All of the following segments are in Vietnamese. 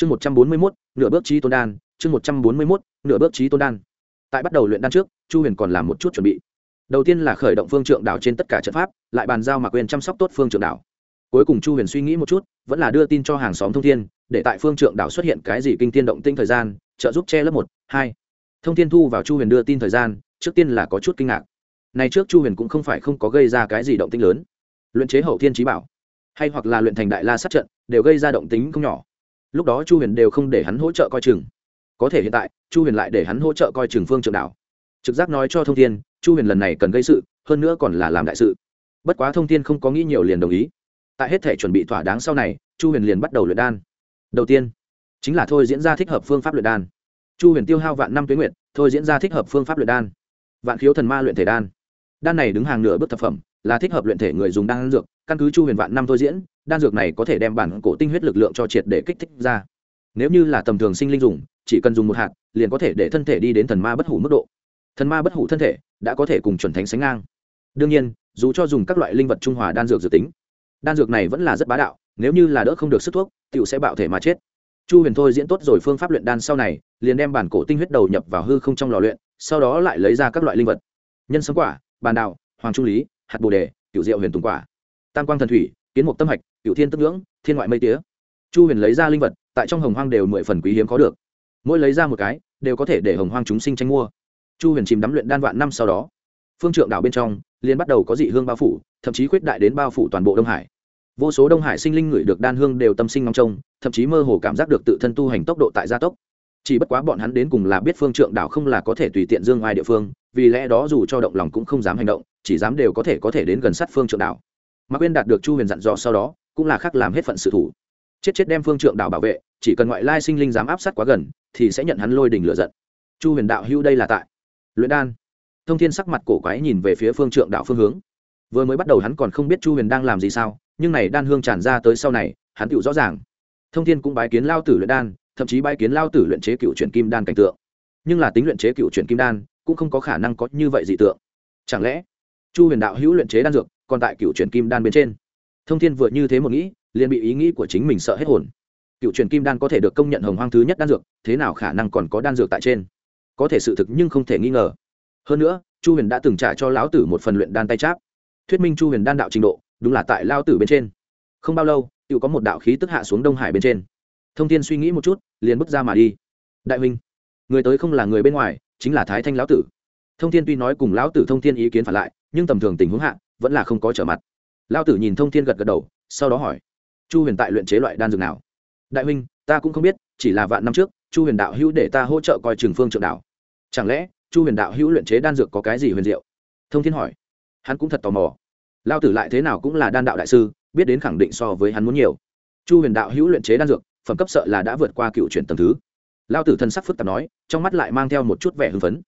chương một trăm bốn mươi mốt, nửa bước trí tôn đan, chương một trăm bốn mươi mốt, nửa bước trí tôn đan. Tại bắt đầu luyện đan trước, chu huyền còn làm một chút chuẩn bị. Đầu tiên là khởi động phương trượng đảo trên tất cả trận pháp, lại bàn giao mà quên chăm sóc tốt phương trượng đảo. Cuối cùng chu huyền suy nghĩ một chút, vẫn là đưa tin cho hàng xóm thông thiên, để tại phương trượng đảo xuất hiện cái gì kinh tiên động tinh thời gian, trợ giúp che lớp một, hai. Thông thiên thu vào chu huyền đưa tin thời gian, trước tiên là có chút kinh ngạc. Này trước chu huyền cũng không phải không có gây ra cái gì động tinh lớn. Luyện chế hậu thiên trí bảo, hay hoặc là luyện thành đại la sát trận, đều gây ra động tính không nhỏ lúc đó chu huyền đều không để hắn hỗ trợ coi chừng. Có thể hiện tại, chu huyền lại để hắn hỗ trợ coi chừng phương trượng đảo trực giác nói cho thông thiên, chu huyền lần này cần gây sự, hơn nữa còn là làm đại sự. Bất quá thông thiên không có nghĩ nhiều liền đồng ý. Tại hết thể chuẩn bị thỏa đáng sau này, chu huyền liền bắt đầu luyện đan. Đầu tiên, chính là thôi diễn ra thích hợp phương pháp luyện đan. Chu huyền tiêu hao vạn năm tuyến nguyện thôi diễn ra thích hợp phương pháp luyện đan. Vạn khiếu thần ma luyện thể đan. Đan này đứng hàng nửa bước thập phẩm, là thích hợp luyện thể người dùng đan dược căn cứ chu huyền vạn năm thôi diễn, đan dược này có thể đem bản cổ tinh huyết lực lượng cho triệt để kích thích ra. Nếu như là tầm thường sinh linh dùng, chỉ cần dùng một hạt, liền có thể để thân thể đi đến thần ma bất hủ mức độ. Thần ma bất hủ thân thể đã có thể cùng chuẩn thánh sánh ngang. Đương nhiên, dù cho dùng các loại linh vật trung hòa đan dược dự tính, đan dược này vẫn là rất bá đạo, nếu như là đỡ không được sức thuốc tựu sẽ bạo thể mà chết. Chu huyền thôi diễn tốt rồi phương pháp luyện đan sau này, liền đem bản cổ tinh huyết đầu nhập vào hư không trong lò luyện, sau đó lại lấy ra các loại linh vật. Nhân sấm quả, bàn đạo hoàng trung lý, hạt bồ đề cựu diệu huyền tùng quả tam quang thần thủy, kiến mục tâm hạch cựu thiên tức ngưỡng, thiên ngoại mây tía. Chu huyền lấy ra linh vật, tại trong hồng hoang đều mười phần quý hiếm có được. Mỗi lấy ra một cái, đều có thể để hồng hoang chúng sinh tranh mua. Chu huyền chìm đắm luyện đan vạn năm sau đó, phương trượng đảo bên trong, liền bắt đầu có dị hương bao phủ, thậm chí khuyết đại đến bao phủ toàn bộ đông hải. Vô số đông hải sinh linh ngửi được đan hương đều tâm sinh ngong trông, thậm chí mơ hồ cảm giác được tự thân tu hành tốc độ tại gia tốc. Chỉ bất quá bọn hắn đến cùng là biết phương trượng đảo không là có thể tùy tiện dương ai địa phương, vì lẽ đó dù cho động lòng cũng không dám hành động, chỉ dám đều có thể có thể đến gần sát phương trượng đảo mạc quyên đạt được chu huyền dặn dò sau đó, cũng là khác làm hết phận sự thủ. Chết chết đem phương trượng đảo bảo vệ, chỉ cần ngoại lai sinh linh dám áp sát quá gần, thì sẽ nhận hắn lôi đình lựa giận. Chu huyền đạo hưu đây là tại. Luyện đan. Thông thiên sắc mặt cổ quái nhìn về phía phương trượng đạo phương hướng. Vừa mới bắt đầu hắn còn không biết chu huyền đang làm gì sao, nhưng này đan hương tràn ra tới sau này, hắn tựu rõ ràng. Thông thiên cũng bái kiến lao tử luyện đan, thậm chí bái kiến lao tử luyện chế cựu chuyển kim đan cảnh tượng. Nhưng là tính luyện chế cựu chuyển kim đan, cũng không có khả năng có như vậy dị tượng. Chẳng lẽ chu huyền đạo hữu luyện chế đan dược, còn tại cựu Truyền kim đan bên trên. Thông thiên vừa như thế một nghĩ, liền bị ý nghĩ của chính mình sợ hết hồn. Cựu truyền kim đan có thể được công nhận hồng hoang thứ nhất đan dược, thế nào khả năng còn có đan dược tại trên? Có thể sự thực nhưng không thể nghi ngờ. Hơn nữa, chu huyền đã từng trả cho lão tử một phần luyện đan tay cháp thuyết minh chu huyền đan đạo trình độ, đúng là tại lao tử bên trên. Không bao lâu tự có một đạo khí tức hạ xuống đông hải bên trên. Thông tin suy nghĩ một chút, liền bước ra mà đi. Đại huynh, người tới không là người bên ngoài, chính là thái thanh lão tử. Thông thiên tuy nói cùng lão tử thông thiên ý kiến phản lại nhưng tầm thường tình huống hạ, vẫn là không có trở mặt. Lão tử nhìn thông thiên gật gật đầu, sau đó hỏi, chu huyền tại luyện chế loại đan dược nào? Đại huynh, ta cũng không biết, chỉ là vạn năm trước, chu huyền đạo hữu để ta hỗ trợ coi trường phương trượng đạo. Chẳng lẽ, chu huyền đạo hữu luyện chế đan dược có cái gì huyền diệu? Thông thiên hỏi. Hắn cũng thật tò mò. Lao tử lại thế nào cũng là đan đạo đại sư, biết đến khẳng định so với hắn muốn nhiều. Chu huyền đạo hữu luyện chế đan dược, phẩm cấp sợ là đã vượt qua cựu chuyển tầng thứ. Lao tử thân sắc phức tạp nói, trong mắt lại mang theo một chút vẻ hưng phấn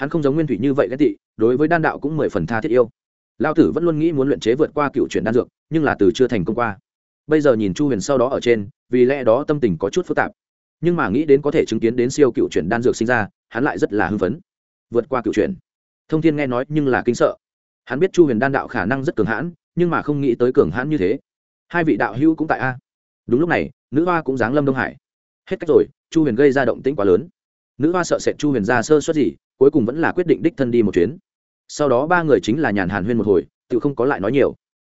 hắn không giống nguyên thủy như vậy ghét tị, đối với đan đạo cũng mười phần tha thiết yêu. Lao tử vẫn luôn nghĩ muốn luyện chế vượt qua cựu chuyển đan dược, nhưng là từ chưa thành công qua. Bây giờ nhìn chu huyền sau đó ở trên, vì lẽ đó tâm tình có chút phức tạp. Nhưng mà nghĩ đến có thể chứng kiến đến siêu cựu chuyển đan dược sinh ra, hắn lại rất là hưng phấn. Vượt qua cựu chuyển. Thông thiên nghe nói nhưng là kinh sợ. Hắn biết chu huyền đan đạo khả năng rất cường hãn, nhưng mà không nghĩ tới cường hãn như thế. Hai vị đạo hữu cũng tại a. Đúng lúc này, nữ hoa cũng giáng lâm đông hải. Hết cách rồi, chu huyền gây ra động tĩnh quá lớn. Nữ hoa sợ sệt chu huyền ra sơ suất gì cuối cùng vẫn là quyết định đích thân đi một chuyến. Sau đó ba người chính là nhàn hàn huyên một hồi, tự không có lại nói nhiều.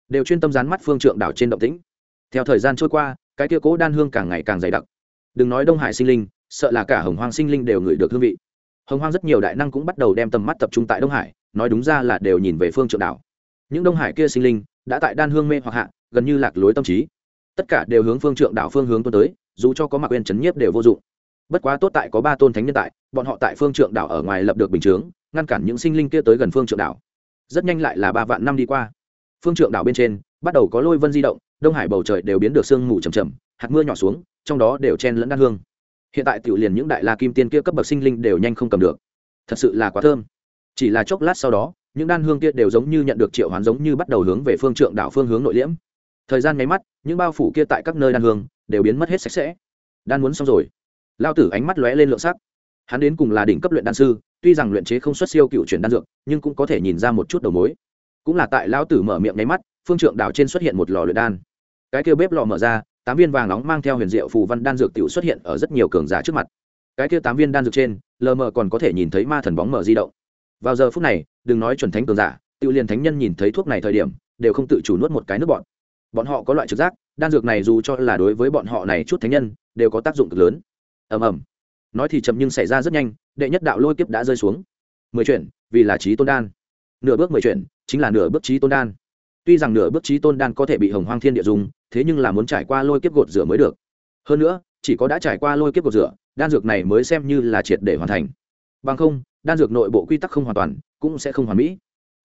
Đều chuyên tâm dán mắt phương trượng đảo trên động tĩnh. Theo thời gian trôi qua, cái kia cố đan hương càng ngày càng dày đặc. Đừng nói đông hải sinh linh, sợ là cả hồng hoang sinh linh đều ngửi được hương vị. Hồng hoang rất nhiều đại năng cũng bắt đầu đem tầm mắt tập trung tại đông hải, nói đúng ra là đều nhìn về phương trượng đảo. Những đông hải kia sinh linh, đã tại đan hương mê hoặc hạ, gần như lạc lối tâm trí. Tất cả đều hướng phương trượng đảo phương hướng tuân tới, dù cho có mặc quên chấn nhiếp đều vô dụng bất quá tốt tại có ba tôn thánh nhân tại, bọn họ tại phương trượng đảo ở ngoài lập được bình chướng, ngăn cản những sinh linh kia tới gần phương trượng đảo. Rất nhanh lại là ba vạn năm đi qua. Phương trượng đảo bên trên, bắt đầu có lôi vân di động, đông hải bầu trời đều biến được sương mù chầm chầm hạt mưa nhỏ xuống, trong đó đều chen lẫn đan hương. Hiện tại tiểu liền những đại la kim tiên kia cấp bậc sinh linh đều nhanh không cầm được. Thật sự là quá thơm. Chỉ là chốc lát sau đó, những đan hương kia đều giống như nhận được triệu hoán giống như bắt đầu hướng về phương trượng đảo phương hướng nội liễm. Thời gian nháy mắt, những bao phủ kia tại các nơi đan hương đều biến mất hết sạch sẽ. Đan muốn xong rồi lao tử ánh mắt lóe lên lượng sắc. Hắn đến cùng là đỉnh cấp luyện đan sư, tuy rằng luyện chế không xuất siêu cựu chuyển đan dược, nhưng cũng có thể nhìn ra một chút đầu mối. Cũng là tại lao tử mở miệng nháy mắt, phương trượng đảo trên xuất hiện một lò luyện đan. Cái kêu bếp lò mở ra, tám viên vàng nóng mang theo huyền diệu phù văn đan dược tiểu xuất hiện ở rất nhiều cường giả trước mặt. Cái kia tám viên đan dược trên, lờ mờ còn có thể nhìn thấy ma thần bóng mờ di động. Vào giờ phút này, đừng nói chuẩn thánh cường giả tự liền thánh nhân nhìn thấy thuốc này thời điểm, đều không tự chủ nuốt một cái nước bọn bọn họ có loại trực giác, đan dược này dù cho là đối với bọn họ này chút thánh nhân, đều có tác dụng cực lớn ầm ầm. Nói thì chậm nhưng xảy ra rất nhanh, đệ nhất đạo lôi kiếp đã rơi xuống. Mười chuyển, vì là trí tôn đan. Nửa bước mười chuyển, chính là nửa bước trí tôn đan. Tuy rằng nửa bước trí tôn đan có thể bị hồng hoang thiên địa dùng, thế nhưng là muốn trải qua lôi kiếp gột rửa mới được. Hơn nữa, chỉ có đã trải qua lôi kiếp gột rửa, đan dược này mới xem như là triệt để hoàn thành. Bằng không, đan dược nội bộ quy tắc không hoàn toàn, cũng sẽ không hoàn mỹ.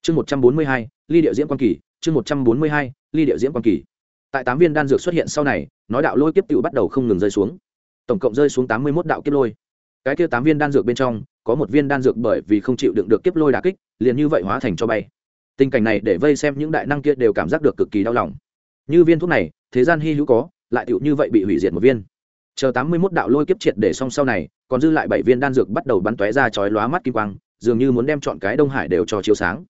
Chương một trăm bốn mươi hai, ly điệu diễm quan kỳ, chương một trăm bốn mươi hai, ly điệu diễm quan kỳ. Tại tám viên đan dược xuất hiện sau này, nói đạo lôi kiếp tự bắt đầu không ngừng rơi xuống tổng cộng rơi xuống tám mươi một đạo kiếp lôi. Cái kia tám viên đan dược bên trong, có một viên đan dược bởi vì không chịu đựng được kiếp lôi đà kích, liền như vậy hóa thành cho bay. Tình cảnh này để vây xem những đại năng kia đều cảm giác được cực kỳ đau lòng. Như viên thuốc này, thế gian hy hữu có, lại tựu như vậy bị hủy diệt một viên. Chờ tám mươi mốt đạo lôi kiếp triệt để xong sau này, còn dư lại bảy viên đan dược bắt đầu bắn tóe ra chói lóa mắt kim quang, dường như muốn đem chọn cái đông hải đều cho chiếu sáng.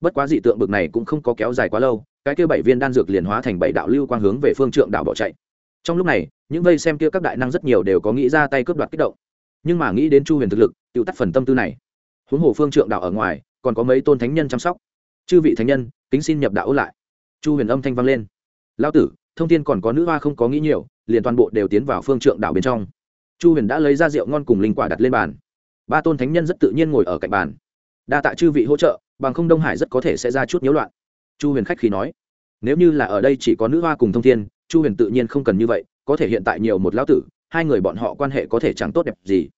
Bất quá dị tượng bực này cũng không có kéo dài quá lâu, cái kia bảy viên đan dược liền hóa thành bảy đạo lưu quang hướng về phương trượng đạo bỏ chạy trong lúc này, những vây xem kia các đại năng rất nhiều đều có nghĩ ra tay cướp đoạt kích động. Nhưng mà nghĩ đến chu huyền thực lực tự tắt phần tâm tư này. Huống hồ phương trượng đạo ở ngoài, còn có mấy tôn thánh nhân chăm sóc. Chư vị thánh nhân, kính xin nhập đạo lại. Chu huyền âm thanh vang lên. Lao tử, thông tin còn có nữ hoa không có nghĩ nhiều, liền toàn bộ đều tiến vào phương trượng đạo bên trong. Chu huyền đã lấy ra rượu ngon cùng linh quả đặt lên bàn. Ba tôn thánh nhân rất tự nhiên ngồi ở cạnh bàn. Đa tạ chư vị hỗ trợ, bằng không đông hải rất có thể sẽ ra chút nhiễu loạn. Chu huyền khách khí nói, nếu như là ở đây chỉ có nữ hoa cùng thông thiên chu huyền tự nhiên không cần như vậy, có thể hiện tại nhiều một lão tử, hai người bọn họ quan hệ có thể chẳng tốt đẹp gì.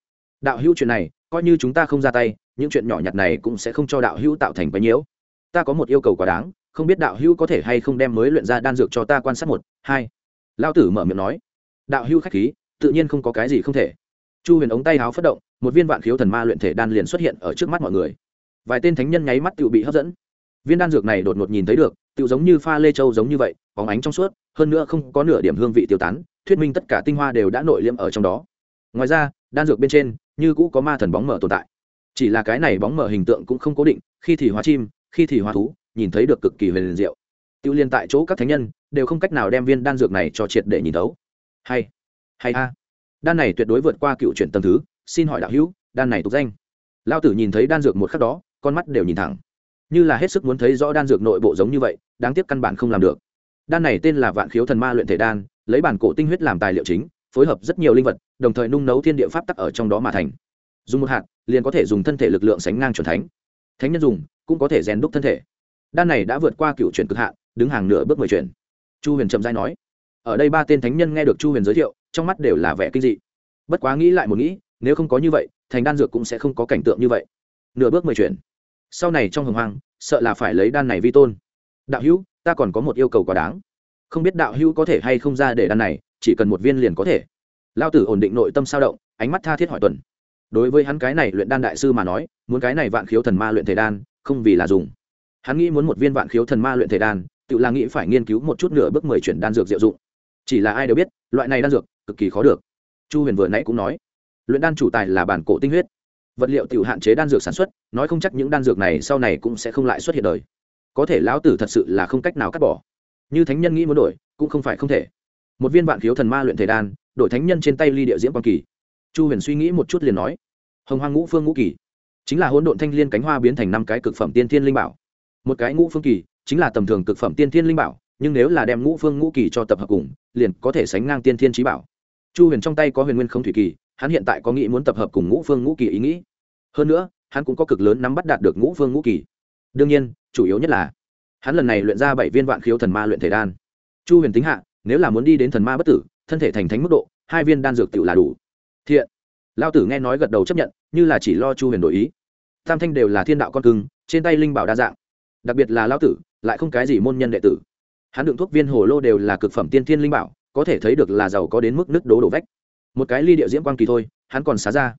Đạo hữu chuyện này, coi như chúng ta không ra tay, những chuyện nhỏ nhặt này cũng sẽ không cho đạo hữu tạo thành bánh nhiễu. Ta có một yêu cầu quá đáng, không biết đạo hữu có thể hay không đem mới luyện ra đan dược cho ta quan sát một, hai. Lão tử mở miệng nói. Đạo hữu khách khí, tự nhiên không có cái gì không thể. Chu huyền ống tay háo phất động, một viên vạn khiếu thần ma luyện thể đan liền xuất hiện ở trước mắt mọi người. Vài tên thánh nhân nháy mắt tự bị hấp dẫn viên đan dược này đột ngột nhìn thấy được tự giống như pha lê châu giống như vậy, bóng ánh trong suốt, hơn nữa không có nửa điểm hương vị tiêu tán, thuyết minh tất cả tinh hoa đều đã nội liêm ở trong đó. Ngoài ra, đan dược bên trên, như cũ có ma thần bóng mở tồn tại. Chỉ là cái này bóng mở hình tượng cũng không cố định, khi thì hóa chim, khi thì hóa thú, nhìn thấy được cực kỳ huyền diệu. Tiêu liên tại chỗ các thánh nhân đều không cách nào đem viên đan dược này cho triệt để nhìn thấu. Hay hay a. Đan này tuyệt đối vượt qua cựu chuyển tầng thứ, xin hỏi đạo hữu, đan này tục danh. Lao tử nhìn thấy đan dược một khắc đó, con mắt đều nhìn thẳng như là hết sức muốn thấy rõ đan dược nội bộ giống như vậy, đáng tiếc căn bản không làm được. Đan này tên là vạn khiếu thần ma luyện thể đan, lấy bản cổ tinh huyết làm tài liệu chính, phối hợp rất nhiều linh vật, đồng thời nung nấu thiên địa pháp tắc ở trong đó mà thành. Dùng một hạt, liền có thể dùng thân thể lực lượng sánh ngang c thánh. Thánh nhân dùng, cũng có thể rèn đúc thân thể. Đan này đã vượt qua cựu chuyển cực hạn, đứng hàng nửa bước mười chuyển. Chu huyền trầm giai nói. Ở đây ba tên thánh nhân nghe được chu huyền giới thiệu, trong mắt đều là vẻ kinh dị. Bất quá nghĩ lại một nghĩ, nếu không có như vậy, thành đan dược cũng sẽ không có cảnh tượng như vậy. Nửa bước mười chuyển sau này trong hồng hoang, sợ là phải lấy đan này vi tôn. Đạo hữu, ta còn có một yêu cầu quá đáng. Không biết đạo hữu có thể hay không ra để đan này, chỉ cần một viên liền có thể. Lao tử ổn định nội tâm sao động, ánh mắt tha thiết hỏi tuần. Đối với hắn cái này luyện đan đại sư mà nói, muốn cái này vạn khiếu thần ma luyện thể đan, không vì là dùng. Hắn nghĩ muốn một viên vạn khiếu thần ma luyện thể đan, tự là nghĩ phải nghiên cứu một chút nửa bước mười chuyển đan dược diệu dụng. Chỉ là ai đều biết, loại này đan dược, cực kỳ khó được. Chu huyền vừa nãy cũng nói, luyện đan chủ tài là bản cổ tinh huyết vật liệu tự hạn chế đan dược sản xuất, nói không chắc những đan dược này sau này cũng sẽ không lại xuất hiện đời. Có thể lão tử thật sự là không cách nào cắt bỏ. Như thánh nhân nghĩ muốn đổi, cũng không phải không thể. Một viên vạn khiếu thần ma luyện thể đan, đổi thánh nhân trên tay ly địa diễm quang kỳ. Chu huyền suy nghĩ một chút liền nói, hồng hoang ngũ phương ngũ kỳ, chính là hỗn độn thanh liên cánh hoa biến thành năm cái cực phẩm tiên thiên linh bảo. Một cái ngũ phương kỳ chính là tầm thường cực phẩm tiên thiên linh bảo, nhưng nếu là đem ngũ phương ngũ kỳ cho tập hợp cùng, liền có thể sánh ngang tiên thiên trí bảo. Chu huyền trong tay có huyền nguyên không thủy kỳ, hắn hiện tại có nghĩ muốn tập hợp cùng ngũ phương ngũ kỳ ý nghĩ hơn nữa, hắn cũng có cực lớn nắm bắt đạt được ngũ vương ngũ kỳ. Đương nhiên, chủ yếu nhất là, hắn lần này luyện ra bảy viên vạn khiếu thần ma luyện thể đan. Chu huyền tính hạ, nếu là muốn đi đến thần ma bất tử, thân thể thành thánh mức độ, hai viên đan dược tự là đủ. Thiện. Lao tử nghe nói gật đầu chấp nhận, như là chỉ lo chu huyền đổi ý. Tam thanh đều là thiên đạo con cưng, trên tay linh bảo đa dạng. Đặc biệt là lao tử, lại không cái gì môn nhân đệ tử. Hắn đựng thuốc viên hồ lô đều là cực phẩm tiên thiên linh bảo, có thể thấy được là giàu có đến mức nứt đố đổ vách. Một cái ly địa diễm quang kỳ thôi, hắn còn xá ra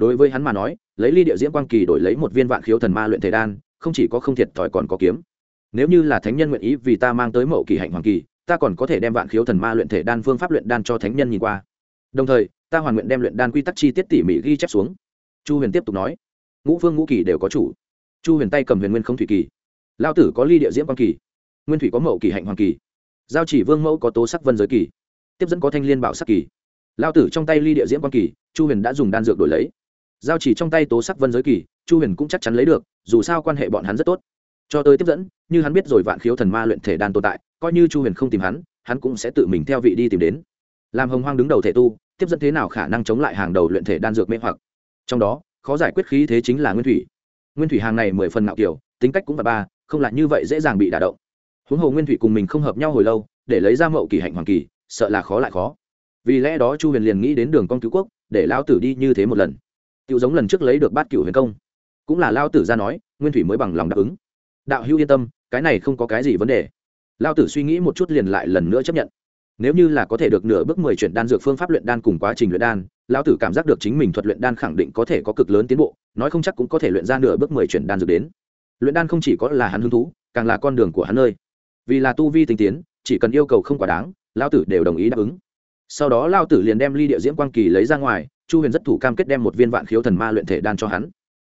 đối với hắn mà nói, lấy ly địa diễm quang kỳ đổi lấy một viên vạn khiếu thần ma luyện thể đan, không chỉ có không thiệt thòi còn có kiếm. Nếu như là thánh nhân nguyện ý vì ta mang tới mậu kỳ hạnh hoàng kỳ, ta còn có thể đem vạn khiếu thần ma luyện thể đan phương pháp luyện đan cho thánh nhân nhìn qua. Đồng thời, ta hoàn nguyện đem luyện đan quy tắc chi tiết tỉ mỉ ghi chép xuống. Chu huyền tiếp tục nói. Ngũ phương ngũ kỳ đều có chủ. Chu huyền tay cầm huyền nguyên không thủy kỳ. Lao tử có ly địa diễm quang kỳ, nguyên thủy có mậu kỳ hạnh hoàng kỳ, giao chỉ vương mẫu có tố sắc vân giới kỳ, tiếp dẫn có thanh liên bảo sắc kỳ. Lao tử trong tay ly địa diễm quang kỳ, chu huyền đã dùng đan dược đổi lấy giao chỉ trong tay tố sắc vân giới kỳ, chu huyền cũng chắc chắn lấy được, dù sao quan hệ bọn hắn rất tốt. Cho tới tiếp dẫn, như hắn biết rồi vạn khiếu thần ma luyện thể đan tồn tại, coi như chu huyền không tìm hắn hắn cũng sẽ tự mình theo vị đi tìm đến. Làm hồng hoang đứng đầu thể tu, tiếp dẫn thế nào khả năng chống lại hàng đầu luyện thể đan dược mê hoặc? Trong đó, khó giải quyết khí thế chính là nguyên thủy. Nguyên thủy hàng này mười phần nạo kiểu, tính cách cũng và ba, không lại như vậy dễ dàng bị đả động. Huống hồ nguyên thủy cùng mình không hợp nhau hồi lâu, để lấy ra mậu kỳ hạnh hoàng kỳ, sợ là khó lại khó. Vì lẽ đó chu huyền liền nghĩ đến đường con cứu quốc, để lão tử đi như thế một lần tự giống lần trước lấy được bát cựu huyền công. Cũng là lao tử ra nói, nguyên thủy mới bằng lòng đáp ứng. Đạo hữu yên tâm, cái này không có cái gì vấn đề. Lao tử suy nghĩ một chút liền lại lần nữa chấp nhận. Nếu như là có thể được nửa bước mười chuyển đan dược phương pháp luyện đan cùng quá trình luyện đan lão tử cảm giác được chính mình thuật luyện đan khẳng định có thể có cực lớn tiến bộ, nói không chắc cũng có thể luyện ra nửa bước mười chuyển đan dược đến. Luyện đan không chỉ có là hắn hứng thú, càng là con đường của hắn nơi. Vì là tu vi tinh tiến, chỉ cần yêu cầu không quá đáng lão tử đều đồng ý đáp ứng. Sau đó lao tử liền đem ly địa diễm quang kỳ lấy ra ngoài chu huyền rất thủ cam kết đem một viên vạn khiếu thần ma luyện thể đan cho hắn.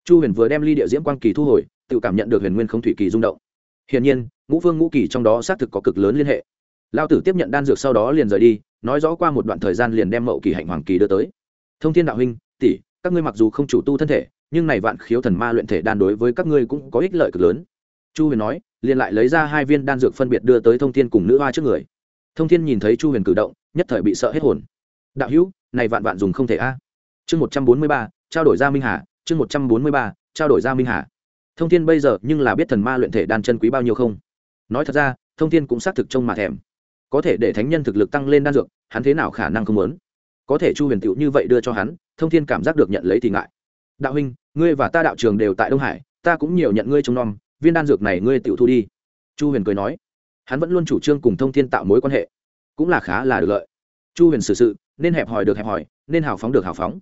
Chu huyền vừa đem ly địa diễm quang kỳ thu hồi, tự cảm nhận được huyền nguyên không thủy kỳ rung động. Hiển nhiên, ngũ vương ngũ kỳ trong đó xác thực có cực lớn liên hệ. Lao tử tiếp nhận đan dược sau đó liền rời đi, nói rõ qua một đoạn thời gian liền đem mậu kỳ hạnh hoàng kỳ đưa tới. Thông thiên đạo huynh, tỷ, các ngươi mặc dù không chủ tu thân thể, nhưng này vạn khiếu thần ma luyện thể đan đối với các ngươi cũng có ích lợi cực lớn. Chu huyền nói, liền lại lấy ra hai viên đan dược phân biệt đưa tới thông thiên cùng nữ hoa trước người. Thông thiên nhìn thấy chu huyền cử động, nhất thời bị sợ hết hồn. Đạo hữu, này vạn vạn dùng không thể a chương một trăm bốn mươi ba, trao đổi ra minh hà. Chương một trăm bốn mươi ba, trao đổi ra minh hà. Thông thiên bây giờ nhưng là biết thần ma luyện thể đan chân quý bao nhiêu không? Nói thật ra, thông thiên cũng xác thực trông mà thèm. Có thể để thánh nhân thực lực tăng lên đan dược, hắn thế nào khả năng không muốn? Có thể chu huyền tựu như vậy đưa cho hắn, thông thiên cảm giác được nhận lấy thì ngại. Đạo huynh, ngươi và ta đạo trường đều tại đông hải, ta cũng nhiều nhận ngươi trông nom, viên đan dược này ngươi tựu thu đi. Chu huyền cười nói. Hắn vẫn luôn chủ trương cùng thông thiên tạo mối quan hệ. Cũng là khá là được lợi. Chu huyền xử sự, nên hẹp hòi được hẹp hòi, nên hào phóng được hào phóng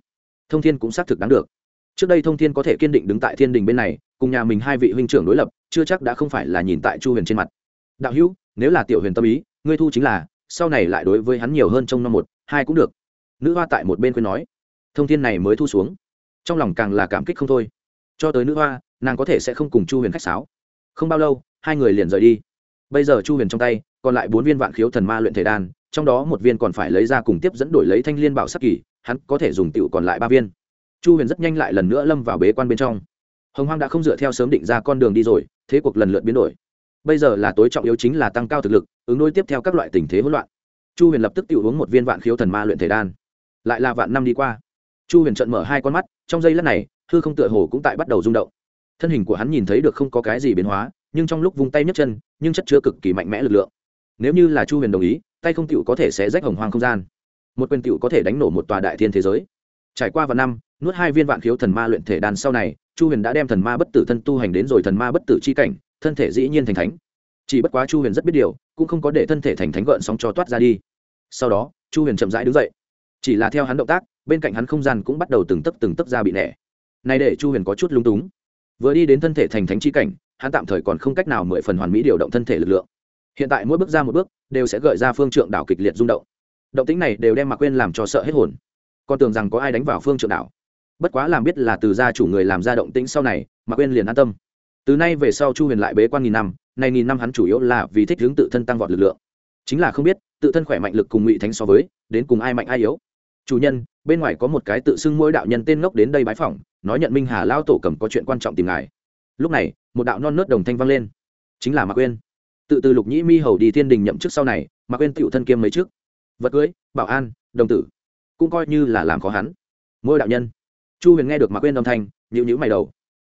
thông thiên cũng xác thực đáng được. Trước đây thông thiên có thể kiên định đứng tại thiên đình bên này, cùng nhà mình hai vị huynh trưởng đối lập, chưa chắc đã không phải là nhìn tại chu huyền trên mặt. Đạo hữu, nếu là tiểu huyền tâm ý, ngươi thu chính là, sau này lại đối với hắn nhiều hơn trong năm một, hai cũng được. Nữ hoa tại một bên khuyên nói. Thông Thiên này mới thu xuống. Trong lòng càng là cảm kích không thôi. Cho tới nữ hoa, nàng có thể sẽ không cùng chu huyền khách sáo. Không bao lâu, hai người liền rời đi. Bây giờ chu huyền trong tay, còn lại bốn viên vạn khiếu thần ma luyện thể đan, trong đó một viên còn phải lấy ra cùng tiếp dẫn đổi lấy thanh liên bảo sắc kỳ hắn có thể dùng tiểu còn lại ba viên. Chu huyền rất nhanh lại lần nữa lâm vào bế quan bên trong. Hồng hoang đã không dựa theo sớm định ra con đường đi rồi, thế cuộc lần lượt biến đổi. Bây giờ là tối trọng yếu chính là tăng cao thực lực, ứng đối tiếp theo các loại tình thế hỗn loạn. Chu huyền lập tức tự uống một viên vạn khiếu thần ma luyện thể đan. Lại là vạn năm đi qua. Chu huyền trận mở hai con mắt, trong giây lát này, hư không tựa hồ cũng tại bắt đầu rung động. Thân hình của hắn nhìn thấy được không có cái gì biến hóa, nhưng trong lúc vung tay nhấc chân, nhưng chất chứa cực kỳ mạnh mẽ lực lượng. Nếu như là chu huyền đồng ý, tay không tựu có thể sẽ rách hồng hoang không gian một quyền tựu có thể đánh nổ một tòa đại thiên thế giới. Trải qua vạn năm, nuốt hai viên vạn khiếu thần ma luyện thể đan sau này, chu huyền đã đem thần ma bất tử thân tu hành đến rồi thần ma bất tử c h i cảnh, thân thể dĩ nhiên thành thánh. Chỉ bất quá chu huyền rất biết điều, cũng không có để thân thể thành thánh gợn sóng cho toát ra đi. Sau đó, chu huyền chậm rãi đứng dậy. Chỉ là theo hắn động tác, bên cạnh hắn không gian cũng bắt đầu từng tấc từng tấc ra bị nẻ. Này để chu huyền có chút lung túng. Vừa đi đến thân thể thành thánh chi cảnh, hắn tạm thời còn không cách nào mười phần hoàn mỹ điều động thân thể lực lượng. Hiện tại mỗi bước ra một bước, đều sẽ gợi ra phương trượng đảo kịch liệt rung động động tính này đều đem mạc quên làm cho sợ hết hồn. Còn tưởng rằng có ai đánh vào phương trượng đảo. Bất quá làm biết là từ gia chủ người làm ra động tĩnh sau này, mạc quên liền an tâm. Từ nay về sau chu huyền lại bế quan nghìn năm này nghìn năm hắn chủ yếu là vì thích hướng tự thân tăng vọt lực lượng. Chính là không biết, tự thân khỏe mạnh lực cùng ngụy thánh so với, đến cùng ai mạnh ai yếu. Chủ nhân, bên ngoài có một cái tự xưng mỗi đạo nhân tên ngốc đến đây bái phỏng, nói nhận minh hà lao tổ cầm có chuyện quan trọng tìm ngài. Lúc này, một đạo non nớt đồng thanh vang lên. Chính là mạc quên tự từ lục nhĩ mi hầu đi thiên đình nhậm chức sau này, mạc quên tựu thân kiêm mấy trước vật cưới, bảo an, đồng tử. Cũng coi như là làm khó hắn. Mỗi đạo nhân. Chu huyền nghe được mạc quên âm thanh nhịu nhữ mày đầu.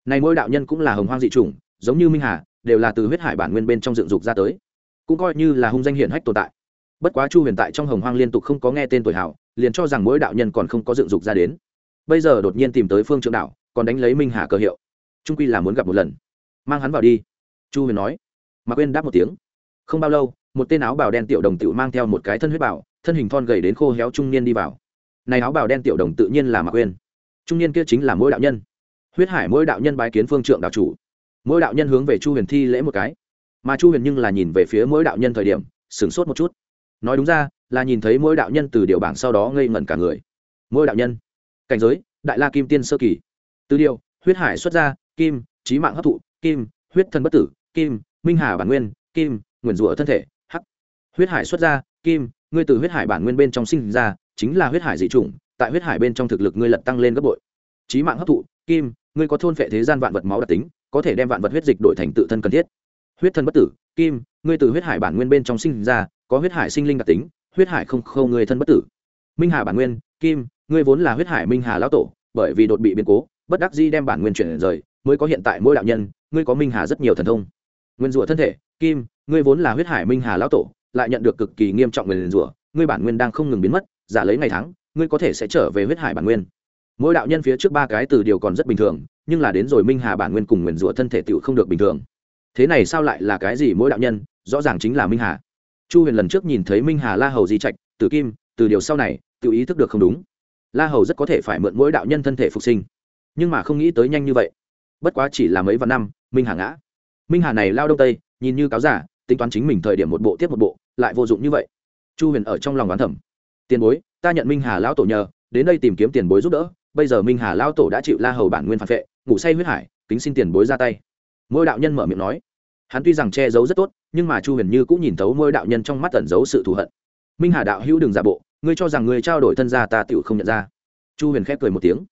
Này mỗi đạo nhân cũng là hồng hoang dị chủng, giống như minh hà, đều là từ huyết hải bản nguyên bên trong dựng dục ra tới. Cũng coi như là hung danh hiển hách tồn tại. Bất quá chu huyền tại trong hồng hoang liên tục không có nghe tên tuổi hảo, liền cho rằng mỗi đạo nhân còn không có dựng dục ra đến. Bây giờ đột nhiên tìm tới phương trượng đạo, còn đánh lấy minh hà cơ hiệu. Trung quy là muốn gặp một lần. Mang hắn vào đi. Chu huyền nói. Mà quên đáp một tiếng. Không bao lâu, một tên áo bào đen tiểu đồng tự mang theo một cái thân huyết bảo thân hình thon gầy đến khô héo trung niên đi vào. Này áo bào đen tiểu đồng tự nhiên là mạc quên trung niên kia chính là mỗi đạo nhân. Huyết hải mỗi đạo nhân bái kiến phương trượng đạo chủ. Mỗi đạo nhân hướng về chu huyền thi lễ một cái. Mà chu huyền nhưng là nhìn về phía mỗi đạo nhân thời điểm, sửng sốt một chút. Nói đúng ra, là nhìn thấy mỗi đạo nhân từ điều bảng sau đó ngây ngẩn cả người. Mỗi đạo nhân. Cảnh giới, đại la kim tiên sơ kỳ. Từ điều, huyết hải xuất ra kim trí mạng hấp thụ, kim, huyết thân bất tử, kim, minh hà bản nguyên, kim, nguyền rủa thân thể, hắc. Huyết hải xuất ra kim ngươi từ huyết hải bản nguyên bên trong sinh ra, chính là huyết hải dị chủng, tại huyết hải bên trong thực lực ngươi lật tăng lên gấp bội. Trí mạng hấp thụ, kim, ngươi có thôn phệ thế gian vạn vật máu đặc tính, có thể đem vạn vật huyết dịch đổi thành tự thân cần thiết. Huyết thân bất tử, kim, ngươi từ huyết hải bản nguyên bên trong sinh ra, có huyết hải sinh linh đặc tính, huyết hải không khâu người thân bất tử. Minh hà bản nguyên, kim, ngươi vốn là huyết hải minh hà lão tổ, bởi vì đột bị biến cố, bất đắc di đem bản nguyên chuyển rời, mới có hiện tại mỗi đạo nhân, ngươi có minh hà rất nhiều thần thông. Nguyên rủa thân thể, kim, ngươi vốn là huyết hải minh hà lão tổ lại nhận được cực kỳ nghiêm trọng nguyên rủa. Ngươi bản nguyên đang không ngừng biến mất, giả lấy ngày tháng, ngươi có thể sẽ trở về huyết hải bản nguyên. Mỗi đạo nhân phía trước ba cái từ điều còn rất bình thường, nhưng là đến rồi minh hà bản nguyên cùng nguyền rủa thân thể tựu không được bình thường. Thế này sao lại là cái gì mỗi đạo nhân? Rõ ràng chính là minh hà. Chu huyền lần trước nhìn thấy minh hà la hầu di trạch, tử kim, từ điều sau này tự ý thức được không đúng. La hầu rất có thể phải mượn mỗi đạo nhân thân thể phục sinh, nhưng mà không nghĩ tới nhanh như vậy. Bất quá chỉ là mấy vạn năm, minh hà ngã. Minh hà này lao đông tây, nhìn như cáo giả tính toán chính mình thời điểm một bộ tiếp một bộ, lại vô dụng như vậy. Chu huyền ở trong lòng đoán thẩm tiền bối, ta nhận minh hà lão tổ nhờ, đến đây tìm kiếm tiền bối giúp đỡ, bây giờ minh hà lão tổ đã chịu la hầu bản nguyên phản vệ, ngủ say huyết hải, kính xin tiền bối ra tay. Mỗi đạo nhân mở miệng nói. Hắn tuy rằng che giấu rất tốt, nhưng mà chu huyền như cũng nhìn thấu mỗi đạo nhân trong mắt tẩn giấu sự thù hận. Minh hà đạo hữu đừng giả bộ, ngươi cho rằng ngươi trao đổi thân gia ta tựu không nhận ra. Chu huyền khép cười một tiếng.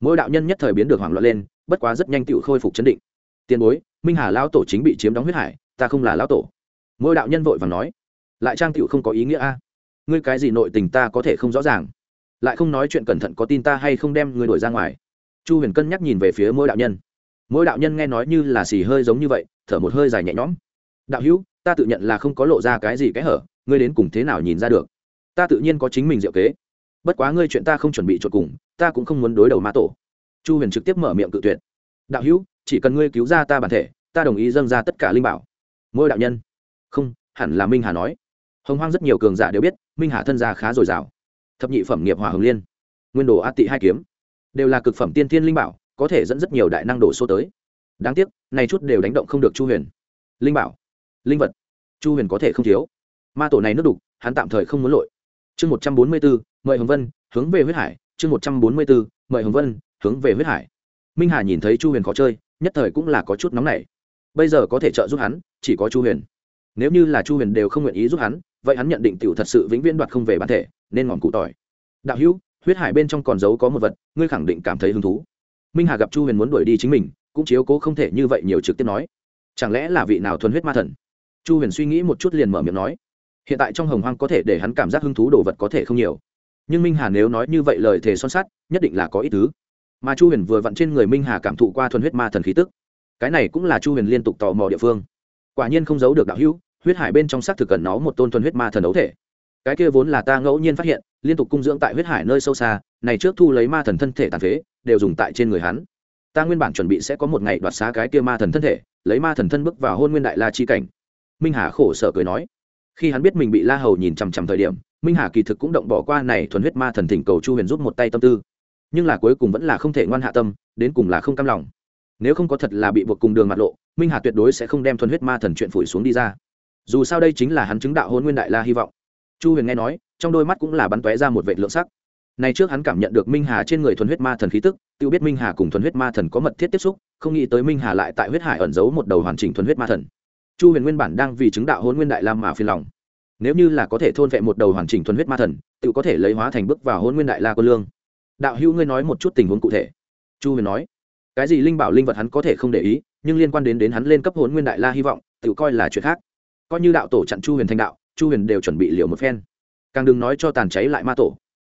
Mỗi đạo nhân nhất thời biến được hoảng loạn lên, bất quá rất nhanh tựu khôi phục chấn định. Tiền bối, minh hà lão tổ chính bị chiếm đóng huyết hải, ta không là lão tổ mỗi đạo nhân vội và nói, lại trang tựu không có ý nghĩa a. Ngươi cái gì nội tình ta có thể không rõ ràng. Lại không nói chuyện cẩn thận có tin ta hay không đem ngươi đổi ra ngoài. Chu huyền cân nhắc nhìn về phía mỗi đạo nhân. Mỗi đạo nhân nghe nói như là xì hơi giống như vậy, thở một hơi dài nhẹ nhõm. Đạo hữu, ta tự nhận là không có lộ ra cái gì cái hở, ngươi đến cùng thế nào nhìn ra được? Ta tự nhiên có chính mình diệu kế. Bất quá ngươi chuyện ta không chuẩn bị chuột cùng, ta cũng không muốn đối đầu ma tổ. Chu huyền trực tiếp mở miệng cự tuyệt. Đạo hữu, chỉ cần ngươi cứu ra ta bản thể, ta đồng ý dâng ra tất cả linh bảo. Mỗi đạo nhân không, hẳn là minh hà nói. Hồng hoang rất nhiều cường giả đều biết, minh hà thân gia khá dồi dào. Thập nhị phẩm nghiệp hòa hồng liên, nguyên đồ a tị hai kiếm, đều là cực phẩm tiên thiên linh bảo, có thể dẫn rất nhiều đại năng đổ số tới. Đáng tiếc, này chút đều đánh động không được chu huyền. Linh bảo, linh vật, chu huyền có thể không thiếu. Ma tổ này nước đục, hắn tạm thời không muốn lội. Chương một trăm bốn mươi bốn, mời hồng vân, hướng về huyết hải. Chương một trăm bốn mươi bốn, mời hồng vân, hướng về huyết hải. Minh hà nhìn thấy chu huyền khó chơi, nhất thời cũng là có chút nóng nảy. Bây giờ có thể trợ giúp hắn, chỉ có chu huyền nếu như là chu huyền đều không nguyện ý giúp hắn, vậy hắn nhận định t i ể u thật sự vĩnh viễn đoạt không về bản thể, nên ngọn cụ tỏi. Đạo hữu, huyết hải bên trong còn giấu có một vật, ngươi khẳng định cảm thấy hứng thú. Minh hà gặp chu huyền muốn đuổi đi chính mình, cũng chiếu cố không thể như vậy nhiều trực tiếp nói. Chẳng lẽ là vị nào thuần huyết ma thần? Chu huyền suy nghĩ một chút liền mở miệng nói. Hiện tại trong hồng hoang có thể để hắn cảm giác hứng thú đồ vật có thể không nhiều. Nhưng minh hà nếu nói như vậy lời thề son sắt, nhất định là có ít thứ mà chu huyền vừa vặn trên người minh hà cảm thụ qua thuần huyết ma thần khí tức. Cái này cũng là chu huyền liên tục tò mò địa phương. Quả nhiên không giấu được đạo hữu huyết hải bên trong xác thực cần nó một tôn thuần huyết ma thần ấu thể. Cái kia vốn là ta ngẫu nhiên phát hiện, liên tục cung dưỡng tại huyết hải nơi sâu xa, này trước thu lấy ma thần thân thể tàn phế, đều dùng tại trên người hắn. Ta nguyên bản chuẩn bị sẽ có một ngày đoạt xá cái kia ma thần thân thể, lấy ma thần thân bước vào hôn nguyên đại la chi cảnh. Minh hà khổ sở cười nói. Khi hắn biết mình bị la hầu nhìn chằm chằm thời điểm, minh hà kỳ thực cũng động bỏ qua này thuần huyết ma thần thỉnh cầu chu huyền rút một tay tâm tư. Nhưng là cuối cùng vẫn là không thể ngoan hạ tâm, đến cùng là không cam lòng. Nếu không có thật là bị buộc cùng đường mặt lộ, minh hà tuyệt đối sẽ không đem thuần huyết ma thần chuyện phủi xuống đi ra dù sao đây chính là hắn chứng đạo hôn nguyên đại la hy vọng. Chu huyền nghe nói, trong đôi mắt cũng là bắn tóe ra một vệ lượng sắc. Nay trước hắn cảm nhận được minh hà trên người thuần huyết ma thần khí tức, tự biết minh hà cùng thuần huyết ma thần có mật thiết tiếp xúc, không nghĩ tới minh hà lại tại huyết hải ẩn giấu một đầu hoàn chỉnh thuần huyết ma thần. Chu huyền nguyên bản đang vì chứng đạo hôn nguyên đại la mà phiền lòng. Nếu như là có thể thôn vệ một đầu hoàn chỉnh thuần huyết ma thần, tự có thể lấy hóa thành bước vào hôn nguyên đại la quân lương. Đạo hữu ngươi nói một chút tình huống cụ thể. Chu huyền nói, cái gì linh bảo linh vật hắn có thể không để ý, nhưng liên quan đến đến hắn lên cấp hôn nguyên đại la hy vọng, tự coi là chuyện khác coi như đạo tổ chặn chu huyền thành đạo, chu huyền đều chuẩn bị liều một phen. Càng đừng nói cho tàn cháy lại ma tổ.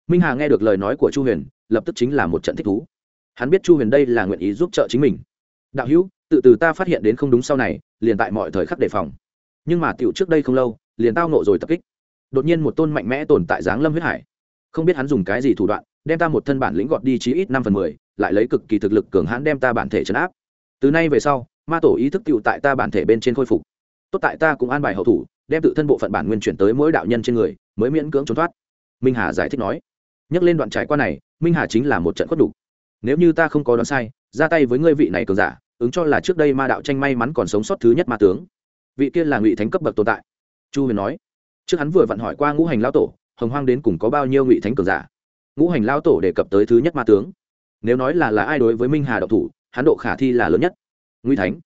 Minh hà nghe được lời nói của chu huyền, lập tức chính là một trận thích thú. Hắn biết chu huyền đây là nguyện ý giúp trợ chính mình. Đạo hữu, tự từ ta phát hiện đến không đúng sau này, liền tại mọi thời khắc đề phòng. Nhưng mà tiểu trước đây không lâu, liền tao nộ rồi tập kích. Đột nhiên một tôn mạnh mẽ tồn tại giáng lâm huyết hải. Không biết hắn dùng cái gì thủ đoạn, đem ta một thân bản lĩnh gọt đi chí ít năm phần mười, lại lấy cực kỳ thực lực cường hãn đem ta bản thể chấn áp. Từ nay về sau, ma tổ ý thức tựu tại ta bản thể bên trên khôi phục tốt tại ta cũng an bài hậu thủ, đem tự thân bộ phận bản nguyên chuyển tới mỗi đạo nhân trên người, mới miễn cưỡng trốn thoát. Minh hà giải thích nói. Nhắc lên đoạn trải qua này, minh hà chính là một trận khuất đủ. nếu như ta không có đoán sai, ra tay với ngươi vị này cường giả, ứng cho là trước đây ma đạo tranh may mắn còn sống sót thứ nhất ma tướng. Vị kia là ngụy thánh cấp bậc tồn tại. Chu huyền nói. Trước hắn vừa vặn hỏi qua ngũ hành lao tổ, hồng hoang đến cùng có bao nhiêu ngụy thánh cường giả? Ngũ hành lao tổ đề cập tới thứ nhất ma tướng. Nếu nói là là ai đối với minh hà độc thủ, hắn độ khả thi là lớn nhất. Ngụy thánh.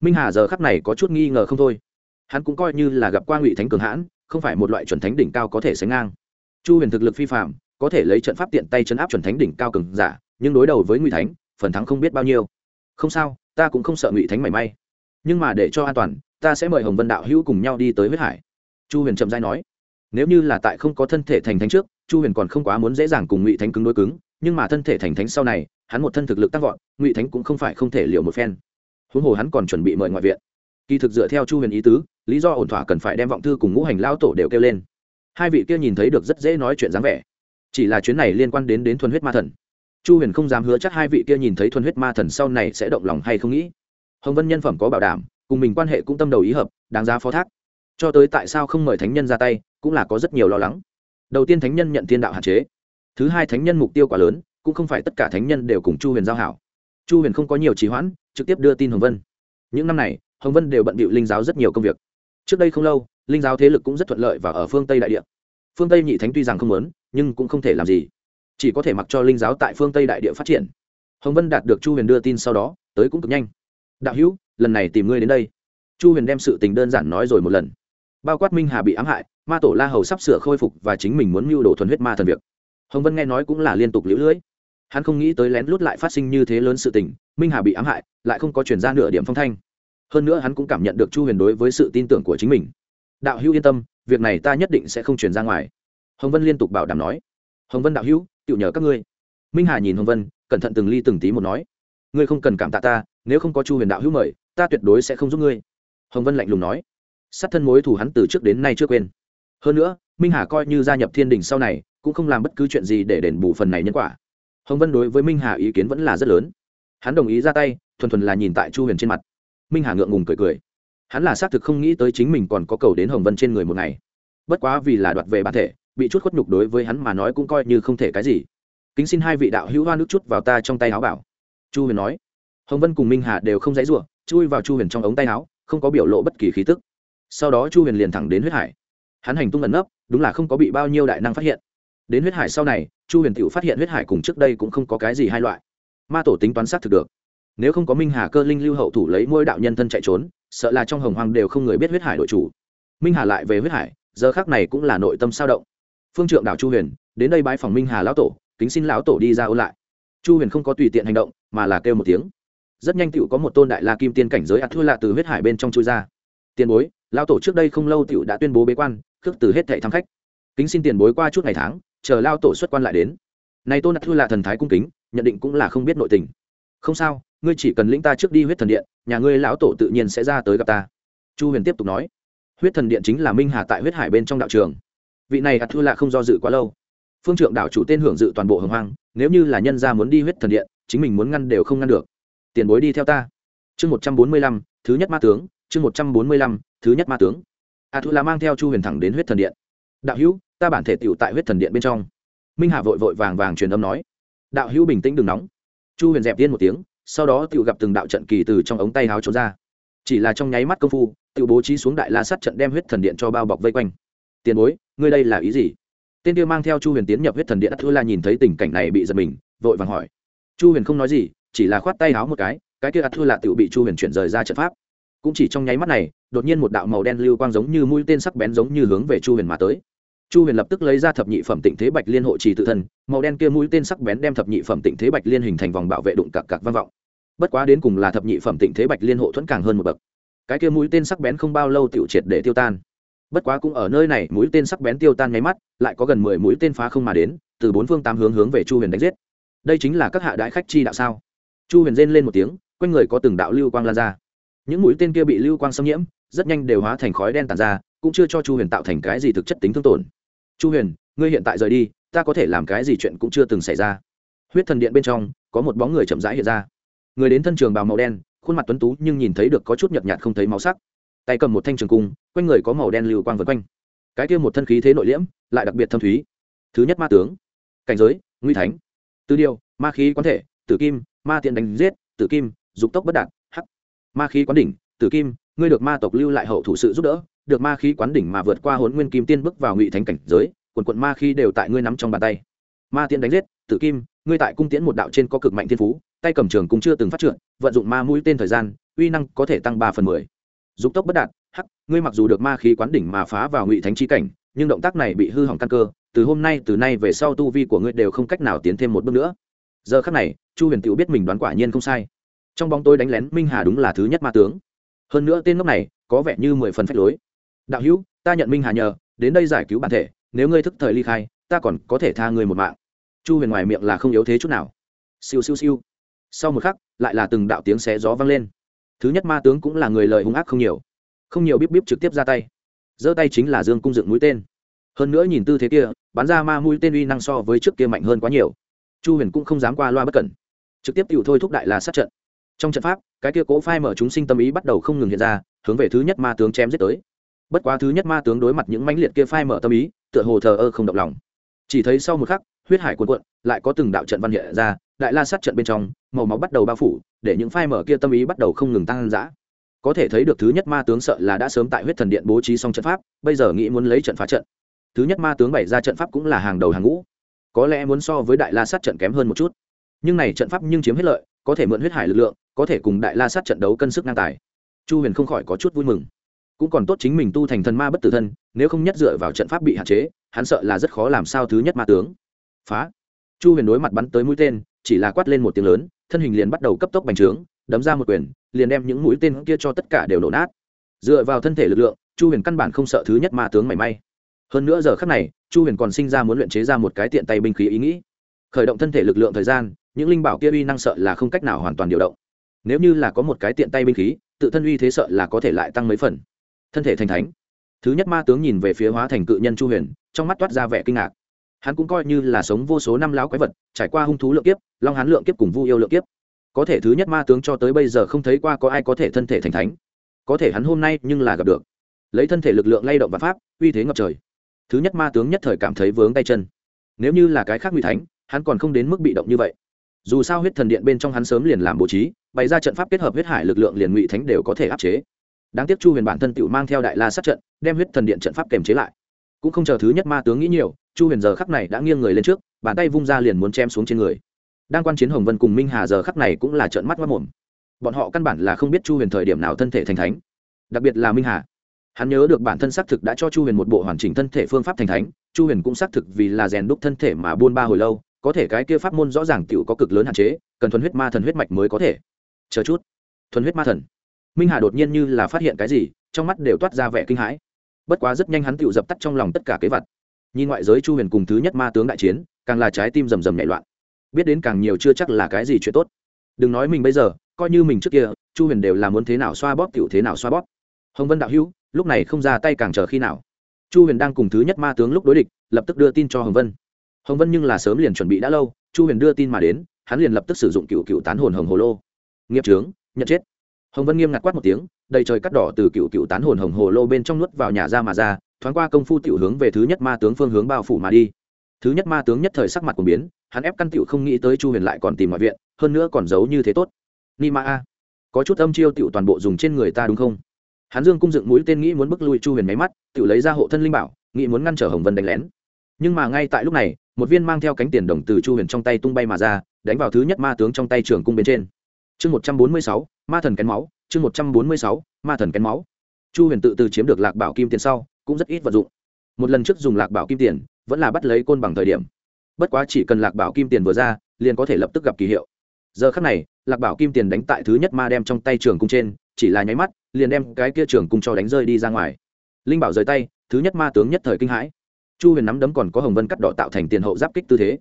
Minh hà giờ khắp này có chút nghi ngờ không thôi hắn cũng coi như là gặp qua ngụy thánh cường hãn, không phải một loại chuẩn thánh đỉnh cao có thể sánh ngang. Chu huyền thực lực phi phạm có thể lấy trận pháp tiện tay chấn áp chuẩn thánh đỉnh cao cường giả, nhưng đối đầu với ngụy thánh, phần thắng không biết bao nhiêu. Không sao, ta cũng không sợ ngụy thánh mảy may. Nhưng mà để cho an toàn, ta sẽ mời hồng vân đạo hữu cùng nhau đi tới huyết hải. Chu huyền trầm dai nói. Nếu như là tại không có thân thể thành thánh trước, chu huyền còn không quá muốn dễ dàng cùng ngụy thánh cứng đối cứng, nhưng mà thân thể thành thánh sau này, hắn một thân thực lực tăng vọt, ngụy thánh cũng không phải không thể liệu một phen. Huống hồ hắn còn chuẩn bị mời ngoại viện. Kỳ thực dựa theo chu huyền ý tứ lý do ổn thỏa cần phải đem vọng thư cùng ngũ hành lao tổ đều kêu lên. Hai vị kia nhìn thấy được rất dễ nói chuyện dáng vẻ. Chỉ là chuyến này liên quan đến đến thuần huyết ma thần. Chu huyền không dám hứa chắc hai vị kia nhìn thấy thuần huyết ma thần sau này sẽ động lòng hay không nghĩ. Hồng vân nhân phẩm có bảo đảm, cùng mình quan hệ cũng tâm đầu ý hợp, đáng giá phó thác. Cho tới tại sao không mời thánh nhân ra tay, cũng là có rất nhiều lo lắng. Đầu tiên thánh nhân nhận thiên đạo hạn chế. Thứ hai thánh nhân mục tiêu quá lớn, cũng không phải tất cả thánh nhân đều cùng chu huyền giao hảo. Chu huyền không có nhiều trì hoãn, trực tiếp đưa tin hồng vân. Những năm này, hồng vân đều bận bịu linh giáo rất nhiều công việc trước đây không lâu, linh giáo thế lực cũng rất thuận lợi và ở phương tây đại địa. Phương tây nhị thánh tuy rằng không lớn, nhưng cũng không thể làm gì. Chỉ có thể mặc cho linh giáo tại phương tây đại địa phát triển. Hồng vân đạt được chu huyền đưa tin sau đó, tới cũng cực nhanh. Đạo hữu, lần này tìm ngươi đến đây. Chu huyền đem sự tình đơn giản nói rồi một lần. Bao quát minh hà bị ám hại, ma tổ la hầu sắp sửa khôi phục và chính mình muốn mưu đồ thuần huyết ma thần việc. Hồng vân nghe nói cũng là liên tục liễu lưỡi hắn không nghĩ tới lén lút lại phát sinh như thế lớn sự tình, minh hà bị ám hại, lại không có chuyển ra nửa điểm phong thanh hơn nữa hắn cũng cảm nhận được chu huyền đối với sự tin tưởng của chính mình. Đạo hữu yên tâm, việc này ta nhất định sẽ không chuyển ra ngoài. Hồng vân liên tục bảo đảm nói. Hồng vân đạo hữu tự nhờ các ngươi. Minh hà nhìn hồng vân, cẩn thận từng ly từng tí một nói. Ngươi không cần cảm tạ ta, nếu không có chu huyền đạo hữu mời, ta tuyệt đối sẽ không giúp ngươi. Hồng vân lạnh lùng nói. Sát thân mối thù hắn từ trước đến nay chưa quên. Hơn nữa, minh hà coi như gia nhập thiên đình sau này, cũng không làm bất cứ chuyện gì để đền bù phần này nhân quả. Hồng vân đối với minh hà ý kiến vẫn là rất lớn. Hắn đồng ý ra tay, thuần thuần là nhìn tại chu huyền trên mặt minh hà ngượng ngùng cười cười. Hắn là xác thực không nghĩ tới chính mình còn có cầu đến hồng vân trên người một ngày. Bất quá vì là đoạt về bản thể, bị chút khuất nhục đối với hắn mà nói cũng coi như không thể cái gì. Kính xin hai vị đạo hữu hoa nước chút vào ta trong tay áo bảo. Chu huyền nói. Hồng vân cùng minh hà đều không dãy r u ộ chui vào chu huyền trong ống tay áo, không có biểu lộ bất kỳ khí tức. Sau đó chu huyền liền thẳng đến huyết hải. Hắn hành tung ẩn nấp, đúng là không có bị bao nhiêu đại năng phát hiện. Đến huyết hải sau này, chu huyền t phát hiện huyết hải cùng trước đây cũng không có cái gì hai loại. Ma tổ tính toán xác thực được nếu không có minh hà cơ linh lưu hậu thủ lấy mỗi đạo nhân thân chạy trốn, sợ là trong hồng hoàng đều không người biết huyết hải đội chủ. Minh hà lại về huyết hải, giờ khác này cũng là nội tâm sao động. Phương trượng đảo chu huyền, đến đây bãi phòng minh hà lão tổ, kính xin lão tổ đi ra ôn lại. Chu huyền không có tùy tiện hành động, mà là kêu một tiếng. Rất nhanh tựu có một tôn đại la kim tiên cảnh giới ạt thua lạ từ huyết hải bên trong chui ra. Tiền bối, lão tổ trước đây không lâu tựu đã tuyên bố bế quan, khước từ hết thệ thăm khách. Kính xin tiền bối qua chút ngày tháng, chờ lao tổ xuất quan lại đến. Này tôn ạt thua lạ thần thái cung kính, nhận định cũng là không biết nội tình. Không sao ngươi chỉ cần lĩnh ta trước đi huyết thần điện, nhà ngươi lão tổ tự nhiên sẽ ra tới gặp ta. Chu huyền tiếp tục nói. Huyết thần điện chính là minh hà tại huyết hải bên trong đạo trường. Vị này ạt thư lạ không do dự quá lâu. Phương trượng đảo chủ tên hưởng dự toàn bộ hồng hoang, nếu như là nhân gia muốn đi huyết thần điện, chính mình muốn ngăn đều không ngăn được. Tiền bối đi theo ta. Chương một trăm bốn mươi lăm, thứ nhất ma tướng, chương một trăm bốn mươi lăm, thứ nhất ma tướng. A thu là mang theo chu huyền thẳng đến huyết thần điện. Đạo hữu, ta bản thể t tại huyết thần điện bên trong. Minh hà vội vội vàng vàng truyền âm nói. Đạo hữu bình tĩnh đừng nóng. Chu huyền dẹp tiên một tiếng sau đó tự gặp từng đạo trận kỳ từ trong ống tay háo trốn ra. Chỉ là trong nháy mắt công phu tự bố trí xuống đại la sắt trận đem huyết thần điện cho bao bọc vây quanh. Tiền bối, ngươi đây là ý gì? Tên kia mang theo chu huyền tiến nhập huyết thần điện ắt thua la nhìn thấy tình cảnh này bị giật mình, vội vàng hỏi. Chu huyền không nói gì, chỉ là khoát tay háo một cái cái kia ắt là tự bị chu huyền chuyển rời ra trận pháp. Cũng chỉ trong nháy mắt này, đột nhiên một đạo màu đen lưu quang giống như mũi tên sắc bén giống như hướng về chu huyền mà tới chu huyền lập tức lấy ra thập nhị phẩm tịnh thế bạch liên hộ trì tự thân, màu đen kia mũi tên sắc bén đem thập nhị phẩm tịnh thế bạch liên hình thành vòng bảo vệ đụng cặc cặc vang vọng. Bất quá đến cùng là thập nhị phẩm tịnh thế bạch liên hộ thuẫn càng hơn một bậc. Cái kia mũi tên sắc bén không bao lâu tiểu triệt để tiêu tan. Bất quá cũng ở nơi này, mũi tên sắc bén tiêu tan nháy mắt, lại có gần mười mũi tên phá không mà đến, từ bốn phương tám hướng hướng về chu huyền đánh giết. Đây chính là các hạ đại khách chi đạo sao? Chu huyền rên lên một tiếng, quanh người có từng đạo lưu quang lan ra. Những mũi tên kia bị lưu quang xâm nhiễm, rất nhanh đều hóa thành khói đen tàn ra, cũng chưa cho chu huyền tạo thành cái gì thực chất tính thương tổn chu huyền, ngươi hiện tại rời đi, ta có thể làm cái gì chuyện cũng chưa từng xảy ra. Huyết thần điện bên trong, có một bóng người chậm rãi hiện ra. Người đến thân trường bào màu đen, khuôn mặt tuấn tú nhưng nhìn thấy được có chút nhợt nhạt không thấy máu sắc. Tay cầm một thanh trường cung, quanh người có màu đen lưu quang vân quanh. Cái kia một thân khí thế nội liễm, lại đặc biệt thâm thúy. Thứ nhất ma tướng, cảnh giới nguy thánh. Tư điều, ma khí quán thể, tử kim, ma tiện đánh giết, tử kim, dục tốc bất đạt, hắc. Ma khí quán đỉnh, tử kim, ngươi được ma tộc lưu lại hậu thủ sự giúp đỡ được ma khí quán đỉnh mà vượt qua hốn nguyên kim tiên bước vào ngụy thánh cảnh giới quần quận ma khí đều tại ngươi nắm trong bàn tay. Ma tiên đánh giết tử kim ngươi tại cung tiễn một đạo trên có cực mạnh thiên phú tay cầm trường cũng chưa từng phát triển, vận dụng ma mũi tên thời gian uy năng có thể tăng ba phần mười. Dục tốc bất đạt hắc ngươi mặc dù được ma khí quán đỉnh mà phá vào ngụy thánh chi cảnh nhưng động tác này bị hư hỏng căn cơ từ hôm nay từ nay về sau tu vi của ngươi đều không cách nào tiến thêm một bước nữa. Giờ khắc này chu huyền tự biết mình đoán quả nhiên không sai. Trong bóng tôi đánh lén minh hà đúng là thứ nhất ma tướng. Hơn nữa tên ngốc này có vẻ như mười phần phách lối đạo hữu, ta nhận minh hà nhờ, đến đây giải cứu bản thể, nếu ngươi thức thời ly khai, ta còn có thể tha người một mạng. Chu huyền ngoài miệng là không yếu thế chút nào. Siêu siêu siêu. Sau một khắc, lại là từng đạo tiếng xé gió vang lên. Thứ nhất ma tướng cũng là người lời hung ác không nhiều. Không nhiều bíp bíp trực tiếp ra tay. Giơ tay chính là dương cung dựng mũi tên. Hơn nữa nhìn tư thế kia, bắn ra ma mũi tên uy năng so với trước kia mạnh hơn quá nhiều. Chu huyền cũng không dám qua loa bất cẩn. Trực tiếp tự thôi thúc đại là sát trận. Trong trận pháp, cái kia cố phai mở chúng sinh tâm ý bắt đầu không ngừng hiện ra, hướng về thứ nhất ma tướng chém giết tới bất quá thứ nhất ma tướng đối mặt những mãnh liệt kia phai mở tâm ý, tựa hồ thờ ơ không động lòng. Chỉ thấy sau một khắc, huyết hải cuộn cuộn, lại có từng đạo trận văn hiện ra, đại la sát trận bên trong, màu máu bắt đầu bao phủ, để những phai mở kia tâm ý bắt đầu không ngừng tăng dã. Có thể thấy được thứ nhất ma tướng sợ là đã sớm tại huyết thần điện bố trí xong trận pháp, bây giờ nghĩ muốn lấy trận phá trận. Thứ nhất ma tướng bày ra trận pháp cũng là hàng đầu hàng ngũ. Có lẽ muốn so với đại la sát trận kém hơn một chút. Nhưng này trận pháp nhưng chiếm hết lợi, có thể mượn huyết hải lực lượng, có thể cùng đại la sát trận đấu cân sức ngang tài. Chu huyền không khỏi có chút vui mừng cũng còn tốt chính mình tu thành thần ma bất tử thân, nếu không nhất dựa vào trận pháp bị hạn chế, hắn sợ là rất khó làm sao thứ nhất ma tướng. Phá. Chu huyền đối mặt bắn tới mũi tên, chỉ là quát lên một tiếng lớn, thân hình liền bắt đầu cấp tốc bành trướng, đấm ra một quyền, liền đem những mũi tên kia cho tất cả đều nổ nát. Dựa vào thân thể lực lượng, chu huyền căn bản không sợ thứ nhất ma tướng mảy may. Hơn nữa giờ khắc này, chu huyền còn sinh ra muốn luyện chế ra một cái tiện tay binh khí ý nghĩ. Khởi động thân thể lực lượng thời gian, những linh bảo kia uy năng sợ là không cách nào hoàn toàn điều động. Nếu như là có một cái tiện tay binh khí, tự thân uy thế sợ là có thể lại tăng mấy phần thân thể thành thánh. Thứ nhất ma tướng nhìn về phía hóa thành cự nhân chu huyền, trong mắt toát ra vẻ kinh ngạc. Hắn cũng coi như là sống vô số năm láo quái vật, trải qua hung thú lượng kiếp, long hán lượng kiếp cùng vu yêu lượng kiếp. Có thể thứ nhất ma tướng cho tới bây giờ không thấy qua có ai có thể thân thể thành thánh. Có thể hắn hôm nay nhưng là gặp được. Lấy thân thể lực lượng lay động và pháp, uy thế ngập trời. Thứ nhất ma tướng nhất thời cảm thấy vướng tay chân. Nếu như là cái khác nguy thánh, hắn còn không đến mức bị động như vậy. Dù sao huyết thần điện bên trong hắn sớm liền làm bố trí, bày ra trận pháp kết hợp huyết hải lực lượng liền ngụy thánh đều có thể áp chế đáng tiếc chu huyền bản thân tự mang theo đại la sát trận, đem huyết thần điện trận pháp kềm chế lại. Cũng không chờ thứ nhất ma tướng nghĩ nhiều, chu huyền giờ khắc này đã nghiêng người lên trước, bàn tay vung ra liền muốn chém xuống trên người. Đang quan chiến hồng vân cùng minh hà giờ khắc này cũng là trợn mắt mất mồm bọn họ căn bản là không biết chu huyền thời điểm nào thân thể thành thánh. Đặc biệt là minh hà. Hắn nhớ được bản thân xác thực đã cho chu huyền một bộ hoàn chỉnh thân thể phương pháp thành thánh, chu huyền cũng xác thực vì là rèn đúc thân thể mà buôn ba hồi lâu, có thể cái kia pháp môn rõ ràng t có cực lớn hạn chế, cần thuần huyết ma thần huyết mạch mới có thể. Chờ chút. Thuần huyết ma thần minh hà đột nhiên như là phát hiện cái gì, trong mắt đều toát ra vẻ kinh hãi. Bất quá rất nhanh hắn tự dập tắt trong lòng tất cả kế vật. Nhìn ngoại giới chu huyền cùng thứ nhất ma tướng đại chiến, càng là trái tim rầm rầm nhảy loạn. Biết đến càng nhiều chưa chắc là cái gì chuyện tốt. Đừng nói mình bây giờ, coi như mình trước kia, chu huyền đều là muốn thế nào xoa bóp tiểu thế nào xoa bóp. Hồng vân đạo hữu, lúc này không ra tay càng chờ khi nào? Chu huyền đang cùng thứ nhất ma tướng lúc đối địch, lập tức đưa tin cho hồng vân. Hồng vân nhưng là sớm liền chuẩn bị đã lâu, chu huyền đưa tin mà đến, hắn liền lập tức sử dụng cựu cựu tán hồn hồng hồ lô. Nghiệp trướng nhận chết hồng vân nghiêm ngặt quát một tiếng, đầy trời cắt đỏ từ cựu cựu tán hồn hồng hồ lô bên trong nuốt vào nhà ra mà ra, thoáng qua công phu tiểu hướng về thứ nhất ma tướng phương hướng bao phủ mà đi. Thứ nhất ma tướng nhất thời sắc mặt của biến, hắn ép căn tiểu không nghĩ tới chu huyền lại còn tìm mọi viện, hơn nữa còn giấu như thế tốt. Ni ma a, có chút âm chiêu tiểu toàn bộ dùng trên người ta đúng không? Hắn dương cung dựng mũi tên nghĩ muốn bức lui chu huyền máy mắt, tiểu lấy ra hộ thân linh bảo, nghĩ muốn ngăn trở hồng vân đánh lén. Nhưng mà ngay tại lúc này, một viên mang theo cánh tiền đồng từ chu huyền trong tay tung bay mà ra, đánh vào thứ nhất ma tướng trong tay trường cung bên trên. Chương một trăm bốn mươi sáu ma thần kén máu, chương một trăm bốn mươi sáu, ma thần kén máu. Chu huyền tự từ chiếm được lạc bảo kim tiền sau, cũng rất ít vật dụng. Một lần trước dùng lạc bảo kim tiền, vẫn là bắt lấy côn bằng thời điểm. Bất quá chỉ cần lạc bảo kim tiền vừa ra, liền có thể lập tức gặp kỳ hiệu. Giờ khắc này, lạc bảo kim tiền đánh tại thứ nhất ma đem trong tay trường cung trên, chỉ là nháy mắt, liền đem cái kia trường cung cho đánh rơi đi ra ngoài. Linh bảo rời tay, thứ nhất ma tướng nhất thời kinh hãi. Chu huyền nắm đấm còn có hồng vân cắt đỏ tạo thành tiền hậu giáp kích tư thế.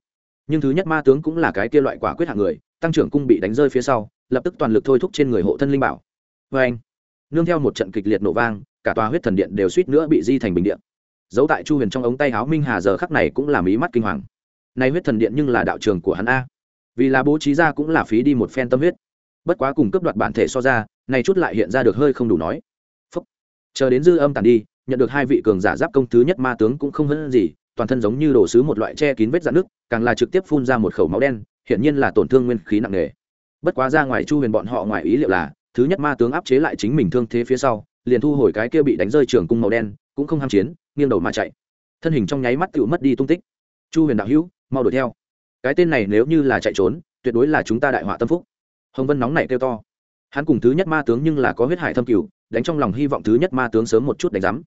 Nhưng thứ nhất ma tướng cũng là cái kia loại quả quyết hạng người, tăng trưởng cung bị đánh rơi phía sau lập tức toàn lực thôi thúc trên người hộ thân linh bảo. Vê anh, nương theo một trận kịch liệt nổ vang, cả tòa huyết thần điện đều suýt nữa bị di thành bình điện giấu tại chu huyền trong ống tay áo minh hà giờ khắc này cũng là mí mắt kinh hoàng. Nay huyết thần điện nhưng là đạo trường của hắn a. Vì là bố trí ra cũng là phí đi một phen tâm huyết. Bất quá cùng cấp đoạt bản thể so ra này chút lại hiện ra được hơi không đủ nói. Phúc. chờ đến dư âm tàn đi, nhận được hai vị cường giả giáp công thứ nhất ma tướng cũng không hơn gì, toàn thân giống như đổ sứ một loại che kín vết dạn nước càng là trực tiếp phun ra một khẩu máu đen, hiển nhiên là tổn thương nguyên khí nặng nề bất quá ra ngoài chu huyền bọn họ ngoài ý liệu là, thứ nhất ma tướng áp chế lại chính mình thương thế phía sau, liền thu hồi cái kia bị đánh rơi trường cung màu đen, cũng không ham chiến, nghiêng đầu mà chạy. Thân hình trong nháy mắt tự mất đi tung tích. Chu huyền đạo hữu, mau đuổi theo. Cái tên này nếu như là chạy trốn, tuyệt đối là chúng ta đại họa tâm phúc. Hồng vân nóng này kêu to. Hắn cùng thứ nhất ma tướng nhưng là có huyết hải thâm cửu, đánh trong lòng hy vọng thứ nhất ma tướng sớm một chút đánh giám.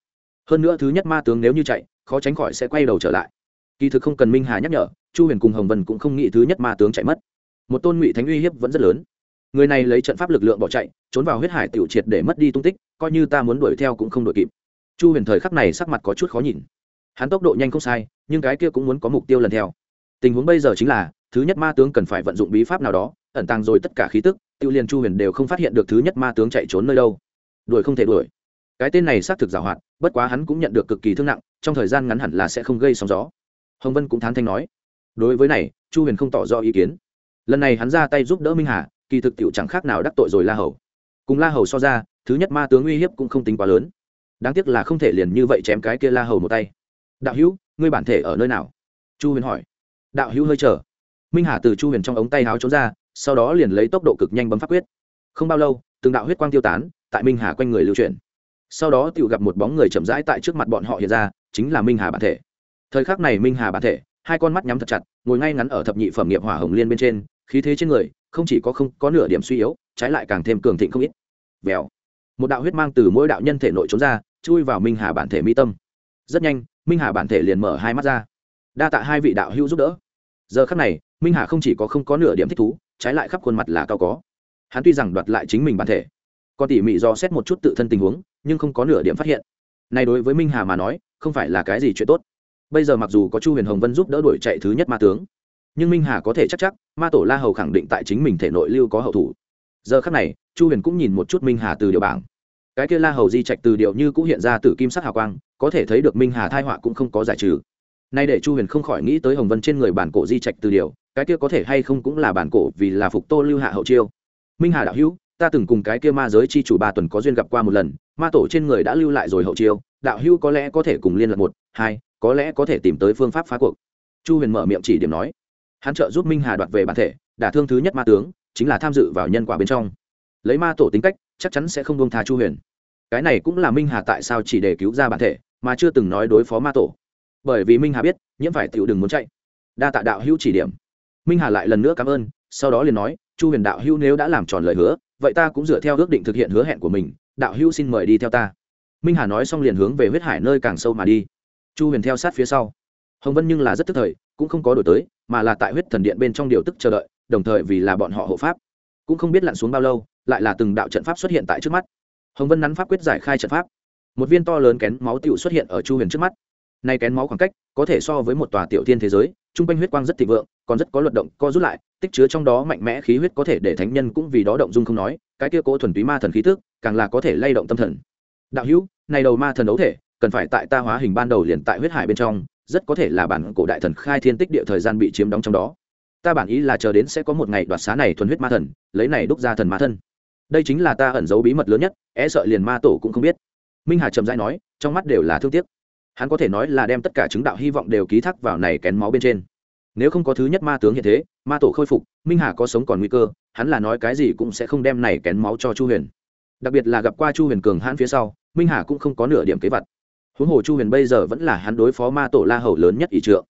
Hơn nữa thứ nhất ma tướng nếu như chạy, khó tránh khỏi sẽ quay đầu trở lại. Kỳ thực không cần minh hà nhắc nhở, chu huyền cùng hồng vân cũng không nghĩ thứ nhất ma tướng chạy mất một tôn ngụy thánh uy hiếp vẫn rất lớn. Người này lấy trận pháp lực lượng bỏ chạy, trốn vào huyết hải tiểu triệt để mất đi tung tích, coi như ta muốn đuổi theo cũng không đuổi kịp. Chu huyền thời khắc này sắc mặt có chút khó nhìn. Hắn tốc độ nhanh không sai, nhưng cái kia cũng muốn có mục tiêu lần theo. Tình huống bây giờ chính là, thứ nhất ma tướng cần phải vận dụng bí pháp nào đó, ẩn tàng rồi tất cả khí tức, tiêu liền chu huyền đều không phát hiện được thứ nhất ma tướng chạy trốn nơi đâu. Đuổi không thể đuổi. Cái tên này xác thực giảo hoạt, bất quá hắn cũng nhận được cực kỳ thương nặng, trong thời gian ngắn hẳn là sẽ không gây sóng gió. Hồng vân cũng thán thanh nói. Đối với này, chu huyền không tỏ rõ ý kiến lần này hắn ra tay giúp đỡ minh hà, kỳ thực tiệu chẳng khác nào đắc tội rồi la hầu. Cùng la hầu so ra, thứ nhất ma tướng uy hiếp cũng không tính quá lớn. Đáng tiếc là không thể liền như vậy chém cái kia la hầu một tay. Đạo hữu, ngươi bản thể ở nơi nào? Chu huyền hỏi. Đạo hữu hơi chờ. Minh hà từ chu huyền trong ống tay háo trốn ra, sau đó liền lấy tốc độ cực nhanh bấm pháp quyết. Không bao lâu, từng đạo huyết quang tiêu tán, tại minh hà quanh người lưu chuyển. Sau đó tự gặp một bóng người chậm rãi tại trước mặt bọn họ hiện ra, chính là minh hà bản thể. Thời khắc này minh hà bản thể, hai con mắt nhắm thật chặt, ngồi ngay ngắn ở thập nhị phẩm nghiệp hỏa hồng liên bên trên khí thế trên người, không chỉ có không có nửa điểm suy yếu, trái lại càng thêm cường thịnh không ít. Vèo. Một đạo huyết mang từ mỗi đạo nhân thể nội trốn ra, chui vào minh hà bản thể mi tâm. Rất nhanh, minh hà bản thể liền mở hai mắt ra. Đa tạ hai vị đạo hữu giúp đỡ. Giờ khắc này, minh hà không chỉ có không có nửa điểm thích thú, trái lại khắp khuôn mặt là cao có. Hắn tuy rằng đoạt lại chính mình bản thể, còn tỉ mỉ do xét một chút tự thân tình huống, nhưng không có nửa điểm phát hiện. Này đối với minh hà mà nói, không phải là cái gì chuyện tốt. Bây giờ mặc dù có chu huyền hồng vân giúp đỡ đuổi chạy thứ nhất ma tướng nhưng minh hà có thể chắc chắc, ma tổ la hầu khẳng định tại chính mình thể nội lưu có hậu thủ. Giờ khắc này, chu huyền cũng nhìn một chút minh hà từ điều bảng. Cái kia la hầu di trạch từ điều như cũng hiện ra từ kim sắc hào quang, có thể thấy được minh hà thai họa cũng không có giải trừ. Nay để chu huyền không khỏi nghĩ tới hồng vân trên người bản cổ di trạch từ điều cái kia có thể hay không cũng là bản cổ vì là phục tô lưu hạ hậu chiêu. Minh hà đạo hữu, ta từng cùng cái kia ma giới chi chủ ba tuần có duyên gặp qua một lần, ma tổ trên người đã lưu lại rồi hậu chiêu, đạo hữu có lẽ có thể cùng liên lạc một, hai, có lẽ có thể tìm tới phương pháp phá cuộc. Chu huyền mở miệng chỉ điểm nói hắn trợ giúp minh hà đoạt về bản thể, đả thương thứ nhất ma tướng, chính là tham dự vào nhân quả bên trong. Lấy ma tổ tính cách, chắc chắn sẽ không buông tha chu huyền. Cái này cũng là minh hà tại sao chỉ để cứu ra bản thể, mà chưa từng nói đối phó ma tổ. Bởi vì minh hà biết, nhiễm phải tiểu đừng muốn chạy. Đa tạ đạo hữu chỉ điểm. Minh hà lại lần nữa cảm ơn, sau đó liền nói, chu huyền đạo hữu nếu đã làm tròn lời hứa, vậy ta cũng dựa theo ước định thực hiện hứa hẹn của mình, đạo hữu xin mời đi theo ta. Minh hà nói xong liền hướng về huyết hải nơi càng sâu mà đi. Chu huyền theo sát phía sau hồng vân nhưng là rất tức thời, cũng không có đổi tới, mà là tại huyết thần điện bên trong điều tức chờ đợi, đồng thời vì là bọn họ hộ pháp. Cũng không biết lặn xuống bao lâu, lại là từng đạo trận pháp xuất hiện tại trước mắt. Hồng vân nắn pháp quyết giải khai trận pháp. Một viên to lớn kén máu tựu xuất hiện ở chu huyền trước mắt. Nay kén máu khoảng cách, có thể so với một tòa tiểu tiên thế giới t r u n g quanh huyết quang rất thịnh vượng, còn rất có luận động, co rút lại, tích chứa trong đó mạnh mẽ khí huyết có thể để thánh nhân cũng vì đó động dung không nói, cái kia cố thuần túy ma thần khí tức, càng là có thể lay động tâm thần. Đạo hữu, này đầu ma thần đấu thể, cần phải tại ta hóa hình ban đầu liền tại huyết hải bên trong rất có thể là bản cổ đại thần khai thiên tích địa thời gian bị chiếm đóng trong đó. Ta bản ý là chờ đến sẽ có một ngày đoạt xá này thuần huyết ma thần, lấy này đúc ra thần ma thân. Đây chính là ta ẩn giấu bí mật lớn nhất e sợ liền ma tổ cũng không biết. Minh hà trầm dãi nói, trong mắt đều là thương tiếc. Hắn có thể nói là đem tất cả chứng đạo hy vọng đều ký thác vào này kén máu bên trên. Nếu không có thứ nhất ma tướng hiện thế, ma tổ khôi phục, minh hà có sống còn nguy cơ, hắn là nói cái gì cũng sẽ không đem này kén máu cho chu huyền. Đặc biệt là gặp qua chu huyền cường hãn phía sau, minh hà cũng không có nửa điểm kế vật huống hồ chu huyền bây giờ vẫn là hắn đối phó ma tổ la hầu lớn nhất ỷ trượng.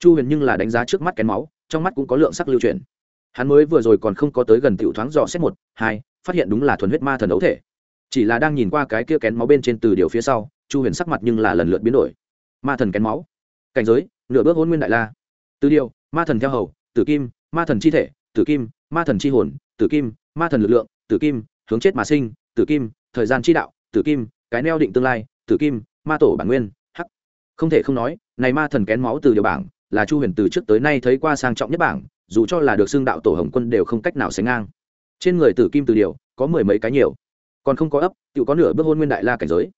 Chu huyền nhưng là đánh giá trước mắt kén máu, trong mắt cũng có lượng sắc lưu chuyển hắn mới vừa rồi còn không có tới gần tiểu thoáng dò xét một, hai, phát hiện đúng là thuần huyết ma thần đấu thể. Chỉ là đang nhìn qua cái kia kén máu bên trên từ điều phía sau, chu huyền sắc mặt nhưng là lần lượt biến đổi. Ma thần kén máu. Cảnh giới, nửa bước hôn nguyên đại la. Từ điều, ma thần theo hầu, tử kim, ma thần chi thể, tử kim, ma thần chi hồn, tử kim, ma thần lực lượng, tử kim, hướng chết mà sinh, tử kim, thời gian chi đạo, tử kim, cái neo định tương lai, tử kim ma tổ bản nguyên, hắc. Không thể không nói, này ma thần kén máu từ điều bảng, là chu huyền từ trước tới nay thấy qua sang trọng nhất bảng, dù cho là được xưng đạo tổ hồng quân đều không cách nào sánh ngang. Trên người tử kim từ điều, có mười mấy cái nhiều. Còn không có ấp tự có nửa bước hôn nguyên đại la cảnh giới.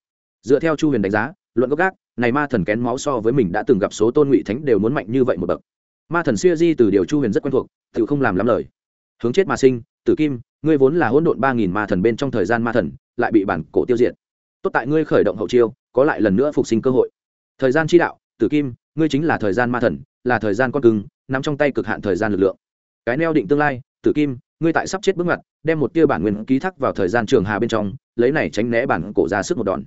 Dựa theo chu huyền đánh giá, luận gốc gác, này ma thần kén máu so với mình đã từng gặp số tôn ngụy thánh đều muốn mạnh như vậy một bậc. Ma thần xuya di từ điều chu huyền rất quen thuộc tự không làm lắm lời. Hướng chết mà sinh, tử kim, ngươi vốn là hỗn độn ba nghìn ma thần bên trong thời gian ma thần, lại bị bản cổ tiêu diệt. Tốt tại ngươi khởi động hậu chiêu có lại lần nữa phục sinh cơ hội. Thời gian chi đạo, tử kim, ngươi chính là thời gian ma thần, là thời gian con cưng nằm trong tay cực hạn thời gian lực lượng. Cái neo định tương lai, tử kim, ngươi tại sắp chết bước ngoặt, đem một tia bản nguyên ký thác vào thời gian trường hà bên trong, lấy này tránh né bản cổ ra sức một đòn.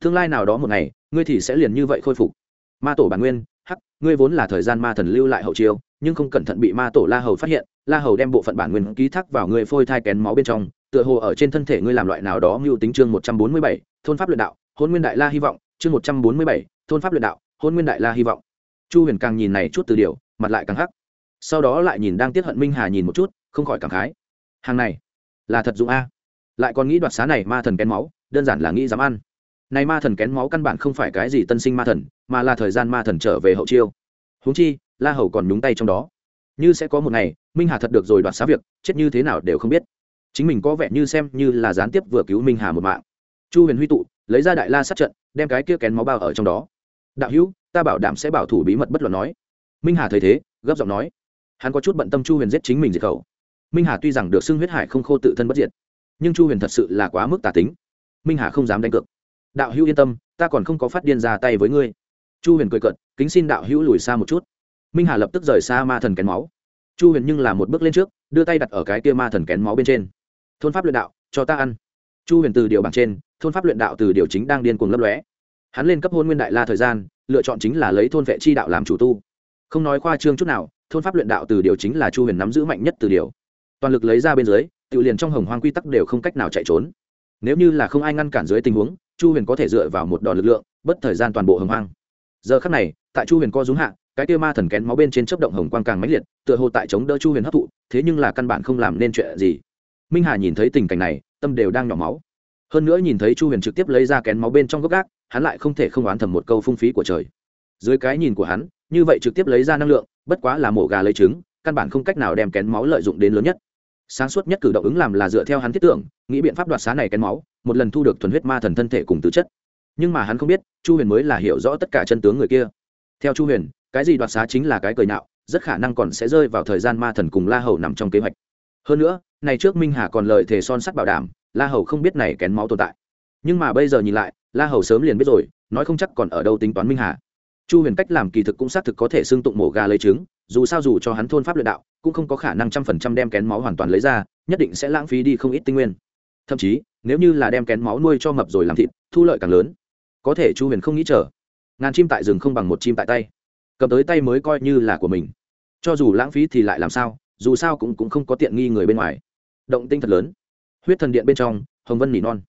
Tương lai nào đó một ngày, ngươi thì sẽ liền như vậy khôi phục. Ma tổ bản nguyên, hắc, ngươi vốn là thời gian ma thần lưu lại hậu chiêu, nhưng không cẩn thận bị ma tổ la hầu phát hiện, la hầu đem bộ phận bản nguyên ký thác vào ngươi phôi thai kén máu bên trong, tựa hồ ở trên thân thể ngươi làm loại nào đó mưu tính chương một trăm bốn mươi bảy, thôn pháp luyện đạo hôn nguyên đại la hy vọng, chương một trăm bốn mươi bảy, thôn pháp luyện đạo, hôn nguyên đại la hy vọng. Chu huyền càng nhìn này chút từ điều mặt lại càng hắc. Sau đó lại nhìn đang tiết hận minh hà nhìn một chút, không khỏi cảm khái. Hàng này, là thật dụng a. Lại còn nghĩ đoạt xá này ma thần kén máu, đơn giản là nghĩ dám ăn. Này ma thần kén máu căn bản không phải cái gì tân sinh ma thần, mà là thời gian ma thần trở về hậu chiêu. Huống chi, la hầu còn nhúng tay trong đó. Như sẽ có một ngày, minh hà thật được rồi đoạt xá việc, chết như thế nào đều không biết. Chính mình có vẻ như xem như là gián tiếp vừa cứu minh hà một mạng. Chu huyền huy tụ lấy ra đại la sát trận, đem cái kia kén máu bao ở trong đó. Đạo hữu, ta bảo đảm sẽ bảo thủ bí mật bất luận nói. Minh hà thấy thế, gấp giọng nói. Hắn có chút bận tâm chu huyền giết chính mình diệt khẩu. Minh hà tuy rằng được xưng huyết hải không khô tự thân bất diệt, nhưng chu huyền thật sự là quá mức tà tính. Minh hà không dám đánh cược. Đạo hữu yên tâm, ta còn không có phát điên ra tay với ngươi. Chu huyền cười cận kính xin đạo hữu lùi xa một chút. Minh hà lập tức rời xa ma thần kén máu. Chu huyền nhưng là một bước lên trước, đưa tay đặt ở cái kia ma thần kén máu bên trên. Thôn pháp luyện đạo, cho ta ăn. Chu huyền từ điều bảng trên thôn pháp luyện đạo từ điều chính đang điên cuồng lấp lóe. Hắn lên cấp hôn nguyên đại la thời gian, lựa chọn chính là lấy thôn vệ chi đạo làm chủ tu. Không nói khoa trương chút nào, thôn pháp luyện đạo từ điều chính là chu huyền nắm giữ mạnh nhất từ điều. Toàn lực lấy ra bên dưới, tự liền trong hồng hoang quy tắc đều không cách nào chạy trốn. Nếu như là không ai ngăn cản dưới tình huống, chu huyền có thể dựa vào một đòn lực lượng, bất thời gian toàn bộ hồng hoang. Giờ khắc này, tại chu huyền co dúng hạ, cái tiêu ma thần kén máu bên trên chấp động hồng quang càng mãnh liệt, tựa hồ tại chống đỡ chu huyền hấp thụ, thế nhưng là căn bản không làm nên chuyện gì. Minh hà nhìn thấy tình cảnh này, tâm đều đang nhỏ máu hơn nữa nhìn thấy chu huyền trực tiếp lấy ra kén máu bên trong gốc gác, hắn lại không thể không oán thầm một câu phung phí của trời. Dưới cái nhìn của hắn, như vậy trực tiếp lấy ra năng lượng, bất quá là mổ gà lấy trứng, căn bản không cách nào đem kén máu lợi dụng đến lớn nhất. Sáng suốt nhất cử động ứng làm là dựa theo hắn thiết tưởng, nghĩ biện pháp đoạt xá này kén máu, một lần thu được thuần huyết ma thần thân thể cùng tứ chất. Nhưng mà hắn không biết, chu huyền mới là hiểu rõ tất cả chân tướng người kia. Theo chu huyền, cái gì đoạt xá chính là cái cười nạo rất khả năng còn sẽ rơi vào thời gian ma thần cùng la hầu nằm trong kế hoạch. Hơn nữa, này trước minh hà còn lời thề son sắt bảo đảm la hầu không biết này kén máu tồn tại. Nhưng mà bây giờ nhìn lại la hầu sớm liền biết rồi nói không chắc còn ở đâu tính toán minh hà. Chu huyền cách làm kỳ thực cũng xác thực có thể xưng tụng mổ gà lấy trứng dù sao dù cho hắn thôn pháp luyện đạo cũng không có khả năng trăm phần trăm đem kén máu hoàn toàn lấy ra nhất định sẽ lãng phí đi không ít tinh nguyên. Thậm chí nếu như là đem kén máu nuôi cho mập rồi làm thịt thu lợi càng lớn. Có thể chu huyền không nghĩ chờ. Ngàn chim tại rừng không bằng một chim tại tay. Cầm tới tay mới coi như là của mình. Cho dù lãng phí thì lại làm sao dù sao cũng, cũng không có tiện nghi người bên ngoài. Động tinh thật lớn huyết thần điện bên trong, hồng vân nỉ non.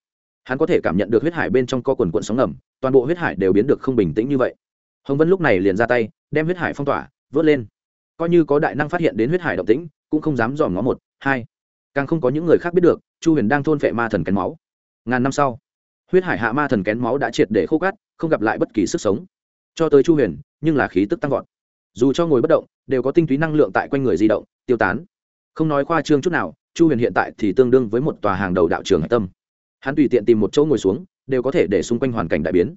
Hắn có thể cảm nhận được huyết hải bên trong co quần cuộn sóng ngầm, toàn bộ huyết hải đều biến được không bình tĩnh như vậy. Hồng vân lúc này liền ra tay, đem huyết hải phong tỏa, vớt lên. Coi như có đại năng phát hiện đến huyết hải động tĩnh, cũng không dám dòm ngó một, hai. Càng không có những người khác biết được, chu huyền đang thôn phệ ma thần kén máu. Ngàn năm sau, huyết hải hạ ma thần kén máu đã triệt để khô cát, không gặp lại bất kỳ sức sống. Cho tới chu huyền, nhưng là khí tức tăng vọt. Dù cho ngồi bất động, đều có tinh túy năng lượng tại quanh người di động, tiêu tán. Không nói khoa trương chút nào chu huyền hiện tại thì tương đương với một tòa hàng đầu đạo trường hạch tâm. Hắn tùy tiện tìm một chỗ ngồi xuống, đều có thể để xung quanh hoàn cảnh đại biến.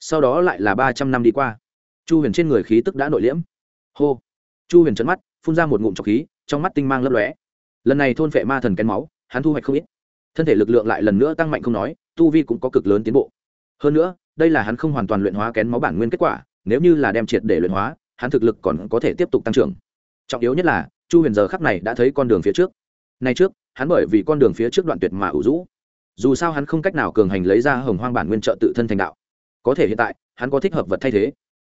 Sau đó lại là ba trăm năm đi qua. Chu huyền trên người khí tức đã nội liễm. Hô! Chu huyền trấn mắt, phun ra một ngụm trọc khí, trong mắt tinh mang lấp lóe. Lần này thôn vệ ma thần kén máu, hắn thu hoạch không ít. Thân thể lực lượng lại lần nữa tăng mạnh không nói, tu vi cũng có cực lớn tiến bộ. Hơn nữa, đây là hắn không hoàn toàn luyện hóa kén máu bản nguyên kết quả, nếu như là đem triệt để luyện hóa, hắn thực lực còn có thể tiếp tục tăng trưởng. Trọng yếu nhất là, chu huyền giờ khắc này đã thấy con đường phía trước nay trước, hắn bởi vì con đường phía trước đoạn tuyệt mà ủ rũ. Dù sao hắn không cách nào cường hành lấy ra hồng hoang bản nguyên trợ tự thân thành đạo. Có thể hiện tại, hắn có thích hợp vật thay thế.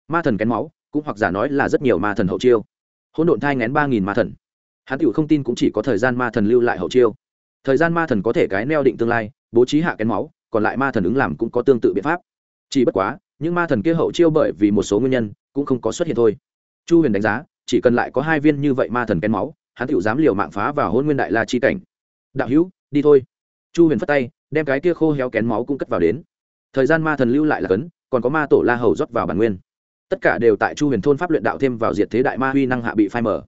Ma thần kén máu, cũng hoặc giả nói là rất nhiều ma thần hậu chiêu. Hỗn độn thai ngén ba nghìn ma thần. Hắn tựu không tin cũng chỉ có thời gian ma thần lưu lại hậu chiêu. Thời gian ma thần có thể cái neo định tương lai, bố trí hạ kén máu, còn lại ma thần ứng làm cũng có tương tự biện pháp. Chỉ bất quá, những ma thần kia hậu chiêu bởi vì một số nguyên nhân, cũng không có xuất hiện thôi. Chu huyền đánh giá, chỉ cần lại có hai viên như vậy ma thần kén máu hắn tựu dám liều mạng phá vào hôn nguyên đại la chi cảnh. Đạo hữu, đi thôi. Chu huyền phất tay, đem cái kia khô héo kén máu cũng cất vào đến. Thời gian ma thần lưu lại là cấn, còn có ma tổ la hầu rót vào bản nguyên. Tất cả đều tại chu huyền thôn pháp luyện đạo thêm vào diệt thế đại ma huy năng hạ bị phai mở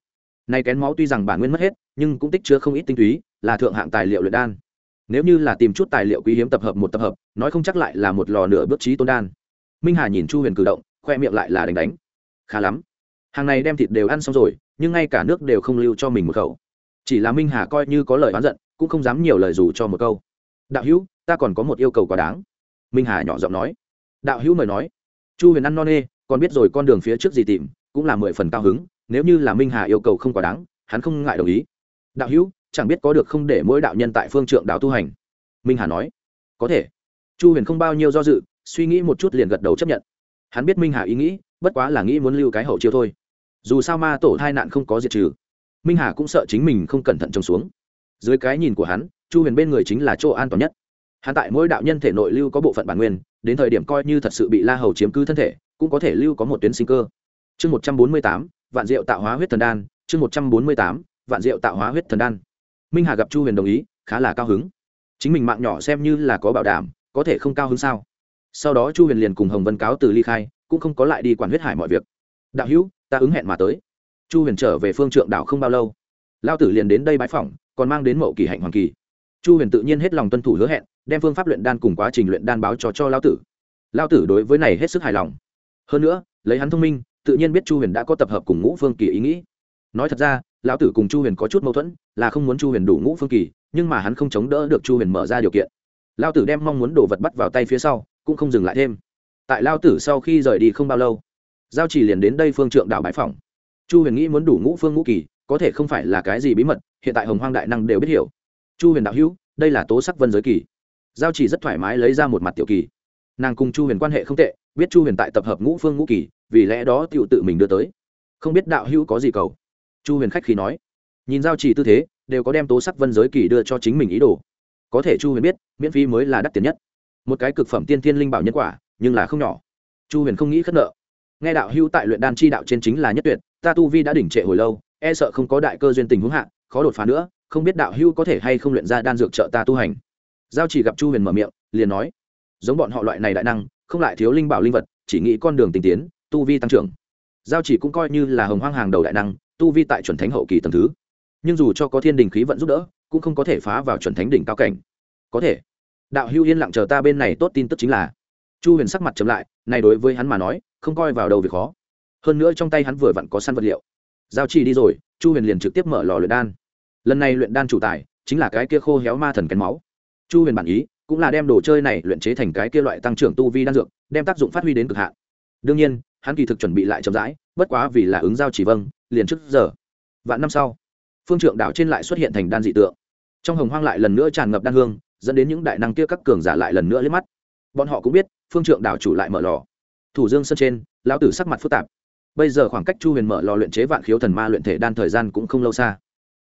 nay kén máu tuy rằng bản nguyên mất hết, nhưng cũng tích chứa không ít tinh túy, là thượng hạng tài liệu luyện đan. Nếu như là tìm chút tài liệu quý hiếm tập hợp một tập hợp, nói không chắc lại là một lò nửa bước trí tôn đan. Minh hà nhìn chu huyền cử động, khoe miệng lại là đánh đánh. Khá lắm. Hàng này đem thịt đều ăn xong rồi nhưng ngay cả nước đều không lưu cho mình một khẩu. Chỉ là minh hà coi như có lời oán giận, cũng không dám nhiều lời dù cho một câu. Đạo hữu, ta còn có một yêu cầu quá đáng. Minh hà nhỏ giọng nói. Đạo hữu mời nói. Chu huyền ăn no nê, còn biết rồi con đường phía trước gì tìm, cũng là mười phần cao hứng, nếu như là minh hà yêu cầu không quá đáng, hắn không ngại đồng ý. Đạo hữu, chẳng biết có được không để mỗi đạo nhân tại phương trượng đạo tu hành? Minh hà nói. Có thể. Chu huyền không bao nhiêu do dự, suy nghĩ một chút liền gật đầu chấp nhận. Hắn biết minh hà ý nghĩ, bất quá là nghĩ muốn lưu cái hậu chiêu thôi dù sao ma tổ hai nạn không có diệt trừ. Minh hà cũng sợ chính mình không cẩn thận trông xuống. Dưới cái nhìn của hắn, chu huyền bên người chính là chỗ an toàn nhất. Hắn tại mỗi đạo nhân thể nội lưu có bộ phận bản nguyên, đến thời điểm coi như thật sự bị la hầu chiếm cứ thân thể, cũng có thể lưu có một tuyến sinh cơ. Chương một trăm bốn mươi tám, vạn diệu tạo hóa huyết thần đan, chương một trăm bốn mươi tám, vạn diệu tạo hóa huyết thần đan. Minh hà gặp chu huyền đồng ý, khá là cao hứng. Chính mình mạng nhỏ xem như là có bảo đảm, có thể không cao hứng sao? Sau đó chu huyền liền cùng hồng vân cáo từ ly khai, cũng không có lại đi quản huyết hải mọi việc. Đạo hữu ta ứng hẹn mà tới. Chu huyền trở về phương trượng đảo không bao lâu lao tử liền đến đây bãi phỏng, còn mang đến mậu kỳ hạnh hoàng kỳ. Chu huyền tự nhiên hết lòng tuân thủ hứa hẹn, đem phương pháp luyện đan cùng quá trình luyện đan báo cho cho lao tử. Lao tử đối với này hết sức hài lòng. Hơn nữa, lấy hắn thông minh, tự nhiên biết chu huyền đã có tập hợp cùng ngũ phương kỳ ý nghĩ. Nói thật ra, lão tử cùng chu huyền có chút mâu thuẫn, là không muốn chu huyền đủ ngũ phương kỳ, nhưng mà hắn không chống đỡ được chu huyền mở ra điều kiện. Lao tử đem mong muốn đồ vật bắt vào tay phía sau, cũng không dừng lại thêm. Tại lao tử sau khi rời đi không bao lâu giao chỉ liền đến đây phương trượng đảo bãi phòng. Chu huyền nghĩ muốn đủ ngũ phương ngũ kỳ, có thể không phải là cái gì bí mật, hiện tại hồng hoang đại năng đều biết hiểu. Chu huyền đạo hữu, đây là tố sắc vân giới kỳ. Giao chỉ rất thoải mái lấy ra một mặt tiểu kỳ. Nàng cùng chu huyền quan hệ không tệ, biết chu huyền tại tập hợp ngũ phương ngũ kỳ, vì lẽ đó tự tự mình đưa tới. Không biết đạo hữu có gì cầu? Chu huyền khách khí nói. Nhìn giao chỉ tư thế, đều có đem tố sắc vân giới kỳ đưa cho chính mình ý đồ. Có thể chu huyền biết, miễn phí mới là đắt tiền nhất. Một cái cực phẩm tiên thiên linh bảo nhân quả, nhưng là không nhỏ. Chu huyền không nghĩ khất nợ nghe đạo hữu tại luyện đan chi đạo trên chính là nhất tuyệt, ta tu vi đã đỉnh trệ hồi lâu e sợ không có đại cơ duyên tình huống hạ, khó đột phá nữa, không biết đạo hữu có thể hay không luyện ra đan dược trợ ta tu hành. Giao chỉ gặp chu huyền mở miệng, liền nói, giống bọn họ loại này đại năng, không lại thiếu linh bảo linh vật, chỉ nghĩ con đường tình tiến, tu vi tăng trưởng. Giao chỉ cũng coi như là hồng hoang hàng đầu đại năng, tu vi tại chuẩn thánh hậu kỳ tầng thứ. Nhưng dù cho có thiên đình khí vận giúp đỡ, cũng không có thể phá vào chuẩn thánh đỉnh cao cảnh. Có thể. Đạo hữu yên lặng chờ ta bên này tốt tin tức chính là. Chu huyền sắc mặt chậm lại, này đối với hắn mà nói không coi vào đầu việc khó. Hơn nữa trong tay hắn vừa vặn có săn vật liệu. Giao chỉ đi rồi, chu huyền liền trực tiếp mở lò luyện đan. Lần này luyện đan chủ tài chính là cái kia khô héo ma thần kén máu. Chu huyền bản ý cũng là đem đồ chơi này luyện chế thành cái kia loại tăng trưởng tu vi đan dược, đem tác dụng phát huy đến cực hạn. Đương nhiên, hắn kỳ thực chuẩn bị lại chậm rãi, bất quá vì là ứng giao chỉ vâng liền trước giờ. Vạn năm sau, phương trượng đảo trên lại xuất hiện thành đan dị tượng. Trong hồng hoang lại lần nữa tràn ngập đan hương, dẫn đến những đại năng kia các cường giả lại lần nữa liếc mắt. Bọn họ cũng biết, phương trượng đảo chủ lại mở lò thủ dương sân trên, lão tử sắc mặt phức tạp. Bây giờ khoảng cách chu huyền mở lò luyện chế vạn khiếu thần ma luyện thể đan thời gian cũng không lâu xa.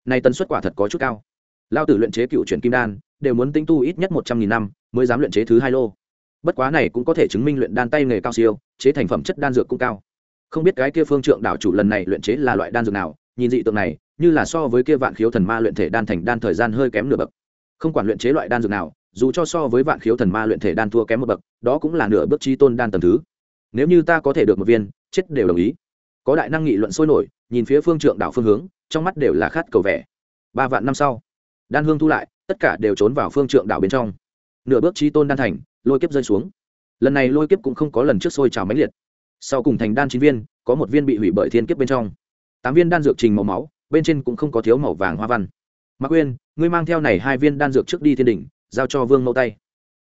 Nay tần suất quả thật có chút cao. Lao tử luyện chế cựu chuyển kim đan, đều muốn tinh tu ít nhất một trăm nghìn năm mới dám luyện chế thứ hai lô. Bất quá này cũng có thể chứng minh luyện đan tay nghề cao siêu, chế thành phẩm chất đan dược cũng cao. Không biết cái kia phương trượng đảo chủ lần này luyện chế là loại đan dược nào, nhìn dị tượng này, như là so với kia vạn khiếu thần ma luyện thể đan thành đan thời gian hơi kém nửa bậc. Không quản luyện chế loại đan dược nào, dù cho so với vạn khiếu thần ma luyện thể đan thua kém một bậc, đó cũng là nửa bước chi tôn đan tầm thứ nếu như ta có thể được một viên, chết đều đồng ý. Có đại năng nghị luận sôi nổi, nhìn phía phương trượng đảo phương hướng, trong mắt đều là khát cầu vẻ. Ba vạn năm sau, đan hương thu lại, tất cả đều trốn vào phương trượng đảo bên trong. Nửa bước chi tôn đan thành, lôi kiếp rơi xuống. Lần này lôi kiếp cũng không có lần trước sôi trào mãnh liệt. Sau cùng thành đan chín viên, có một viên bị hủy bởi thiên kiếp bên trong. Tám viên đan dược trình màu máu, bên trên cũng không có thiếu màu vàng hoa văn. Mạc uyên, ngươi mang theo này hai viên đan dược trước đi thiên đỉnh, giao cho vương mẫu tay.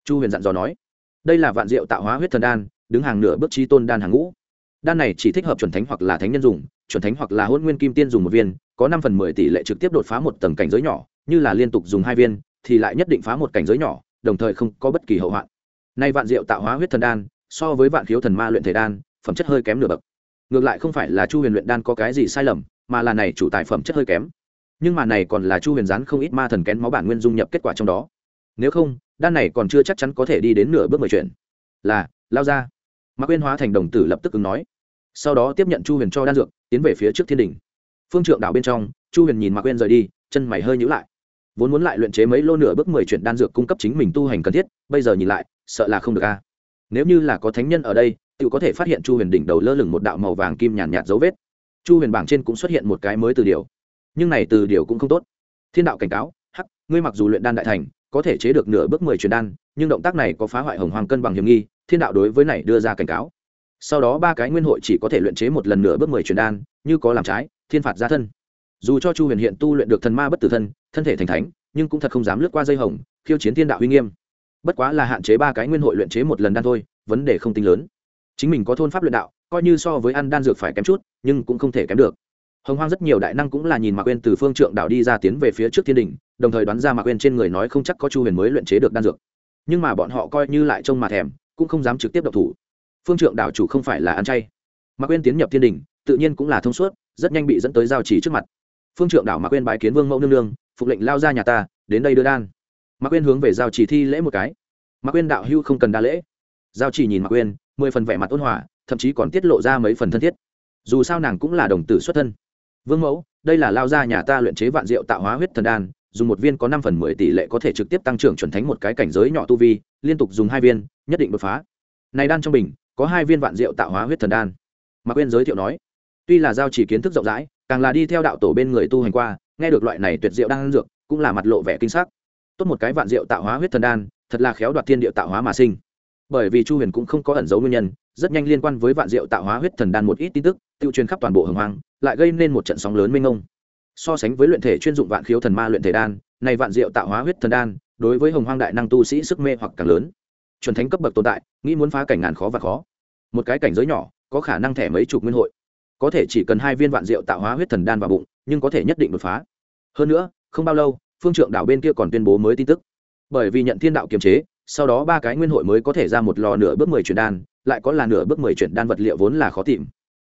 Chu huyền dặn dò nói, đây là vạn diệu tạo hóa huyết thần đan đứng hàng nửa bước chi tôn đan hàng ngũ. Đan này chỉ thích hợp chuẩn thánh hoặc là thánh nhân dùng, chuẩn thánh hoặc là hôn nguyên kim tiên dùng một viên, có năm phần mười tỷ lệ trực tiếp đột phá một tầng cảnh giới nhỏ, như là liên tục dùng hai viên, thì lại nhất định phá một cảnh giới nhỏ, đồng thời không có bất kỳ hậu hoạn. Nay vạn diệu tạo hóa huyết thần đan, so với vạn khiếu thần ma luyện thể đan, phẩm chất hơi kém nửa bậc. Ngược lại không phải là chu huyền luyện đan có cái gì sai lầm, mà là này chủ tài phẩm chất hơi kém. Nhưng mà này còn là chu huyền rán không ít ma thần kén máu bản nguyên dung nhập kết quả trong đó. Nếu không, đan này còn chưa chắc chắn có thể đi đến nửa bước mười chuyện. Là, lao ra mạc quyên hóa thành đồng tử lập tức ứng nói. Sau đó tiếp nhận chu huyền cho đan dược tiến về phía trước thiên đình phương trượng đảo bên trong chu huyền nhìn mạc quyên rời đi chân mày hơi nhữ lại. Vốn muốn lại luyện chế mấy lô nửa bước mười chuyện đan dược cung cấp chính mình tu hành cần thiết bây giờ nhìn lại sợ là không được a. Nếu như là có thánh nhân ở đây tự có thể phát hiện chu huyền đỉnh đầu lơ lửng một đạo màu vàng kim nhàn nhạt, nhạt dấu vết. Chu huyền bảng trên cũng xuất hiện một cái mới từ điều. Nhưng này từ điều cũng không tốt. Thiên đạo cảnh cáo hắc ngươi mặc dù luyện đan đại thành có thể chế được nửa bước mười truyền đan nhưng động tác này có phá hoại hồng hoàng cân bằng hiểm nghi thiên đạo đối với này đưa ra cảnh cáo. Sau đó ba cái nguyên hội chỉ có thể luyện chế một lần nửa bước mười truyền đan, như có làm trái, thiên phạt ra thân. Dù cho chu huyền hiện tu luyện được thần ma bất tử thân thân thể thành thánh, nhưng cũng thật không dám lướt qua dây hồng, khiêu chiến thiên đạo uy nghiêm. Bất quá là hạn chế ba cái nguyên hội luyện chế một lần đan thôi, vấn đề không tính lớn. Chính mình có thôn pháp luyện đạo, coi như so với ăn đan dược phải kém chút, nhưng cũng không thể kém được. Hồng hoang rất nhiều đại năng cũng là nhìn mạc quên từ phương trượng đạo đi ra tiến về phía trước thiên đình đồng thời đoán ra mạc quên trên người nói không chắc có chu huyền mới luyện chế được đan dược. Nhưng mà bọn họ coi như lại trông mà thèm cũng không dám trực tiếp độc thủ. Phương trượng đạo chủ không phải là ăn chay. Mạc quên tiến nhập thiên đình, tự nhiên cũng là thông suốt, rất nhanh bị dẫn tới giao chỉ trước mặt. Phương trượng đạo mạc quên bái kiến vương mẫu nương nương, phục lệnh lao ra nhà ta, đến đây đưa đan. Mạc quên hướng về giao chỉ thi lễ một cái. Mạc quên đạo hưu không cần đa lễ. Giao chỉ nhìn mạc quên mười phần vẻ mặt ôn hòa, thậm chí còn tiết lộ ra mấy phần thân thiết. Dù sao nàng cũng là đồng tử xuất thân. Vương mẫu, đây là lao ra nhà ta luyện chế vạn rượu tạo hóa huyết thần đan dùng một viên có năm phần mười tỷ lệ có thể trực tiếp tăng trưởng chuẩn thánh một cái cảnh giới nhỏ tu vi, liên tục dùng hai viên, nhất định đột phá. Này đan trong bình, có hai viên vạn rượu tạo hóa huyết thần đan. Mà quên giới thiệu nói, tuy là giao chỉ kiến thức rộng rãi, càng là đi theo đạo tổ bên người tu hành qua, nghe được loại này tuyệt diệu đang dược, cũng là mặt lộ vẻ kinh sắc. Tốt một cái vạn diệu tạo hóa huyết thần đan, thật là khéo đoạt thiên địa tạo hóa mà sinh. Bởi vì chu huyền cũng không có ẩn dấu nguyên nhân, rất nhanh liên quan với vạn diệu tạo hóa huyết thần đan một ít tin tức, tiêu truyền khắp toàn bộ hồng hoang, lại gây nên một trận sóng lớn mênh mông so sánh với luyện thể chuyên dụng vạn khiếu thần ma luyện thể đan, này vạn diệu tạo hóa huyết thần đan, đối với hồng hoang đại năng tu sĩ sức mê hoặc càng lớn. Chuẩn thánh cấp bậc tồn tại, nghĩ muốn phá cảnh ngàn khó và khó. Một cái cảnh giới nhỏ, có khả năng thẻ mấy chục nguyên hội. Có thể chỉ cần hai viên vạn diệu tạo hóa huyết thần đan vào bụng, nhưng có thể nhất định đột phá. Hơn nữa, không bao lâu, phương trượng đảo bên kia còn tuyên bố mới tin tức. Bởi vì nhận thiên đạo kiềm chế, sau đó ba cái nguyên hội mới có thể ra một lò nửa bước mười chuyển đan, lại có là nửa bước mười chuyển đan vật liệu vốn là khó tìm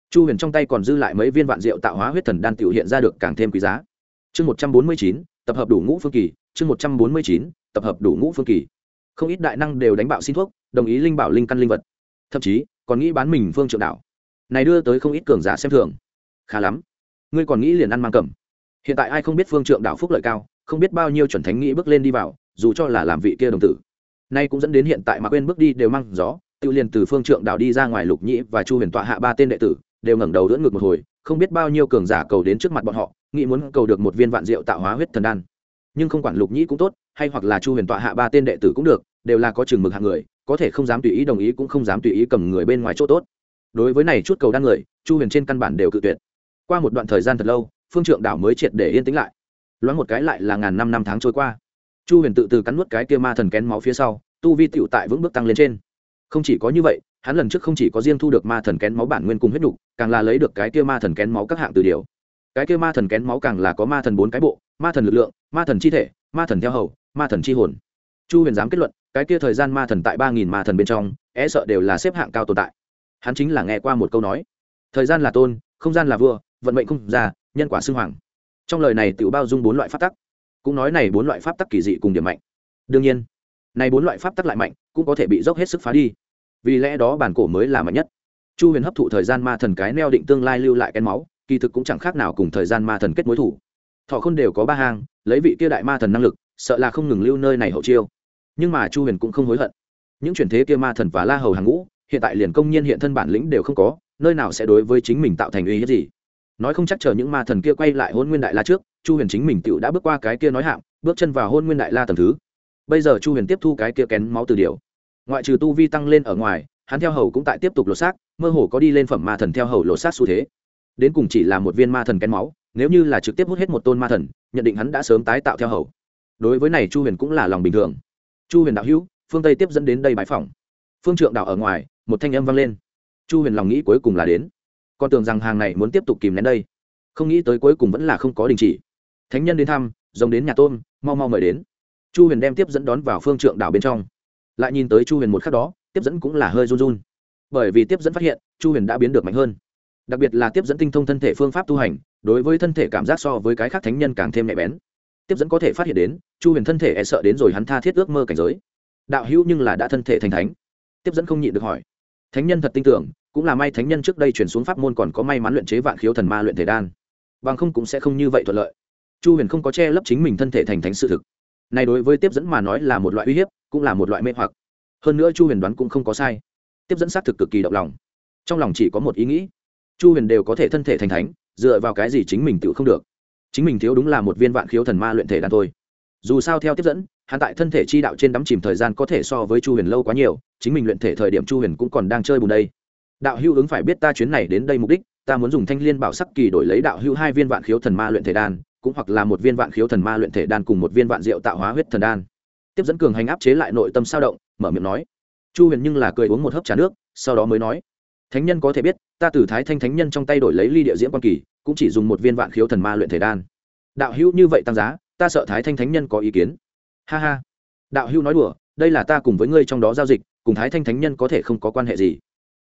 chu huyền trong tay còn dư lại mấy viên vạn diệu tạo hóa huyết thần đan tiểu hiện ra được càng thêm quý giá. Chương một trăm bốn mươi chín, tập hợp đủ ngũ phương kỳ. Chương một trăm bốn mươi chín, tập hợp đủ ngũ phương kỳ. Không ít đại năng đều đánh bạo xin thuốc, đồng ý linh bảo linh căn linh vật. Thậm chí, còn nghĩ bán mình phương trượng đạo. này đưa tới không ít cường giả xem thường. Khá lắm. Ngươi còn nghĩ liền ăn mang cầm. Hiện tại ai không biết phương trượng đạo phúc lợi cao, không biết bao nhiêu chuẩn thánh nghĩ bước lên đi vào, dù cho là làm vị kia đồng tử. Nay cũng dẫn đến hiện tại mà quên bước đi đều mang gió, tự liền từ phương trượng đạo đi ra ngoài lục nhĩ và chu huyền tọa hạ ba tên đệ tử đều ngẩng đầu đỡ ngược một hồi, không biết bao nhiêu cường giả cầu đến trước mặt bọn họ, nghĩ muốn cầu được một viên vạn diệu tạo hóa huyết thần đan. Nhưng không quản lục nhĩ cũng tốt, hay hoặc là chu huyền tọa hạ ba tên đệ tử cũng được, đều là có chừng mực hạng người, có thể không dám tùy ý đồng ý cũng không dám tùy ý cầm người bên ngoài chỗ tốt. Đối với này chút cầu đan người, chu huyền trên căn bản đều cự tuyệt. Qua một đoạn thời gian thật lâu, phương trượng đảo mới triệt để yên tĩnh lại. Loáng một cái lại là ngàn năm năm tháng trôi qua. Chu huyền tự từ cắn nuốt cái kia ma thần kén máu phía sau, tu vi tựu tại vững bước tăng lên trên. Không chỉ có như vậy hắn lần trước không chỉ có riêng thu được ma thần kén máu bản nguyên cùng huyết đục càng là lấy được cái kia ma thần kén máu các hạng từ điều cái kia ma thần kén máu càng là có ma thần bốn cái bộ ma thần lực lượng ma thần chi thể ma thần theo hầu ma thần chi hồn chu huyền dám kết luận cái kia thời gian ma thần tại ba nghìn ma thần bên trong e sợ đều là xếp hạng cao tồn tại hắn chính là nghe qua một câu nói thời gian là tôn không gian là vua vận mệnh không già nhân quả xưng hoàng trong lời này tự bao dung bốn loại pháp tắc cũng nói này bốn loại pháp tắc kỳ dị cùng điểm mạnh đương nhiên này bốn loại pháp tắc lại mạnh cũng có thể bị dốc hết sức phá đi vì lẽ đó bản cổ mới là mạnh nhất. Chu huyền hấp thụ thời gian ma thần cái neo định tương lai lưu lại kén máu, kỳ thực cũng chẳng khác nào cùng thời gian ma thần kết mối thủ. Thọ không đều có ba hang, lấy vị kia đại ma thần năng lực, sợ là không ngừng lưu nơi này hậu chiêu. Nhưng mà chu huyền cũng không hối hận. Những chuyển thế kia ma thần và la hầu hàng ngũ, hiện tại liền công nhiên hiện thân bản lĩnh đều không có, nơi nào sẽ đối với chính mình tạo thành uy hiếp gì. Nói không chắc chờ những ma thần kia quay lại hôn nguyên đại la trước, chu huyền chính mình tựu đã bước qua cái kia nói hạng, bước chân vào hôn nguyên đại la tầm thứ. Bây giờ chu huyền tiếp thu cái kia kén máu từ điều ngoại trừ tu vi tăng lên ở ngoài, hắn theo hầu cũng tại tiếp tục lột xác, mơ hồ có đi lên phẩm ma thần theo hầu lột xác xu thế. Đến cùng chỉ là một viên ma thần kén máu, nếu như là trực tiếp hút hết một tôn ma thần, nhận định hắn đã sớm tái tạo theo hầu. Đối với này chu huyền cũng là lòng bình thường. Chu huyền đạo hữu, phương tây tiếp dẫn đến đây bãi phòng phương trượng đạo ở ngoài, một thanh âm vang lên. Chu huyền lòng nghĩ cuối cùng là đến. Con tưởng rằng hàng này muốn tiếp tục kìm nén đây. Không nghĩ tới cuối cùng vẫn là không có đình chỉ. Thánh nhân đến thăm, rồng đến nhà tôm, mau mau mời đến. Chu huyền đem tiếp dẫn đón vào phương trượng đảo bên trong lại nhìn tới chu huyền một khắc đó, tiếp dẫn cũng là hơi run run. Bởi vì tiếp dẫn phát hiện, chu huyền đã biến được mạnh hơn. Đặc biệt là tiếp dẫn tinh thông thân thể phương pháp tu hành, đối với thân thể cảm giác so với cái khác thánh nhân càng thêm nhạy bén. Tiếp dẫn có thể phát hiện đến, chu huyền thân thể e sợ đến rồi hắn tha thiết ước mơ cảnh giới. Đạo hữu nhưng là đã thân thể thành thánh. Tiếp dẫn không nhịn được hỏi. Thánh nhân thật tin tưởng, cũng là may thánh nhân trước đây chuyển xuống pháp môn còn có may mắn luyện chế vạn khiếu thần ma luyện thể đan. Bằng không cũng sẽ không như vậy thuận lợi. Chu huyền không có che lấp chính mình thân thể thành thánh sự thực này đối với tiếp dẫn mà nói là một loại uy hiếp, cũng là một loại mê hoặc. Hơn nữa chu huyền đoán cũng không có sai. Tiếp dẫn xác thực cực kỳ động lòng. Trong lòng chỉ có một ý nghĩ. Chu huyền đều có thể thân thể thành thánh, dựa vào cái gì chính mình tự không được? Chính mình thiếu đúng là một viên vạn khiếu thần ma luyện thể đan thôi. Dù sao theo tiếp dẫn, hắn tại thân thể chi đạo trên đắm chìm thời gian có thể so với chu huyền lâu quá nhiều, chính mình luyện thể thời điểm chu huyền cũng còn đang chơi bùn đây. Đạo hữu ứng phải biết ta chuyến này đến đây mục đích, ta muốn dùng thanh liên bảo sắc kỳ đổi lấy đạo hữu hai viên vạn khiếu thần ma luyện thể đan cũng hoặc là một viên vạn khiếu thần ma luyện thể đan cùng một viên vạn rượu tạo hóa huyết thần đan. Tiếp dẫn cường hành áp chế lại nội tâm sao động, mở miệng nói. Chu huyền nhưng là cười uống một hớp trà nước, sau đó mới nói. Thánh nhân có thể biết, ta từ thái thanh thánh nhân trong tay đổi lấy ly địa diễm quan kỳ, cũng chỉ dùng một viên vạn khiếu thần ma luyện thể đan. Đạo hữu như vậy tăng giá, ta sợ thái thanh thánh nhân có ý kiến. Ha ha. Đạo hữu nói đùa, đây là ta cùng với ngươi trong đó giao dịch, cùng thái thanh thánh nhân có thể không có quan hệ gì.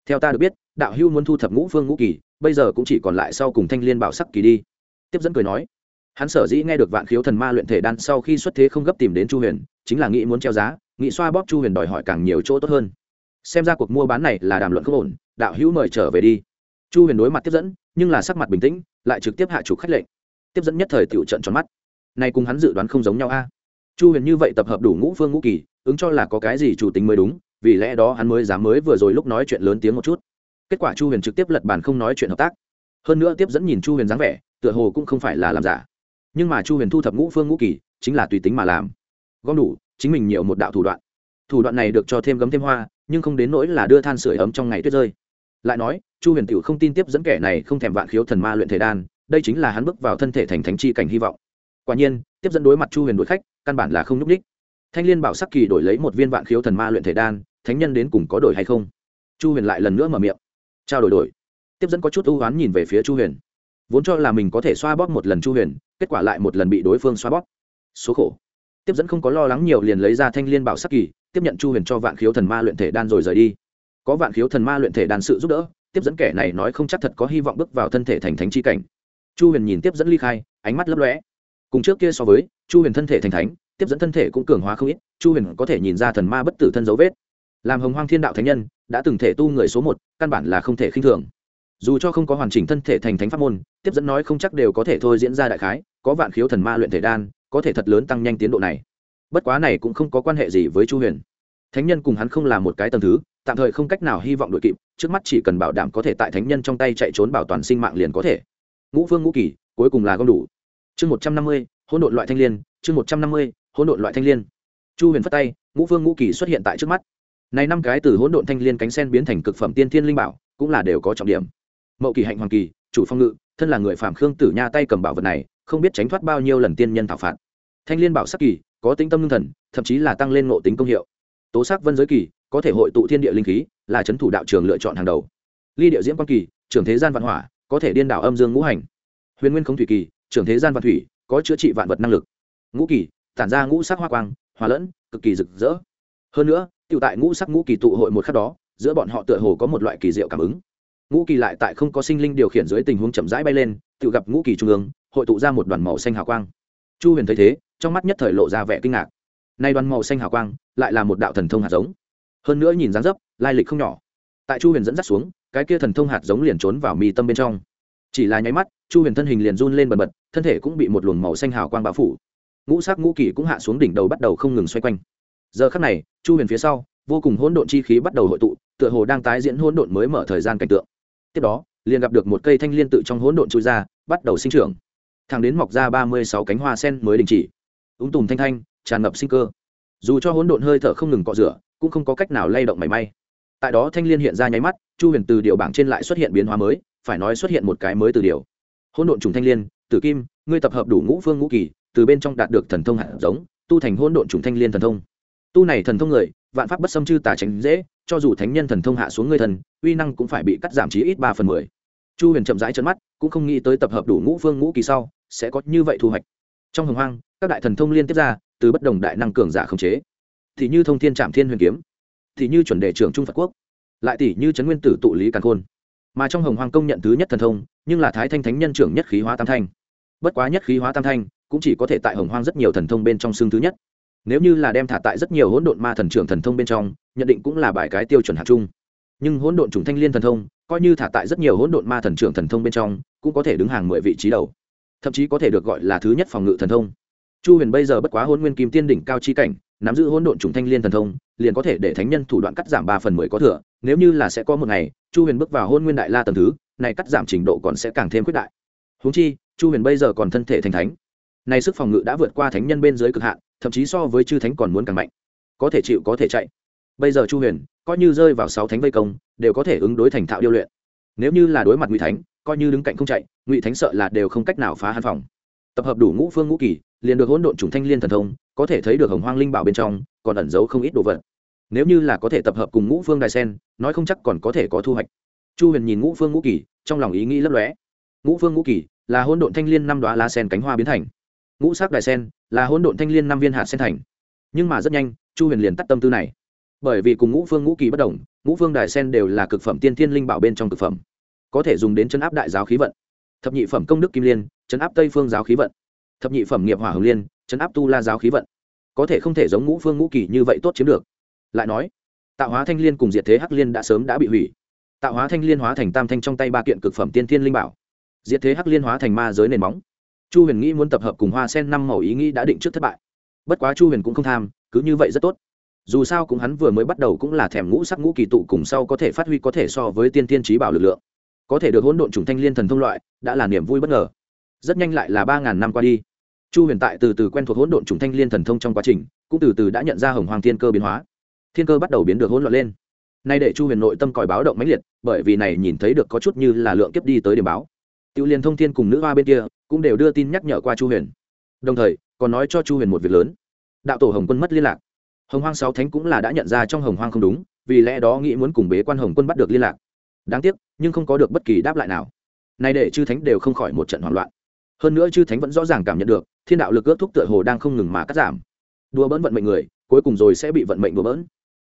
Theo ta được biết, đạo hữu muốn thu thập ngũ phương ngũ kỳ, bây giờ cũng chỉ còn lại sau cùng thanh liên bảo sắc kỳ đi. Tiếp dẫn cười nói hắn sở dĩ nghe được vạn khiếu thần ma luyện thể đan sau khi xuất thế không gấp tìm đến chu huyền, chính là nghĩ muốn treo giá, nghĩ xoa bóp chu huyền đòi hỏi càng nhiều chỗ tốt hơn. Xem ra cuộc mua bán này là đàm luận không ổn, đạo hữu mời trở về đi. Chu huyền đối mặt tiếp dẫn, nhưng là sắc mặt bình tĩnh, lại trực tiếp hạ chủ khách lệnh. Tiếp dẫn nhất thời tiểu trận tròn mắt. Nay cùng hắn dự đoán không giống nhau a. Chu huyền như vậy tập hợp đủ ngũ phương ngũ kỳ, ứng cho là có cái gì chủ tính mới đúng, vì lẽ đó hắn mới dám mới vừa rồi lúc nói chuyện lớn tiếng một chút. Kết quả chu huyền trực tiếp lật bàn không nói chuyện hợp tác. Hơn nữa tiếp dẫn nhìn chu huyền dáng vẻ, tựa hồ cũng không phải là làm giả nhưng mà chu huyền thu thập ngũ phương ngũ kỳ chính là tùy tính mà làm gom đủ chính mình nhiều một đạo thủ đoạn thủ đoạn này được cho thêm gấm thêm hoa nhưng không đến nỗi là đưa than sửa ấm trong ngày tuyết rơi lại nói chu huyền tiểu không tin tiếp dẫn kẻ này không thèm vạn khiếu thần ma luyện thể đan đây chính là hắn bước vào thân thể thành thánh chi cảnh hy vọng quả nhiên tiếp dẫn đối mặt chu huyền đối khách căn bản là không nhúc ních thanh liên bảo sắc kỳ đổi lấy một viên vạn khiếu thần ma luyện thể đan thánh nhân đến cùng có đổi hay không chu huyền lại lần nữa mở miệng trao đổi đổi tiếp dẫn có chút ưu oán nhìn về phía chu huyền vốn cho là mình có thể xoa bóp một lần chu huyền kết quả lại một lần bị đối phương xóa bóp. Số khổ. Tiếp dẫn không có lo lắng nhiều liền lấy ra thanh liên bảo sắc kỳ, tiếp nhận chu huyền cho vạn khiếu thần ma luyện thể đan rồi rời đi. Có vạn khiếu thần ma luyện thể đan sự giúp đỡ, tiếp dẫn kẻ này nói không chắc thật có hy vọng bước vào thân thể thành thánh chi cảnh. Chu huyền nhìn tiếp dẫn ly khai, ánh mắt lấp lóe. Cùng trước kia so với, chu huyền thân thể thành thánh, tiếp dẫn thân thể cũng cường hóa không ít, chu huyền có thể nhìn ra thần ma bất tử thân dấu vết. Làm hồng hoang thiên đạo thánh nhân, đã từng thể tu người số một, căn bản là không thể khinh thường dù cho không có hoàn chỉnh thân thể thành thánh pháp môn, tiếp dẫn nói không chắc đều có thể thôi diễn ra đại khái, có vạn khiếu thần ma luyện thể đan, có thể thật lớn tăng nhanh tiến độ này. Bất quá này cũng không có quan hệ gì với chu huyền. Thánh nhân cùng hắn không là một cái tầm thứ, tạm thời không cách nào hy vọng đội kịp, trước mắt chỉ cần bảo đảm có thể tại thánh nhân trong tay chạy trốn bảo toàn sinh mạng liền có thể. Ngũ phương ngũ kỳ, cuối cùng là gom đủ. Chương một trăm năm mươi, hỗn độn loại thanh l i ê n chương một trăm năm mươi, hỗn độn loại thanh l i ê n chu huyền phất tay, ngũ phương ngũ kỳ xuất hiện tại trước mắt. Này năm cái từ hỗn độn thanh l i ê n cánh sen biến thành cực phẩm tiên thiên linh bảo, cũng là đều có trọng điểm mậu kỳ hạnh hoàng kỳ, chủ phong ngự, thân là người phạm khương tử nha tay cầm bảo vật này, không biết tránh thoát bao nhiêu lần tiên nhân thảo phạt. Thanh liên bảo sắc kỳ, có tính tâm lương thần, thậm chí là tăng lên ngộ tính công hiệu. Tố sắc vân giới kỳ, có thể hội tụ thiên địa linh khí, là c h ấ n thủ đạo trường lựa chọn hàng đầu. Ly địa diễm quan kỳ, trưởng thế gian văn hỏa, có thể điên đảo âm dương ngũ hành. Huyền nguyên không thủy kỳ, trưởng thế gian văn thủy, có chữa trị vạn vật năng lực. Ngũ kỳ, tản ra ngũ sắc hoa quang, hòa lẫn, cực kỳ rực rỡ. Hơn nữa tự tại ngũ sắc ngũ kỳ tụ hội một khắc đó, giữa bọn họ tựa hồ có một loại kỳ diệu cảm ứng ngũ kỳ lại tại không có sinh linh điều khiển dưới tình huống chậm rãi bay lên, tự gặp ngũ kỳ trung ương, hội tụ ra một đoàn màu xanh hào quang. Chu huyền thấy thế, trong mắt nhất thời lộ ra vẻ kinh ngạc. Nay đoàn màu xanh hào quang, lại là một đạo thần thông hạt giống. Hơn nữa nhìn dáng dấp, lai lịch không nhỏ. Tại chu huyền dẫn dắt xuống, cái kia thần thông hạt giống liền trốn vào mi tâm bên trong. Chỉ là nháy mắt, chu huyền thân hình liền run lên bần bật, thân thể cũng bị một luồng màu xanh hào quang bao phủ. Ngũ sắc ngũ kỳ cũng hạ xuống đỉnh đầu bắt đầu không ngừng xoay quanh. Giờ khắc này, chu huyền phía sau, vô cùng hỗn độn chi khí bắt đầu hội tụ, tựa hồ đang tái diễn hỗn độn mới mở thời gian cảnh tượng tiếp đó, liền gặp được một cây thanh liên tự trong hỗn độn trôi ra, bắt đầu sinh trưởng. Thẳng đến mọc ra ba mươi sáu cánh hoa sen mới đình chỉ. Úng tùm thanh thanh, tràn ngập sinh cơ. Dù cho hỗn độn hơi thở không ngừng cọ rửa, cũng không có cách nào lay động mảy may. Tại đó thanh liên hiện ra nháy mắt, chu huyền từ điều bảng trên lại xuất hiện biến hóa mới, phải nói xuất hiện một cái mới từ điều. Hỗn độn trùng thanh liên, tử kim, ngươi tập hợp đủ ngũ phương ngũ kỳ, từ bên trong đạt được thần thông hạt giống, tu thành hỗn độn trùng thanh liên thần thông. Tu này thần thông người, vạn pháp bất xâm chư tà tránh dễ cho dù thánh nhân thần thông hạ xuống ngươi thần, uy năng cũng phải bị cắt giảm chí ít ba phần mười. Chu huyền chậm rãi chân mắt, cũng không nghĩ tới tập hợp đủ ngũ phương ngũ kỳ sau, sẽ có như vậy thu hoạch. Trong hồng hoang, các đại thần thông liên tiếp ra, từ bất đồng đại năng cường giả khống chế. Thì như thông thiên trạm thiên huyền kiếm, thì như chuẩn đề trưởng trung phật quốc, lại tỷ như trấn nguyên tử tụ lý càn khôn. Mà trong hồng hoàng công nhận thứ nhất thần thông, nhưng là thái thanh thánh nhân trưởng nhất khí hóa tam thanh. Bất quá nhất khí hóa tam thanh cũng chỉ có thể tại hồng hoang rất nhiều thần thông bên trong xương thứ nhất. Nếu như là đem thả tại rất nhiều hỗn độn ma thần trưởng thần thông bên trong nhận định cũng là bài cái tiêu chuẩn hạt chung. Nhưng hỗn độn trùng thanh liên thần thông, coi như thả tại rất nhiều hỗn độn ma thần trưởng thần thông bên trong, cũng có thể đứng hàng mười vị trí đầu. Thậm chí có thể được gọi là thứ nhất phòng ngự thần thông. Chu huyền bây giờ bất quá hôn nguyên kim tiên đỉnh cao chi cảnh, nắm giữ hỗn độn trùng thanh liên thần thông, liền có thể để thánh nhân thủ đoạn cắt giảm ba phần mười có thừa, nếu như là sẽ có một ngày, chu huyền bước vào hôn nguyên đại la tầng thứ, này cắt giảm trình độ còn sẽ càng thêm quyết đại. Húng chi, chu huyền bây giờ còn thân thể thành thánh. Này sức phòng ngự đã vượt qua thánh nhân bên dưới cực hạn, thậm chí so với chư thánh còn muốn càng mạnh. Có thể chịu, có thể chạy bây giờ chu huyền, coi như rơi vào sáu thánh vây công, đều có thể ứng đối thành thạo điêu luyện. Nếu như là đối mặt ngụy thánh, coi như đứng cạnh không chạy, ngụy thánh sợ là đều không cách nào phá hàn phòng. Tập hợp đủ ngũ phương ngũ kỳ, liền được hỗn độn trùng thanh liên thần thông, có thể thấy được hồng hoang linh bảo bên trong, còn ẩn giấu không ít đồ vật. Nếu như là có thể tập hợp cùng ngũ phương đài sen, nói không chắc còn có thể có thu hoạch. Chu huyền nhìn ngũ phương ngũ kỳ, trong lòng ý nghĩ lấp lóe. Ngũ phương ngũ kỳ là hỗn độn thanh liên năm đoá lá sen cánh hoa biến thành. Ngũ sắc đài sen là hỗn độn thanh liên năm viên hạt sen thành. Nhưng mà rất nhanh, chu huyền liền tắt tâm tư này bởi vì cùng ngũ phương ngũ kỳ bất đồng, ngũ phương đài sen đều là cực phẩm tiên thiên linh bảo bên trong cực phẩm. Có thể dùng đến chân áp đại giáo khí vận. Thập nhị phẩm công đức kim liên, chấn áp tây phương giáo khí vận. Thập nhị phẩm nghiệp hỏa hồng liên, chấn áp tu la giáo khí vận. Có thể không thể giống ngũ phương ngũ kỳ như vậy tốt chiếm được. Lại nói, tạo hóa thanh liên cùng diệt thế hắc liên đã sớm đã bị hủy. Tạo hóa thanh liên hóa thành tam thanh trong tay ba kiện cực phẩm tiên thiên linh bảo. Diệt thế hắc liên hóa thành ma giới nền móng. Chu huyền nghĩ muốn tập hợp cùng hoa sen năm màu ý nghĩ đã định trước thất bại. Bất quá chu huyền cũng không tham, cứ như vậy rất tốt dù sao cũng hắn vừa mới bắt đầu cũng là thèm ngũ sắc ngũ kỳ tụ cùng sau có thể phát huy có thể so với tiên tiên trí bảo lực lượng. Có thể được hỗn độn trùng thanh liên thần thông loại, đã là niềm vui bất ngờ. Rất nhanh lại là ba ngàn năm qua đi. Chu huyền tại từ từ quen thuộc hỗn độn trùng thanh liên thần thông trong quá trình, cũng từ từ đã nhận ra hồng hoàng thiên cơ biến hóa. Thiên cơ bắt đầu biến được hỗn loạn lên. Nay để chu huyền nội tâm còi báo động mãnh liệt, bởi vì này nhìn thấy được có chút như là lượng kiếp đi tới điểm báo. Tiểu liên thông thiên cùng nữ hoa bên kia cũng đều đưa tin nhắc nhở qua chu huyền. Đồng thời, còn nói cho chu huyền một việc lớn. Đạo tổ hồng quân mất liên lạc hồng hoang sáu thánh cũng là đã nhận ra trong hồng hoang không đúng, vì lẽ đó nghĩ muốn cùng bế quan hồng quân bắt được liên lạc. Đáng tiếc, nhưng không có được bất kỳ đáp lại nào. Nay để chư thánh đều không khỏi một trận hoảng loạn. Hơn nữa chư thánh vẫn rõ ràng cảm nhận được, thiên đạo lực ước thúc tựa hồ đang không ngừng mà cắt giảm. Đùa bỡn vận mệnh người, cuối cùng rồi sẽ bị vận mệnh đùa bỡn.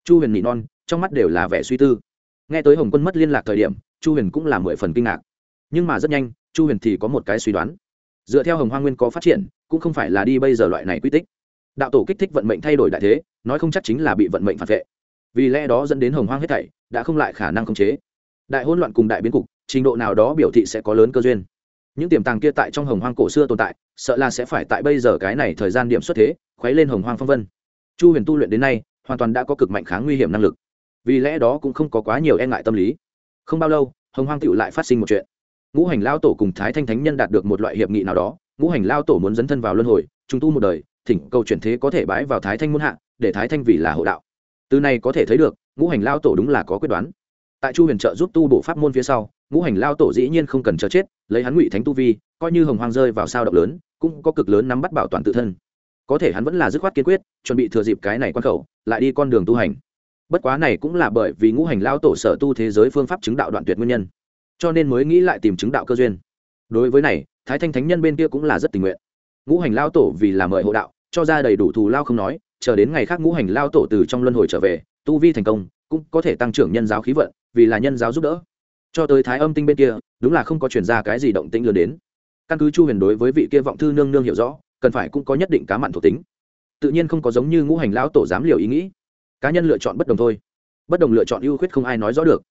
Chu huyền nị non, trong mắt đều là vẻ suy tư. Nghe tới hồng quân mất liên lạc thời điểm, chu huyền cũng là mười phần kinh ngạc. Nhưng mà rất nhanh, chu huyền thì có một cái suy đoán. Dựa theo hồng hoa nguyên có phát triển, cũng không phải là đi bây giờ loại này quy tích. Đạo tổ kích thích vận mệnh thay đổi đại thế nói không chắc chính là bị vận mệnh phản vệ. Vì lẽ đó dẫn đến hồng hoang hết thảy, đã không lại khả năng khống chế. Đại hỗn loạn cùng đại biến cục, trình độ nào đó biểu thị sẽ có lớn cơ duyên. Những tiềm tàng kia tại trong hồng hoang cổ xưa tồn tại, sợ là sẽ phải tại bây giờ cái này thời gian điểm xuất thế, khuấy lên hồng hoang phong vân. Chu huyền tu luyện đến nay, hoàn toàn đã có cực mạnh kháng nguy hiểm năng lực. Vì lẽ đó cũng không có quá nhiều e ngại tâm lý. Không bao lâu, hồng hoang tựu lại phát sinh một chuyện. Ngũ hành lao tổ cùng thái thanh thánh nhân đạt được một loại hiệp nghị nào đó. Ngũ hành lao tổ muốn dấn thân vào luân hồi trung tu một đời thỉnh cầu chuyển thế có thể bái vào thái thanh muôn hạ, để thái thanh vì là hộ đạo. Từ này có thể thấy được, ngũ hành lao tổ đúng là có quyết đoán. Tại chu huyền trợ giúp tu bổ pháp môn phía sau, ngũ hành lao tổ dĩ nhiên không cần chờ chết, lấy hắn ngụy thánh tu vi, coi như hồng hoang rơi vào sao động lớn, cũng có cực lớn nắm bắt bảo toàn tự thân. Có thể hắn vẫn là dứt khoát kiên quyết, chuẩn bị thừa dịp cái này quan khẩu, lại đi con đường tu hành. Bất quá này cũng là bởi vì ngũ hành lao tổ sở tu thế giới phương pháp chứng đạo đoạn tuyệt nguyên nhân, cho nên mới nghĩ lại tìm chứng đạo cơ duyên. Đối với này, thái thanh thánh nhân bên kia cũng là rất tình nguyện. Ngũ hành lao tổ vì là mời hộ đạo cho ra đầy đủ thù lao không nói, chờ đến ngày khác ngũ hành lao tổ từ trong luân hồi trở về, tu vi thành công, cũng có thể tăng trưởng nhân giáo khí vận, vì là nhân giáo giúp đỡ. Cho tới thái âm tinh bên kia, đúng là không có chuyển ra cái gì động tĩnh lớn đến. Căn cứ chu huyền đối với vị kia vọng thư nương nương hiểu rõ, cần phải cũng có nhất định cá mặn thuộc tính. Tự nhiên không có giống như ngũ hành lão tổ dám liều ý nghĩ. Cá nhân lựa chọn bất đồng thôi. Bất đồng lựa chọn ưu khuyết không ai nói rõ được.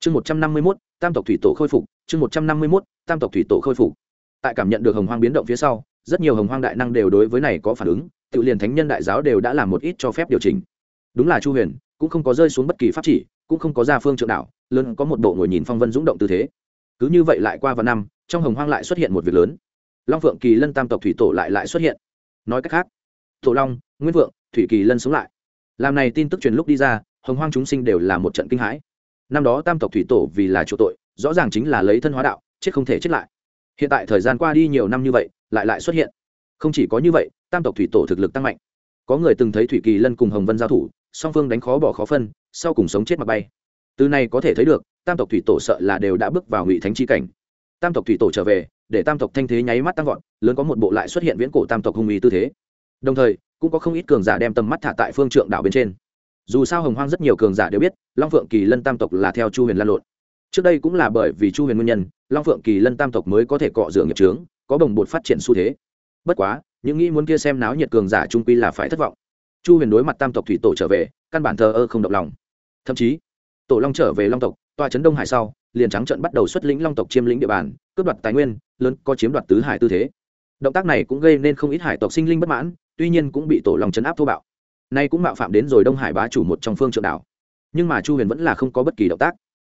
Chương một trăm năm mươi mốt, tam tộc thủy tổ khôi phục, chương một trăm năm mươi mốt, tam tộc thủy tổ khôi phục. Tại cảm nhận được hồng hoang biến động phía sau rất nhiều hồng hoang đại năng đều đối với này có phản ứng, tự liền thánh nhân đại giáo đều đã làm một ít cho phép điều chỉnh. Đúng là chu huyền, cũng không có rơi xuống bất kỳ pháp chỉ, cũng không có ra phương trượng đạo, lớn có một bộ ngồi nhìn phong vân dũng động tư thế. Cứ như vậy lại qua vài năm, trong hồng hoang lại xuất hiện một việc lớn. Long phượng kỳ lân tam tộc thủy tổ lại lại xuất hiện. Nói cách khác, tổ long, nguyên vượng, thủy kỳ lân sống lại. Làm này tin tức truyền lúc đi ra, hồng hoang chúng sinh đều là một trận kinh hãi. Năm đó tam tộc thủy tổ vì là chỗ tội, rõ ràng chính là lấy thân hóa đạo, chết không thể chết lại. Hiện tại thời gian qua đi nhiều năm như vậy lại lại xuất hiện. Không chỉ có như vậy, tam tộc thủy tổ thực lực tăng mạnh. Có người từng thấy thủy kỳ lân cùng hồng vân giao thủ, song phương đánh khó bỏ khó phân, sau cùng sống chết mặc bay. Từ này có thể thấy được, tam tộc thủy tổ sợ là đều đã bước vào ngụy thánh chi cảnh. Tam tộc thủy tổ trở về, để tam tộc thanh thế nháy mắt tăng vọt, lớn có một bộ lại xuất hiện viễn cổ tam tộc hung ý tư thế. Đồng thời, cũng có không ít cường giả đem tầm mắt thả tại phương trượng đảo bên trên. Dù sao hồng hoang rất nhiều cường giả đều biết, long phượng kỳ lân tam tộc là theo chu huyền lan lộn trước đây cũng là bởi vì chu huyền nguyên nhân, long phượng kỳ lân tam tộc mới có thể cọ rửa nghiệp trướng có đồng bột phát triển xu thế. Bất quá, những nghĩ muốn kia xem náo nhiệt cường giả trung quy là phải thất vọng. Chu huyền đối mặt tam tộc thủy tổ trở về, căn bản thờ ơ không động lòng. Thậm chí, tổ long trở về long tộc, tòa trấn đông hải sau, liền trắng trận bắt đầu xuất lĩnh long tộc chiếm lĩnh địa bàn, cướp đoạt tài nguyên, lớn có chiếm đoạt tứ hải tư thế. Động tác này cũng gây nên không ít hải tộc sinh linh bất mãn, tuy nhiên cũng bị tổ long chấn áp thô bạo. Nay cũng mạo phạm đến rồi đông hải bá chủ một trong phương trượng đảo. Nhưng mà chu huyền vẫn là không có bất kỳ động tác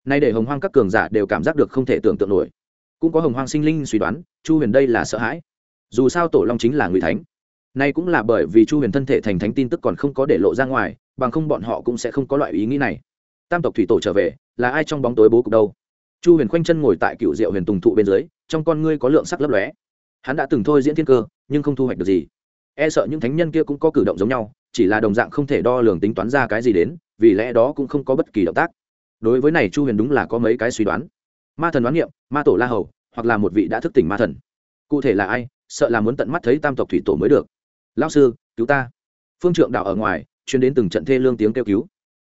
nay để hồng hoang các cường giả đều cảm giác được không thể tưởng tượng nổi. Cũng có hồng hoang sinh linh suy đoán, chu huyền đây là sợ hãi. Dù sao tổ long chính là ngụy thánh. Nay cũng là bởi vì chu huyền thân thể thành thánh tin tức còn không có để lộ ra ngoài, bằng không bọn họ cũng sẽ không có loại ý nghĩ này. Tam tộc thủy tổ trở về, là ai trong bóng tối bố cục đâu? Chu huyền khoanh chân ngồi tại cựu diệu huyền tùng thụ bên dưới, trong con ngươi có lượng sắc lấp lóe. Hắn đã từng thôi diễn thiên cơ, nhưng không thu hoạch được gì. E sợ những thánh nhân kia cũng có cử động giống nhau, chỉ là đồng dạng không thể đo lường tính toán ra cái gì đến, vì lẽ đó cũng không có bất kỳ động tác đối với này chu huyền đúng là có mấy cái suy đoán. Ma thần đoán niệm ma tổ la hầu, hoặc là một vị đã thức tỉnh ma thần. Cụ thể là ai, sợ là muốn tận mắt thấy tam tộc thủy tổ mới được. Lao sư, cứu ta. Phương trượng đạo ở ngoài chuyến đến từng trận thê lương tiếng kêu cứu.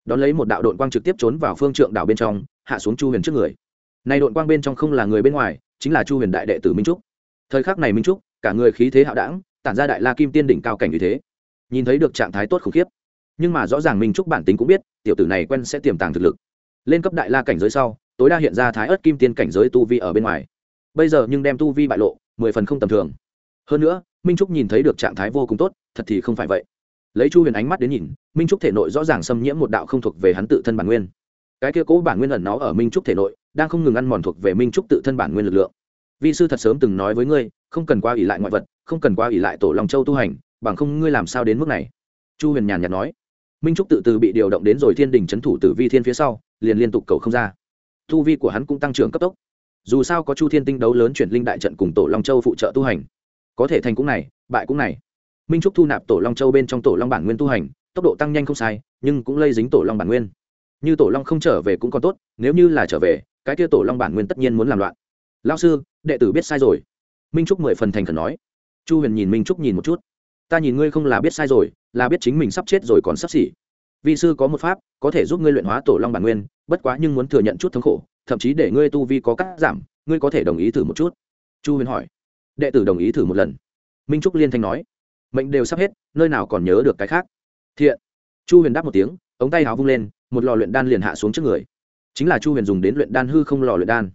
Đón lấy một đạo đội quang trực tiếp trốn vào phương trượng đảo bên trong, hạ xuống chu huyền trước người. Này đội quang bên trong không là người bên ngoài, chính là chu huyền đại đệ tử minh trúc. Thời khắc này minh trúc, cả người khí thế hạo đảng tản ra đại la kim tiên đỉnh cao cảnh như thế. Nhìn thấy được trạng thái tốt khủng khiếp. Nhưng mà rõ ràng minh trúc bản tính cũng biết, tiểu tử này quen sẽ tiềm tàng thực lực lên cấp đại la cảnh giới sau, tối đa hiện ra thái ớt kim tiên cảnh giới tu vi ở bên ngoài. Bây giờ nhưng đem tu vi bại lộ, mười phần không tầm thường. Hơn nữa, minh trúc nhìn thấy được trạng thái vô cùng tốt, thật thì không phải vậy. Lấy chu huyền ánh mắt đến nhìn, minh trúc thể nội rõ ràng xâm nhiễm một đạo không thuộc về hắn tự thân bản nguyên. Cái kia cố bản nguyên ẩn nó ở minh trúc thể nội, đang không ngừng ăn mòn thuộc về minh trúc tự thân bản nguyên lực lượng. Vi sư thật sớm từng nói với ngươi, không cần qua ỉ lại ngoại vật, không cần qua ỉ lại tổ lòng châu tu hành, bằng không ngươi làm sao đến mức này? Chu huyền nhàn nhạt nói. Minh trúc tự từ bị điều động đến rồi thiên đình c h ấ n thủ tử vi thiên phía sau liền liên tục cầu không ra. Thu vi của hắn cũng tăng trưởng cấp tốc. Dù sao có chu thiên tinh đấu lớn chuyển linh đại trận cùng tổ long châu phụ trợ tu hành. Có thể thành cũng này, bại cũng này. Minh trúc thu nạp tổ long châu bên trong tổ long bản nguyên tu hành, tốc độ tăng nhanh không sai, nhưng cũng lây dính tổ long bản nguyên. Như tổ long không trở về cũng còn tốt, nếu như là trở về, cái kia tổ long bản nguyên tất nhiên muốn làm loạn. Lao sư, đệ tử biết sai rồi. Minh trúc mười phần thành khẩn nói. Chu huyền nhìn minh trúc nhìn một chút. Ta nhìn ngươi không là biết sai rồi, là biết chính mình sắp chết rồi còn sắp xỉ vị sư có một pháp, có thể giúp ngươi luyện hóa tổ long bản nguyên, bất quá nhưng muốn thừa nhận chút thống khổ, thậm chí để ngươi tu vi có cắt giảm, ngươi có thể đồng ý thử một chút. Chu huyền hỏi. Đệ tử đồng ý thử một lần. Minh trúc liên thanh nói. Mệnh đều sắp hết, nơi nào còn nhớ được cái khác? Thiện. Chu huyền đáp một tiếng, ống tay háo vung lên, một lò luyện đan liền hạ xuống trước người. Chính là chu huyền dùng đến luyện đan hư không lò luyện đan.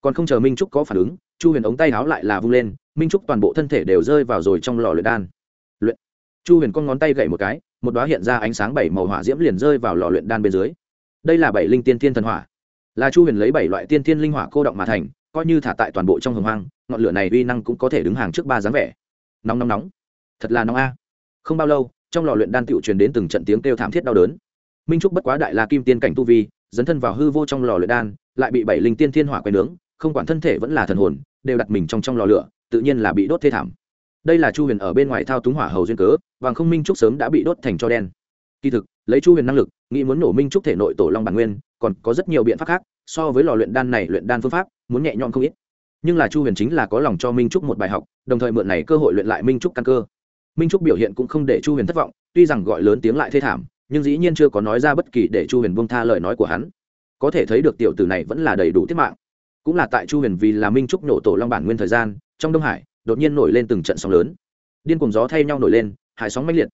Còn không chờ minh trúc có phản ứng, chu huyền ống tay háo lại là vung lên, minh trúc toàn bộ thân thể đều rơi vào rồi trong lò luyện đan chu huyền con ngón tay gậy một cái, một đoá hiện ra ánh sáng bảy màu hỏa diễm liền rơi vào lò luyện đan bên dưới. Đây là bảy linh tiên thiên thần hỏa. Là chu huyền lấy bảy loại tiên thiên linh hỏa cô động mà thành, coi như thả tại toàn bộ trong hồng hoang, ngọn lửa này uy năng cũng có thể đứng hàng trước ba dáng vẻ. Nóng nóng nóng. Thật là nóng a. Không bao lâu, trong lò luyện đan tựu truyền đến từng trận tiếng kêu thảm thiết đau đớn. Minh trúc bất quá đại la kim tiên cảnh tu vi, dấn thân vào hư vô trong lò luyện đan, lại bị bảy linh tiên thiên hỏa quay nướng, không quản thân thể vẫn là thần hồn, đều đặt mình trong trong lò lửa, tự nhiên là bị đốt thê thảm đây là chu huyền ở bên ngoài thao túng hỏa hầu duyên cớ vàng không minh trúc sớm đã bị đốt thành cho đen kỳ thực lấy chu huyền năng lực nghĩ muốn nổ minh trúc thể nội tổ long bản nguyên còn có rất nhiều biện pháp khác so với lò luyện đan này luyện đan phương pháp muốn nhẹ nhõm không ít nhưng là chu huyền chính là có lòng cho minh trúc một bài học đồng thời mượn này cơ hội luyện lại minh trúc căn cơ minh trúc biểu hiện cũng không để chu huyền thất vọng tuy rằng gọi lớn tiếng lại thê thảm nhưng dĩ nhiên chưa có nói ra bất kỳ để chu huyền buông tha lời nói của hắn có thể thấy được tiểu tử này vẫn là đầy đủ tiết mạng cũng là tại chu huyền vì là minh trúc nổ tổ long bản nguyên thời gian trong đông hải đột nhiên nổi lên từng trận sóng lớn. Điên cùng gió thay nhau nổi lên, hải sóng mãnh liệt.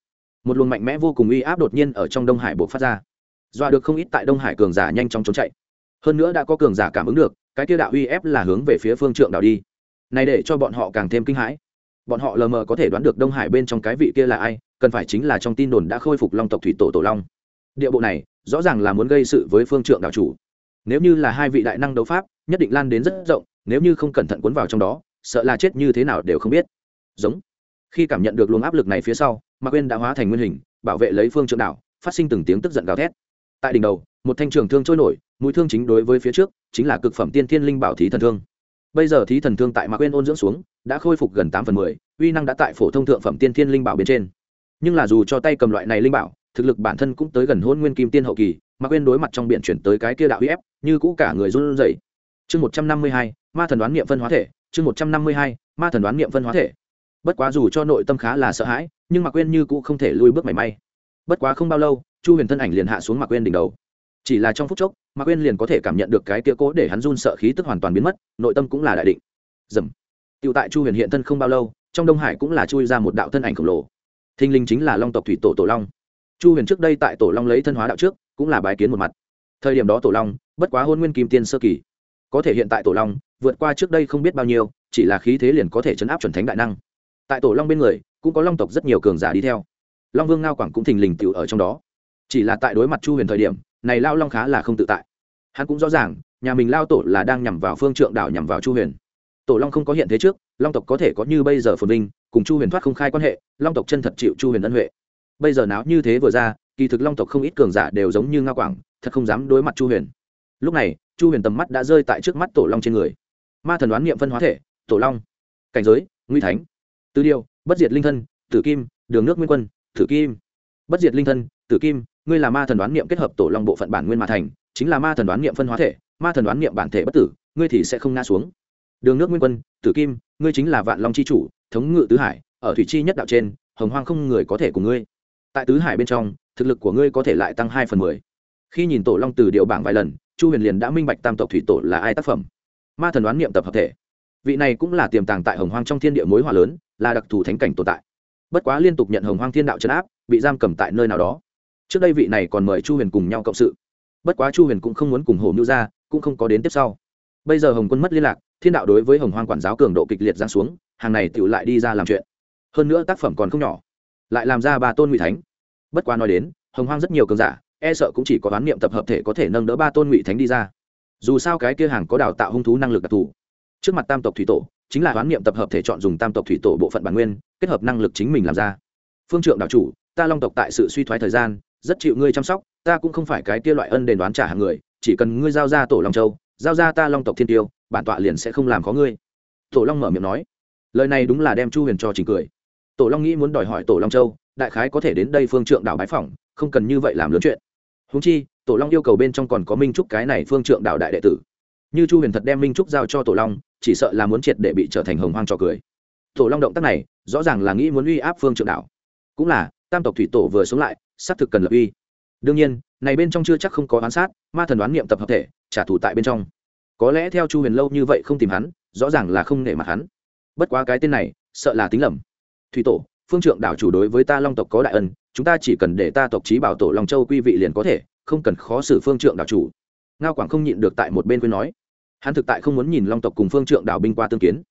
Một luồng mạnh mẽ vô cùng uy áp đột nhiên ở trong đông hải buộc phát ra. Dọa được không ít tại đông hải cường giả nhanh chóng trốn chạy. Hơn nữa đã có cường giả cảm ứng được, cái tiêu đạo uy ép là hướng về phía phương trượng đảo đi. Này để cho bọn họ càng thêm kinh hãi. Bọn họ lờ mờ có thể đoán được đông hải bên trong cái vị kia là ai, cần phải chính là trong tin đồn đã khôi phục long tộc thủy tổ tổ long. Địa bộ này, rõ ràng là muốn gây sự với phương trượng đảo chủ. Nếu như là hai vị đại năng đấu pháp, nhất định lan đến rất rộng, nếu như không cẩn thận cuốn vào trong đó sợ là chết như thế nào đều không biết. Giống. Khi cảm nhận được luồng áp lực này phía sau, mạc quên đã hóa thành nguyên hình, bảo vệ lấy phương trượng đảo, phát sinh từng tiếng tức giận gào thét. Tại đỉnh đầu, một thanh trường thương trôi nổi, mũi thương chính đối với phía trước, chính là cực phẩm tiên thiên linh bảo thí thần thương. Bây giờ thí thần thương tại mạc quên ôn dưỡng xuống, đã khôi phục gần tám phần mười, uy năng đã tại phổ thông thượng phẩm tiên thiên linh bảo bên trên. Nhưng là dù cho tay cầm loại này linh bảo, thực lực bản thân cũng tới gần hôn nguyên kim tiên hậu kỳ, mạc quên đối mặt trong biển chuyển tới cái kia đạo uy ép, như cũ cả người run rẩy. Chương một trăm năm mươi hai, ma thần đoán niệm phân hóa thể chương một trăm năm mươi hai, ma thần đoán niệm phân hóa thể. Bất quá dù cho nội tâm khá là sợ hãi, nhưng mạc quên như cũng không thể lui bước mảy may. Bất quá không bao lâu, chu huyền thân ảnh liền hạ xuống mạc quên đỉnh đầu. Chỉ là trong phút chốc, mạc quên liền có thể cảm nhận được cái tia cố để hắn run sợ khí tức hoàn toàn biến mất, nội tâm cũng là đại định. Dầm. Tựu tại chu huyền hiện thân không bao lâu, trong đông hải cũng là chui ra một đạo thân ảnh khổng lồ. Thinh linh chính là long tộc thủy tổ tổ long. Chu huyền trước đây tại tổ long lấy thân hóa đạo trước, cũng là bài kiến một mặt. Thời điểm đó tổ long, bất quá hôn nguyên kim tiên sơ kỳ. Có thể hiện tại tổ long vượt qua trước đây không biết bao nhiêu, chỉ là khí thế liền có thể chấn áp chuẩn thánh đại năng. Tại tổ long bên người, cũng có long tộc rất nhiều cường giả đi theo. Long vương ngao quảng cũng thình lình tựu ở trong đó. Chỉ là tại đối mặt chu huyền thời điểm, này lao long khá là không tự tại. Hắn cũng rõ ràng, nhà mình lao tổ là đang nhằm vào phương trượng đảo nhằm vào chu huyền. Tổ long không có hiện thế trước, long tộc có thể có như bây giờ phồn vinh, cùng chu huyền thoát không khai quan hệ, long tộc chân thật chịu chu huyền ân huệ. Bây giờ náo như thế vừa ra, kỳ thực long tộc không ít cường giả đều giống như ngao quảng, thật không dám đối mặt chu huyền. Lúc này, chu huyền tầm mắt đã rơi tại trước mắt tổ long trên người ma thần đoán niệm phân hóa thể tổ long cảnh giới nguy thánh tư điều, bất diệt linh thân tử kim đường nước nguyên quân tử kim bất diệt linh thân tử kim ngươi là ma thần đoán niệm kết hợp tổ long bộ phận bản nguyên mà thành chính là ma thần đoán niệm phân hóa thể ma thần đoán niệm bản thể bất tử ngươi thì sẽ không ngã xuống. Đường nước nguyên quân tử kim ngươi chính là vạn long c h i chủ thống ngự tứ hải ở thủy chi nhất đạo trên hồng hoang không người có thể cùng ngươi. Tại tứ hải bên trong thực lực của ngươi có thể lại tăng hai phần mười. Khi nhìn tổ long từ điệu bảng vài lần chu huyền liền đã minh bạch tam tộc thủy tổ là ai tác phẩm ma thần đoán niệm tập hợp thể. Vị này cũng là tiềm tàng tại hồng hoang trong thiên địa mối hòa lớn, là đặc thù thánh cảnh tồn tại. Bất quá liên tục nhận hồng hoang thiên đạo trấn áp, bị giam cầm tại nơi nào đó. Trước đây vị này còn mời chu huyền cùng nhau cộng sự. Bất quá chu huyền cũng không muốn cùng hồ mưu ra, cũng không có đến tiếp sau. Bây giờ hồng quân mất liên lạc, thiên đạo đối với hồng hoang quản giáo cường độ kịch liệt giáng xuống, hàng này tựu lại đi ra làm chuyện. Hơn nữa tác phẩm còn không nhỏ, lại làm ra ba tôn ngụy thánh. Bất quá nói đến, hồng hoang rất nhiều cường giả e sợ cũng chỉ có đoán niệm tập hợp thể có thể nâng đỡ ba tôn ngụy thánh đi ra dù sao cái kia hàng có đào tạo hung thú năng lực đặc thù. Trước mặt tam tộc thủy tổ, chính là đoán niệm tập hợp thể chọn dùng tam tộc thủy tổ bộ phận bản nguyên, kết hợp năng lực chính mình làm ra. Phương trượng đạo chủ, ta long tộc tại sự suy thoái thời gian, rất chịu ngươi chăm sóc, ta cũng không phải cái kia loại ân đền đoán trả hàng người, chỉ cần ngươi giao ra tổ long châu, giao ra ta long tộc thiên tiêu, bản tọa liền sẽ không làm có ngươi. Tổ long mở miệng nói. Lời này đúng là đem chu huyền cho trình cười. Tổ long nghĩ muốn đòi hỏi tổ long châu, đại khái có thể đến đây phương trượng đảo bái phỏng, không cần như vậy làm lớn chuyện. Húng chi tổ long yêu cầu bên trong còn có minh trúc cái này phương trượng Đạo đại đệ tử như chu huyền thật đem minh trúc giao cho tổ long chỉ sợ là muốn triệt để bị trở thành hồng hoang trò cười tổ long động tác này rõ ràng là nghĩ muốn uy áp phương trượng Đạo, cũng là tam tộc thủy tổ vừa sống lại xác thực cần lập uy đương nhiên này bên trong chưa chắc không có oán sát ma thần đoán niệm tập hợp thể trả thù tại bên trong có lẽ theo chu huyền lâu như vậy không tìm hắn rõ ràng là không nể mặt hắn bất quá cái tên này sợ là tính lầm thủy tổ phương trượng đảo chủ đối với ta long tộc có đại ân chúng ta chỉ cần để ta tộc trí bảo tổ long châu quy vị liền có thể không cần khó xử phương trượng đảo chủ. Ngao quảng không nhịn được tại một bên quên nói. Hắn thực tại không muốn nhìn long tộc cùng phương trượng đảo binh qua tương kiến.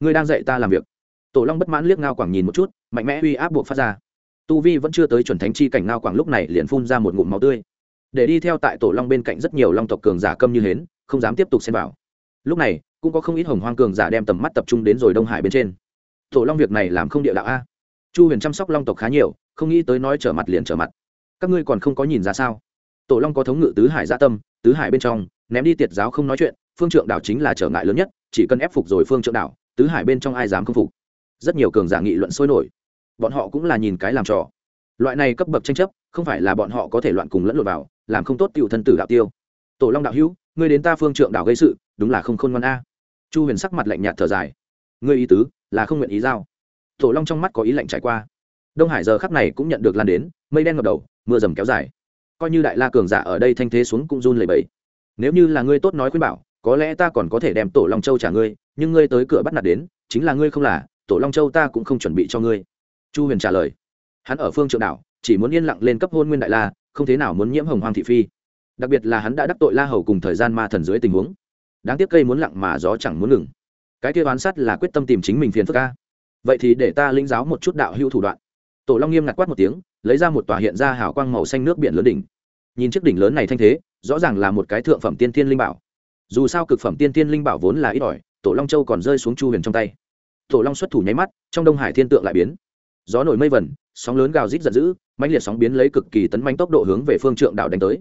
Ngươi đang dạy ta làm việc. Tổ long bất mãn liếc ngao quảng nhìn một chút, mạnh mẽ uy áp buộc phát ra. Tu vi vẫn chưa tới chuẩn thánh chi cảnh, ngao quảng lúc này liền phun ra một ngụm máu tươi. Để đi theo tại tổ long bên cạnh rất nhiều long tộc cường giả câm như hến, không dám tiếp tục xem vào. Lúc này, cũng có không ít hồng hoang cường giả đem tầm mắt tập trung đến rồi đông hải bên trên. Tổ long việc này làm không địa đạo a. Chu huyền chăm sóc long tộc khá nhiều, không nghĩ tới nói trở mặt liền trở mặt. Các ngươi còn không có nhìn ra sao? Tổ long có thống ngự tứ hải gia tâm, tứ hải bên trong, ném đi tiệt giáo không nói chuyện, phương trượng đảo chính là trở ngại lớn nhất, chỉ cần ép phục rồi phương trượng đảo, tứ hải bên trong ai dám không phục? Rất nhiều cường giả nghị luận sôi nổi. Bọn họ cũng là nhìn cái làm trò. Loại này cấp bậc tranh chấp, không phải là bọn họ có thể loạn cùng lẫn lộn vào, làm không tốt cựu thân tử đạo tiêu. Tổ long đạo hữu, ngươi đến ta phương trượng đảo gây sự, đúng là không khôn ngoan a. Chu huyền sắc mặt lạnh nhạt thở dài. Ngươi ý tứ là không nguyện ý giao. Tổ long trong mắt có ý lạnh trải qua. Đông hải giờ khắc này cũng nhận được lan đến, mây đen ngập đầu, mưa dầm kéo dài coi như đại la cường giả ở đây thanh thế xuống cũng run lẩy bẩy. Nếu như là ngươi tốt nói khuyên bảo, có lẽ ta còn có thể đem tổ long châu trả ngươi, nhưng ngươi tới cửa bắt nạt đến, chính là ngươi không là, tổ long châu ta cũng không chuẩn bị cho ngươi. Chu huyền trả lời. Hắn ở phương trượng đảo, chỉ muốn yên lặng lên cấp hôn nguyên đại la, không thế nào muốn nhiễm hồng hoàng thị phi. Đặc biệt là hắn đã đắc tội la hầu cùng thời gian ma thần dưới tình huống. Đáng tiếc cây muốn lặng mà gió chẳng muốn ngừng. Cái kia oán sắt là quyết tâm tìm chính mình phiền phức ca vậy thì để ta linh giáo một chút đạo hữu thủ đoạn. Tổ long nghiêm ngặt quát một tiếng, lấy ra một tòa hiện ra hào quang màu xanh nước biển lớn đỉnh nhìn chiếc đỉnh lớn này thanh thế, rõ ràng là một cái thượng phẩm tiên thiên linh bảo. Dù sao cực phẩm tiên thiên linh bảo vốn là ít ỏi, tổ long châu còn rơi xuống chu huyền trong tay. Tổ long xuất thủ nháy mắt, trong đông hải thiên tượng lại biến. Gió nổi mây vẩn, sóng lớn gào rít giận dữ, mãnh liệt sóng biến lấy cực kỳ tấn manh tốc độ hướng về phương trượng đảo đánh tới.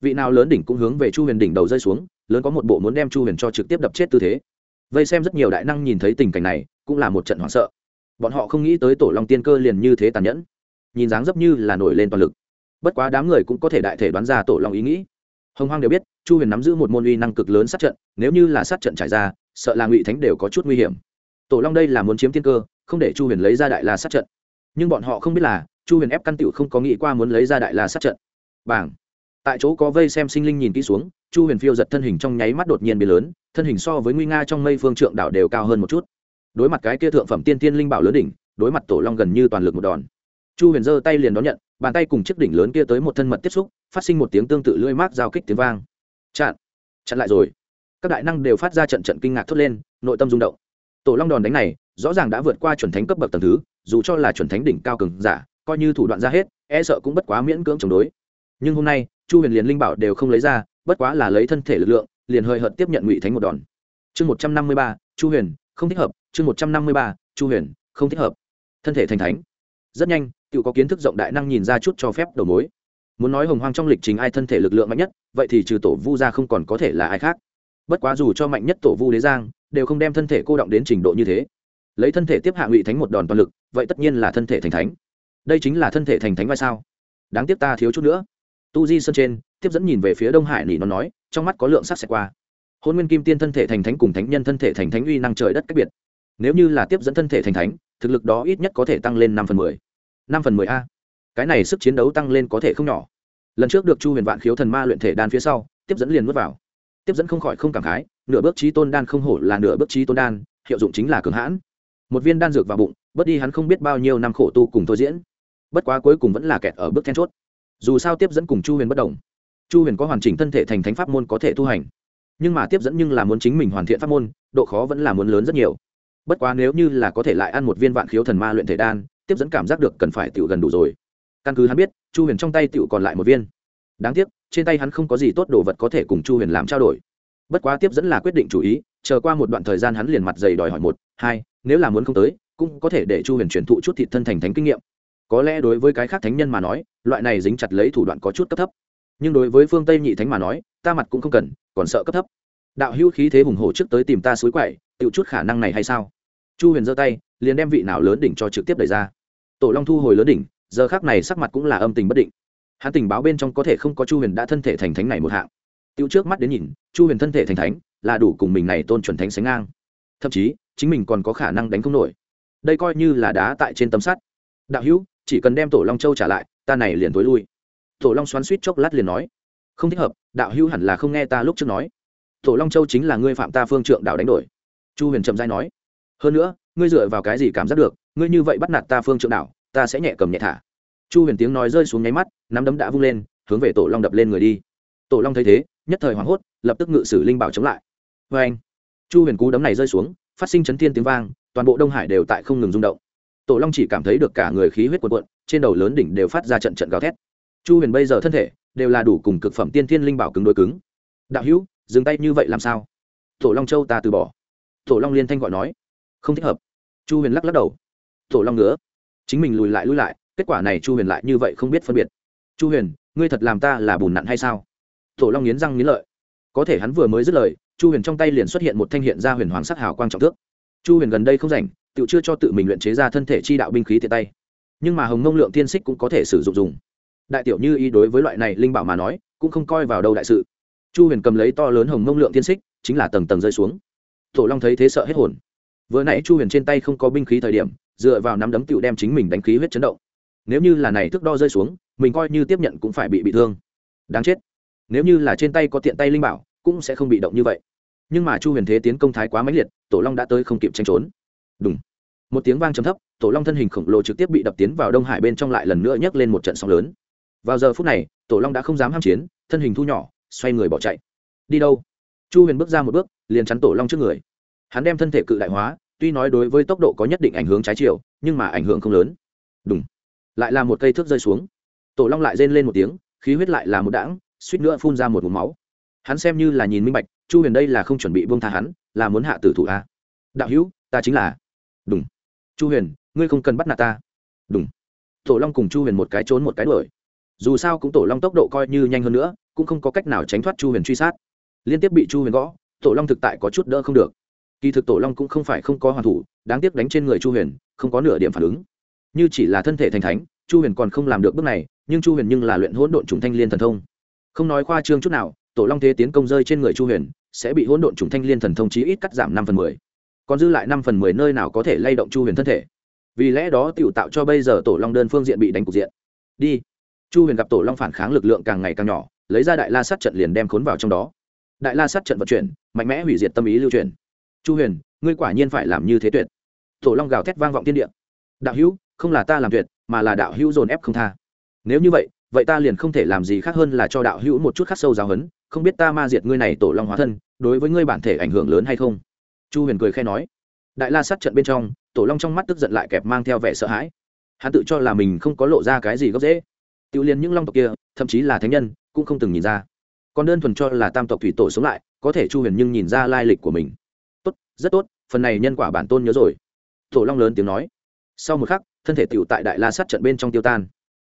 Vị nào lớn đỉnh cũng hướng về chu huyền đỉnh đầu rơi xuống, lớn có một bộ muốn đem chu huyền cho trực tiếp đập chết tư thế. Vây xem rất nhiều đại năng nhìn thấy tình cảnh này, cũng là một trận hoảng sợ. Bọn họ không nghĩ tới tổ long tiên cơ liền như thế tàn nhẫn. Nhìn dáng dấp như là nổi lên toàn lực bất quá đám người cũng có thể đại thể đoán ra tổ long ý nghĩ. Hồng hoang đều biết, chu huyền nắm giữ một môn uy năng cực lớn sát trận, nếu như là sát trận trải ra, sợ là ngụy thánh đều có chút nguy hiểm. Tổ long đây là muốn chiếm tiên cơ, không để chu huyền lấy ra đại la sát trận. Nhưng bọn họ không biết là, chu huyền ép căn tựu không có nghĩ qua muốn lấy ra đại la sát trận. Bảng tại chỗ có vây xem sinh linh nhìn kỹ xuống, chu huyền phiêu giật thân hình trong nháy mắt đột nhiên biến lớn, thân hình so với nguy nga trong mây phương trượng đảo đều cao hơn một chút. Đối mặt cái kia thượng phẩm tiên tiên linh bảo lớn đỉnh, đối mặt tổ long gần như toàn lực một đòn chu huyền giơ tay liền đón nhận, bàn tay cùng chiếc đỉnh lớn kia tới một thân mật tiếp xúc, phát sinh một tiếng tương tự lưỡi mát giao kích tiếng vang. Chặn chặn lại rồi. Các đại năng đều phát ra trận trận kinh ngạc thốt lên, nội tâm rung động. Tổ long đòn đánh này, rõ ràng đã vượt qua chuẩn thánh cấp bậc tầng thứ, dù cho là chuẩn thánh đỉnh cao cường giả, coi như thủ đoạn ra hết e sợ cũng bất quá miễn cưỡng chống đối. Nhưng hôm nay, chu huyền liền linh bảo đều không lấy ra, bất quá là lấy thân thể lực lượng, liền hơi hợt tiếp nhận ngụy thánh một đòn. Chương một trăm năm mươi ba, chu huyền, không thích hợp. Chương một trăm năm mươi ba, chu huyền, không thích hợp. Thân thể thành thánh. Rất nhanh tự có kiến thức rộng đại năng nhìn ra chút cho phép đầu mối. Muốn nói hồng hoang trong lịch trình ai thân thể lực lượng mạnh nhất, vậy thì trừ tổ vu ra không còn có thể là ai khác. Bất quá dù cho mạnh nhất tổ vu đế giang, đều không đem thân thể cô động đến trình độ như thế. Lấy thân thể tiếp hạ ngụy thánh một đòn toàn lực, vậy tất nhiên là thân thể thành thánh. Đây chính là thân thể thành thánh vai sao? Đáng tiếc ta thiếu chút nữa. Tu di sơn trên, tiếp dẫn nhìn về phía đông hải nỉ nó nói, trong mắt có lượng sắc xẹt qua. Hôn nguyên kim tiên thân thể thành thánh cùng thánh nhân thân thể thành thánh uy năng trời đất cách biệt. Nếu như là tiếp dẫn thân thể thành thánh, thực lực đó ít nhất có thể tăng lên năm phần mười năm phần mười a. Cái này sức chiến đấu tăng lên có thể không nhỏ. Lần trước được chu huyền vạn khiếu thần ma luyện thể đan phía sau, tiếp dẫn liền mất vào. Tiếp dẫn không khỏi không cảm khái, nửa bước trí tôn đan không hổ là nửa bước trí tôn đan, hiệu dụng chính là cường hãn. Một viên đan dược vào bụng, bớt đi hắn không biết bao nhiêu năm khổ tu cùng thôi diễn. Bất quá cuối cùng vẫn là kẹt ở bước then chốt. Dù sao tiếp dẫn cùng chu huyền bất đồng. Chu huyền có hoàn chỉnh thân thể thành thánh pháp môn có thể tu hành. Nhưng mà tiếp dẫn nhưng là muốn chính mình hoàn thiện pháp môn, độ khó vẫn là muốn lớn rất nhiều. Bất quá nếu như là có thể lại ăn một viên vạn khiếu thần ma luyện thể đan tiếp dẫn cảm giác được cần phải tiểu gần đủ rồi. Căn cứ hắn biết, chu huyền trong tay tiểu còn lại một viên. Đáng tiếc, trên tay hắn không có gì tốt đồ vật có thể cùng chu huyền làm trao đổi. Bất quá tiếp dẫn là quyết định chủ ý, chờ qua một đoạn thời gian hắn liền mặt dày đòi hỏi một, hai, nếu là muốn không tới, cũng có thể để chu huyền truyền thụ chút thịt thân thành thánh kinh nghiệm. Có lẽ đối với cái khác thánh nhân mà nói, loại này dính chặt lấy thủ đoạn có chút cấp thấp. Nhưng đối với phương tây nhị thánh mà nói, ta mặt cũng không cần, còn sợ cấp thấp. Đạo hữu khí thế hùng hổ trước tới tìm ta suối quậy tự chút khả năng này hay sao? Chu huyền giơ tay, liền đem vị nào lớn đỉnh cho trực tiếp đẩy ra. Tổ long thu hồi lớn đỉnh, giờ khác này sắc mặt cũng là âm tình bất định. Hắn tình báo bên trong có thể không có chu huyền đã thân thể thành thánh này một hạng. Tiêu trước mắt đến nhìn, chu huyền thân thể thành thánh, là đủ cùng mình này tôn chuẩn thánh sánh ngang. Thậm chí, chính mình còn có khả năng đánh không nổi. Đây coi như là đá tại trên tấm sắt. Đạo hữu, chỉ cần đem tổ long châu trả lại, ta này liền tối lui. Tổ long xoắn suýt chốc lát liền nói, không thích hợp, đạo hữu hẳn là không nghe ta lúc trước nói. Tổ long châu chính là ngươi phạm ta phương trượng đạo đánh đổi. Chu huyền trầm giai nói hơn nữa, ngươi dựa vào cái gì cảm giác được, ngươi như vậy bắt nạt ta phương trượng đảo ta sẽ nhẹ cầm nhẹ thả. Chu huyền tiếng nói rơi xuống nháy mắt, nắm đấm đã vung lên, hướng về tổ long đập lên người đi. Tổ long thấy thế, nhất thời hoảng hốt, lập tức ngự sử linh bảo chống lại. Vê anh, chu huyền cú đấm này rơi xuống, phát sinh chấn thiên tiếng vang, toàn bộ đông hải đều tại không ngừng rung động. Tổ long chỉ cảm thấy được cả người khí huyết cuộn cuộn, trên đầu lớn đỉnh đều phát ra trận trận gào thét. Chu huyền bây giờ thân thể đều là đủ cùng cực phẩm tiên thiên linh bảo cứng đối cứng. Đạo hữu, dừng tay như vậy làm sao? Tổ long châu ta từ bỏ. Tổ long liên thanh gọi nói không thích hợp. Chu huyền lắc lắc đầu. Tổ long ngứa. Chính mình lùi lại lùi lại, kết quả này chu huyền lại như vậy không biết phân biệt. Chu huyền, ngươi thật làm ta là bùn nặn hay sao? Tổ long nghiến răng nghiến lợi. Có thể hắn vừa mới dứt lời, chu huyền trong tay liền xuất hiện một thanh hiện ra huyền hoàng sắc hào quang trọng thước. Chu huyền gần đây không rảnh, tự chưa cho tự mình luyện chế ra thân thể chi đạo binh khí tiện tay. Nhưng mà hồng nông lượng tiên xích cũng có thể sử dụng dùng. Đại tiểu như ý đối với loại này linh bảo mà nói, cũng không coi vào đâu đại sự. Chu huyền cầm lấy to lớn hồng nông lượng tiên xích chính là tầng tầng rơi xuống. Tổ long thấy thế sợ hết hồn vừa nãy chu huyền trên tay không có binh khí thời điểm, dựa vào nắm đấm tựu đem chính mình đánh khí huyết chấn động. Nếu như là này thước đo rơi xuống, mình coi như tiếp nhận cũng phải bị bị thương. Đáng chết. Nếu như là trên tay có tiện tay linh bảo, cũng sẽ không bị động như vậy. Nhưng mà chu huyền thế tiến công thái quá mãnh liệt, tổ long đã tới không kịp tranh trốn. Đúng một tiếng vang trầm thấp, tổ long thân hình khổng lồ trực tiếp bị đập tiến vào đông hải bên trong lại lần nữa nhấc lên một trận sóng lớn. Vào giờ phút này, tổ long đã không dám h a m chiến, thân hình thu nhỏ, xoay người bỏ chạy. Đi đâu? Chu huyền bước ra một bước, liền chắn tổ long trước người. Hắn đem thân thể cự đại hóa tuy nói đối với tốc độ có nhất định ảnh hưởng trái chiều, nhưng mà ảnh hưởng không lớn. Đúng lại là một cây thước rơi xuống. Tổ long lại rên lên một tiếng, khí huyết lại là một đãng, suýt nữa phun ra một mục máu. Hắn xem như là nhìn minh bạch, chu huyền đây là không chuẩn bị buông tha hắn, là muốn hạ tử thủ a đạo hữu, ta chính là. Đúng chu huyền, ngươi không cần bắt nạt ta. Đúng tổ long cùng chu huyền một cái trốn một cái đuổi. Dù sao cũng tổ long tốc độ coi như nhanh hơn nữa, cũng không có cách nào tránh thoát chu huyền truy sát. Liên tiếp bị chu huyền gõ, tổ long thực tại có chút đỡ không được kỳ thực tổ long cũng không phải không có hoàn thủ, đáng tiếc đánh trên người chu huyền, không có nửa điểm phản ứng. Như chỉ là thân thể thành thánh, chu huyền còn không làm được bước này, nhưng chu huyền nhưng là luyện hỗn độn trùng thanh liên thần thông. Không nói khoa trương chút nào, tổ long thế tiến công rơi trên người chu huyền, sẽ bị hỗn độn trùng thanh liên thần thông chí ít cắt giảm năm phần mười. Còn dư lại năm phần mười nơi nào có thể lay động chu huyền thân thể. Vì lẽ đó t tạo cho bây giờ tổ long đơn phương diện bị đánh cục diện. Đi. Chu huyền gặp tổ long phản kháng lực lượng càng ngày càng nhỏ, lấy ra đại la sát trận liền đem khốn vào trong đó. Đại la sát trận vận chuyển, mạnh mẽ hủy diệt tâm ý lưu truyền chu huyền, ngươi quả nhiên phải làm như thế tuyệt. Tổ long gào thét vang vọng tiên địa. Đạo hữu, không là ta làm tuyệt, mà là đạo hữu dồn ép không tha. Nếu như vậy vậy ta liền không thể làm gì khác hơn là cho đạo hữu một chút khắc sâu giáo hấn không biết ta ma diệt ngươi này tổ long hóa thân, đối với ngươi bản thể ảnh hưởng lớn hay không? Chu huyền cười khe nói. Đại la sát trận bên trong, tổ long trong mắt tức giận lại kẹp mang theo vẻ sợ hãi. Hắn tự cho là mình không có lộ ra cái gì gốc dễ Tiêu liền những long tộc kia, thậm chí là thánh nhân, cũng không từng nhìn ra. Còn đơn thuần cho là tam tộc thủy tổ sống lại, có thể chu huyền nhưng nhìn ra lai lịch của mình rất tốt, phần này nhân quả bản tôn nhớ rồi. Tổ long lớn tiếng nói. Sau một khắc, thân thể tựu tại đại la sát trận bên trong tiêu tan.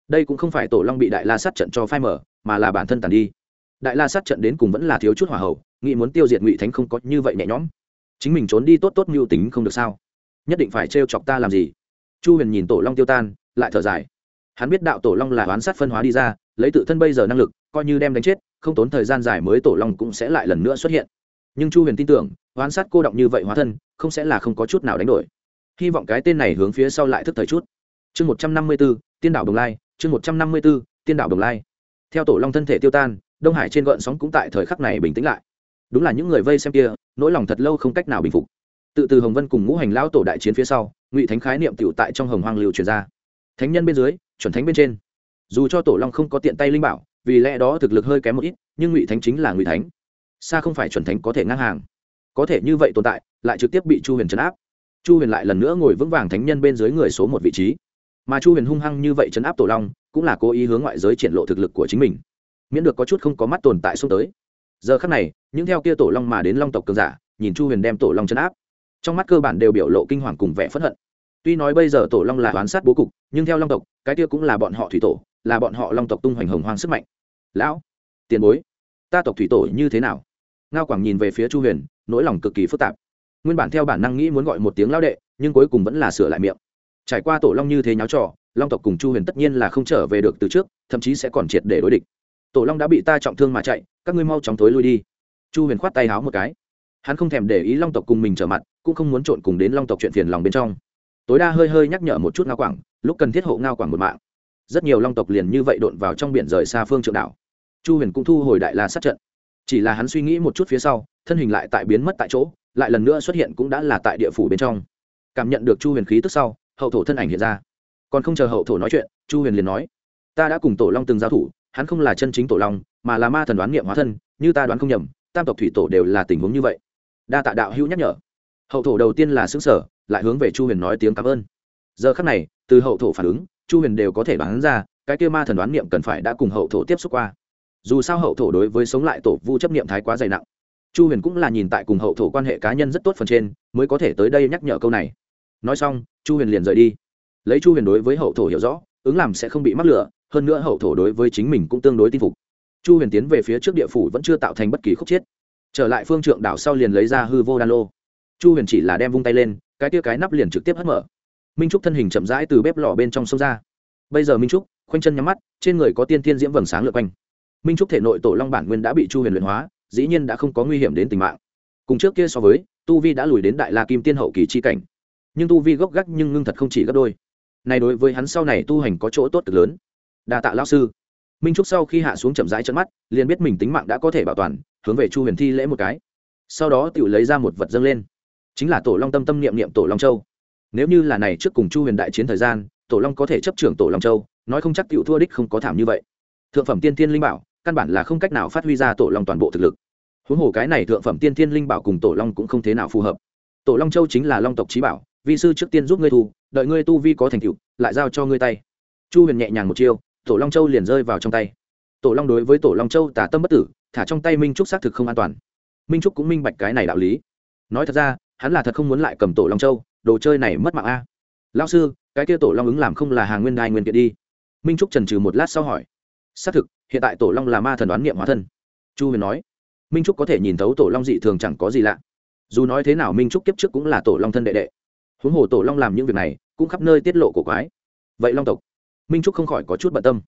Đây cũng không phải tổ long bị đại la sát trận cho phai mở mà là bản thân tàn đi. Đại la sát trận đến cùng vẫn là thiếu chút hỏa hậu nghĩ muốn tiêu diệt ngụy thánh không có như vậy nhẹ nhõm. Chính mình trốn đi tốt tốt mưu tính không được sao? Nhất định phải trêu chọc ta làm gì? Chu huyền nhìn tổ long tiêu tan, lại thở dài. Hắn biết đạo tổ long là oán sát phân hóa đi ra, lấy tự thân bây giờ năng lực, coi như đem đánh chết, không tốn thời gian dài mới tổ long cũng sẽ lại lần nữa xuất hiện nhưng chu huyền tin tưởng, oán sát cô động như vậy hóa thân, không sẽ là không có chút nào đánh đổi. Hy vọng cái tên này hướng phía sau lại thức thời chút. Chương một trăm năm mươi b ố tiên đảo đồng lai, chương một trăm năm mươi b ố tiên đảo đồng lai. Theo tổ long thân thể tiêu tan, đông hải trên gợn sóng cũng tại thời khắc này bình tĩnh lại. Đúng là những người vây xem kia, nỗi lòng thật lâu không cách nào bình phục. Tự từ hồng vân cùng ngũ hành lão tổ đại chiến phía sau, ngụy thánh khái niệm tựu tại trong hồng hoang liều truyền ra. Thánh nhân bên dưới, chuẩn thánh bên trên. Dù cho tổ long không có tiện tay linh bảo, vì lẽ đó thực lực hơi kém một ít, nhưng ngụy thánh chính là ngụy thánh xa không phải chuẩn thánh có thể ngang hàng. Có thể như vậy tồn tại, lại trực tiếp bị chu huyền chấn áp. Chu huyền lại lần nữa ngồi vững vàng thánh nhân bên dưới người số một vị trí. Mà chu huyền hung hăng như vậy chấn áp tổ long, cũng là cố ý hướng ngoại giới triển lộ thực lực của chính mình. Miễn được có chút không có mắt tồn tại xuống tới. Giờ khắc này, những theo kia tổ long mà đến long tộc cường giả, nhìn chu huyền đem tổ long chấn áp. Trong mắt cơ bản đều biểu lộ kinh hoàng cùng vẻ phẫn hận. Tuy nói bây giờ tổ long là oán sát bố cục, nhưng theo long tộc, cái kia cũng là bọn họ thủy tổ, là bọn họ long tộc tung hoành hồng hoang sức mạnh. Lão, tiền bối, ta tộc thủy tổ như thế nào? Ngao quảng nhìn về phía chu huyền, nỗi lòng cực kỳ phức tạp. Nguyên bản theo bản năng nghĩ muốn gọi một tiếng lao đệ, nhưng cuối cùng vẫn là sửa lại miệng. Trải qua tổ long như thế nháo trò, long tộc cùng chu huyền tất nhiên là không trở về được từ trước, thậm chí sẽ còn triệt để đối địch. Tổ long đã bị ta trọng thương mà chạy, các ngươi mau chóng tối lui đi. Chu huyền khoát tay háo một cái. Hắn không thèm để ý long tộc cùng mình trở mặt, cũng không muốn trộn cùng đến long tộc chuyện phiền lòng bên trong. Tối đa hơi hơi nhắc nhở một chút ngao quảng, lúc cần thiết hộ ngao quảng một mạng. Rất nhiều long tộc liền như vậy độn vào trong biển rời xa phương trượng đảo. Chu huyền cũng thu hồi đại la sát trận chỉ là hắn suy nghĩ một chút phía sau, thân hình lại tại biến mất tại chỗ, lại lần nữa xuất hiện cũng đã là tại địa phủ bên trong. Cảm nhận được chu huyền khí tức sau, hậu thổ thân ảnh hiện ra. Còn không chờ hậu thổ nói chuyện, chu huyền liền nói, ta đã cùng tổ long từng giao thủ, hắn không là chân chính tổ long, mà là ma thần đoán nghiệm hóa thân, như ta đoán không nhầm, tam tộc thủy tổ đều là tình huống như vậy. Đa tạ đạo hữu nhắc nhở. Hậu thổ đầu tiên là xứng sở lại hướng về chu huyền nói tiếng cảm ơn. Giờ khắc này, từ hậu thổ phản ứng, chu huyền đều có thể đoán ra, cái kia ma thần đoán niệm cần phải đã cùng hậu thổ tiếp xúc qua dù sao hậu thổ đối với sống lại tổ vu chấp niệm thái quá dày nặng. Chu huyền cũng là nhìn tại cùng hậu thổ quan hệ cá nhân rất tốt phần trên, mới có thể tới đây nhắc nhở câu này. Nói xong, chu huyền liền rời đi. Lấy chu huyền đối với hậu thổ hiểu rõ, ứng làm sẽ không bị mắc lửa hơn nữa hậu thổ đối với chính mình cũng tương đối tin phục. Chu huyền tiến về phía trước địa phủ vẫn chưa tạo thành bất kỳ khúc chiết trở lại phương trượng đảo sau liền lấy ra hư vô đan lô. Chu huyền chỉ là đem vung tay lên, cái tia cái nắp liền trực tiếp hất mở. Minh trúc thân hình chậm rãi từ bếp lò bên trong sông ra. Bây giờ minh trúc, khoanh chân nhắm mắt, trên người có tiên thiên diễm vầng sáng lượt quanh minh trúc thể nội tổ long bản nguyên đã bị chu huyền luyện hóa, dĩ nhiên đã không có nguy hiểm đến tính mạng. Cùng trước kia so với, tu vi đã lùi đến đại la kim tiên hậu kỳ chi cảnh. Nhưng tu vi gốc gác nhưng ngưng thật không chỉ gấp đôi. Này đối với hắn sau này tu hành có chỗ tốt cực lớn. Đa tạ lão sư. Minh trúc sau khi hạ xuống chậm rãi chân mắt, liền biết mình tính mạng đã có thể bảo toàn, hướng về chu huyền thi lễ một cái. Sau đó tự lấy ra một vật dâng lên. Chính là tổ long tâm tâm niệm niệm tổ long châu. Nếu như là này trước cùng chu huyền đại chiến thời gian, tổ long có thể chấp trưởng tổ long châu, nói không chắc tiểu thua đích không có thảm như vậy. Thượng phẩm tiên tiên linh bảo căn bản là không cách nào phát huy ra tổ long toàn bộ thực lực. Huống hồ cái này thượng phẩm tiên thiên linh bảo cùng tổ long cũng không thế nào phù hợp. Tổ long châu chính là long tộc trí bảo, vi sư trước tiên giúp ngươi thu, đợi ngươi tu vi có thành tựu, lại giao cho ngươi tay. Chu huyền nhẹ nhàng một chiêu, tổ long châu liền rơi vào trong tay. Tổ long đối với tổ long châu tả tâm bất tử, thả trong tay minh trúc xác thực không an toàn. Minh trúc cũng minh bạch cái này đạo lý. Nói thật ra, hắn là thật không muốn lại cầm tổ long châu, đồ chơi này mất mạng a. Lao sư, cái kia tổ long ứng làm không là hàng nguyên đai nguyên kiện đi. Minh trúc trần trừ một lát sau hỏi xác thực, hiện tại tổ long là ma thần đoán niệm hóa thân. Chu huyền nói, minh trúc có thể nhìn thấu tổ long dị thường chẳng có gì lạ. Dù nói thế nào minh trúc kiếp trước cũng là tổ long thân đệ đệ. Huống hồ tổ long làm những việc này, cũng khắp nơi tiết lộ cổ quái. Vậy long tộc? Minh trúc không khỏi có chút bận tâm.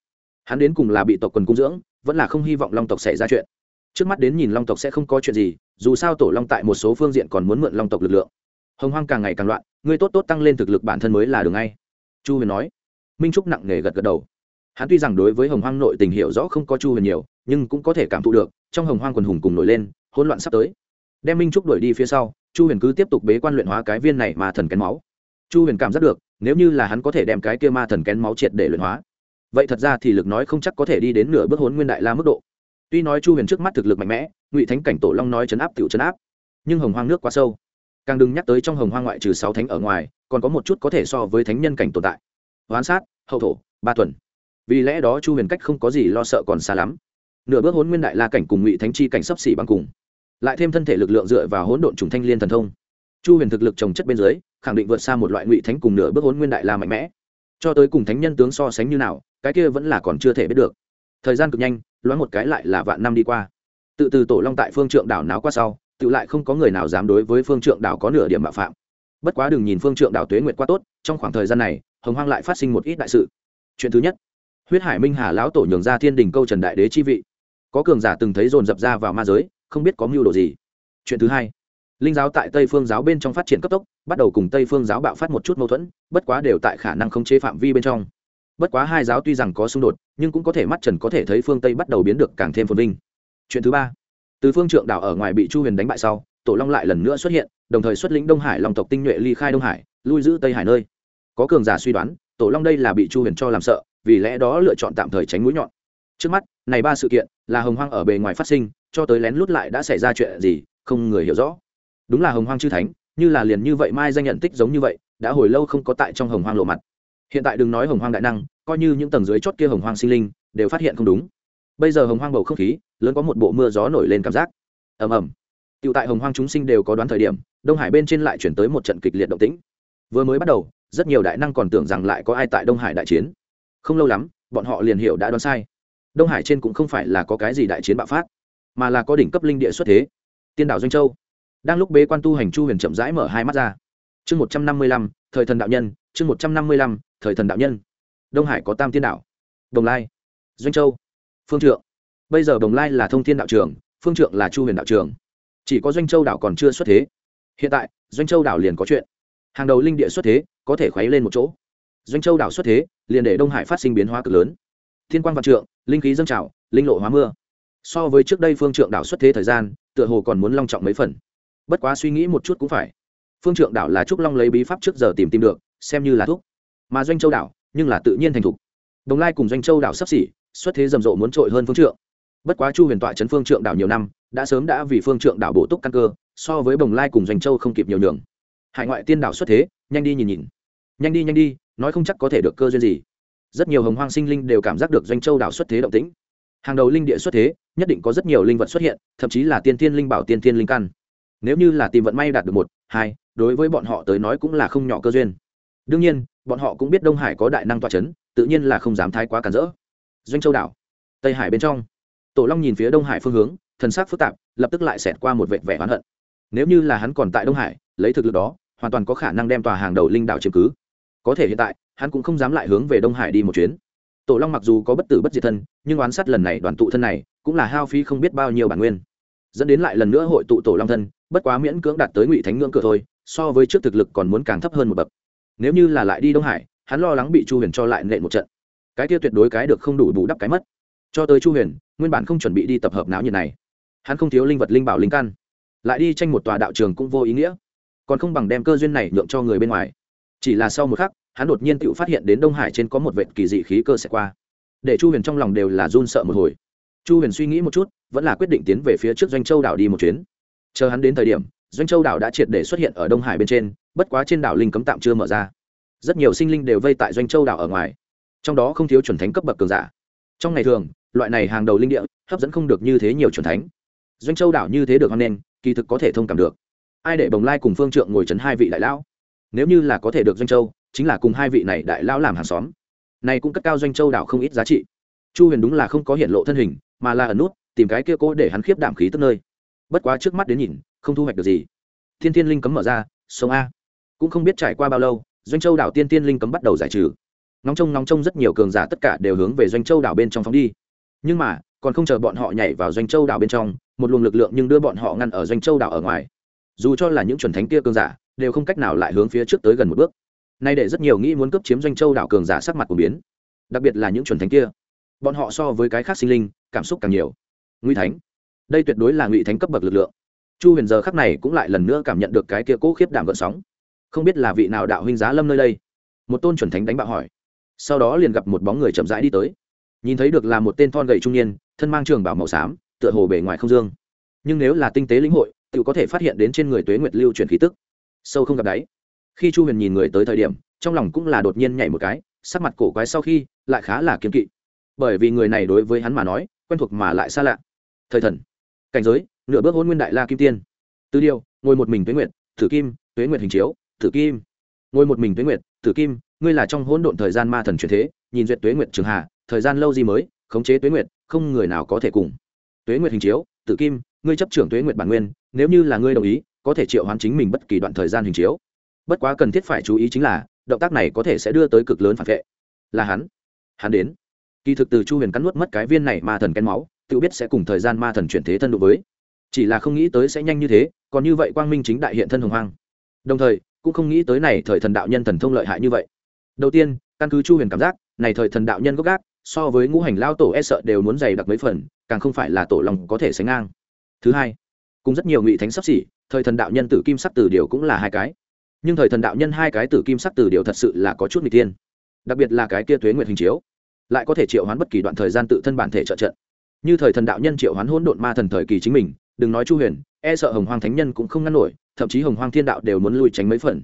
Hắn đến cùng là bị tộc quần cung dưỡng, vẫn là không hy vọng long tộc xảy ra chuyện. Trước mắt đến nhìn long tộc sẽ không có chuyện gì, dù sao tổ long tại một số phương diện còn muốn mượn long tộc lực lượng. Hồng hoang càng ngày càng loạn, người tốt tốt tăng lên thực lực bản thân mới là đường ngay. Chu huyền nói, minh trúc nặng nề gật gật đầu hắn tuy rằng đối với hồng hoang nội tình hiểu rõ không có chu huyền nhiều, nhưng cũng có thể cảm thụ được, trong hồng hoang quần hùng cùng nổi lên, hỗn loạn sắp tới. Đem minh trúc đuổi đi phía sau, chu huyền cứ tiếp tục bế quan luyện hóa cái viên này mà thần kén máu. Chu huyền cảm giác được, nếu như là hắn có thể đem cái kia ma thần kén máu triệt để luyện hóa. Vậy thật ra thì lực nói không chắc có thể đi đến nửa bước hốn nguyên đại la mức độ. Tuy nói chu huyền trước mắt thực lực mạnh mẽ, ngụy thánh cảnh tổ long nói chấn áp t chấn áp. Nhưng hồng hoang nước quá sâu. Càng đừng nhắc tới trong hồng hoang ngoại trừ sáu thánh ở ngoài, còn có một chút có thể so với thánh nhân cảnh tồn tại. Hoán sát, hậu thổ, ba tuần vì lẽ đó chu huyền cách không có gì lo sợ còn xa lắm nửa bước hôn nguyên đại la cảnh cùng ngụy thánh chi cảnh sấp xỉ bằng cùng lại thêm thân thể lực lượng dựa vào hỗn độn trùng thanh liên thần thông chu huyền thực lực trồng chất bên dưới khẳng định vượt xa một loại ngụy thánh cùng nửa bước hôn nguyên đại la mạnh mẽ cho tới cùng thánh nhân tướng so sánh như nào cái kia vẫn là còn chưa thể biết được thời gian cực nhanh loáng một cái lại là vạn năm đi qua tự từ tổ long tại phương trượng đảo náo qua sau tự lại không có người nào dám đối với phương trượng đảo có nửa điểm mạo phạm bất quá đừng nhìn phương trượng đảo tuế nguyệt quá tốt trong khoảng thời gian này hồng hoang lại phát sinh một ít đại sự chuyện thứ nhất huyết hải minh hà lão tổ nhường ra thiên đình câu trần đại đế chi vị. Có cường giả từng thấy dồn dập ra vào ma giới, không biết có mưu đồ gì. Chuyện thứ hai, linh giáo tại tây phương giáo bên trong phát triển cấp tốc, bắt đầu cùng tây phương giáo bạo phát một chút mâu thuẫn, bất quá đều tại khả năng khống chế phạm vi bên trong. Bất quá hai giáo tuy rằng có xung đột, nhưng cũng có thể mắt trần có thể thấy phương tây bắt đầu biến được càng thêm phồn vinh. Chuyện thứ ba, từ phương trượng đảo ở ngoài bị chu huyền đánh bại sau, tổ long lại lần nữa xuất hiện, đồng thời xuất lĩnh đông hải lòng tộc tinh nhuệ ly khai đông hải, lui giữ tây hải nơi. Có cường giả suy đoán, tổ long đây là bị chu huyền cho làm sợ vì lẽ đó lựa chọn tạm thời tránh mũi nhọn. Trước mắt, này ba sự kiện là hồng hoang ở bề ngoài phát sinh, cho tới lén lút lại đã xảy ra chuyện gì, không người hiểu rõ. Đúng là hồng hoang chư thánh, như là liền như vậy mai danh nhận tích giống như vậy, đã hồi lâu không có tại trong hồng hoang lộ mặt. Hiện tại đừng nói hồng hoang đại năng, coi như những tầng dưới chót kia hồng hoang sinh linh, đều phát hiện không đúng. Bây giờ hồng hoang bầu không khí, lớn có một bộ mưa gió nổi lên cảm giác. Ầm ầm. Tựu tại hồng hoang chúng sinh đều có đoán thời điểm, đông hải bên trên lại chuyển tới một trận kịch liệt động tĩnh. Vừa mới bắt đầu, rất nhiều đại năng còn tưởng rằng lại có ai tại đông hải đại chiến không lâu lắm, bọn họ liền hiểu đã đoán sai. Đông hải trên cũng không phải là có cái gì đại chiến bạo phát, mà là có đỉnh cấp linh địa xuất thế. Tiên đảo doanh châu, đang lúc bế quan tu hành chu huyền chậm rãi mở hai mắt ra. Chương một trăm năm mươi lăm, thời thần đạo nhân, chương một trăm năm mươi lăm, thời thần đạo nhân. Đông hải có tam tiên đảo, đồng lai, doanh châu, phương trượng. Bây giờ đồng lai là thông thiên đạo trường, phương trượng là chu huyền đạo trường. Chỉ có doanh châu đảo còn chưa xuất thế. Hiện tại, doanh châu đảo liền có chuyện. Hàng đầu linh địa xuất thế, có thể khuấy lên một chỗ doanh châu đảo xuất thế, liền để đông hải phát sinh biến hóa cực lớn. Thiên quang vạn trượng, linh khí dâng trào, linh lộ hóa mưa. So với trước đây phương trượng đảo xuất thế thời gian, tựa hồ còn muốn long trọng mấy phần. Bất quá suy nghĩ một chút cũng phải. Phương trượng đảo là trúc long lấy bí pháp trước giờ tìm tìm được, xem như là thuốc mà doanh châu đảo, nhưng là tự nhiên thành thục. Đồng lai cùng doanh châu đảo sắp xỉ, xuất thế rầm rộ muốn trội hơn phương trượng. Bất quá chu huyền tọa chấn phương trượng đảo nhiều năm, đã sớm đã vì phương trượng đảo bổ túc căn cơ, so với bồng lai cùng doanh châu không kịp nhiều nhường. Hải ngoại tiên đảo xuất thế, nhanh đi nhìn nhìn. Nhanh đi nhanh đi nói không chắc có thể được cơ duyên gì. Rất nhiều hồng hoang sinh linh đều cảm giác được doanh châu đảo xuất thế động tĩnh. Hàng đầu linh địa xuất thế, nhất định có rất nhiều linh vật xuất hiện, thậm chí là tiên tiên linh bảo, tiên tiên linh căn. Nếu như là tìm vận may đạt được một, hai, đối với bọn họ tới nói cũng là không nhỏ cơ duyên. Đương nhiên, bọn họ cũng biết đông hải có đại năng tọa c h ấ n tự nhiên là không dám thái quá cản rỡ. Doanh châu đảo, tây hải bên trong. Tổ long nhìn phía đông hải phương hướng, thần sắc phức tạp, lập tức lại xẹt qua một vệt vẻ oán hận. Nếu như là hắn còn tại đông hải, lấy thực lực đó, hoàn toàn có khả năng đem tòa hàng đầu linh đảo chiếm cứ có thể hiện tại, hắn cũng không dám lại hướng về đông hải đi một chuyến. Tổ long mặc dù có bất tử bất diệt thân, nhưng oán sát lần này đoàn tụ thân này, cũng là hao phí không biết bao nhiêu bản nguyên. Dẫn đến lại lần nữa hội tụ tổ long thân, bất quá miễn cưỡng đạt tới ngụy thánh ngưỡng cửa thôi, so với trước thực lực còn muốn càng thấp hơn một bậc. Nếu như là lại đi đông hải, hắn lo lắng bị chu huyền cho lại nện một trận. Cái kia tuyệt đối cái được không đủ bù đắp cái mất. Cho tới chu huyền, nguyên bản không chuẩn bị đi tập hợp não như này. Hắn không thiếu linh vật, linh bảo, linh căn. Lại đi tranh một tòa đạo trường cũng vô ý nghĩa. Còn không bằng đem cơ duyên này nhượng cho người bên ngoài chỉ là sau một khắc, hắn đột nhiên tự phát hiện đến đông hải trên có một vệt kỳ dị khí cơ sẽ qua. Để chu huyền trong lòng đều là run sợ một hồi. Chu huyền suy nghĩ một chút, vẫn là quyết định tiến về phía trước doanh châu đảo đi một chuyến. Chờ hắn đến thời điểm, doanh châu đảo đã triệt để xuất hiện ở đông hải bên trên, bất quá trên đảo linh cấm tạm chưa mở ra. Rất nhiều sinh linh đều vây tại doanh châu đảo ở ngoài. Trong đó không thiếu chuẩn thánh cấp bậc cường giả. Trong ngày thường, loại này hàng đầu linh địa, hấp dẫn không được như thế nhiều chuẩn thánh. Doanh châu đảo như thế được hoan nghênh, kỳ thực có thể thông cảm được. Ai để bồng lai cùng phương trượng ngồi trấn hai vị đại lão? Nếu như là có thể được doanh châu, chính là cùng hai vị này đại lao làm hàng xóm. Này cũng cất cao doanh châu đảo không ít giá trị. Chu huyền đúng là không có hiện lộ thân hình, mà là ẩn nút, tìm cái kia cố để hắn khiếp đảm khí tức nơi. Bất quá trước mắt đến nhìn, không thu hoạch được gì. Thiên thiên linh cấm mở ra, sông a. Cũng không biết trải qua bao lâu, doanh châu đảo tiên tiên linh cấm bắt đầu giải trừ. Nóng trông nóng trông rất nhiều cường giả tất cả đều hướng về doanh châu đảo bên trong phóng đi. Nhưng mà, còn không chờ bọn họ nhảy vào doanh châu đảo bên trong, một luồng lực lượng nhưng đưa bọn họ ngăn ở doanh châu đảo ở ngoài. Dù cho là những chuẩn thánh kia cường giả đều không cách nào lại hướng phía trước tới gần một bước. Nay để rất nhiều nghĩ muốn cướp chiếm doanh châu đảo cường giả sắc mặt của biến. Đặc biệt là những chuẩn thánh kia. Bọn họ so với cái khác sinh linh, cảm xúc càng nhiều. Nguy thánh. Đây tuyệt đối là ngụy thánh cấp bậc lực lượng. Chu huyền giờ khắc này cũng lại lần nữa cảm nhận được cái kia cố khiếp đảm gợn sóng. Không biết là vị nào đạo huynh giá lâm nơi đây? Một tôn chuẩn thánh đánh bạo hỏi. Sau đó liền gặp một bóng người chậm rãi đi tới. Nhìn thấy được là một tên thon gậy trung niên, thân mang trường bảo màu xám, tựa hồ bề ngoài không dương. Nhưng nếu là tinh tế lĩnh hội tự có thể phát hiện đến trên người tuế nguyệt lưu chuyển khí tức sâu không gặp đáy. Khi chu huyền nhìn người tới thời điểm, trong lòng cũng là đột nhiên nhảy một cái, sắc mặt cổ quái sau khi, lại khá là kiếm kỵ. Bởi vì người này đối với hắn mà nói, quen thuộc mà lại xa lạ. Thời thần, cảnh giới, nửa bước hôn nguyên đại la kim tiên. Tư điều, ngồi một mình tuế nguyệt thử kim, tuế nguyệt hình chiếu thử kim. Ngồi một mình tuế nguyệt thử kim, ngươi là trong hỗn độn thời gian ma thần truyền thế, nhìn duyệt tuế nguyệt trường hạ, thời gian lâu gì mới, khống chế tuế nguyệt, không người nào có thể cùng. Tuế nguyệt hình chiếu, tử kim, ngươi chấp trưởng tuế nguyệt bản nguyên, nếu như là ngươi đồng ý có thể triệu hoán chính mình bất kỳ đoạn thời gian hình chiếu. Bất quá cần thiết phải chú ý chính là, động tác này có thể sẽ đưa tới cực lớn phản vệ. Là hắn. Hắn đến. Kỳ thực từ chu huyền cắn nuốt mất cái viên này ma thần kén máu, tự biết sẽ cùng thời gian ma thần chuyển thế thân đối với. Chỉ là không nghĩ tới sẽ nhanh như thế, còn như vậy quang minh chính đại hiện thân hồng hoang. Đồng thời, cũng không nghĩ tới này thời thần đạo nhân thần thông lợi hại như vậy. Đầu tiên, căn cứ chu huyền cảm giác, này thời thần đạo nhân gốc gác, so với ngũ hành lao tổ e sợ đều muốn dày đặc mấy phần, càng không phải là tổ lòng có thể sánh ngang. Thứ hai cùng rất nhiều ngụy thánh sắp xỉ, thời thần đạo nhân tử kim sắc từ điều cũng là hai cái. Nhưng thời thần đạo nhân hai cái tử kim sắc từ điều thật sự là có chút n g tiên đặc biệt là cái kia tuế nguyệt hình chiếu, lại có thể triệu hoán bất kỳ đoạn thời gian tự thân bản thể trợ trận. Như thời thần đạo nhân triệu hoán hỗn độn ma thần thời kỳ chính mình, đừng nói chu huyền e sợ hồng hoang thánh nhân cũng không ngăn nổi, thậm chí hồng hoang thiên đạo đều muốn lui tránh mấy phần.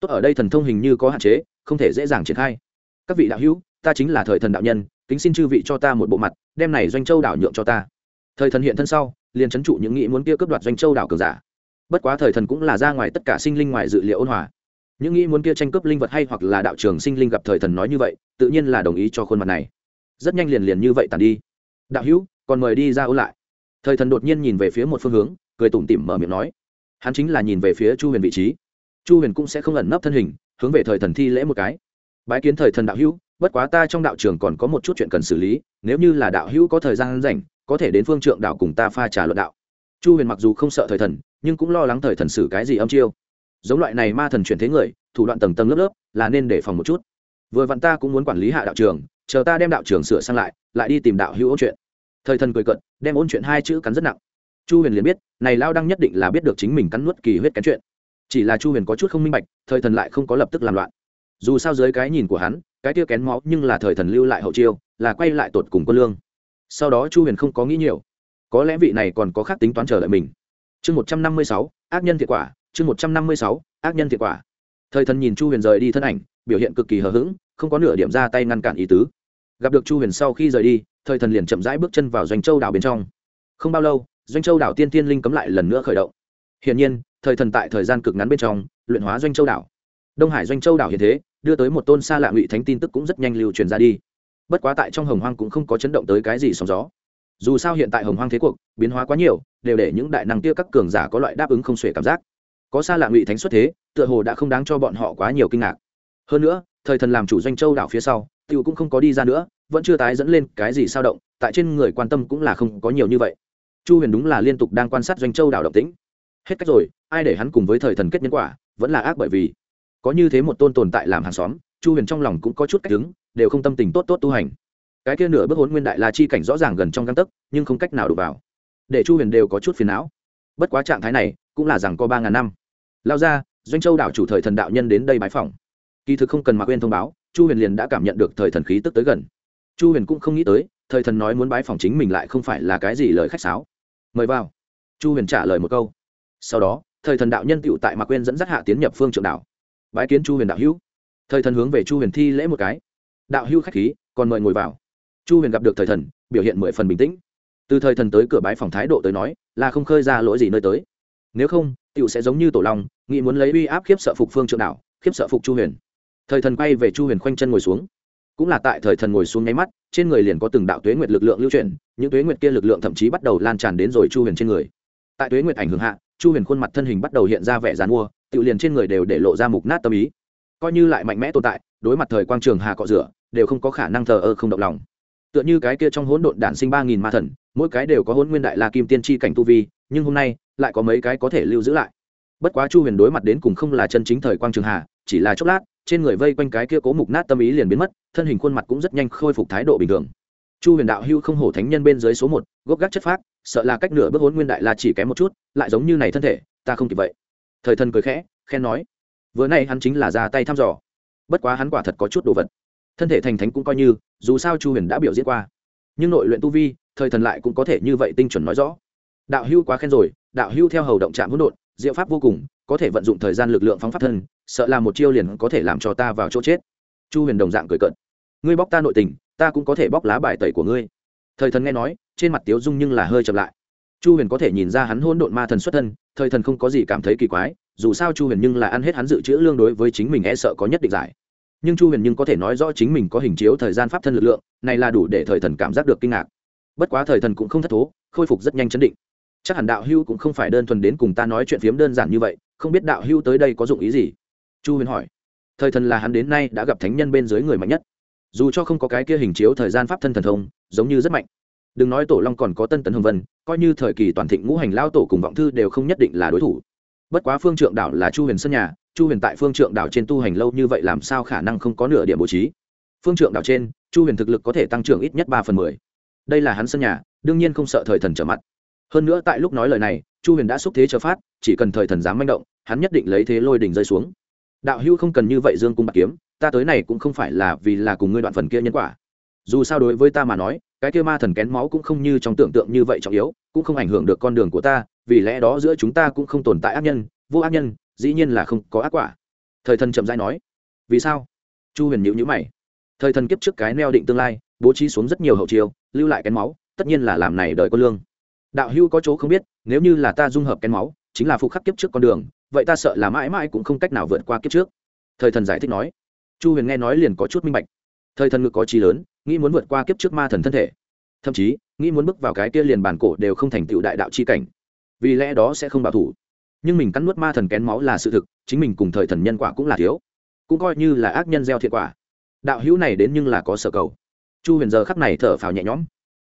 Tốt ở đây thần thông hình như có hạn chế, không thể dễ dàng triển khai. Các vị đạo hữu, ta chính là thời thần đạo nhân, kính xin chư vị cho ta một bộ mặt, đem này doanh châu đảo nhượng cho ta thời thần hiện thân sau, liền trấn trụ những nghĩ muốn kia cướp đoạt doanh châu đảo cường giả. Bất quá thời thần cũng là ra ngoài tất cả sinh linh ngoài dự liệu ôn hòa. Những nghĩ muốn kia tranh cướp linh vật hay hoặc là đạo trường sinh linh gặp thời thần nói như vậy, tự nhiên là đồng ý cho khuôn mặt này. Rất nhanh liền liền như vậy tàn đi. Đạo hữu, còn mời đi ra ôn lại. Thời thần đột nhiên nhìn về phía một phương hướng, cười tủm tỉm mở miệng nói. Hắn chính là nhìn về phía chu huyền vị trí. Chu huyền cũng sẽ không ẩn nấp thân hình, hướng về thời thần thi lễ một cái. Bái kiến thời thần đạo hữu, bất quá ta trong đạo trường còn có một chút chuyện cần xử lý, nếu như là đạo hữu có thời gian rảnh có thể đến phương trượng đạo cùng ta pha trà luận đạo. Chu huyền mặc dù không sợ thời thần, nhưng cũng lo lắng thời thần xử cái gì âm chiêu. Giống loại này ma thần chuyển thế người, thủ đoạn tầng tầng lớp lớp, là nên để phòng một chút. Vừa vặn ta cũng muốn quản lý hạ đạo trường, chờ ta đem đạo trường sửa sang lại lại đi tìm đạo hữu ôn chuyện. Thời thần cười cận đem ôn chuyện hai chữ cắn rất nặng. Chu huyền liền biết, này lao đăng nhất định là biết được chính mình cắn nuốt kỳ huyết kén chuyện. Chỉ là chu huyền có chút không minh bạch, thời thần lại không có lập tức làm loạn. Dù sao dưới cái nhìn của hắn, cái tia kén máu nhưng là thời thần lưu lại hậu chiêu, là quay lại tột cùng quân lương sau đó chu huyền không có nghĩ nhiều có lẽ vị này còn có khác tính toán chờ đợi mình chương một trăm năm mươi sáu ác nhân thiệt quả chương một trăm năm mươi sáu ác nhân thiệt quả thời thần nhìn chu huyền rời đi thân ảnh biểu hiện cực kỳ hờ hững không có nửa điểm ra tay ngăn cản ý tứ gặp được chu huyền sau khi rời đi thời thần liền chậm rãi bước chân vào doanh châu đảo bên trong không bao lâu doanh châu đảo tiên tiên linh cấm lại lần nữa khởi động hiển nhiên thời thần tại thời gian cực ngắn bên trong luyện hóa doanh châu đảo đông hải doanh châu đảo hiện thế đưa tới một tôn xa lạ ngụy thánh tin tức cũng rất nhanh lưu truyền ra đi bất quá tại trong hồng hoang cũng không có chấn động tới cái gì sóng gió. Dù sao hiện tại hồng hoang thế cuộc, biến hóa quá nhiều, đều để những đại năng kia các cường giả có loại đáp ứng không xuể cảm giác. Có xa lạ ngụy thánh xuất thế, tựa hồ đã không đáng cho bọn họ quá nhiều kinh ngạc. Hơn nữa, thời thần làm chủ doanh châu đảo phía sau t i ể u cũng không có đi ra nữa, vẫn chưa tái dẫn lên cái gì sao động, tại trên người quan tâm cũng là không có nhiều như vậy. Chu huyền đúng là liên tục đang quan sát doanh châu đảo động tĩnh. Hết cách rồi, ai để hắn cùng với thời thần kết nhân quả, vẫn là ác bởi vì. Có như thế một tôn tồn tại làm hàng xóm chu huyền trong lòng cũng có chút cách đứng đều không tâm tình tốt tốt tu hành. Cái kia nửa bước hốn nguyên đại la chi cảnh rõ ràng gần trong găng tấc, nhưng không cách nào đụng vào. Để chu huyền đều có chút phiền não. Bất quá trạng thái này, cũng là rằng có ba ngàn năm. Lao ra, doanh châu đảo chủ thời thần đạo nhân đến đây bái phòng kỳ thực không cần mạc quên thông báo, chu huyền liền đã cảm nhận được thời thần khí tức tới gần. Chu huyền cũng không nghĩ tới, thời thần nói muốn bái phòng chính mình lại không phải là cái gì lời khách sáo. Mời vào. Chu huyền trả lời một câu. Sau đó, thời thần đạo nhân tựu tại mạc quên dẫn dắt hạ tiến nhập phương trượng đảo. Bái kiến chu huyền đạo hữu thời thần hướng về chu huyền thi lễ một cái. Đạo hưu khách khí, còn mời ngồi vào. Chu huyền gặp được thời thần, biểu hiện mười phần bình tĩnh. Từ thời thần tới cửa bái phòng thái độ tới nói, là không khơi ra lỗi gì nơi tới. Nếu không tựu sẽ giống như tổ long, nghĩ muốn lấy uy áp khiếp sợ phục phương trượng đảo khiếp sợ phục chu huyền. Thời thần quay về chu huyền khoanh chân ngồi xuống. Cũng là tại thời thần ngồi xuống nháy mắt, trên người liền có từng đạo tuế nguyệt lực lượng lưu chuyển, những tuế nguyệt kia lực lượng thậm chí bắt đầu lan tràn đến rồi chu huyền trên người. Tại tuế nguyệt ảnh hưởng hạ, chu huyền khuôn mặt thân hình bắt đầu hiện ra vẻ dàn mua tự liền trên người đều để lộ ra mục nát tâm ý coi như lại mạnh mẽ tồn tại, đối mặt thời quang trường hà cọ rửa, đều không có khả năng thờ ơ không động lòng. Tựa như cái kia trong hỗn độn đản sinh ba nghìn ma thần, mỗi cái đều có hỗn nguyên đại la kim tiên tri cảnh tu vi, nhưng hôm nay, lại có mấy cái có thể lưu giữ lại. Bất quá chu huyền đối mặt đến cùng không là chân chính thời quang trường hà, chỉ là chốc lát, trên người vây quanh cái kia cố mục nát tâm ý liền biến mất, thân hình khuôn mặt cũng rất nhanh khôi phục thái độ bình thường. Chu huyền đạo hưu không hổ thánh nhân bên dưới số một, gốc gác chất phác, sợ là cách nửa bước hôn nguyên đại là chỉ kém một chút, lại giống như này thân thể, ta không kịp vậy. Thời thân cười khẽ, khen nói vừa nay hắn chính là ra tay thăm dò. Bất quá hắn quả thật có chút đồ vật. Thân thể thành thánh cũng coi như, dù sao chu huyền đã biểu diễn qua. Nhưng nội luyện tu vi, thời thần lại cũng có thể như vậy tinh chuẩn nói rõ. Đạo hưu quá khen rồi, đạo hưu theo hầu động trạm hỗn độn, diệu pháp vô cùng, có thể vận dụng thời gian lực lượng phóng pháp thân, sợ là một chiêu liền có thể làm cho ta vào chỗ chết. Chu huyền đồng dạng cười cận ngươi bóc ta nội tình, ta cũng có thể bóc lá bài tẩy của ngươi. Thời thần nghe nói, trên mặt tiếu dung nhưng là hơi chậm lại. Chu huyền có thể nhìn ra hắn hôn độn ma thần xuất thân, thời thần không có gì cảm thấy kỳ quái dù sao chu huyền nhưng là ăn hết hắn dự trữ lương đối với chính mình e sợ có nhất định giải. Nhưng chu huyền nhưng có thể nói rõ chính mình có hình chiếu thời gian pháp thân lực lượng, này là đủ để thời thần cảm giác được kinh ngạc. Bất quá thời thần cũng không thất thố, khôi phục rất nhanh chấn định. Chắc hẳn đạo hưu cũng không phải đơn thuần đến cùng ta nói chuyện phiếm đơn giản như vậy, không biết đạo hưu tới đây có dụng ý gì? Chu huyền hỏi. Thời thần là hắn đến nay đã gặp thánh nhân bên dưới người mạnh nhất. Dù cho không có cái kia hình chiếu thời gian pháp thân thần thông, giống như rất mạnh. Đừng nói tổ long còn có tân tấn hồng vân, coi như thời kỳ toàn thịnh ngũ hành lao tổ cùng vọng thư đều không nhất định là đối thủ bất quá phương trượng đảo là chu huyền sân nhà, chu huyền tại phương trượng đảo trên tu hành lâu như vậy làm sao khả năng không có nửa điểm bố trí? Phương trượng đảo trên, chu huyền thực lực có thể tăng trưởng ít nhất ba phần mười. Đây là hắn sân nhà, đương nhiên không sợ thời thần trở mặt. Hơn nữa tại lúc nói lời này, chu huyền đã xúc thế chờ phát, chỉ cần thời thần dám manh động, hắn nhất định lấy thế lôi đỉnh rơi xuống. Đạo hưu không cần như vậy dương cung bạc kiếm, ta tới này cũng không phải là vì là cùng ngươi đoạn phần kia nhân quả. Dù sao đối với ta mà nói cái kia ma thần kén máu cũng không như trong tưởng tượng như vậy trọng yếu, cũng không ảnh hưởng được con đường của ta, vì lẽ đó giữa chúng ta cũng không tồn tại ác nhân, vô ác nhân, dĩ nhiên là không có ác quả. Thời thần chậm dãi nói. Vì sao? Chu huyền nhữ nhữ mày. Thời thần kiếp trước cái neo định tương lai, bố trí xuống rất nhiều hậu chiêu, lưu lại kén máu, tất nhiên là làm này đợi có lương. Đạo hưu có chỗ không biết, nếu như là ta dung hợp kén máu, chính là phục khắc kiếp trước con đường, vậy ta sợ là mãi mãi cũng không cách nào vượt qua kiếp trước. Thời thần giải thích nói. Chu huyền nghe nói liền có chút minh bạch thời thần ngực có trí lớn, nghĩ muốn vượt qua kiếp trước ma thần thân thể. Thậm chí, nghĩ muốn bước vào cái kia liền bản cổ đều không thành tựu đại đạo chi cảnh. Vì lẽ đó sẽ không bảo thủ. Nhưng mình cắn nuốt ma thần kén máu là sự thực, chính mình cùng thời thần nhân quả cũng là thiếu. Cũng coi như là ác nhân gieo thiện quả. Đạo hữu này đến nhưng là có sở cầu. Chu huyền giờ khắc này thở phào nhẹ nhõm.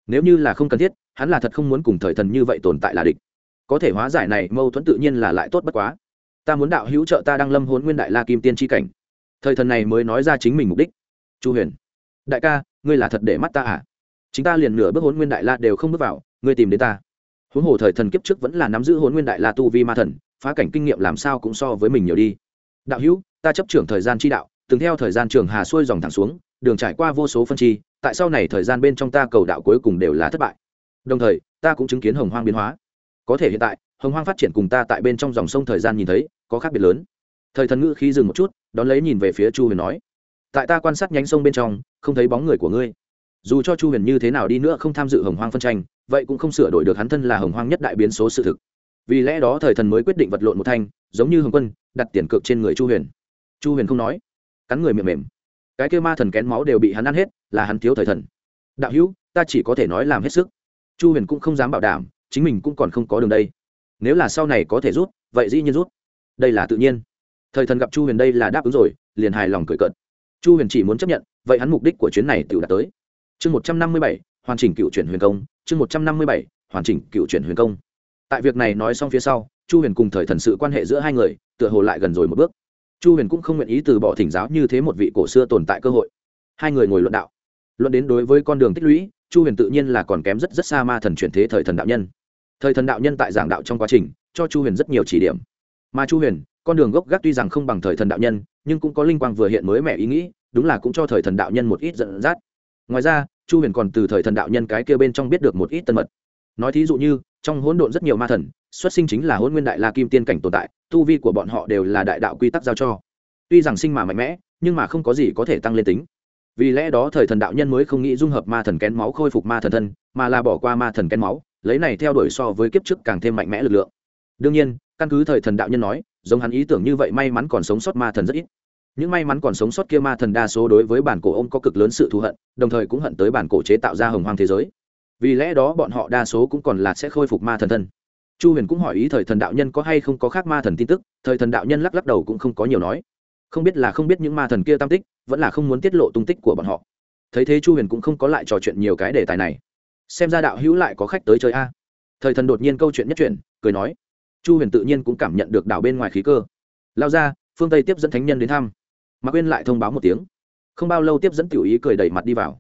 Nếu như là không cần thiết, hắn là thật không muốn cùng thời thần như vậy tồn tại là địch. Có thể hóa giải này, mâu thuẫn tự nhiên là lại tốt bất quá. Ta muốn đạo hữu trợ ta đang lâm hôn nguyên đại la kim tiên tri cảnh. Thời thần này mới nói ra chính mình mục đích chu huyền, đại ca, ngươi là thật để mắt ta à? Chính ta liền nửa bước hôn nguyên đại la đều không bước vào, ngươi tìm đến ta. Huống hồ thời thần kiếp trước vẫn là nắm giữ hôn nguyên đại la tu vi ma thần, phá cảnh kinh nghiệm làm sao cũng so với mình nhiều đi. Đạo hữu, ta chấp trưởng thời gian chi đạo, từng theo thời gian trường hà xuôi dòng thẳng xuống, đường trải qua vô số phân chi, tại sau này thời gian bên trong ta cầu đạo cuối cùng đều là thất bại. Đồng thời, ta cũng chứng kiến hồng hoang biến hóa. Có thể hiện tại, hồng hoang phát triển cùng ta tại bên trong dòng sông thời gian nhìn thấy, có khác biệt lớn. Thời thần ngữ khi dừng một chút, đón lấy nhìn về phía chu huyền nói tại ta quan sát nhánh sông bên trong, không thấy bóng người của ngươi. Dù cho chu huyền như thế nào đi nữa không tham dự hồng hoang phân tranh, vậy cũng không sửa đổi được hắn thân là hồng hoang nhất đại biến số sự thực. Vì lẽ đó thời thần mới quyết định vật lộn một thanh, giống như hồng quân, đặt tiền cược trên người chu huyền. Chu huyền không nói, cắn người miệng mềm. Cái kêu ma thần kén máu đều bị hắn ăn hết, là hắn thiếu thời thần. Đạo hữu, ta chỉ có thể nói làm hết sức. Chu huyền cũng không dám bảo đảm, chính mình cũng còn không có đường đây. Nếu là sau này có thể rút, vậy dĩ nhiên rút. Đây là tự nhiên. Thời thần gặp chu huyền đây là đáp ứng rồi, liền hài lòng cười cợt chu huyền chỉ muốn chấp nhận, vậy hắn mục đích của chuyến này tự đạt tới. Chương một trăm năm mươi bảy, hoàn chỉnh cựu chuyển huyền công. Chương một trăm năm mươi bảy, hoàn chỉnh cựu chuyển huyền công. Tại việc này nói xong phía sau, chu huyền cùng thời thần sự quan hệ giữa hai người, tựa hồ lại gần rồi một bước. Chu huyền cũng không nguyện ý từ bỏ thỉnh giáo như thế một vị cổ xưa tồn tại cơ hội. Hai người ngồi luận đạo. Luận đến đối với con đường tích lũy, chu huyền tự nhiên là còn kém rất rất xa ma thần chuyển thế thời thần đạo nhân. Thời thần đạo nhân tại giảng đạo trong quá trình, cho chu huyền rất nhiều chỉ điểm mà chu huyền, con đường gốc gác tuy rằng không bằng thời thần đạo nhân, nhưng cũng có linh quang vừa hiện mới mẻ ý nghĩ, đúng là cũng cho thời thần đạo nhân một ít dẫn dắt. Ngoài ra, chu huyền còn từ thời thần đạo nhân cái kia bên trong biết được một ít tân mật. Nói thí dụ như, trong hỗn độn rất nhiều ma thần, xuất sinh chính là hôn nguyên đại la kim tiên cảnh tồn tại, tu vi của bọn họ đều là đại đạo quy tắc giao cho. Tuy rằng sinh mà mạnh mẽ, nhưng mà không có gì có thể tăng lên tính. Vì lẽ đó thời thần đạo nhân mới không nghĩ dung hợp ma thần kén máu khôi phục ma thần thân, mà là bỏ qua ma thần kén máu, lấy này theo đuổi so với kiếp trước càng thêm mạnh mẽ lực lượng. Đương nhiên căn cứ thời thần đạo nhân nói, giống hắn ý tưởng như vậy may mắn còn sống sót ma thần rất ít. Những may mắn còn sống sót kia ma thần đa số đối với bản cổ ông có cực lớn sự thù hận, đồng thời cũng hận tới bản cổ chế tạo ra hồng hoang thế giới. Vì lẽ đó bọn họ đa số cũng còn là sẽ khôi phục ma thần thân. Chu huyền cũng hỏi ý thời thần đạo nhân có hay không có khác ma thần tin tức, thời thần đạo nhân lắc lắc đầu cũng không có nhiều nói. Không biết là không biết những ma thần kia tam tích, vẫn là không muốn tiết lộ tung tích của bọn họ. Thấy thế chu huyền cũng không có lại trò chuyện nhiều cái đề tài này. Xem ra đạo hữu lại có khách tới chơi a. Thời thần đột nhiên câu chuyện nhất chuyện cười nói chu huyền tự nhiên cũng cảm nhận được đảo bên ngoài khí cơ. Lao ra, phương tây tiếp dẫn thánh nhân đến thăm. Mạc uyên lại thông báo một tiếng. Không bao lâu tiếp dẫn tiểu ý cười đẩy mặt đi vào.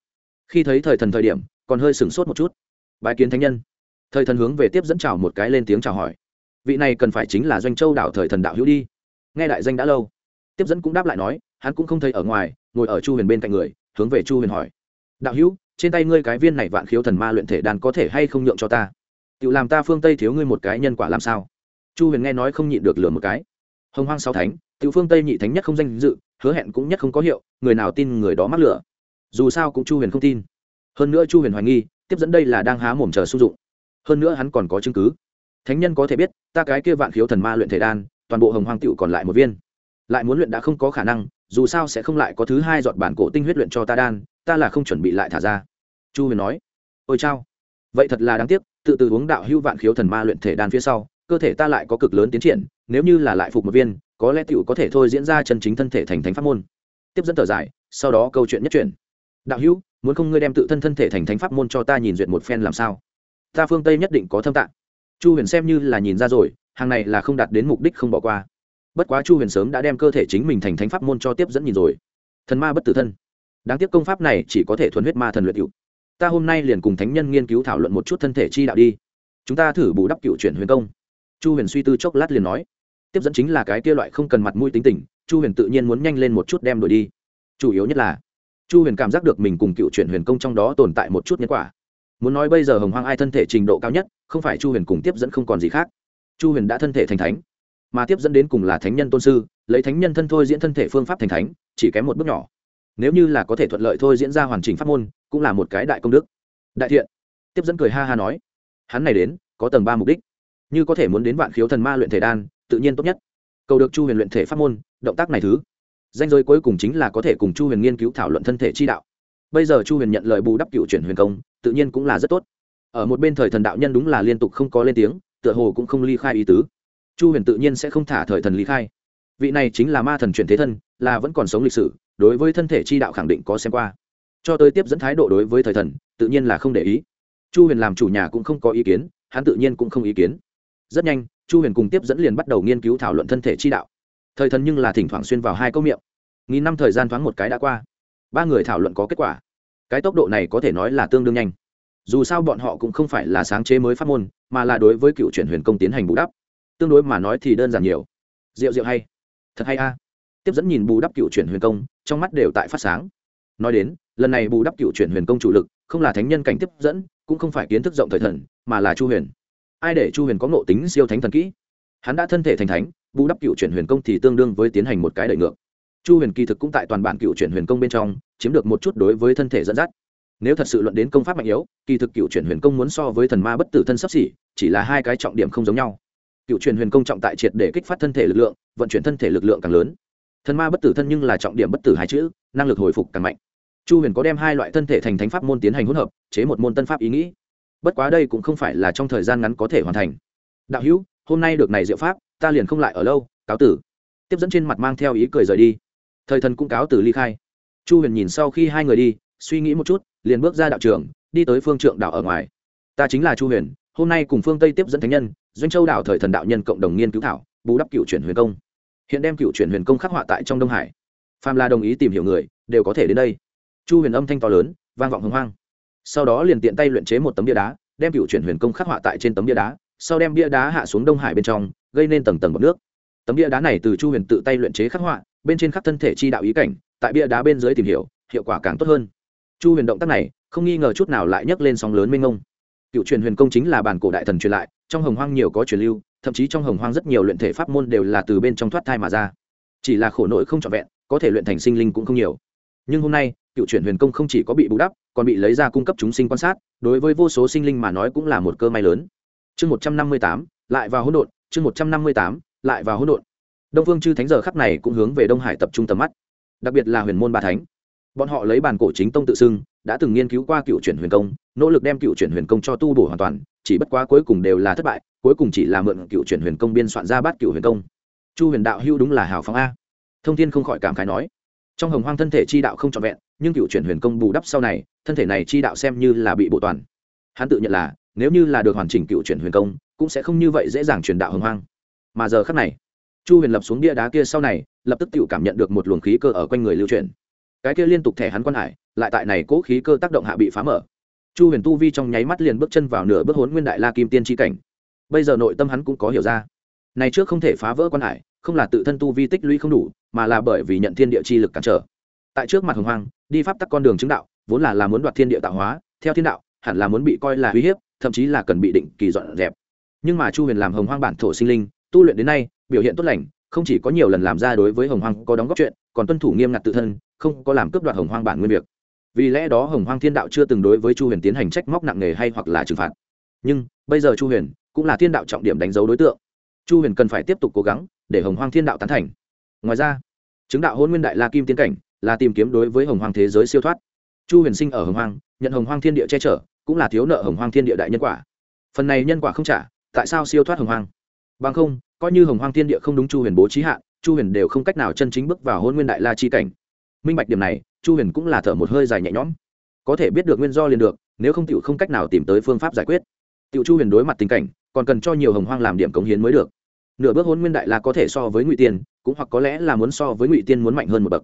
Khi thấy thời thần thời điểm, còn hơi sửng sốt một chút. Bài kiến thánh nhân. Thời thần hướng về tiếp dẫn chào một cái lên tiếng chào hỏi. Vị này cần phải chính là doanh châu đảo thời thần đạo hữu đi. Nghe đại danh đã lâu. Tiếp dẫn cũng đáp lại nói, hắn cũng không thấy ở ngoài, ngồi ở chu huyền bên cạnh người, hướng về chu huyền hỏi. Đạo hữu, trên tay ngươi cái viên này vạn khiếu thần ma luyện thể đàn có thể hay không nhượng cho ta? Tự làm ta phương tây thiếu ngươi một cái nhân quả làm sao? Chu huyền nghe nói không nhịn được lừa một cái. Hồng hoang sáu thánh tự phương tây nhị thánh nhất không danh dự, hứa hẹn cũng nhất không có hiệu, người nào tin người đó mắc lửa. Dù sao cũng chu huyền không tin. Hơn nữa chu huyền hoài nghi, tiếp dẫn đây là đang há mồm chờ sung dụng. Hơn nữa hắn còn có chứng cứ. Thánh nhân có thể biết, ta cái kia vạn khiếu thần ma luyện thể đan, toàn bộ hồng hoang tựu còn lại một viên. Lại muốn luyện đã không có khả năng, dù sao sẽ không lại có thứ hai giọt bản cổ tinh huyết luyện cho ta đan, ta là không chuẩn bị lại thả ra. Chu huyền nói. Ôi chao. Vậy thật là đáng tiếc, tự từ uống đạo hưu vạn khiếu thần ma luyện thể đan phía sau cơ thể ta lại có cực lớn tiến triển, nếu như là lại phục một viên, có lẽ tựu có thể thôi diễn ra chân chính thân thể thành thánh pháp môn. Tiếp dẫn thở dài sau đó câu chuyện nhất chuyển đạo hữu, muốn không ngươi đem tự thân thân thể thành thánh pháp môn cho ta nhìn duyệt một phen làm sao? Ta phương tây nhất định có thâm tạng. Chu huyền xem như là nhìn ra rồi, hàng này là không đạt đến mục đích không bỏ qua. Bất quá chu huyền sớm đã đem cơ thể chính mình thành thánh pháp môn cho tiếp dẫn nhìn rồi. Thần ma bất tử thân. Đáng tiếc công pháp này chỉ có thể thuần huyết ma thần luyện cựu ta hôm nay liền cùng thánh nhân nghiên cứu thảo luận một chút thân thể chi đạo đi. Chúng ta thử bù đắp cựu chuyển huyền công chu huyền suy tư chốc lát liền nói, tiếp dẫn chính là cái kia loại không cần mặt mũi tính tình, chu huyền tự nhiên muốn nhanh lên một chút đem đổi đi. Chủ yếu nhất là, chu huyền cảm giác được mình cùng cựu chuyển huyền công trong đó tồn tại một chút nhân quả. Muốn nói bây giờ hồng hoang ai thân thể trình độ cao nhất, không phải chu huyền cùng tiếp dẫn không còn gì khác. Chu huyền đã thân thể thành thánh, mà tiếp dẫn đến cùng là thánh nhân tôn sư, lấy thánh nhân thân thôi diễn thân thể phương pháp thành thánh, chỉ kém một bước nhỏ. Nếu như là có thể thuận lợi thôi diễn ra hoàn chỉnh pháp môn, cũng là một cái đại công đức. Đại thiện, tiếp dẫn cười ha ha nói, hắn này đến, có tầng ba mục đích như có thể muốn đến vạn khiếu thần ma luyện thể đan, tự nhiên tốt nhất. Cầu được chu huyền luyện thể pháp môn, động tác này thứ. Danh giới cuối cùng chính là có thể cùng chu huyền nghiên cứu thảo luận thân thể chi đạo. Bây giờ chu huyền nhận lời bù đắp cựu chuyển huyền công, tự nhiên cũng là rất tốt. Ở một bên thời thần đạo nhân đúng là liên tục không có lên tiếng, tựa hồ cũng không ly khai ý tứ. Chu huyền tự nhiên sẽ không thả thời thần ly khai. Vị này chính là ma thần chuyển thế thân, là vẫn còn sống lịch sử, đối với thân thể chi đạo khẳng định có xem qua. Cho tới tiếp dẫn thái độ đối với thời thần, tự nhiên là không để ý. Chu huyền làm chủ nhà cũng không có ý kiến, hắn tự nhiên cũng không ý kiến rất nhanh, chu huyền cùng tiếp dẫn liền bắt đầu nghiên cứu thảo luận thân thể chi đạo. Thời thần nhưng là thỉnh thoảng xuyên vào hai câu miệng. Nghìn năm thời gian thoáng một cái đã qua. Ba người thảo luận có kết quả. Cái tốc độ này có thể nói là tương đương nhanh. Dù sao bọn họ cũng không phải là sáng chế mới phát môn, mà là đối với cựu chuyển huyền công tiến hành bù đắp. Tương đối mà nói thì đơn giản nhiều. Rượu rượu hay. Thật hay a. Tiếp dẫn nhìn bù đắp cựu chuyển huyền công, trong mắt đều tại phát sáng. Nói đến, lần này bù đắp cựu chuyển huyền công chủ lực, không là thánh nhân cảnh tiếp dẫn, cũng không phải kiến thức rộng thời thần, mà là chu huyền ai để chu huyền có ngộ tính siêu thánh thần kỹ? Hắn đã thân thể thành thánh, bù đắp cựu chuyển huyền công thì tương đương với tiến hành một cái đợi ngược. Chu huyền kỳ thực cũng tại toàn bản cựu chuyển huyền công bên trong, chiếm được một chút đối với thân thể dẫn dắt. Nếu thật sự luận đến công pháp mạnh yếu, kỳ thực cựu chuyển huyền công muốn so với thần ma bất tử thân sắp xỉ, chỉ là hai cái trọng điểm không giống nhau. Cựu truyền huyền công trọng tại triệt để kích phát thân thể lực lượng, vận chuyển thân thể lực lượng càng lớn. Thần ma bất tử thân nhưng là trọng điểm bất tử hai chữ, năng lực hồi phục càng mạnh. Chu huyền có đem hai loại thân thể thành thánh pháp môn tiến hành hỗn hợp, chế một môn tân pháp ý nghĩ bất quá đây cũng không phải là trong thời gian ngắn có thể hoàn thành. Đạo hữu, hôm nay được này diệu pháp, ta liền không lại ở lâu, cáo tử. Tiếp dẫn trên mặt mang theo ý cười rời đi. Thời thần cũng cáo tử ly khai. Chu huyền nhìn sau khi hai người đi, suy nghĩ một chút, liền bước ra đạo trường, đi tới phương trượng đảo ở ngoài. Ta chính là chu huyền, hôm nay cùng phương tây tiếp dẫn thánh nhân, doanh châu đảo thời thần đạo nhân cộng đồng nghiên cứu thảo, bù đắp cựu chuyển huyền công. Hiện đem cựu chuyển huyền công khắc họa tại trong đông hải. Phàm la đồng ý tìm hiểu người, đều có thể đến đây. Chu huyền âm thanh to lớn, vang vọng hồng hoang sau đó liền tiện tay luyện chế một tấm bia đá, đem cựu chuyển huyền công khắc họa tại trên tấm bia đá, sau đem bia đá hạ xuống đông hải bên trong, gây nên tầng tầng bọc nước. Tấm bia đá này từ chu huyền tự tay luyện chế khắc họa, bên trên khắc thân thể chi đạo ý cảnh, tại bia đá bên dưới tìm hiểu, hiệu quả càng tốt hơn. Chu huyền động tác này, không nghi ngờ chút nào lại nhấc lên sóng lớn mênh ngông cựu truyền huyền công chính là bản cổ đại thần truyền lại, trong hồng hoang nhiều có truyền lưu, thậm chí trong hồng hoang rất nhiều luyện thể pháp môn đều là từ bên trong thoát thai mà ra. Chỉ là khổ nội không trọn vẹn, có thể luyện thành sinh linh cũng không nhiều. Nhưng hôm nay, cựu truyền huyền công không chỉ có bị bù đắp còn bị lấy ra cung cấp chúng sinh quan sát, đối với vô số sinh linh mà nói cũng là một cơ may lớn. Chương một trăm năm mươi tám, lại vào hỗn độn, chương một trăm năm mươi tám, lại vào hỗn độn. Đông phương chư thánh giờ khắp này cũng hướng về đông hải tập trung tầm mắt, đặc biệt là huyền môn ba thánh. Bọn họ lấy bản cổ chính tông tự xưng, đã từng nghiên cứu qua cựu chuyển huyền công, nỗ lực đem cựu chuyển huyền công cho tu bổ hoàn toàn, chỉ bất quá cuối cùng đều là thất bại, cuối cùng chỉ là mượn cựu chuyển huyền công biên soạn ra bát cựu huyền công. Chu huyền đạo hưu đúng là hào phóng a. Thông thiên không khỏi cảm khái nói trong hồng hoang thân thể chi đạo không trọn vẹn, nhưng cựu chuyển huyền công bù đắp sau này, thân thể này chi đạo xem như là bị bộ toàn. Hắn tự nhận là, nếu như là được hoàn chỉnh cựu chuyển huyền công, cũng sẽ không như vậy dễ dàng truyền đạo hồng hoang. Mà giờ khắc này, chu huyền lập xuống bia đá kia sau này, lập tức tự cảm nhận được một luồng khí cơ ở quanh người lưu truyền cái kia liên tục thẻ hắn quan hải, lại tại này cố khí cơ tác động hạ bị phá mở. Chu huyền tu vi trong nháy mắt liền bước chân vào nửa bước hốn nguyên đại la kim tiên tri cảnh. Bây giờ nội tâm hắn cũng có hiểu ra. Này trước không thể phá vỡ quan hải, không là tự thân tu vi tích lũy không đủ mà là bởi vì nhận thiên địa chi lực cản trở. Tại trước mặt hồng hoang, đi pháp tắc con đường chứng đạo, vốn là là muốn đoạt thiên địa tạo hóa, theo thiên đạo, hẳn là muốn bị coi là uy hiếp, thậm chí là cần bị định kỳ dọn dẹp. Nhưng mà chu huyền làm hồng hoang bản thổ sinh linh, tu luyện đến nay, biểu hiện tốt lành, không chỉ có nhiều lần làm ra đối với hồng hoang có đóng góp chuyện, còn tuân thủ nghiêm ngặt tự thân, không có làm cướp đoạt hồng hoang bản nguyên việc. Vì lẽ đó hồng hoang thiên đạo chưa từng đối với chu huyền tiến hành trách móc nặng nề hay hoặc là trừng phạt. Nhưng, bây giờ chu huyền cũng là thiên đạo trọng điểm đánh dấu đối tượng. Chu huyền cần phải tiếp tục cố gắng để hồng hoang thiên đạo tán thành ngoài ra, chứng đạo hôn nguyên đại la kim tiến cảnh là tìm kiếm đối với hồng hoàng thế giới siêu thoát. Chu huyền sinh ở hồng hoàng nhận hồng hoàng thiên địa che chở, cũng là thiếu nợ hồng hoàng thiên địa đại nhân quả. Phần này nhân quả không trả, tại sao siêu thoát hồng hoàng bằng không, coi như hồng hoàng thiên địa không đúng chu huyền bố trí hạ, chu huyền đều không cách nào chân chính bước vào hôn nguyên đại la chi cảnh. Minh bạch điểm này, chu huyền cũng là thở một hơi dài nhẹ nhõm. Có thể biết được nguyên do liền được, nếu không tựu không cách nào tìm tới phương pháp giải quyết. Tựu chu huyền đối mặt tình cảnh, còn cần cho nhiều hồng hoang làm điểm cống hiến mới được nửa bước hôn nguyên đại la có thể so với ngụy tiên, cũng hoặc có lẽ là muốn so với ngụy tiên muốn mạnh hơn một bậc.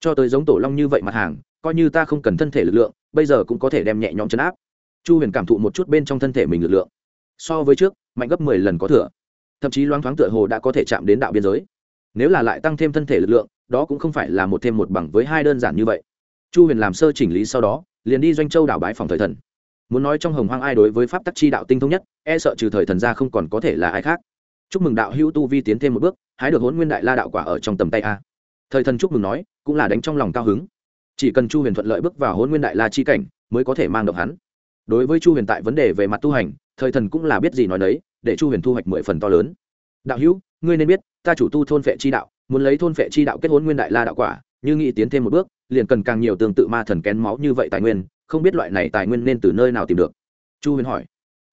Cho tới giống tổ long như vậy mặt hàng, coi như ta không cần thân thể lực lượng, bây giờ cũng có thể đem nhẹ nhõm chấn áp. Chu huyền cảm thụ một chút bên trong thân thể mình lực lượng. So với trước, mạnh gấp mười lần có thừa. Thậm chí loáng thoáng tựa hồ đã có thể chạm đến đạo biên giới. Nếu là lại tăng thêm thân thể lực lượng, đó cũng không phải là một thêm một bằng với hai đơn giản như vậy. Chu huyền làm sơ chỉnh lý sau đó, liền đi doanh châu đảo bái phòng thời thần. Muốn nói trong hồng hoang ai đối với pháp tắc chi đạo tinh thông nhất e sợ trừ thời thần ra không còn có thể là ai khác chúc mừng đạo hữu tu vi tiến thêm một bước, hái được hôn nguyên đại la đạo quả ở trong tầm tay a. Thời thần chúc mừng nói, cũng là đánh trong lòng cao hứng. Chỉ cần chu huyền thuận lợi bước vào hôn nguyên đại la chi cảnh, mới có thể mang động hắn. Đối với chu huyền tại vấn đề về mặt tu hành, thời thần cũng là biết gì nói đấy để chu huyền thu hoạch mười phần to lớn. Đạo hữu, ngươi nên biết, ta chủ tu thôn phệ chi đạo, muốn lấy thôn phệ chi đạo kết hôn nguyên đại la đạo quả, như nghĩ tiến thêm một bước, liền cần càng nhiều tương tự ma thần kén máu như vậy tài nguyên, không biết loại này tài nguyên nên từ nơi nào tìm được. Chu huyền hỏi.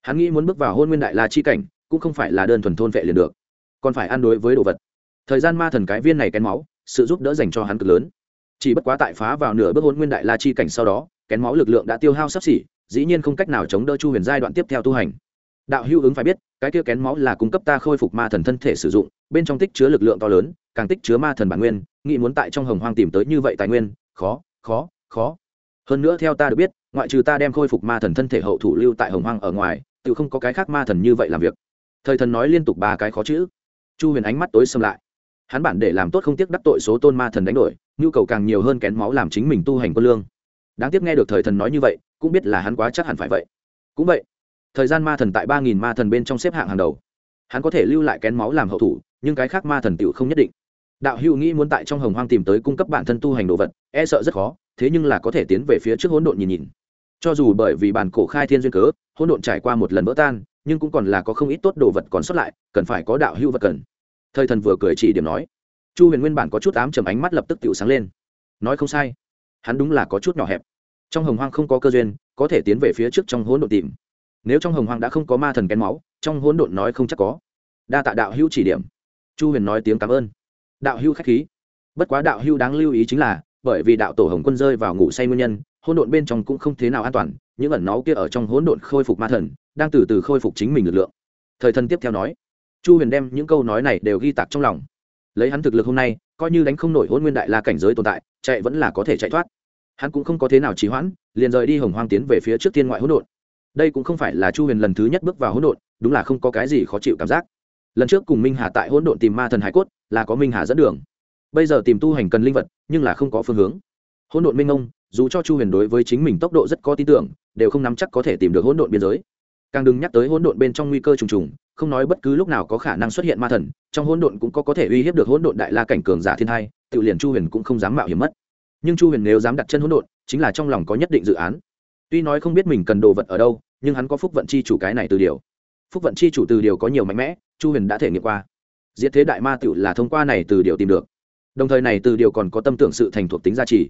Hắn nghĩ muốn bước vào hôn nguyên đại la chi cảnh cũng không phải là đơn thuần thôn vệ liền được. Còn phải ăn đối với đồ vật. Thời gian ma thần cái viên này kén máu, sự giúp đỡ dành cho hắn cực lớn. Chỉ bất quá tại phá vào nửa bước hôn nguyên đại la chi cảnh sau đó, kén máu lực lượng đã tiêu hao sắp xỉ, dĩ nhiên không cách nào chống đỡ chu huyền giai đoạn tiếp theo tu hành. Đạo hữu ứng phải biết, cái kia kén máu là cung cấp ta khôi phục ma thần thân thể sử dụng, bên trong tích chứa lực lượng to lớn, càng tích chứa ma thần bản nguyên, nghĩ muốn tại trong hồng hoang tìm tới như vậy tài nguyên, khó khó khó. Hơn nữa theo ta được biết, ngoại trừ ta đem khôi phục ma thần thân thể hậu thủ lưu tại hồng hoang ở ngoài, tự không có cái khác ma thần như vậy làm việc thời thần nói liên tục ba cái khó chữ. Chu huyền ánh mắt tối xâm lại. Hắn bản để làm tốt không tiếc đắc tội số tôn ma thần đánh đổi, nhu cầu càng nhiều hơn kén máu làm chính mình tu hành quân lương. Đáng tiếc nghe được thời thần nói như vậy, cũng biết là hắn quá chắc hẳn phải vậy. Cũng vậy, thời gian ma thần tại ba nghìn ma thần bên trong xếp hạng hàng đầu. Hắn có thể lưu lại kén máu làm hậu thủ, nhưng cái khác ma thần tựu không nhất định. Đạo hữu nghĩ muốn tại trong hồng hoang tìm tới cung cấp bản thân tu hành đồ vật e sợ rất khó, thế nhưng là có thể tiến về phía trước hỗn độn nhìn nhìn. Cho dù bởi vì bản cổ khai thiên duyên cớ, hỗn độn trải qua một lần vỡ tan nhưng cũng còn là có không ít tốt đồ vật còn xuất lại, cần phải có đạo hữu vật cần. Thời thần vừa cười chỉ điểm nói. Chu huyền nguyên bản có chút ám trầm ánh mắt lập tức tự sáng lên. Nói không sai, hắn đúng là có chút nhỏ hẹp. Trong hồng hoang không có cơ duyên, có thể tiến về phía trước trong hỗn độn tìm. Nếu trong hồng hoang đã không có ma thần kén máu, trong hỗn độn nói không chắc có. Đa tạ đạo hữu chỉ điểm. Chu huyền nói tiếng cảm ơn. Đạo hữu khách khí. Bất quá đạo hữu đáng lưu ý chính là, bởi vì đạo tổ hồng quân rơi vào ngủ say nguyên nhân, hỗn độn bên trong cũng không thế nào an toàn, những ẩn náu kia ở trong hỗn độn khôi phục ma thần đang từ từ khôi phục chính mình lực lượng. Thời thân tiếp theo nói, chu huyền đem những câu nói này đều ghi tạc trong lòng. Lấy hắn thực lực hôm nay, coi như đánh không nổi hôn nguyên đại la cảnh giới tồn tại, chạy vẫn là có thể chạy thoát. Hắn cũng không có thế nào trì hoãn, liền rời đi hồng hoang tiến về phía trước thiên ngoại hỗn độn. Đây cũng không phải là chu huyền lần thứ nhất bước vào hỗn độn, đúng là không có cái gì khó chịu cảm giác. Lần trước cùng minh hà tại hỗn độn tìm ma thần hải cốt, là có minh hà dẫn đường. Bây giờ tìm tu hành cần linh vật, nhưng là không có phương hướng. Hỗn độn minh ông, dù cho chu huyền đối với chính mình tốc độ rất có tin tưởng, đều không nắm chắc có thể tìm được hỗn độn biên giới càng đừng nhắc tới hỗn độn bên trong nguy cơ trùng trùng, không nói bất cứ lúc nào có khả năng xuất hiện ma thần, trong hỗn độn cũng có có thể uy hiếp được hỗn độn đại la cảnh cường giả thiên hai, tự liền chu huyền cũng không dám mạo hiểm mất. Nhưng chu huyền nếu dám đặt chân hỗn độn, chính là trong lòng có nhất định dự án. Tuy nói không biết mình cần đồ vật ở đâu, nhưng hắn có phúc vận chi chủ cái này từ điều. Phúc vận chi chủ từ điều có nhiều mạnh mẽ, chu huyền đã thể nghiệm qua. Diệt thế đại ma tựu là thông qua này từ điều tìm được. Đồng thời này từ điều còn có tâm tưởng sự thành thuộc tính gia trì.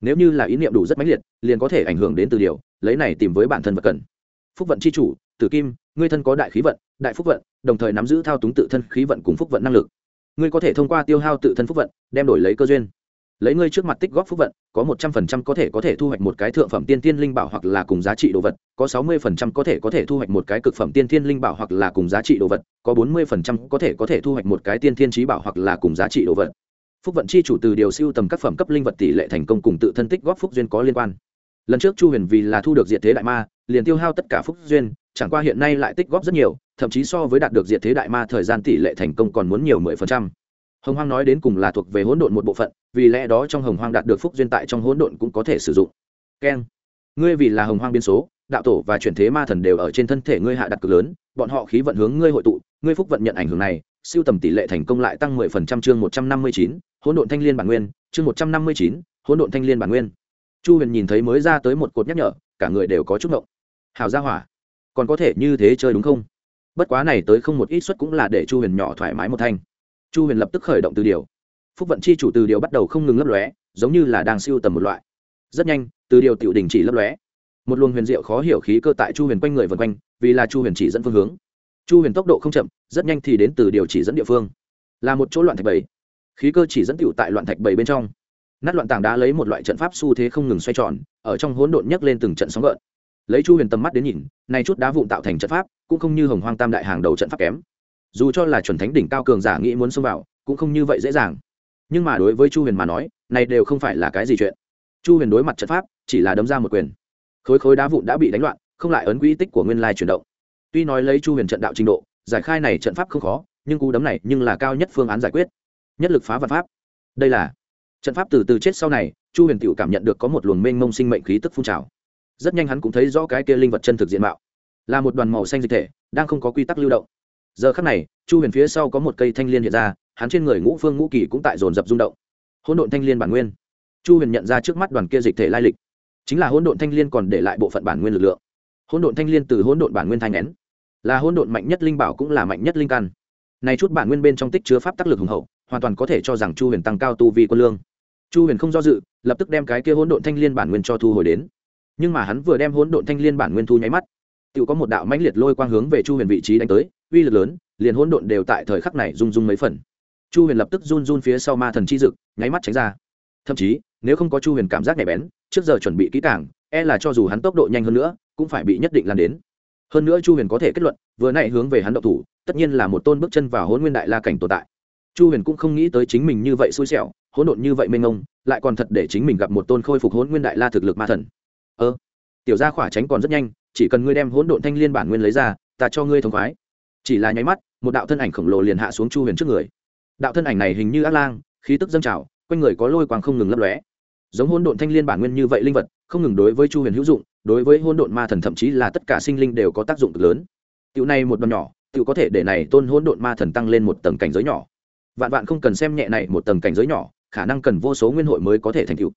Nếu như là ý niệm đủ rất mãnh liệt, liền có thể ảnh hưởng đến từ điều, lấy này tìm với bản thân vật cần phúc vận chi chủ, tử kim, ngươi thân có đại khí vận, đại phúc vận, đồng thời nắm giữ thao túng tự thân khí vận cùng phúc vận năng lực. Ngươi có thể thông qua tiêu hao tự thân phúc vận, đem đổi lấy cơ duyên. Lấy ngươi trước mặt tích góp phúc vận, có một trăm phần trăm có thể có thể thu hoạch một cái thượng phẩm tiên tiên linh bảo hoặc là cùng giá trị đồ vật, có sáu mươi phần trăm có thể có thể thu hoạch một cái cực phẩm tiên tiên linh bảo hoặc là cùng giá trị đồ vật, có bốn mươi phần trăm có thể có thể thu hoạch một cái tiên tiên trí bảo hoặc là cùng giá trị đồ vật. Phúc vận chi chủ từ điều siêu tầm các phẩm cấp linh vật tỷ lệ thành công cùng tự thân tích góp phúc duyên có liên quan lần trước chu huyền vì là thu được diệt thế đại ma, liền tiêu hao tất cả phúc duyên, chẳng qua hiện nay lại tích góp rất nhiều, thậm chí so với đạt được diệt thế đại ma thời gian tỷ lệ thành công còn muốn nhiều mười phần trăm. Hồng hoang nói đến cùng là thuộc về hỗn độn một bộ phận, vì lẽ đó trong hồng hoang đạt được phúc duyên tại trong hỗn độn cũng có thể sử dụng. Keng ngươi vì là hồng hoang biên số, đạo tổ và chuyển thế ma thần đều ở trên thân thể ngươi hạ đặt cực lớn, bọn họ khí vận hướng ngươi hội tụ, ngươi phúc vận nhận ảnh hưởng này, siêu tầm tỷ lệ thành công lại tăng mười phần trăm chương một trăm năm mươi chín, hỗn độn thanh liên bản nguyên, chương một trăm năm mươi chín, hỗn độn thanh liên bản nguyên chu huyền nhìn thấy mới ra tới một cột nhắc nhở, cả người đều có chút ngộng. Hào ra hỏa, còn có thể như thế chơi đúng không? Bất quá này tới không một ít suất cũng là để chu huyền nhỏ thoải mái một thanh. Chu huyền lập tức khởi động từ điều. Phúc vận chi chủ từ điều bắt đầu không ngừng lấp lóe, giống như là đang siêu tầm một loại. Rất nhanh, từ điều tiểu đình chỉ lấp lóe. Một luồng huyền diệu khó hiểu khí cơ tại chu huyền quanh người vân quanh, vì là chu huyền chỉ dẫn phương hướng. Chu huyền tốc độ không chậm, rất nhanh thì đến từ điều chỉ dẫn địa phương. Là một chỗ loạn thạch bảy khí cơ chỉ dẫn tựu tại loạn thạch bảy bên trong nát loạn tảng đá lấy một loại trận pháp xu thế không ngừng xoay tròn, ở trong hỗn độn nhấc lên từng trận sóng gợn. Lấy chu huyền tầm mắt đến nhìn, này chút đá vụn tạo thành trận pháp, cũng không như hồng hoang tam đại hàng đầu trận pháp kém. Dù cho là chuẩn thánh đỉnh cao cường giả nghĩ muốn xông vào, cũng không như vậy dễ dàng. Nhưng mà đối với chu huyền mà nói, này đều không phải là cái gì chuyện. Chu huyền đối mặt trận pháp, chỉ là đấm ra một quyền. Khối khối đá vụn đã bị đánh loạn, không lại ấn quỹ tích của nguyên lai chuyển động. Tuy nói lấy chu huyền trận đạo trình độ, giải khai này trận pháp không khó, nhưng cú đấm này nhưng là cao nhất phương án giải quyết. Nhất lực phá vật pháp. Đây là trận pháp từ từ chết sau này, chu huyền tựu cảm nhận được có một luồng mênh mông sinh mệnh khí tức phun trào. Rất nhanh hắn cũng thấy rõ cái kia linh vật chân thực diện mạo. Là một đoàn màu xanh dịch thể, đang không có quy tắc lưu động. Giờ khắc này, chu huyền phía sau có một cây thanh l i ê n hiện ra, hắn trên người ngũ phương ngũ kỳ cũng tại dồn dập rung động. Hỗn độn thanh l i ê n bản nguyên. Chu huyền nhận ra trước mắt đoàn kia dịch thể lai lịch. Chính là hỗn độn thanh l i ê n còn để lại bộ phận bản nguyên lực lượng. Hỗn độn thanh l i ê n từ hỗn độn bản nguyên thanh nén. Là hỗn độn mạnh nhất linh bảo cũng là mạnh nhất linh căn. Này chút bản nguyên bên trong tích chứa pháp tác lực hùng hậu hoàn toàn có thể cho rằng chu huyền tăng cao tu vi quân lương. Chu huyền không do dự, lập tức đem cái kia hỗn độn thanh l i ê n bản nguyên cho thu hồi đến. Nhưng mà hắn vừa đem hỗn độn thanh l i ê n bản nguyên thu nháy mắt tự có một đạo mãnh liệt lôi quang hướng về chu huyền vị trí đánh tới, uy lực lớn, liền hỗn độn đều tại thời khắc này rung rung mấy phần. Chu huyền lập tức run run phía sau ma thần chi dực, nháy mắt tránh ra. Thậm chí, nếu không có chu huyền cảm giác nhạy bén, trước giờ chuẩn bị kỹ càng e là cho dù hắn tốc độ nhanh hơn nữa, cũng phải bị nhất định lan đến. Hơn nữa chu huyền có thể kết luận, vừa nãy hướng về hắn động thủ, tất nhiên là một tôn bước chân vào hôn nguyên đại la cảnh tồn tại chu huyền cũng không nghĩ tới chính mình như vậy xui xẻo, hỗn độn như vậy mênh ngông lại còn thật để chính mình gặp một tôn khôi phục hôn nguyên đại la thực lực ma thần. Ơ, tiểu gia khỏa tránh còn rất nhanh, chỉ cần ngươi đem hỗn độn thanh liên bản nguyên lấy ra, ta cho ngươi thông khoái. Chỉ là nháy mắt, một đạo thân ảnh khổng lồ liền hạ xuống chu huyền trước người. Đạo thân ảnh này hình như ác lang, khí tức dâng trào, quanh người có lôi quang không ngừng lấp lóe. Giống hôn độn thanh liên bản nguyên như vậy linh vật, không ngừng đối với chu huyền hữu dụng, đối với hôn độn ma thần thậm chí là tất cả sinh linh đều có tác dụng cực lớn. Tiểu này một đòn nhỏ, tiểu có thể để này tôn hôn độn ma thần tăng lên một tầng cảnh giới nhỏ vạn vạn không cần xem nhẹ này một tầng cảnh giới nhỏ, khả năng cần vô số nguyên hội mới có thể thành tựu.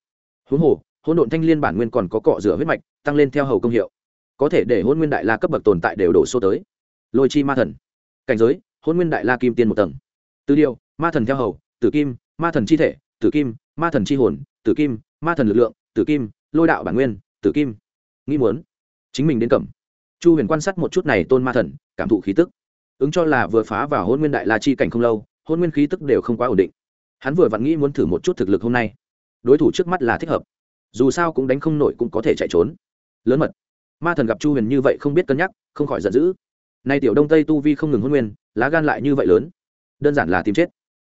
Huống hồ, hỗn độn thanh liên bản nguyên còn có cọ rửa huyết mạch, tăng lên theo hầu công hiệu. Có thể để hôn nguyên đại la cấp bậc tồn tại đều đổ số tới. Lôi chi ma thần. Cảnh giới hôn nguyên đại la kim tiên một tầng. Từ điều, ma thần theo hầu, tử kim, ma thần chi thể, tử kim, ma thần chi hồn, tử kim, ma thần lực lượng, tử kim, lôi đạo bản nguyên, tử kim. Nghĩ muốn. Chính mình đến cẩm chu huyền quan sát một chút này tôn ma thần, cảm thụ khí tức. Ứng cho là vừa phá vào hôn nguyên đại la chi cảnh không lâu hôn nguyên khí tức đều không quá ổn định. Hắn vừa vặn nghĩ muốn thử một chút thực lực hôm nay. Đối thủ trước mắt là thích hợp. Dù sao cũng đánh không nổi cũng có thể chạy trốn. Lớn mật. Ma thần gặp chu huyền như vậy không biết cân nhắc, không khỏi giận dữ. Nay tiểu đông tây tu vi không ngừng hôn nguyên, lá gan lại như vậy lớn. Đơn giản là tìm chết.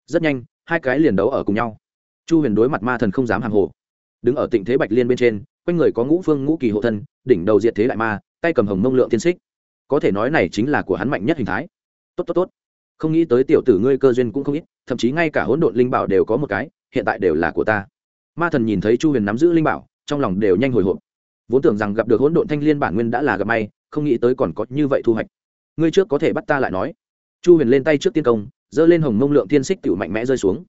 Rất nhanh, hai cái liền đấu ở cùng nhau. Chu huyền đối mặt ma thần không dám hàng hồ. Đứng ở tịnh thế bạch liên bên trên, quanh người có ngũ phương ngũ kỳ hộ thân, đỉnh đầu diệt thế đại ma, tay cầm hồng mông lượng tiên xích. Có thể nói này chính là của hắn mạnh nhất hình thái. Tốt tốt tốt không nghĩ tới tiểu tử ngươi cơ duyên cũng không ít, thậm chí ngay cả hỗn độn linh bảo đều có một cái, hiện tại đều là của ta. Ma thần nhìn thấy chu huyền nắm giữ linh bảo, trong lòng đều nhanh hồi hộp. Vốn tưởng rằng gặp được hỗn độn thanh liên bản nguyên đã là gặp may, không nghĩ tới còn có như vậy thu hoạch. Ngươi trước có thể bắt ta lại nói. Chu huyền lên tay trước tiên công, giơ lên hồng mông lượng tiên xích tựu mạnh mẽ rơi xuống.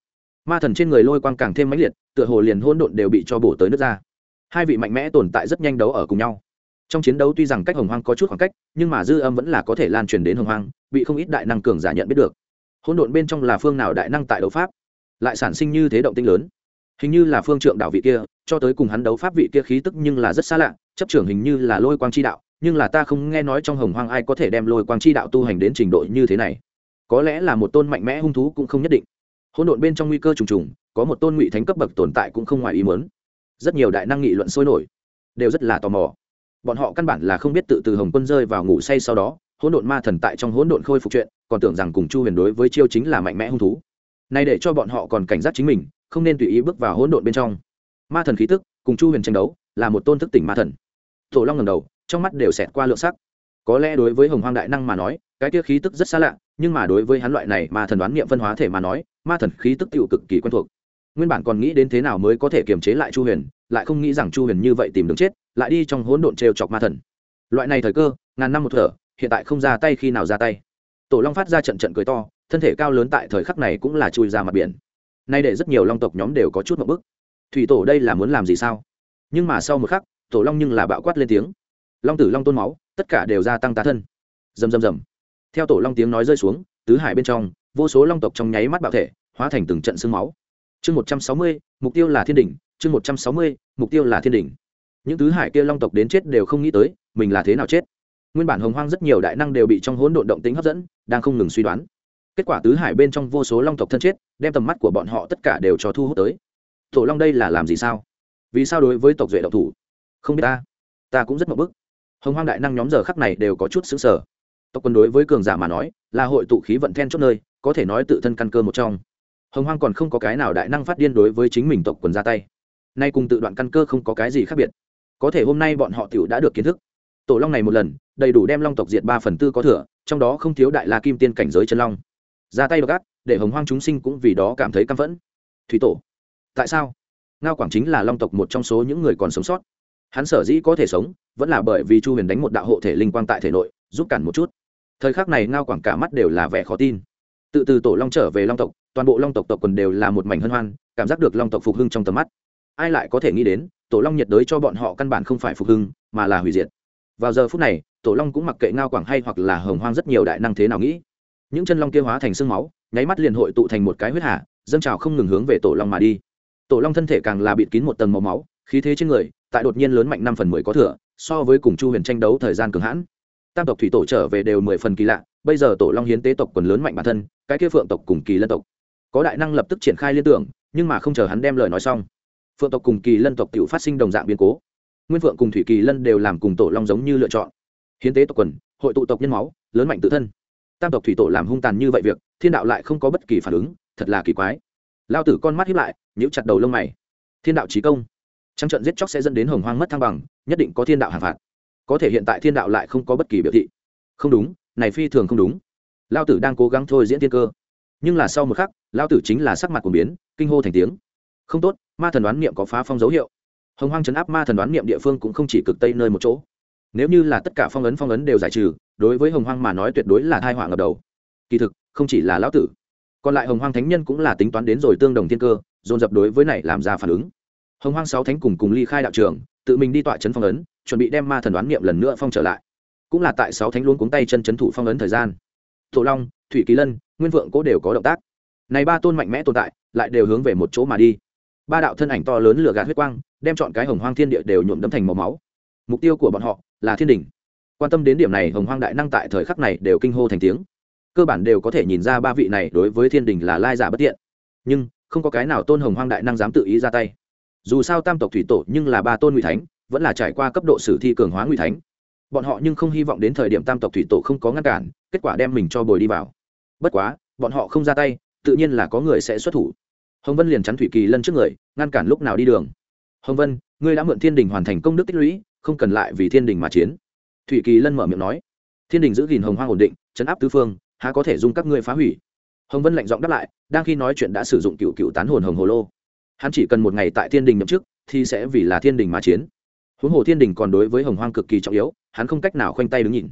Ma thần trên người lôi quang càng thêm mãnh liệt, tựa hồ liền hỗn độn đều bị cho bổ tới nước ra. Hai vị mạnh mẽ tồn tại rất nhanh đấu ở cùng nhau trong chiến đấu tuy rằng cách hồng hoang có chút khoảng cách, nhưng mà dư âm vẫn là có thể lan truyền đến hồng hoang, bị không ít đại năng cường giả nhận biết được. Hỗn độn bên trong là phương nào đại năng tại đấu pháp? Lại sản sinh như thế động tinh lớn. Hình như là phương trượng đạo vị kia, cho tới cùng hắn đấu pháp vị kia khí tức nhưng là rất xa lạ, chấp trưởng hình như là lôi quang chi đạo, nhưng là ta không nghe nói trong hồng hoang ai có thể đem lôi quang chi đạo tu hành đến trình độ như thế này. Có lẽ là một tôn mạnh mẽ hung thú cũng không nhất định. Hỗn độn bên trong nguy cơ trùng trùng, có một tôn ngụy thánh cấp bậc tồn tại cũng không ngoài ý muốn. Rất nhiều đại năng nghị luận sôi nổi, đều rất là tò mò bọn họ căn bản là không biết tự từ hồng quân rơi vào ngủ say sau đó, hỗn độn ma thần tại trong hỗn độn khôi phục chuyện, còn tưởng rằng cùng chu huyền đối với chiêu chính là mạnh mẽ hung thú. Nay để cho bọn họ còn cảnh giác chính mình, không nên tùy ý bước vào hỗn độn bên trong. Ma thần khí tức, cùng chu huyền tranh đấu, là một tôn thức tỉnh ma thần. Tổ long ngầm đầu, trong mắt đều xẹt qua lượng sắc. Có lẽ đối với hồng hoang đại năng mà nói, cái kia khí tức rất xa lạ, nhưng mà đối với hắn loại này ma thần đoán niệm phân hóa thể mà nói, ma thần khí tức tựu cực kỳ quen thuộc. Nguyên bản còn nghĩ đến thế nào mới có thể kiềm chế lại chu huyền, lại không nghĩ rằng chu huyền như vậy tìm đường chết lại đi trong hỗn độn trêu chọc ma thần. Loại này thời cơ, ngàn năm một thở, hiện tại không ra tay khi nào ra tay. Tổ long phát ra trận trận cười to, thân thể cao lớn tại thời khắc này cũng là chui ra mặt biển. Nay để rất nhiều long tộc nhóm đều có chút một bức. Thủy tổ đây là muốn làm gì sao? Nhưng mà sau một khắc, tổ long nhưng là bạo quát lên tiếng. Long tử, long tôn máu, tất cả đều gia tăng tá thân. Rầm rầm rầm. Theo tổ long tiếng nói rơi xuống, tứ hải bên trong, vô số long tộc trong nháy mắt bạo thể, hóa thành từng trận sương máu. Chương một trăm sáu mươi, mục tiêu là thiên đỉnh, chương một trăm sáu mươi, mục tiêu là thiên đỉnh những tứ hải kia long tộc đến chết đều không nghĩ tới, mình là thế nào chết? Nguyên bản hồng hoang rất nhiều đại năng đều bị trong hỗn độn động tính hấp dẫn, đang không ngừng suy đoán. Kết quả tứ hải bên trong vô số long tộc thân chết, đem tầm mắt của bọn họ tất cả đều cho thu hút tới. Tổ long đây là làm gì sao? Vì sao đối với tộc duệ độc thủ? Không biết ta. Ta cũng rất mậu bức. Hồng hoang đại năng nhóm giờ khắc này đều có chút xứng sở tộc quân đối với cường giả mà nói, là hội tụ khí vận then chốt nơi, có thể nói tự thân căn cơ một trong. Hồng hoang còn không có cái nào đại năng phát điên đối với chính mình tộc quần ra tay. Nay cùng tự đoạn căn cơ không có cái gì khác biệt có thể hôm nay bọn họ tiểu đã được kiến thức. Tổ long này một lần, đầy đủ đem long tộc diệt ba phần tư có thừa, trong đó không thiếu đại la kim tiên cảnh giới chân long. Ra tay gác để hồng hoang chúng sinh cũng vì đó cảm thấy căm phẫn. Thủy tổ, tại sao? Ngao quảng chính là long tộc một trong số những người còn sống sót. Hắn sở dĩ có thể sống, vẫn là bởi vì chu huyền đánh một đạo hộ thể linh quang tại thể nội, giúp cản một chút. Thời khắc này ngao quảng cả mắt đều là vẻ khó tin. Tự từ tổ long trở về long tộc, toàn bộ long tộc tộc quần đều là một mảnh hân hoan, cảm giác được long tộc phục hưng trong tầm mắt ai lại có thể nghĩ đến, tổ long nhiệt đới cho bọn họ căn bản không phải phục hưng, mà là hủy diệt. Vào giờ phút này, tổ long cũng mặc kệ ngao quảng hay hoặc là hồng hoang rất nhiều đại năng thế nào nghĩ. Những chân long kia hóa thành sương máu, nháy mắt liền hội tụ thành một cái huyết hạ dâng trào không ngừng hướng về tổ long mà đi. Tổ long thân thể càng là bịt kín một tầng màu máu, khí thế trên người, tại đột nhiên lớn mạnh năm phần mười có thừa, so với cùng chu huyền tranh đấu thời gian cường hãn. Tam tộc thủy tổ trở về đều mười phần kỳ lạ, bây giờ tổ long hiến tế tộc quần lớn mạnh bản thân, cái kia phượng tộc cùng kỳ lân tộc. Có đại năng lập tức triển khai liên tưởng, nhưng mà không chờ hắn đem lời nói xong phượng tộc cùng kỳ lân tộc tự phát sinh đồng dạng biến cố. Nguyên phượng cùng thủy kỳ lân đều làm cùng tổ long giống như lựa chọn. Hiến tế tộc quần, hội tụ tộc nhân máu, lớn mạnh tự thân. Tam tộc thủy tổ làm hung tàn như vậy việc, thiên đạo lại không có bất kỳ phản ứng, thật là kỳ quái. Lao tử con mắt hiếp lại, nhíu chặt đầu lông mày. Thiên đạo trí công. Trăng trận giết chóc sẽ dẫn đến hồng hoang mất thăng bằng, nhất định có thiên đạo hàng phạt. Có thể hiện tại thiên đạo lại không có bất kỳ biểu thị. Không đúng, này phi thường không đúng. Lao tử đang cố gắng thôi diễn thiên cơ. Nhưng là sau một khắc, lao tử chính là sắc mặt của biến, kinh hô thành tiếng không tốt, ma thần đoán niệm có phá phong dấu hiệu. Hồng hoang chấn áp ma thần đoán niệm địa phương cũng không chỉ cực tây nơi một chỗ. Nếu như là tất cả phong ấn phong ấn đều giải trừ, đối với hồng hoang mà nói tuyệt đối là thai họa ngập đầu. Kỳ thực, không chỉ là lão tử, còn lại hồng hoang thánh nhân cũng là tính toán đến rồi tương đồng thiên cơ, dồn dập đối với này làm ra phản ứng. Hồng hoang sáu thánh cùng cùng ly khai đạo trường, tự mình đi tọa chấn phong ấn, chuẩn bị đem ma thần đoán niệm lần nữa phong trở lại. Cũng là tại sáu thánh luôn cuống tay chân chấn thủ phong ấn thời gian. Thổ long, thủy kỳ lân, nguyên vượng cố đều có động tác. Này ba tôn mạnh mẽ tồn tại, lại đều hướng về một chỗ mà đi ba đạo thân ảnh to lớn lửa gạt huyết quang, đem chọn cái hồng hoang thiên địa đều nhuộm đấm thành màu máu. Mục tiêu của bọn họ là thiên đình. Quan tâm đến điểm này, hồng hoang đại năng tại thời khắc này đều kinh hô thành tiếng. Cơ bản đều có thể nhìn ra ba vị này đối với thiên đình là lai giả bất tiện. Nhưng, không có cái nào tôn hồng hoang đại năng dám tự ý ra tay. Dù sao tam tộc thủy tổ nhưng là ba tôn ngụy thánh, vẫn là trải qua cấp độ sử thi cường hóa ngụy thánh. Bọn họ nhưng không hy vọng đến thời điểm tam tộc thủy tổ không có ngăn cản, kết quả đem mình cho bồi đi vào. Bất quá, bọn họ không ra tay, tự nhiên là có người sẽ xuất thủ hồng vân liền chắn thủy kỳ lân trước người, ngăn cản lúc nào đi đường. Hồng vân, ngươi đã mượn thiên đình hoàn thành công đức tích lũy, không cần lại vì thiên đình mà chiến. Thủy kỳ lân mở miệng nói. Thiên đình giữ gìn hồng hoang ổn định, chấn áp tứ phương, há có thể dung các ngươi phá hủy? Hồng vân lạnh giọng đáp lại, đang khi nói chuyện đã sử dụng cựu cựu tán hồn hồng hồ lô. Hắn chỉ cần một ngày tại thiên đình nhậm chức, thì sẽ vì là thiên đình mà chiến. Huống hồ thiên đình còn đối với hồng hoang cực kỳ trọng yếu, hắn không cách nào khoanh tay đứng nhìn.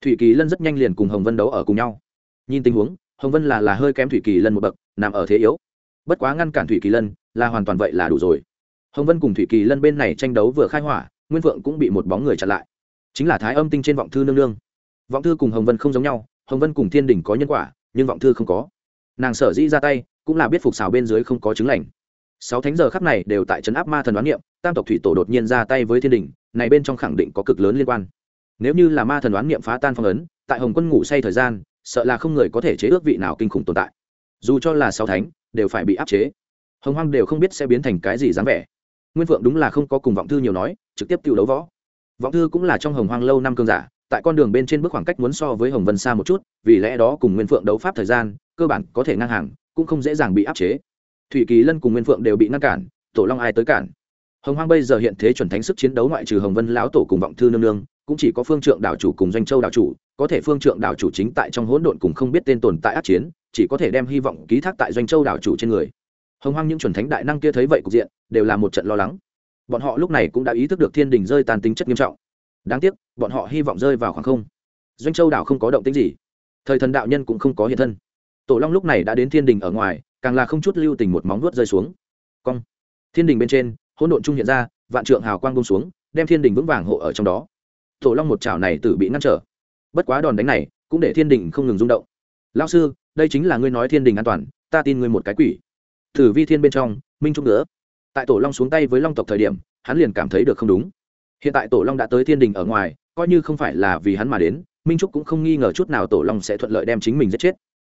Thủy kỳ lân rất nhanh liền cùng hồng vân đấu ở cùng nhau. Nhìn tình huống, hồng vân là là hơi kém thủy kỳ lân một bậc, nằm ở thế yếu bất quá ngăn cản thủy kỳ lân là hoàn toàn vậy là đủ rồi. Hồng vân cùng thủy kỳ lân bên này tranh đấu vừa khai hỏa, nguyên vượng cũng bị một bóng người chặn lại. Chính là thái âm tinh trên vọng thư nương nương. Vọng thư cùng hồng vân không giống nhau, hồng vân cùng thiên đình có nhân quả, nhưng vọng thư không có. Nàng sở dĩ ra tay, cũng là biết phục xào bên dưới không có chứng lành. Sáu thánh giờ khắc này đều tại trấn áp ma thần đoán niệm, tam tộc thủy tổ đột nhiên ra tay với thiên đình, này bên trong khẳng định có cực lớn liên quan. Nếu như là ma thần đoán niệm phá tan phong ấn, tại hồng quân ngủ say thời gian, sợ là không người có thể chế ước vị nào kinh khủng tồn tại. Dù cho là sáu thánh đều phải bị áp chế. Hồng hoang đều không biết sẽ biến thành cái gì dáng vẻ. Nguyên vượng đúng là không có cùng vọng thư nhiều nói, trực tiếp cựu đấu võ. Vọng thư cũng là trong hồng hoang lâu năm cương giả, tại con đường bên trên bước khoảng cách muốn so với hồng vân xa một chút, vì lẽ đó cùng nguyên phượng đấu pháp thời gian, cơ bản có thể ngang hàng, cũng không dễ dàng bị áp chế. Thủy kỳ lân cùng nguyên phượng đều bị ngăn cản, tổ long ai tới cản. Hồng hoang bây giờ hiện thế chuẩn thánh sức chiến đấu ngoại trừ hồng vân lão tổ cùng vọng thư nương nương, cũng chỉ có phương trượng đảo chủ cùng doanh châu đảo chủ, có thể phương trượng đảo chủ chính tại trong hỗn độn cùng không biết tên tồn tại át chiến chỉ có thể đem hy vọng ký thác tại doanh châu đảo chủ trên người. Hồng hoang những chuẩn thánh đại năng kia thấy vậy cục diện, đều là một trận lo lắng. Bọn họ lúc này cũng đã ý thức được thiên đình rơi tàn tính chất nghiêm trọng. Đáng tiếc, bọn họ hy vọng rơi vào khoảng không. Doanh châu đảo không có động tính gì. Thời thần đạo nhân cũng không có hiện thân. Tổ long lúc này đã đến thiên đình ở ngoài, càng là không chút lưu tình một móng vuốt rơi xuống. Cong. Thiên đình bên trên, hỗn độn trung hiện ra, vạn trượng hào quang bông xuống, đem thiên đình vững vàng hộ ở trong đó. Tổ long một chảo này tự bị ngăn trở. Bất quá đòn đánh này, cũng để thiên đình không ngừng rung động. Lao sư đây chính là ngươi nói thiên đình an toàn, ta tin ngươi một cái quỷ. Thử vi thiên bên trong, minh trung nữa. Tại tổ long xuống tay với long tộc thời điểm, hắn liền cảm thấy được không đúng. Hiện tại tổ long đã tới thiên đình ở ngoài, coi như không phải là vì hắn mà đến, minh trúc cũng không nghi ngờ chút nào tổ long sẽ thuận lợi đem chính mình giết chết.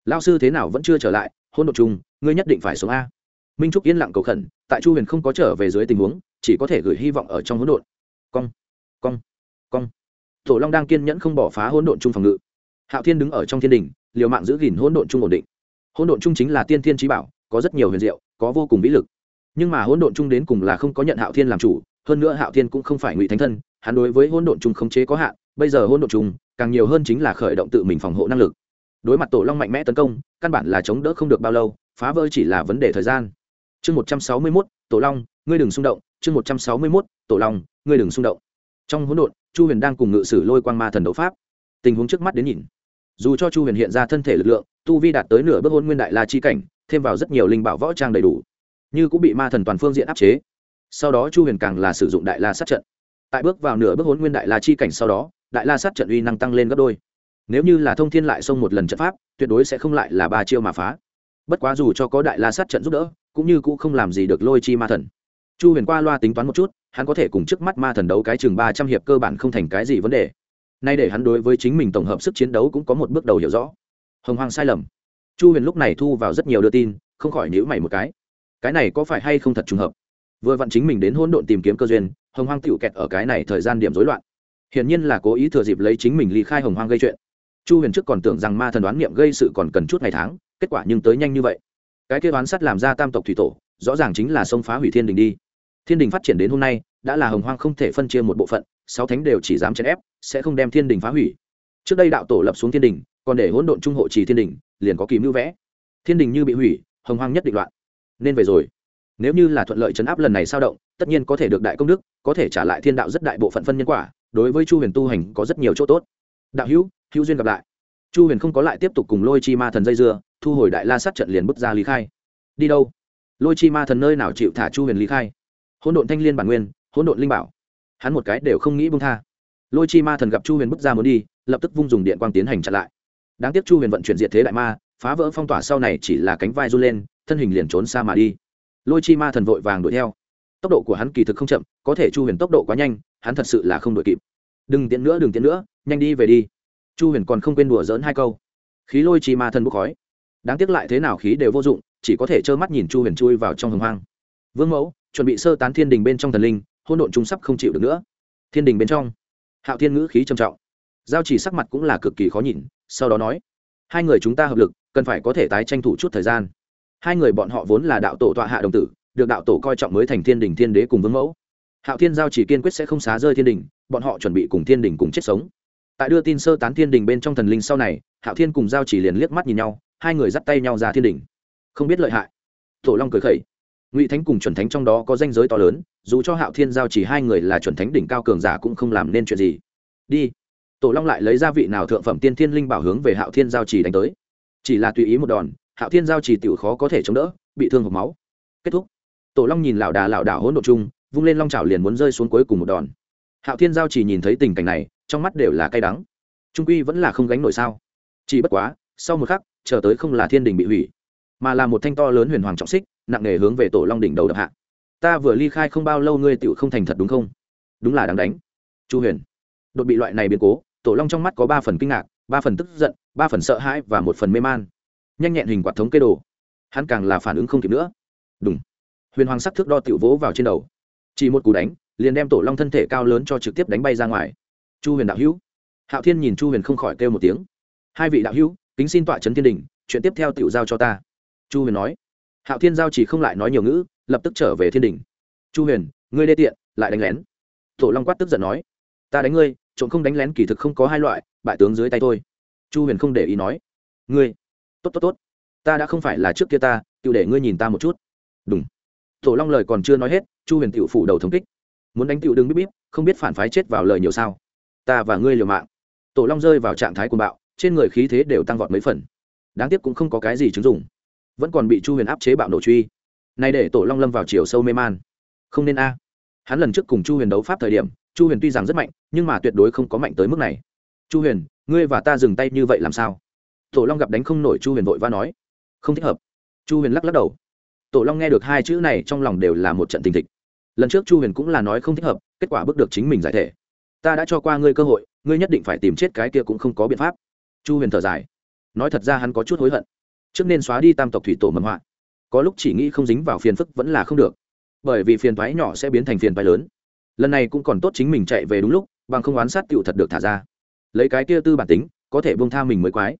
Lao sư thế nào vẫn chưa trở lại, hôn đột chung ngươi nhất định phải sống a. Minh trúc yên lặng cầu khẩn, tại chu huyền không có trở về dưới tình huống, chỉ có thể gửi hy vọng ở trong hỗn độn. Cong cong cong. Tổ long đang kiên nhẫn không bỏ phá hỗn độn chung phòng ngự. Hạo thiên đứng ở trong thiên đình liều mạng giữ gìn hỗn độn chung ổn định. Hỗn độn chung chính là tiên thiên trí bảo, có rất nhiều huyền diệu, có vô cùng vĩ lực. Nhưng mà hỗn độn chung đến cùng là không có nhận hạo thiên làm chủ, hơn nữa hạo thiên cũng không phải ngụy thánh thân, hắn đối với hỗn độn chung khống chế có hạn, bây giờ hỗn độn chung càng nhiều hơn chính là khởi động tự mình phòng hộ năng lực. Đối mặt tổ long mạnh mẽ tấn công, căn bản là chống đỡ không được bao lâu, phá vỡ chỉ là vấn đề thời gian. Chương một trăm sáu mươi mốt, tổ long, ngươi đừng xung động. Chương một trăm sáu mươi mốt, tổ long, ngươi đừng xung động. Trong hỗn độn, chu huyền đang cùng ngự sử lôi quang ma thần đấu pháp. Tình huống trước mắt đến nhìn dù cho chu huyền hiện ra thân thể lực lượng, tu vi đạt tới nửa bước hôn nguyên đại la chi cảnh, thêm vào rất nhiều linh bảo võ trang đầy đủ, như cũng bị ma thần toàn phương diện áp chế. Sau đó chu huyền càng là sử dụng đại la sát trận. Tại bước vào nửa bước hôn nguyên đại la chi cảnh sau đó, đại la sát trận uy năng tăng lên gấp đôi. Nếu như là thông thiên lại xông một lần trận pháp, tuyệt đối sẽ không lại là ba chiêu mà phá. Bất quá dù cho có đại la sát trận giúp đỡ, cũng như cũng không làm gì được lôi chi ma thần. Chu huyền qua loa tính toán một chút, hắn có thể cùng trước mắt ma thần đấu cái chừng ba trăm hiệp cơ bản không thành cái gì vấn đề nay để hắn đối với chính mình tổng hợp sức chiến đấu cũng có một bước đầu hiểu rõ. Hồng hoàng sai lầm. Chu huyền lúc này thu vào rất nhiều đưa tin, không khỏi nhữ mày một cái. Cái này có phải hay không thật trùng hợp? Vừa vặn chính mình đến hôn độn tìm kiếm cơ duyên, hồng hoang tựu kẹt ở cái này thời gian điểm rối loạn. Hiển nhiên là cố ý thừa dịp lấy chính mình ly khai hồng hoang gây chuyện. Chu huyền trước còn tưởng rằng ma thần đoán niệm gây sự còn cần chút ngày tháng, kết quả nhưng tới nhanh như vậy. Cái kế đoán sắt làm ra tam tộc thủy tổ, rõ ràng chính là sông phá hủy thiên đình đi. Thiên đình phát triển đến hôm nay, đã là hồng hoang không thể phân chia một bộ phận sáu thánh đều chỉ dám chèn ép, sẽ không đem thiên đình phá hủy. Trước đây đạo tổ lập xuống thiên đình, còn để hỗn độn trung hộ trì thiên đình, liền có kìm mưu vẽ. Thiên đình như bị hủy, hồng hoang nhất định loạn. Nên về rồi. Nếu như là thuận lợi chấn áp lần này sao động, tất nhiên có thể được đại công đức, có thể trả lại thiên đạo rất đại bộ phận phân nhân quả, đối với chu huyền tu hành có rất nhiều chỗ tốt. Đạo hữu hữu duyên gặp lại. Chu huyền không có lại tiếp tục cùng lôi chi ma thần dây dưa, thu hồi đại la sát trận liền bước ra lý khai. Đi đâu? Lôi chi ma thần nơi nào chịu thả chu huyền lý khai? Hỗn độn thanh liên bản nguyên, hỗn độn linh bảo hắn một cái đều không nghĩ bông tha. Lôi chi ma thần gặp chu huyền bước ra muốn đi, lập tức vung dùng điện quang tiến hành chặn lại. Đáng tiếc chu huyền vận chuyển diệt thế đại ma, phá vỡ phong tỏa sau này chỉ là cánh vai run lên, thân hình liền trốn xa mà đi. Lôi chi ma thần vội vàng đuổi theo. Tốc độ của hắn kỳ thực không chậm, có thể chu huyền tốc độ quá nhanh, hắn thật sự là không đuổi kịp. Đừng tiến nữa, đừng tiến nữa, nhanh đi về đi. Chu huyền còn không quên đùa dỡn hai câu. Khí lôi chi ma thần bốc khói. Đáng tiếc lại thế nào khí đều vô dụng, chỉ có thể trơ mắt nhìn chu huyền chui vào trong hồng hoang. Vương mẫu, chuẩn bị sơ tán thiên đình bên trong thần linh hôn độn trung sắp không chịu được nữa. Thiên đình bên trong, hạo thiên ngữ khí trầm trọng. Giao chỉ sắc mặt cũng là cực kỳ khó nhìn, sau đó nói, hai người chúng ta hợp lực, cần phải có thể tái tranh thủ chút thời gian. Hai người bọn họ vốn là đạo tổ tọa hạ đồng tử, được đạo tổ coi trọng mới thành thiên đình thiên đế cùng vương mẫu. Hạo thiên giao chỉ kiên quyết sẽ không xá rơi thiên đình, bọn họ chuẩn bị cùng thiên đình cùng chết sống. Tại đưa tin sơ tán thiên đình bên trong thần linh sau này, hạo thiên cùng giao chỉ liền liếc mắt nhìn nhau, hai người dắt tay nhau ra thiên đình. Không biết lợi hại. Tổ long cười khẩy ngụy thánh cùng chuẩn thánh trong đó có danh giới to lớn dù cho hạo thiên giao chỉ hai người là chuẩn thánh đỉnh cao cường giả cũng không làm nên chuyện gì đi tổ long lại lấy ra vị nào thượng phẩm tiên thiên linh bảo hướng về hạo thiên giao chỉ đánh tới chỉ là tùy ý một đòn hạo thiên giao chỉ tiểu khó có thể chống đỡ bị thương hộp máu kết thúc tổ long nhìn lão đà lão đảo hỗn độ chung vung lên long chảo liền muốn rơi xuống cuối cùng một đòn hạo thiên giao chỉ nhìn thấy tình cảnh này trong mắt đều là cay đắng trung quy vẫn là không gánh nổi sao chỉ bất quá sau một khắc chờ tới không là thiên đình bị hủy mà là một thanh to lớn huyền hoàng trọng xích nặng nề hướng về tổ long đỉnh đầu đập hạ. Ta vừa ly khai không bao lâu ngươi tựu không thành thật đúng không? Đúng là đáng đánh. Chu huyền. Đột bị loại này biến cố, tổ long trong mắt có ba phần kinh ngạc, ba phần tức giận, ba phần sợ hãi và một phần mê man. Nhanh nhẹn hình quạt thống kê đồ. Hắn càng là phản ứng không kịp nữa. Đúng huyền hoàng sắc thước đo tiểu vỗ vào trên đầu. Chỉ một cú đánh, liền đem tổ long thân thể cao lớn cho trực tiếp đánh bay ra ngoài. Chu huyền đạo hữu. Hạo thiên nhìn chu huyền không khỏi kêu một tiếng. Hai vị đạo hữu, kính xin tọa trấn thiên đình, chuyện tiếp theo tiểu giao cho ta. Chu huyền nói hạo thiên giao chỉ không lại nói nhiều ngữ, lập tức trở về thiên đình. Chu huyền, ngươi đê tiện, lại đánh lén. Tổ long quát tức giận nói, ta đánh ngươi, trộm không đánh lén kỳ thực không có hai loại, bại tướng dưới tay thôi chu huyền không để ý nói, ngươi, tốt tốt tốt, ta đã không phải là trước kia ta tự để ngươi nhìn ta một chút. Đúng tổ long lời còn chưa nói hết, chu huyền tự phủ đầu thống kích. Muốn đánh tựu đừng bíp bíp, không biết phản phái chết vào lời nhiều sao. Ta và ngươi liều mạng. Tổ long rơi vào trạng thái cuồng bạo, trên người khí thế đều tăng vọt mấy phần. Đáng tiếc cũng không có cái gì chứng dụng vẫn còn bị chu huyền áp chế bạo nổ truy. Nay để tổ long lâm vào chiều sâu mê man. Không nên a. Hắn lần trước cùng chu huyền đấu pháp thời điểm, chu huyền tuy rằng rất mạnh, nhưng mà tuyệt đối không có mạnh tới mức này. Chu huyền, ngươi và ta dừng tay như vậy làm sao? Tổ long gặp đánh không nổi chu huyền vội va nói. Không thích hợp. Chu huyền lắc lắc đầu. Tổ long nghe được hai chữ này trong lòng đều là một trận tình thịch. Lần trước chu huyền cũng là nói không thích hợp, kết quả bước được chính mình giải thể. Ta đã cho qua ngươi cơ hội, ngươi nhất định phải tìm chết cái kia cũng không có biện pháp. Chu huyền thở dài. Nói thật ra hắn có chút hối hận trước nên xóa đi tam tộc thủy tổ mầm họa. Có lúc chỉ nghĩ không dính vào phiền phức vẫn là không được. Bởi vì phiền thoái nhỏ sẽ biến thành phiền thoái lớn. Lần này cũng còn tốt chính mình chạy về đúng lúc, bằng không oán sát tựu thật được thả ra. Lấy cái kia tư bản tính, có thể bông tha mình mới quái.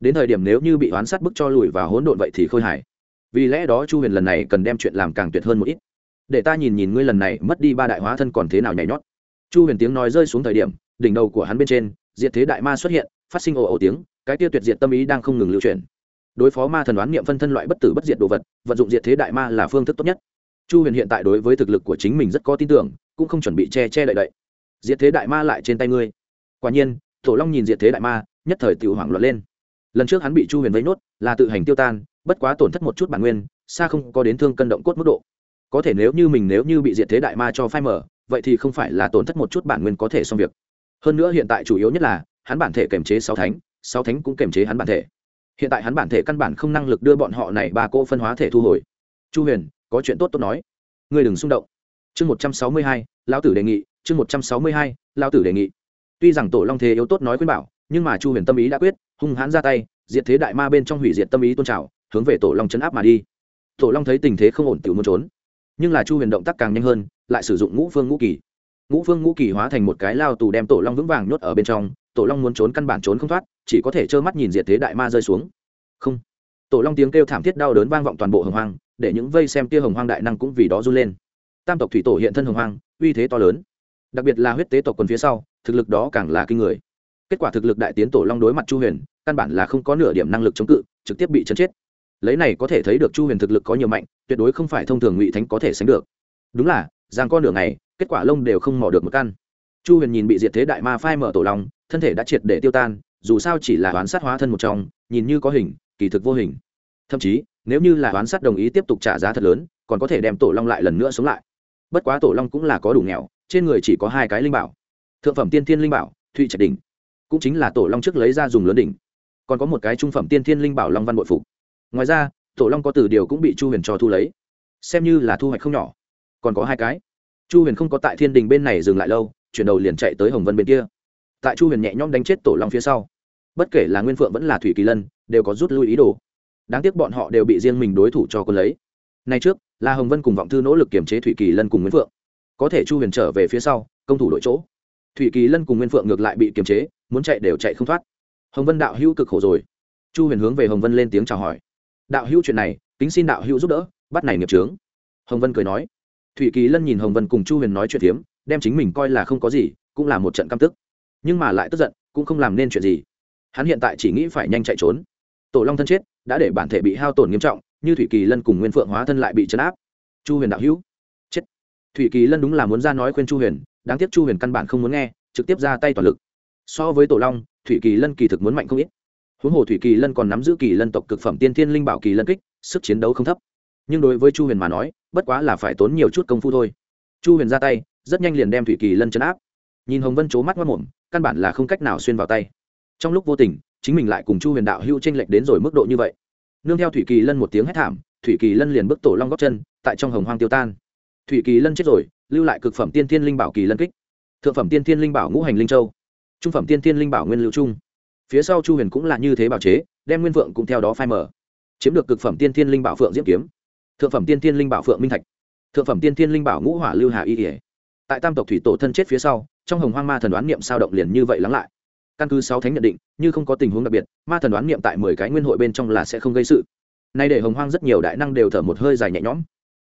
Đến thời điểm nếu như bị oán sát bức cho lùi và hỗn độn vậy thì khôi hài. Vì lẽ đó chu huyền lần này cần đem chuyện làm càng tuyệt hơn một ít. Để ta nhìn nhìn ngươi lần này mất đi ba đại hóa thân còn thế nào nhảy nhót. Chu huyền tiếng nói rơi xuống thời điểm, đỉnh đầu của hắn bên trên, diệt thế đại ma xuất hiện, phát sinh ồ ồ tiếng, cái kia tuyệt diệt tâm ý đang không ngừng lưu truyền đối phó ma thần đoán niệm phân thân loại bất tử bất diệt đồ vật, vận dụng diệt thế đại ma là phương thức tốt nhất. Chu huyền hiện tại đối với thực lực của chính mình rất có tin tưởng, cũng không chuẩn bị che che đậy đậy. Diệt thế đại ma lại trên tay ngươi. Quả nhiên tổ long nhìn diệt thế đại ma, nhất thời tự hoảng loạn lên. Lần trước hắn bị chu huyền vây nốt, là tự hành tiêu tan, bất quá tổn thất một chút bản nguyên, xa không có đến thương cân động cốt mức độ. Có thể nếu như mình nếu như bị diệt thế đại ma cho phai mở vậy thì không phải là tổn thất một chút bản nguyên có thể xong việc. Hơn nữa hiện tại chủ yếu nhất là, hắn bản thể kềm chế sáu thánh sáu thánh cũng kềm chế hắn bản thể hiện tại hắn bản thể căn bản không năng lực đưa bọn họ này ba cô phân hóa thể thu hồi. Chu huyền, có chuyện tốt tốt nói. Ngươi đừng xung động. Chương một trăm sáu mươi hai, lão tử đề nghị. Chương một trăm sáu mươi hai, lão tử đề nghị. Tuy rằng tổ long thế yếu tốt nói khuyên bảo, nhưng mà chu huyền tâm ý đã quyết, hung hãn ra tay, diệt thế đại ma bên trong hủy diệt tâm ý tôn trào, hướng về tổ long chấn áp mà đi. Tổ long thấy tình thế không ổn tự muốn trốn, nhưng là chu huyền động tác càng nhanh hơn, lại sử dụng ngũ phương ngũ kỳ. Ngũ phương ngũ kỳ hóa thành một cái lao tù đem tổ long vững vàng nhốt ở bên trong tổ long muốn trốn căn bản trốn không thoát, chỉ có thể trơ mắt nhìn diệt thế đại ma rơi xuống. Không. Tổ long tiếng kêu thảm thiết đau đớn vang vọng toàn bộ hồng hoang, để những vây xem tia hồng hoang đại năng cũng vì đó run lên. Tam tộc thủy tổ hiện thân hồng hoang, uy thế to lớn. Đặc biệt là huyết tế tộc quần phía sau, thực lực đó càng là kinh người. Kết quả thực lực đại tiến tổ long đối mặt chu huyền, căn bản là không có nửa điểm năng lực chống cự, trực tiếp bị chấn chết. Lấy này có thể thấy được chu huyền thực lực có nhiều mạnh, tuyệt đối không phải thông thường ngụy thánh có thể sánh được. Đúng là, giang con nửa ngày, kết quả lông đều không mò được một căn chu huyền nhìn bị diệt thế đại ma phai mở tổ long, thân thể đã triệt để tiêu tan, dù sao chỉ là oán sát hóa thân một trong, nhìn như có hình, kỳ thực vô hình. Thậm chí, nếu như là oán sát đồng ý tiếp tục trả giá thật lớn, còn có thể đem tổ long lại lần nữa sống lại. Bất quá tổ long cũng là có đủ nghèo, trên người chỉ có hai cái linh bảo. Thượng phẩm tiên thiên linh bảo, thụy trạch đỉnh. Cũng chính là tổ long trước lấy ra dùng lớn đỉnh. Còn có một cái trung phẩm tiên thiên linh bảo long văn bội phục. Ngoài ra, tổ long có từ điều cũng bị chu huyền cho thu lấy. Xem như là thu hoạch không nhỏ. Còn có hai cái. Chu huyền không có tại thiên đình bên này dừng lại lâu chuyển đầu liền chạy tới hồng vân bên kia. Tại chu huyền nhẹ nhõm đánh chết tổ long phía sau, bất kể là nguyên phượng vẫn là thủy kỳ lân, đều có rút lui ý đồ. Đáng tiếc bọn họ đều bị riêng mình đối thủ cho quân lấy. Nay trước, là hồng vân cùng vọng thư nỗ lực kiềm chế thủy kỳ lân cùng nguyên phượng. Có thể chu huyền trở về phía sau, công thủ đội chỗ. Thủy kỳ lân cùng nguyên phượng ngược lại bị kiềm chế, muốn chạy đều chạy không thoát. Hồng vân đạo hữu cực khổ rồi. Chu huyền hướng về hồng vân lên tiếng chào hỏi. Đạo hữu chuyện này, kính xin đạo hữu giúp đỡ, bắt này nghiệp trướng hồng vân cười nói. Thủy kỳ lân nhìn hồng vân cùng chu huyền nói chuyện phiếm đem chính mình coi là không có gì, cũng là một trận căm tức. Nhưng mà lại tức giận, cũng không làm nên chuyện gì. Hắn hiện tại chỉ nghĩ phải nhanh chạy trốn. Tổ long thân chết, đã để bản thể bị hao tổn nghiêm trọng, như thủy kỳ lân cùng nguyên phượng hóa thân lại bị chấn áp. Chu huyền đạo hữu. Chết. Thủy kỳ lân đúng là muốn ra nói khuyên chu huyền, đáng tiếc chu huyền căn bản không muốn nghe, trực tiếp ra tay toàn lực. So với tổ long, thủy kỳ lân kỳ thực muốn mạnh không ít. Huống hồ thủy kỳ lân còn nắm giữ kỳ lân tộc cực phẩm tiên thiên linh bảo kỳ lân kích, sức chiến đấu không thấp. Nhưng đối với chu huyền mà nói, bất quá là phải tốn nhiều chút công phu thôi. Chu huyền ra tay rất nhanh liền đem thủy kỳ lân chấn áp. Nhìn hồng vân c h ố mắt mất mồm, căn bản là không cách nào xuyên vào tay. Trong lúc vô tình, chính mình lại cùng chu huyền đạo hưu tranh lệch đến rồi mức độ như vậy. Nương theo thủy kỳ lân một tiếng hét thảm, thủy kỳ lân liền bước tổ long góc chân, tại trong hồng hoang tiêu tan. Thủy kỳ lân chết rồi, lưu lại cực phẩm tiên thiên linh bảo kỳ lân kích. Thượng phẩm tiên thiên linh bảo ngũ hành linh châu. Trung phẩm tiên thiên linh bảo nguyên lưu trung. Phía sau chu huyền cũng là như thế bảo chế, đem nguyên vượng cũng theo đó phai mở chiếm được cực phẩm tiên thiên linh bảo phượng diễm kiếm. Thượng phẩm tiên thiên linh bảo phượng minh thạch. Thượng phẩm tiên thiên linh bảo ngũ hỏa lưu hà y ỉa tại tam tộc thủy tổ thân chết phía sau, trong hồng hoang ma thần đoán niệm sao động liền như vậy lắng lại. Căn cứ sáu thánh nhận định, như không có tình huống đặc biệt, ma thần đoán niệm tại mười cái nguyên hội bên trong là sẽ không gây sự. Nay để hồng hoang rất nhiều đại năng đều thở một hơi dài nhẹ nhõm.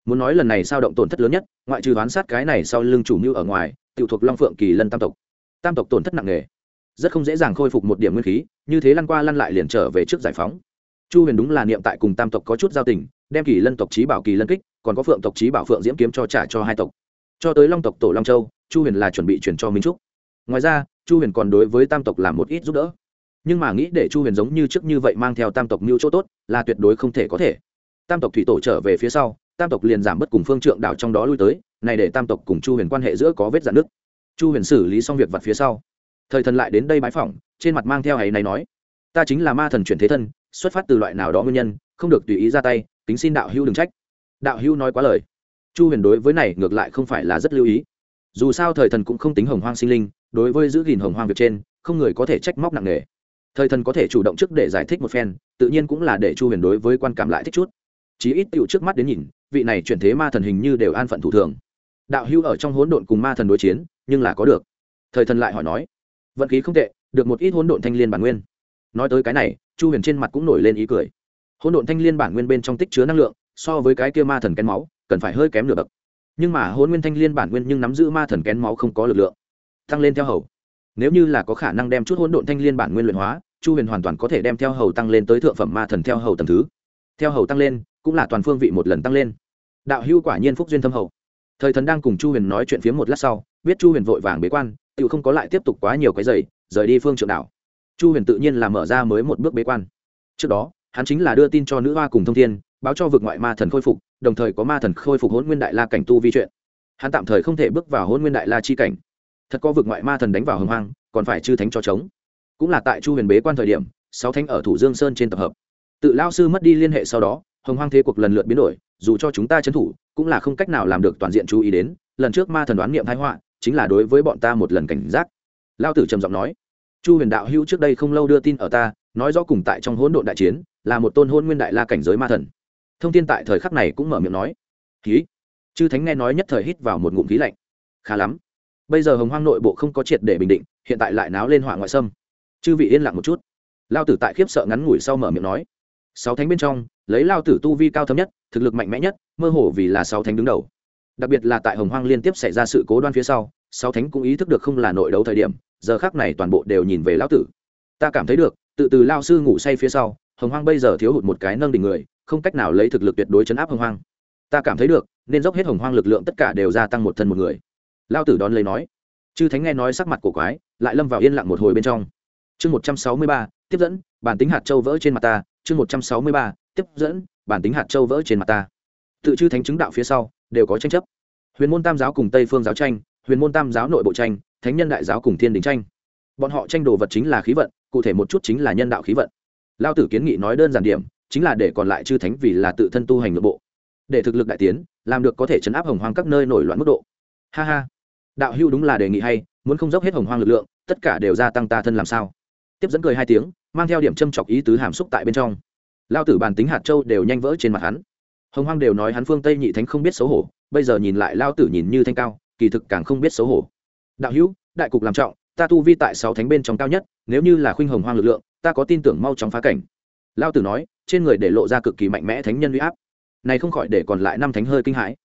Muốn nói lần này sao động tổn thất lớn nhất, ngoại trừ đoán sát cái này sau lưng chủ mưu ở ngoài tự thuộc long phượng kỳ lân tam tộc. Tam tộc tổn thất nặng nề, rất không dễ dàng khôi phục một điểm nguyên khí, như thế lăn qua lăn lại liền trở về trước giải phóng. Chu huyền đúng là niệm tại cùng tam tộc có chút giao tình, đem kỳ lân tộc trí bảo kỳ lân kích, còn có phượng tộc trí bảo phượng diễm kiếm cho trả cho hai tộc cho tới long tộc tổ long châu, chu huyền là chuẩn bị chuyển cho minh trúc. Ngoài ra, chu huyền còn đối với tam tộc làm một ít giúp đỡ. Nhưng mà nghĩ để chu huyền giống như trước như vậy mang theo tam tộc mưu chỗ tốt, là tuyệt đối không thể có thể. Tam tộc thủy tổ trở về phía sau, tam tộc liền giảm bất cùng phương trượng đảo trong đó lui tới, này để tam tộc cùng chu huyền quan hệ giữa có vết dạn nứt. Chu huyền xử lý xong việc vặt phía sau. Thời thần lại đến đây bãi phỏng, trên mặt mang theo ấy này nói, ta chính là ma thần chuyển thế thân, xuất phát từ loại nào đó nguyên nhân, không được tùy ý ra tay tính xin đạo hữu đừng trách. Đạo hữu nói quá lời chu huyền đối với này ngược lại không phải là rất lưu ý. Dù sao thời thần cũng không tính hồng hoang sinh linh, đối với giữ gìn hồng hoang việc trên, không người có thể trách móc nặng nề. Thời thần có thể chủ động trước để giải thích một phen, tự nhiên cũng là để chu huyền đối với quan cảm lại thích chút. Chí ít tựu trước mắt đến nhìn, vị này chuyển thế ma thần hình như đều an phận thủ thường. Đạo hưu ở trong hỗn độn cùng ma thần đối chiến, nhưng là có được. Thời thần lại hỏi nói, vận khí không tệ, được một ít hỗn độn thanh liên bản nguyên. Nói tới cái này, chu huyền trên mặt cũng nổi lên ý cười. Hỗn độn thanh liên bản nguyên bên trong tích chứa năng lượng, so với cái kia ma thần kén máu cần phải hơi kém nửa bậc. Nhưng mà hôn nguyên thanh liên bản nguyên nhưng nắm giữ ma thần kén máu không có lực lượng. Tăng lên theo hầu. Nếu như là có khả năng đem chút hỗn độn thanh liên bản nguyên luyện hóa, chu huyền hoàn toàn có thể đem theo hầu tăng lên tới thượng phẩm ma thần theo hầu tầm thứ. Theo hầu tăng lên, cũng là toàn phương vị một lần tăng lên. Đạo hưu quả nhiên phúc duyên thâm hậu. Thời thần đang cùng chu huyền nói chuyện phía một lát sau, biết chu huyền vội vàng bế quan tự không có lại tiếp tục quá nhiều cái giày, rời đi phương trượng đảo. Chu huyền tự nhiên là mở ra mới một bước bế quan. Trước đó, hắn chính là đưa tin cho nữ hoa cùng thông thiên báo cho vực ngoại ma thần khôi phục, đồng thời có ma thần khôi phục hôn nguyên đại la cảnh tu vi chuyện. Hắn tạm thời không thể bước vào hôn nguyên đại la chi cảnh. Thật có vực ngoại ma thần đánh vào hồng hoang, còn phải chư thánh cho chống. Cũng là tại chu huyền bế quan thời điểm, sáu thánh ở thủ dương sơn trên tập hợp. Tự lao sư mất đi liên hệ sau đó, hồng hoang thế cuộc lần lượt biến đổi, dù cho chúng ta trấn thủ, cũng là không cách nào làm được toàn diện chú ý đến, lần trước ma thần đoán niệm thái họa, chính là đối với bọn ta một lần cảnh giác. Lao tử trầm giọng nói, chu huyền đạo hữu trước đây không lâu đưa tin ở ta, nói rõ cùng tại trong hỗn độn đại chiến, là một tôn hôn nguyên đại la cảnh giới ma thần thông tin tại thời khắc này cũng mở miệng nói khí chư thánh nghe nói nhất thời hít vào một ngụm khí lạnh. Khá lắm. Bây giờ hồng hoang nội bộ không có triệt để bình định, hiện tại lại náo lên hỏa ngoại xâm. Chư vị yên lặng một chút. Lao tử tại khiếp sợ ngắn ngủi sau mở miệng nói, sáu thánh bên trong, lấy lao tử tu vi cao thấm nhất, thực lực mạnh mẽ nhất, mơ hồ vì là sáu thánh đứng đầu. Đặc biệt là tại hồng hoang liên tiếp xảy ra sự cố đoan phía sau, sáu thánh cũng ý thức được không là nội đấu thời điểm, giờ khác này toàn bộ đều nhìn về lao tử. Ta cảm thấy được, tự từ lao sư ngủ say phía sau, hồng hoang bây giờ thiếu hụt một cái nâng đỉnh người không cách nào lấy thực lực tuyệt đối chấn áp hồng hoang. Ta cảm thấy được, nên dốc hết hồng hoang lực lượng tất cả đều gia tăng một thân một người. Lao tử đón lấy nói. Chư thánh nghe nói sắc mặt của quái, lại lâm vào yên lặng một hồi bên trong. Chương một trăm sáu mươi ba, tiếp dẫn, bản tính hạt châu vỡ trên mặt ta. Chương một trăm sáu mươi ba, tiếp dẫn, bản tính hạt châu vỡ trên mặt ta. Tự chư thánh chứng đạo phía sau, đều có tranh chấp. Huyền môn tam giáo cùng tây phương giáo tranh, huyền môn tam giáo nội bộ tranh, thánh nhân đại giáo cùng thiên đình tranh. Bọn họ tranh đồ vật chính là khí vận, cụ thể một chút chính là nhân đạo khí vận. Lao tử kiến nghị nói đơn giản điểm chính là để còn lại chư thánh vì là tự thân tu hành nội bộ. Để thực lực đại tiến, làm được có thể chấn áp hồng hoang các nơi nổi loạn mức độ. Ha ha. Đạo hưu đúng là đề nghị hay, muốn không dốc hết hồng hoang lực lượng, tất cả đều gia tăng ta thân làm sao? Tiếp dẫn cười hai tiếng, mang theo điểm châm chọc ý tứ hàm xúc tại bên trong. Lao tử bàn tính hạt châu đều nhanh vỡ trên mặt hắn. Hồng hoang đều nói hắn phương tây nhị thánh không biết xấu hổ, bây giờ nhìn lại lao tử nhìn như thanh cao, kỳ thực càng không biết xấu hổ. Đạo hữu, đại cục làm trọng, ta tu vi tại sáu thánh bên trong cao nhất, nếu như là khuynh hồng hoang lực lượng, ta có tin tưởng mau chóng phá cảnh lao tử nói, trên người để lộ ra cực kỳ mạnh mẽ thánh nhân huy áp. Này không khỏi để còn lại năm thánh hơi kinh hãi.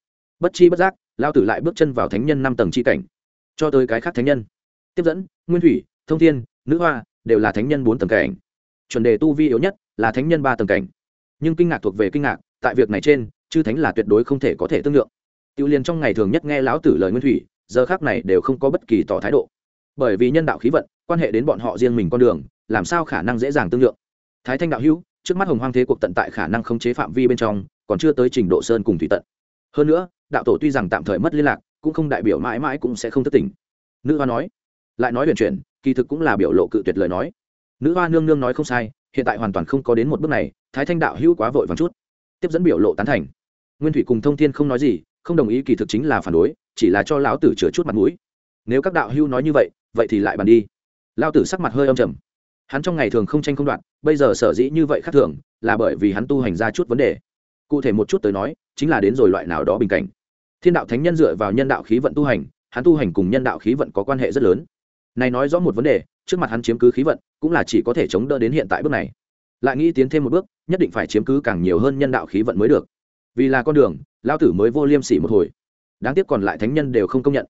Bất chi bất giác, lao tử lại bước chân vào thánh nhân năm tầng c h i cảnh. Cho tới cái khác thánh nhân. Tiếp dẫn, nguyên thủy, thông thiên, nữ hoa, đều là thánh nhân bốn tầng cảnh. Chuẩn đề tu vi yếu nhất là thánh nhân ba tầng cảnh. Nhưng kinh ngạc thuộc về kinh ngạc, tại việc này trên, chư thánh là tuyệt đối không thể có thể tương lượng. Tiêu liền trong ngày thường nhất nghe lão tử lời nguyên thủy, giờ khác này đều không có bất kỳ tỏ thái độ. Bởi vì nhân đạo khí vận, quan hệ đến bọn họ riêng mình con đường, làm sao khả năng dễ dàng tương lượng? Thái thanh đạo hữu, trước mắt hồng hoang thế cuộc tận tại khả năng khống chế phạm vi bên trong, còn chưa tới trình độ sơn cùng thủy tận. Hơn nữa, đạo tổ tuy rằng tạm thời mất liên lạc, cũng không đại biểu mãi mãi cũng sẽ không thất tình. Nữ hoa nói, lại nói huyền chuyển, kỳ thực cũng là biểu lộ cự tuyệt lời nói. Nữ hoa nương nương nói không sai, hiện tại hoàn toàn không có đến một bước này, thái thanh đạo hữu quá vội vàng chút. Tiếp dẫn biểu lộ tán thành. Nguyên thủy cùng thông thiên không nói gì, không đồng ý kỳ thực chính là phản đối, chỉ là cho lão tử chừa chút mặt mũi. Nếu các đạo hữu nói như vậy vậy thì lại bàn đi. Lao tử sắc mặt hơi âm trầm hắn trong ngày thường không tranh không đoạn bây giờ sở dĩ như vậy khác thường là bởi vì hắn tu hành ra chút vấn đề. Cụ thể một chút tới nói, chính là đến rồi loại nào đó bình cảnh. Thiên đạo thánh nhân dựa vào nhân đạo khí vận tu hành, hắn tu hành cùng nhân đạo khí vận có quan hệ rất lớn. Này nói rõ một vấn đề, trước mặt hắn chiếm cứ khí vận, cũng là chỉ có thể chống đỡ đến hiện tại bước này. Lại nghĩ tiến thêm một bước, nhất định phải chiếm cứ càng nhiều hơn nhân đạo khí vận mới được. Vì là con đường lao tử mới vô liêm sỉ một hồi. Đáng tiếc còn lại thánh nhân đều không công nhận.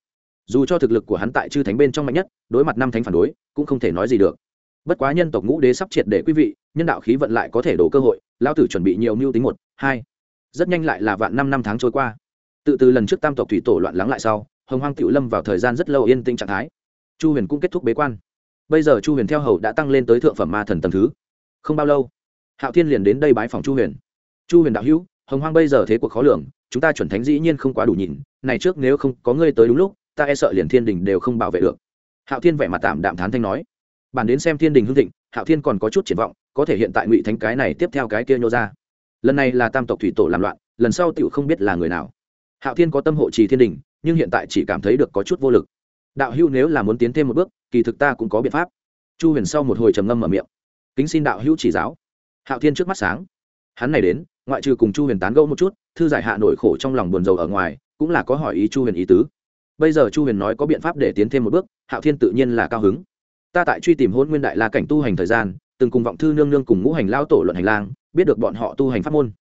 Dù cho thực lực của hắn tại chư thánh bên trong mạnh nhất, đối mặt năm thánh phản đối, cũng không thể nói gì được bất quá nhân tộc ngũ đế sắp triệt để quý vị, nhân đạo khí vận lại có thể đổ cơ hội lao tử chuẩn bị nhiều mưu tính một, hai. Rất nhanh lại là vạn năm năm tháng trôi qua. Tự từ lần trước tam tộc thủy tổ loạn lắng lại sau, hồng hoang tiểu lâm vào thời gian rất lâu yên tĩnh trạng thái. Chu huyền cũng kết thúc bế quan. Bây giờ chu huyền theo hầu đã tăng lên tới thượng phẩm ma thần tầm thứ. Không bao lâu, hạo thiên liền đến đây bái phòng chu huyền. Chu huyền đạo hữu, hồng hoang bây giờ thế cuộc khó lường, chúng ta chuẩn thánh dĩ nhiên không quá đủ nhìn này trước nếu không có ngươi tới đúng lúc, ta e sợ liền thiên đình đều không bảo vệ được. Hạo thiên vẻ mặt tạm đạm thán thanh nói bản đến xem thiên đình hưng thịnh, hạo thiên còn có chút triển vọng, có thể hiện tại ngụy thánh cái này tiếp theo cái kia nhô ra. Lần này là tam tộc thủy tổ làm loạn, lần sau tựu không biết là người nào. Hạo thiên có tâm hộ trì thiên đình, nhưng hiện tại chỉ cảm thấy được có chút vô lực. Đạo hữu nếu là muốn tiến thêm một bước, kỳ thực ta cũng có biện pháp. Chu huyền sau một hồi trầm ngâm mở miệng. Kính xin đạo hữu chỉ giáo. Hạo thiên trước mắt sáng. Hắn này đến, ngoại trừ cùng chu huyền tán gẫu một chút, thư giải hạ nổi khổ trong lòng buồn rầu ở ngoài, cũng là có hỏi ý chu huyền ý tứ. Bây giờ chu huyền nói có biện pháp để tiến thêm một bước, hạo thiên tự nhiên là cao hứng ta tại truy tìm hôn nguyên đại la cảnh tu hành thời gian, từng cùng vọng thư nương nương cùng ngũ hành lao tổ luận hành lang, biết được bọn họ tu hành pháp môn.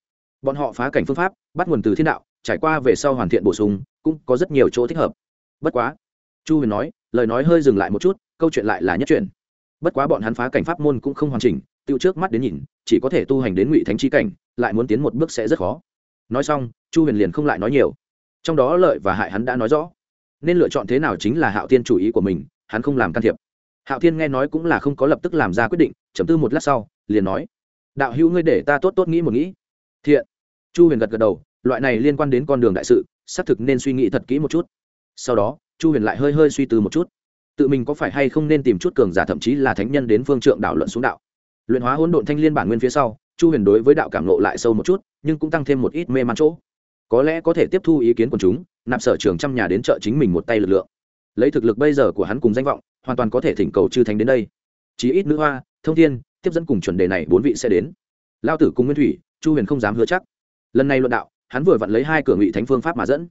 Bọn họ phá cảnh phương pháp, bắt nguồn từ thiên đạo, trải qua về sau hoàn thiện bổ sung, cũng có rất nhiều chỗ thích hợp. Bất quá, chu huyền nói, lời nói hơi dừng lại một chút, câu chuyện lại là nhất chuyện. Bất quá bọn hắn phá cảnh pháp môn cũng không hoàn chỉnh, tự trước mắt đến nhìn, chỉ có thể tu hành đến ngụy thánh chi cảnh, lại muốn tiến một bước sẽ rất khó. Nói xong, chu huyền liền không lại nói nhiều. Trong đó lợi và hại hắn đã nói rõ. Nên lựa chọn thế nào chính là hạo tiên chủ ý của mình, hắn không làm can thiệp hạo Thiên nghe nói cũng là không có lập tức làm ra quyết định, chấm tư một lát sau, liền nói, đạo hữu ngươi để ta tốt tốt nghĩ một nghĩ. Thiện. Chu huyền gật gật đầu, loại này liên quan đến con đường đại sự, xác thực nên suy nghĩ thật kỹ một chút. Sau đó, chu huyền lại hơi hơi suy tư một chút. Tự mình có phải hay không nên tìm chút cường giả thậm chí là thánh nhân đến phương trượng đạo luận xuống đạo. Luyện hóa hỗn độn thanh liên bản nguyên phía sau, chu huyền đối với đạo cảm nộ lại sâu một chút, nhưng cũng tăng thêm một ít mê man chỗ. Có lẽ có thể tiếp thu ý kiến của chúng, nạp sở trường trăm nhà đến chợ chính mình một tay lực lượng. Lấy thực lực bây giờ của hắn cùng danh vọng hoàn toàn có thể thỉnh cầu chư thánh đến đây. Chí ít nữ hoa, thông thiên, tiếp dẫn cùng chuẩn đề này bốn vị sẽ đến. Lao tử cùng nguyên thủy, chu huyền không dám hứa chắc. Lần này luận đạo, hắn vừa vặn lấy hai cửa ngụy thánh phương pháp mà dẫn.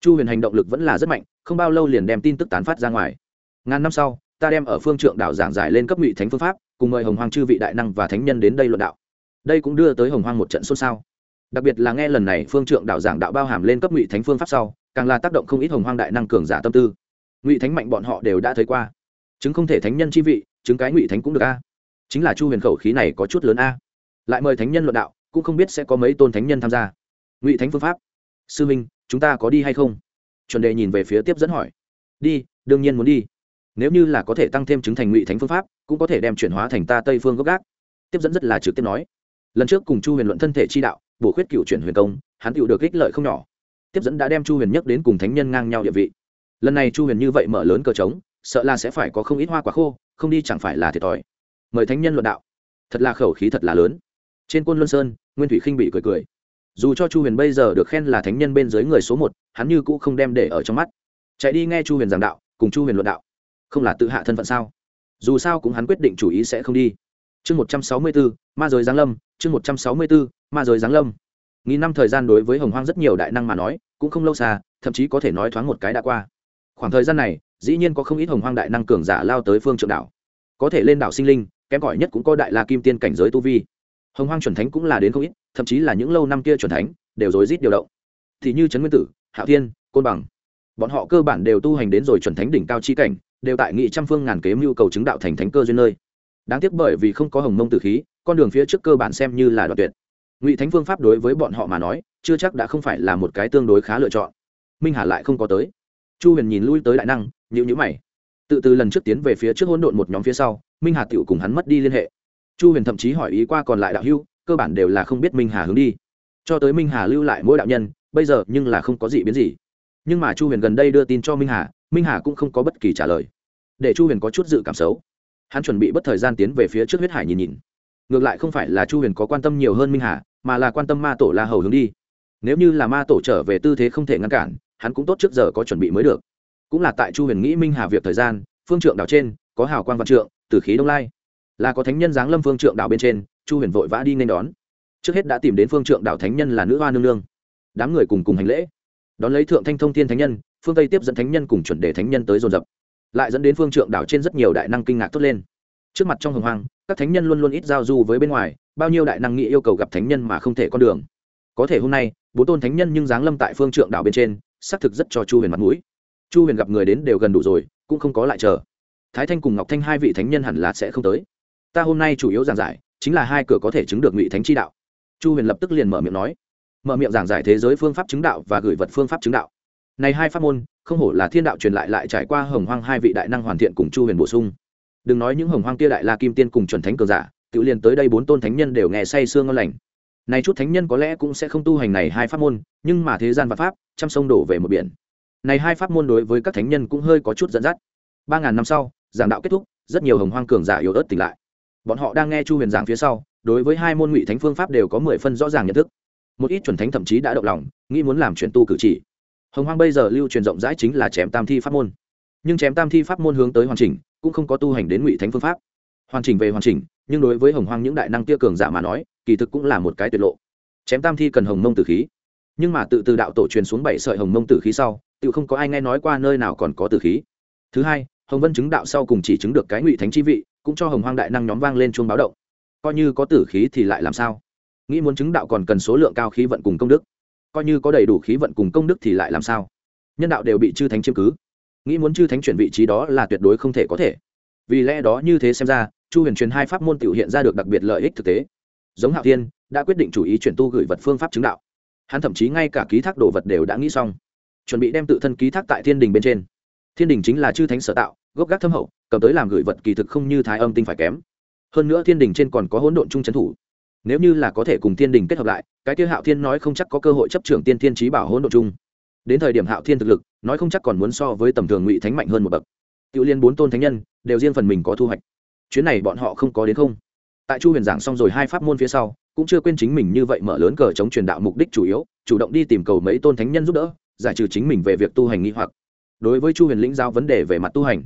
Chu huyền hành động lực vẫn là rất mạnh, không bao lâu liền đem tin tức tán phát ra ngoài. Ngàn năm sau, ta đem ở phương trượng đạo giảng giải lên cấp ngụy thánh phương pháp, cùng mời hồng hoàng chư vị đại năng và thánh nhân đến đây luận đạo. Đây cũng đưa tới hồng hoàng một trận xôn xao. Đặc biệt là nghe lần này phương trượng đạo giảng đạo bao hàm lên cấp ngụy thánh phương pháp sau, càng là tác động không ít hồng hoàng đại năng cường giả tâm tư. Ngụy thánh mạnh bọn họ đều đã thấy qua chứng không thể thánh nhân chi vị, chứng cái ngụy thánh cũng được a. Chính là chu huyền khẩu khí này có chút lớn a. Lại mời thánh nhân luận đạo, cũng không biết sẽ có mấy tôn thánh nhân tham gia. Ngụy thánh phương pháp. Sư minh, chúng ta có đi hay không? Chuẩn đề nhìn về phía tiếp dẫn hỏi. Đi, đương nhiên muốn đi. Nếu như là có thể tăng thêm chứng thành ngụy thánh phương pháp, cũng có thể đem chuyển hóa thành ta tây phương gốc gác. Tiếp dẫn rất là trực tiếp nói. Lần trước cùng chu huyền luận thân thể chi đạo, bổ khuyết cựu chuyển huyền công, hắn cựu được ích lợi không nhỏ. Tiếp dẫn đã đem chu huyền nhắc đến cùng thánh nhân ngang nhau địa vị. Lần này chu huyền như vậy mở lớn cờ trống sợ là sẽ phải có không ít hoa quả khô, không đi chẳng phải là thiệt thòi. Mời thánh nhân luận đạo. Thật là khẩu khí thật là lớn. Trên quân luân sơn, nguyên thủy khinh bị cười cười. Dù cho chu huyền bây giờ được khen là thánh nhân bên dưới người số một, hắn như cũ không đem để ở trong mắt. Chạy đi nghe chu huyền giảng đạo, cùng chu huyền luận đạo. Không là tự hạ thân phận sao? Dù sao cũng hắn quyết định chủ ý sẽ không đi. Chương một trăm sáu mươi bốn ma giới giáng lâm, chương một trăm sáu mươi bốn ma giới giáng lâm. Nghìn năm thời gian đối với hồng hoang rất nhiều đại năng mà nói, cũng không lâu xa, thậm chí có thể nói thoáng một cái đã qua. Khoảng thời gian này dĩ nhiên có không ít hồng hoang đại năng cường giả lao tới phương trượng đảo. Có thể lên đảo sinh linh, kém cỏi nhất cũng có đại la kim tiên cảnh giới tu vi. Hồng hoang chuẩn thánh cũng là đến không ít, thậm chí là những lâu năm kia chuẩn thánh, đều rối rít điều động. Thì như trấn nguyên tử, hạo thiên, côn bằng, bọn họ cơ bản đều tu hành đến rồi chuẩn thánh đỉnh cao chi cảnh, đều tại nghị trăm phương ngàn kế mưu cầu chứng đạo thành thánh cơ duyên nơi. Đáng tiếc bởi vì không có hồng mông tử khí, con đường phía trước cơ bản xem như là đoạn tuyệt. Ngụy thánh phương pháp đối với bọn họ mà nói, chưa chắc đã không phải là một cái tương đối khá lựa chọn. Minh hà lại không có tới. Chu huyền nhìn lui tới đại năng nhữ nhữ mày. Tự từ lần trước tiến về phía trước hỗn độn một nhóm phía sau, minh hà tựu cùng hắn mất đi liên hệ. Chu huyền thậm chí hỏi ý qua còn lại đạo hưu cơ bản đều là không biết minh hà hướng đi. Cho tới minh hà lưu lại mỗi đạo nhân, bây giờ nhưng là không có gì biến gì. Nhưng mà chu huyền gần đây đưa tin cho minh hà minh hà cũng không có bất kỳ trả lời. Để chu huyền có chút dự cảm xấu. Hắn chuẩn bị bất thời gian tiến về phía trước huyết hải nhìn nhìn. Ngược lại không phải là chu huyền có quan tâm nhiều hơn minh hà, mà là quan tâm ma tổ la hầu hướng đi. Nếu như là ma tổ trở về tư thế không thể ngăn cản, hắn cũng tốt trước giờ có chuẩn bị mới được cũng là tại chu huyền nghĩ minh hà việc thời gian, phương trượng đảo trên, có hào quan văn trượng, từ khí đông lai. Là có thánh nhân giáng lâm phương trượng đảo bên trên, chu huyền vội vã đi nên đón. Trước hết đã tìm đến phương trượng đảo thánh nhân là nữ hoa nương nương. Đám người cùng cùng hành lễ. Đón lấy thượng thanh thông thiên thánh nhân, phương tây tiếp dẫn thánh nhân cùng chuẩn đề thánh nhân tới dồn dập. Lại dẫn đến phương trượng đảo trên rất nhiều đại năng kinh ngạc tốt lên. Trước mặt trong hồng hoang, các thánh nhân luôn luôn ít giao du với bên ngoài, bao nhiêu đại năng nghĩ yêu cầu gặp thánh nhân mà không thể con đường. Có thể hôm nay, bốn tôn thánh nhân nhưng giáng lâm tại phương trượng đảo bên trên, xác thực rất cho chu huyền mặt mũi chu huyền gặp người đến đều gần đủ rồi, cũng không có lại chờ. Thái thanh cùng ngọc thanh hai vị thánh nhân hẳn là sẽ không tới. Ta hôm nay chủ yếu giảng giải, chính là hai cửa có thể chứng được ngụy thánh chi đạo. Chu huyền lập tức liền mở miệng nói. Mở miệng giảng giải thế giới phương pháp chứng đạo và gửi vật phương pháp chứng đạo. Này hai pháp môn, không hổ là thiên đạo truyền lại lại trải qua hồng hoang hai vị đại năng hoàn thiện cùng chu huyền bổ sung. Đừng nói những hồng hoang kia đại la kim tiên cùng chuẩn thánh cường giả, tự liền tới đây bốn tôn thánh nhân đều nghe say sương ngon lành. Này chút thánh nhân có lẽ cũng sẽ không tu hành này hai pháp môn, nhưng mà thế gian và pháp, trăm sông đổ về một biển này hai pháp môn đối với các thánh nhân cũng hơi có chút dẫn dắt. Ba ngàn năm sau, giảng đạo kết thúc, rất nhiều hồng hoang cường giả yếu ớt tỉnh lại. Bọn họ đang nghe chu huyền giảng phía sau, đối với hai môn ngụy thánh phương pháp đều có mười phân rõ ràng nhận thức. Một ít chuẩn thánh thậm chí đã động lòng, nghĩ muốn làm chuyển tu cử chỉ. Hồng hoang bây giờ lưu truyền rộng rãi chính là chém tam thi pháp môn. Nhưng chém tam thi pháp môn hướng tới hoàn chỉnh, cũng không có tu hành đến ngụy thánh phương pháp. Hoàn chỉnh về hoàn chỉnh, nhưng đối với hồng hoang những đại năng tia cường giả mà nói, kỳ thực cũng là một cái tuyệt lộ. Chém tam thi cần hồng mông tử khí. Nhưng mà tự từ đạo tổ truyền xuống bảy sợi hồng mông tử khí sau tự không có ai nghe nói qua nơi nào còn có tử khí. Thứ hai, hồng vân chứng đạo sau cùng chỉ chứng được cái ngụy thánh chi vị, cũng cho hồng hoang đại năng nhóm vang lên chuông báo động. Coi như có tử khí thì lại làm sao? Nghĩ muốn chứng đạo còn cần số lượng cao khí vận cùng công đức. Coi như có đầy đủ khí vận cùng công đức thì lại làm sao? Nhân đạo đều bị chư thánh chiếm cứ. Nghĩ muốn chư thánh chuyển vị trí đó là tuyệt đối không thể có thể. Vì lẽ đó như thế xem ra, chu huyền truyền hai pháp môn tiểu hiện ra được đặc biệt lợi ích thực tế. Giống hạo thiên, đã quyết định chủ ý chuyển tu gửi vật phương pháp chứng đạo. Hắn thậm chí ngay cả ký thác đồ vật đều đã nghĩ xong chuẩn bị đem tự thân ký thác tại thiên đình bên trên. Thiên đình chính là chư thánh sở tạo, gốc gác thâm hậu, cầm tới làm gửi vật kỳ thực không như thái âm tinh phải kém. Hơn nữa thiên đình trên còn có hỗn độn chung trấn thủ. Nếu như là có thể cùng thiên đình kết hợp lại, cái kia hạo thiên nói không chắc có cơ hội chấp trưởng tiên thiên trí bảo hỗn độn chung. Đến thời điểm hạo thiên thực lực, nói không chắc còn muốn so với tầm thường ngụy thánh mạnh hơn một bậc. Tự liên bốn tôn thánh nhân, đều riêng phần mình có thu hoạch. Chuyến này bọn họ không có đến không. Tại chu huyền giảng xong rồi hai pháp môn phía sau, cũng chưa quên chính mình như vậy mở lớn cờ chống truyền đạo mục đích chủ yếu, chủ động đi tìm cầu mấy tôn thánh nhân giúp đỡ giải trừ chính mình về việc tu hành nghi hoặc. Đối với chu huyền lĩnh giao vấn đề về mặt tu hành,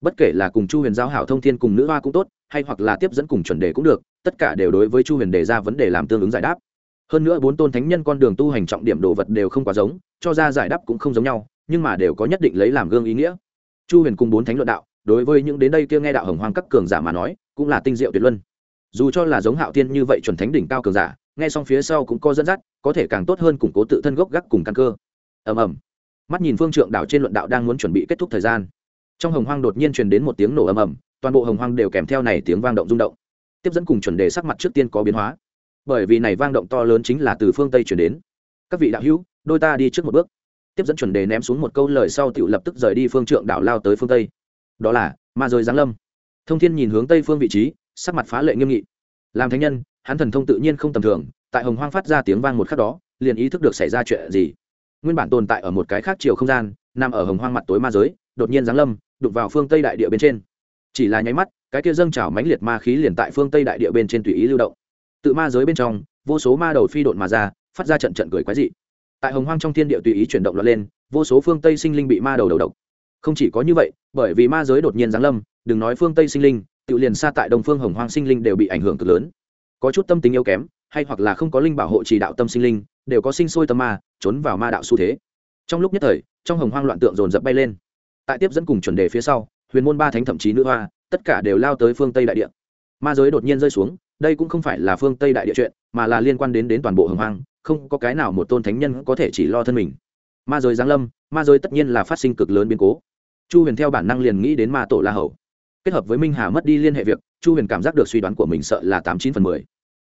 bất kể là cùng chu huyền giao hảo thông thiên cùng nữ hoa cũng tốt, hay hoặc là tiếp dẫn cùng chuẩn đề cũng được, tất cả đều đối với chu huyền đề ra vấn đề làm tương ứng giải đáp. Hơn nữa bốn tôn thánh nhân con đường tu hành trọng điểm đồ vật đều không quá giống, cho ra giải đáp cũng không giống nhau, nhưng mà đều có nhất định lấy làm gương ý nghĩa. Chu huyền cùng bốn thánh luận đạo, đối với những đến đây kia nghe đạo hồng hoang các cường giả mà nói, cũng là tinh diệu tuyệt luân. Dù cho là giống hạo tiên như vậy chuẩn thánh đỉnh cao cường giả, nghe xong phía sau cũng có dẫn dắt, có thể càng tốt hơn củng cố tự thân gốc gác cùng căn cơ ầm ầm. Mắt nhìn phương trượng đảo trên luận đạo đang muốn chuẩn bị kết thúc thời gian. Trong hồng hoang đột nhiên truyền đến một tiếng nổ ầm ầm, toàn bộ hồng hoang đều kèm theo này tiếng vang động rung động. Tiếp dẫn cùng chuẩn đề sắc mặt trước tiên có biến hóa. Bởi vì này vang động to lớn chính là từ phương tây chuyển đến. Các vị đạo hữu, đôi ta đi trước một bước. Tiếp dẫn chuẩn đề ném xuống một câu lời sau tựu lập tức rời đi phương trượng đảo lao tới phương tây. Đó là, ma rơi giáng lâm. Thông thiên nhìn hướng tây phương vị trí, sắc mặt phá lệ nghiêm nghị. Làm thánh nhân, hắn thần thông tự nhiên không tầm thường, tại hồng hoang phát ra tiếng vang một khắc đó, liền ý thức được xảy ra chuyện gì nguyên bản tồn tại ở một cái khác chiều không gian, nằm ở hồng hoang mặt tối ma giới, đột nhiên giáng lâm đục vào phương tây đại địa bên trên. Chỉ là nháy mắt, cái kia dâng trào mãnh liệt ma khí liền tại phương tây đại địa bên trên tùy ý lưu động. Tự ma giới bên trong, vô số ma đầu phi độn mà ra, phát ra trận trận cười quái dị. Tại hồng hoang trong thiên địa tùy ý chuyển động lọt lên, vô số phương tây sinh linh bị ma đầu đầu độc. Không chỉ có như vậy, bởi vì ma giới đột nhiên giáng lâm, đừng nói phương tây sinh linh, tự liền xa tại đông phương hồng hoang sinh linh đều bị ảnh hưởng cực lớn. Có chút tâm tính yếu kém, hay hoặc là không có linh bảo hộ chỉ đạo tâm sinh linh đều có sinh sôi tâm ma, trốn vào ma đạo xu thế. Trong lúc nhất thời, trong hồng hoang loạn tượng dồn dập bay lên. Tại tiếp dẫn cùng chuẩn đề phía sau, huyền môn ba thánh thậm chí nữ hoa, tất cả đều lao tới phương tây đại địa. Ma giới đột nhiên rơi xuống, đây cũng không phải là phương tây đại địa chuyện, mà là liên quan đến đến toàn bộ hồng hoang, không có cái nào một tôn thánh nhân có thể chỉ lo thân mình. Ma giới giáng lâm, ma giới tất nhiên là phát sinh cực lớn biến cố. Chu huyền theo bản năng liền nghĩ đến ma tổ la hầu. Kết hợp với minh hà mất đi liên hệ việc, chu huyền cảm giác được suy đoán của mình sợ là tám chín phần mười.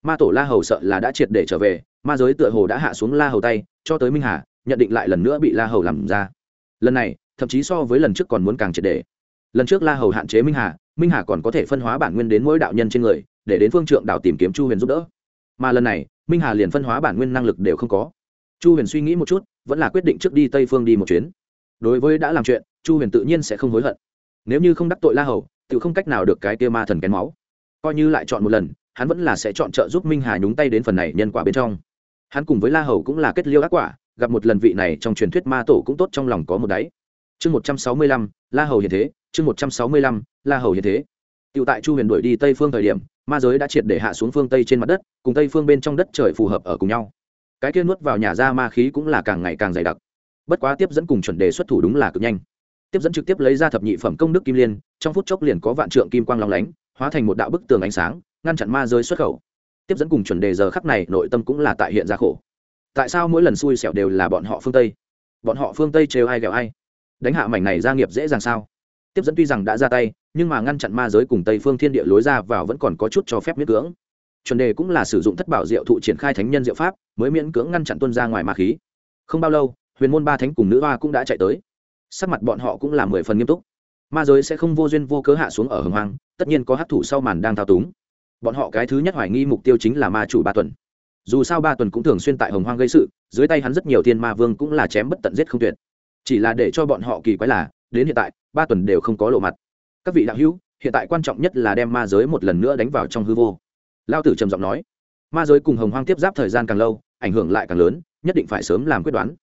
Ma tổ la hầu sợ là đã triệt để trở về ma giới tựa hồ đã hạ xuống la hầu tay, cho tới minh hà, nhận định lại lần nữa bị la hầu làm ra. Lần này, thậm chí so với lần trước còn muốn càng triệt để. Lần trước la hầu hạn chế minh hà minh hà còn có thể phân hóa bản nguyên đến mỗi đạo nhân trên người, để đến phương trượng đạo tìm kiếm chu huyền giúp đỡ. Mà lần này, minh hà liền phân hóa bản nguyên năng lực đều không có. Chu huyền suy nghĩ một chút, vẫn là quyết định trước đi tây phương đi một chuyến. Đối với đã làm chuyện, chu huyền tự nhiên sẽ không hối hận. Nếu như không đắc tội la hầu, tự không cách nào được cái kia ma thần kén máu. Coi như lại chọn một lần, hắn vẫn là sẽ chọn trợ giúp minh hà nhúng tay đến phần này nhân quả bên trong hắn cùng với la hầu cũng là kết liêu ác quả, gặp một lần vị này trong truyền thuyết ma tổ cũng tốt trong lòng có một đáy. Chương một trăm sáu mươi lăm, la hầu hiện thế, chương một trăm sáu mươi lăm, la hầu hiện thế. Tựu tại chu huyền đuổi đi tây phương thời điểm, ma giới đã triệt để hạ xuống phương tây trên mặt đất, cùng tây phương bên trong đất trời phù hợp ở cùng nhau. Cái kia nuốt vào nhà ra ma khí cũng là càng ngày càng dày đặc. Bất quá tiếp dẫn cùng chuẩn đề xuất thủ đúng là cực nhanh. Tiếp dẫn trực tiếp lấy ra thập nhị phẩm công đức kim liên, trong phút chốc liền có vạn trượng kim quang long lánh, hóa thành một đạo bức tường ánh sáng, ngăn chặn ma giới xuất khẩu tiếp dẫn cùng chuẩn đề giờ khắc này nội tâm cũng là tại hiện ra khổ. Tại sao mỗi lần xui xẻo đều là bọn họ phương tây? Bọn họ phương tây trêu ai ghẹo ai? Đánh hạ mảnh này gia nghiệp dễ dàng sao? Tiếp dẫn tuy rằng đã ra tay, nhưng mà ngăn chặn ma giới cùng tây phương thiên địa lối ra vào vẫn còn có chút cho phép miễn cưỡng. Chuẩn đề cũng là sử dụng thất bảo diệu thụ triển khai thánh nhân diệu pháp, mới miễn cưỡng ngăn chặn tuân ra ngoài ma khí. Không bao lâu, huyền môn ba thánh cùng nữ hoa cũng đã chạy tới. Sắc mặt bọn họ cũng là mười phần nghiêm túc. Ma giới sẽ không vô duyên vô cớ hạ xuống ở hồng hoang, tất nhiên có hát thủ sau màn đang thao túng bọn họ cái thứ nhất hoài nghi mục tiêu chính là ma chủ ba tuần. Dù sao ba tuần cũng thường xuyên tại hồng hoang gây sự, dưới tay hắn rất nhiều thiên ma vương cũng là chém bất tận giết không tuyệt. Chỉ là để cho bọn họ kỳ quái là, đến hiện tại, ba tuần đều không có lộ mặt. Các vị đạo hữu, hiện tại quan trọng nhất là đem ma giới một lần nữa đánh vào trong hư vô. Lao tử trầm giọng nói. Ma giới cùng hồng hoang tiếp giáp thời gian càng lâu, ảnh hưởng lại càng lớn, nhất định phải sớm làm quyết đoán.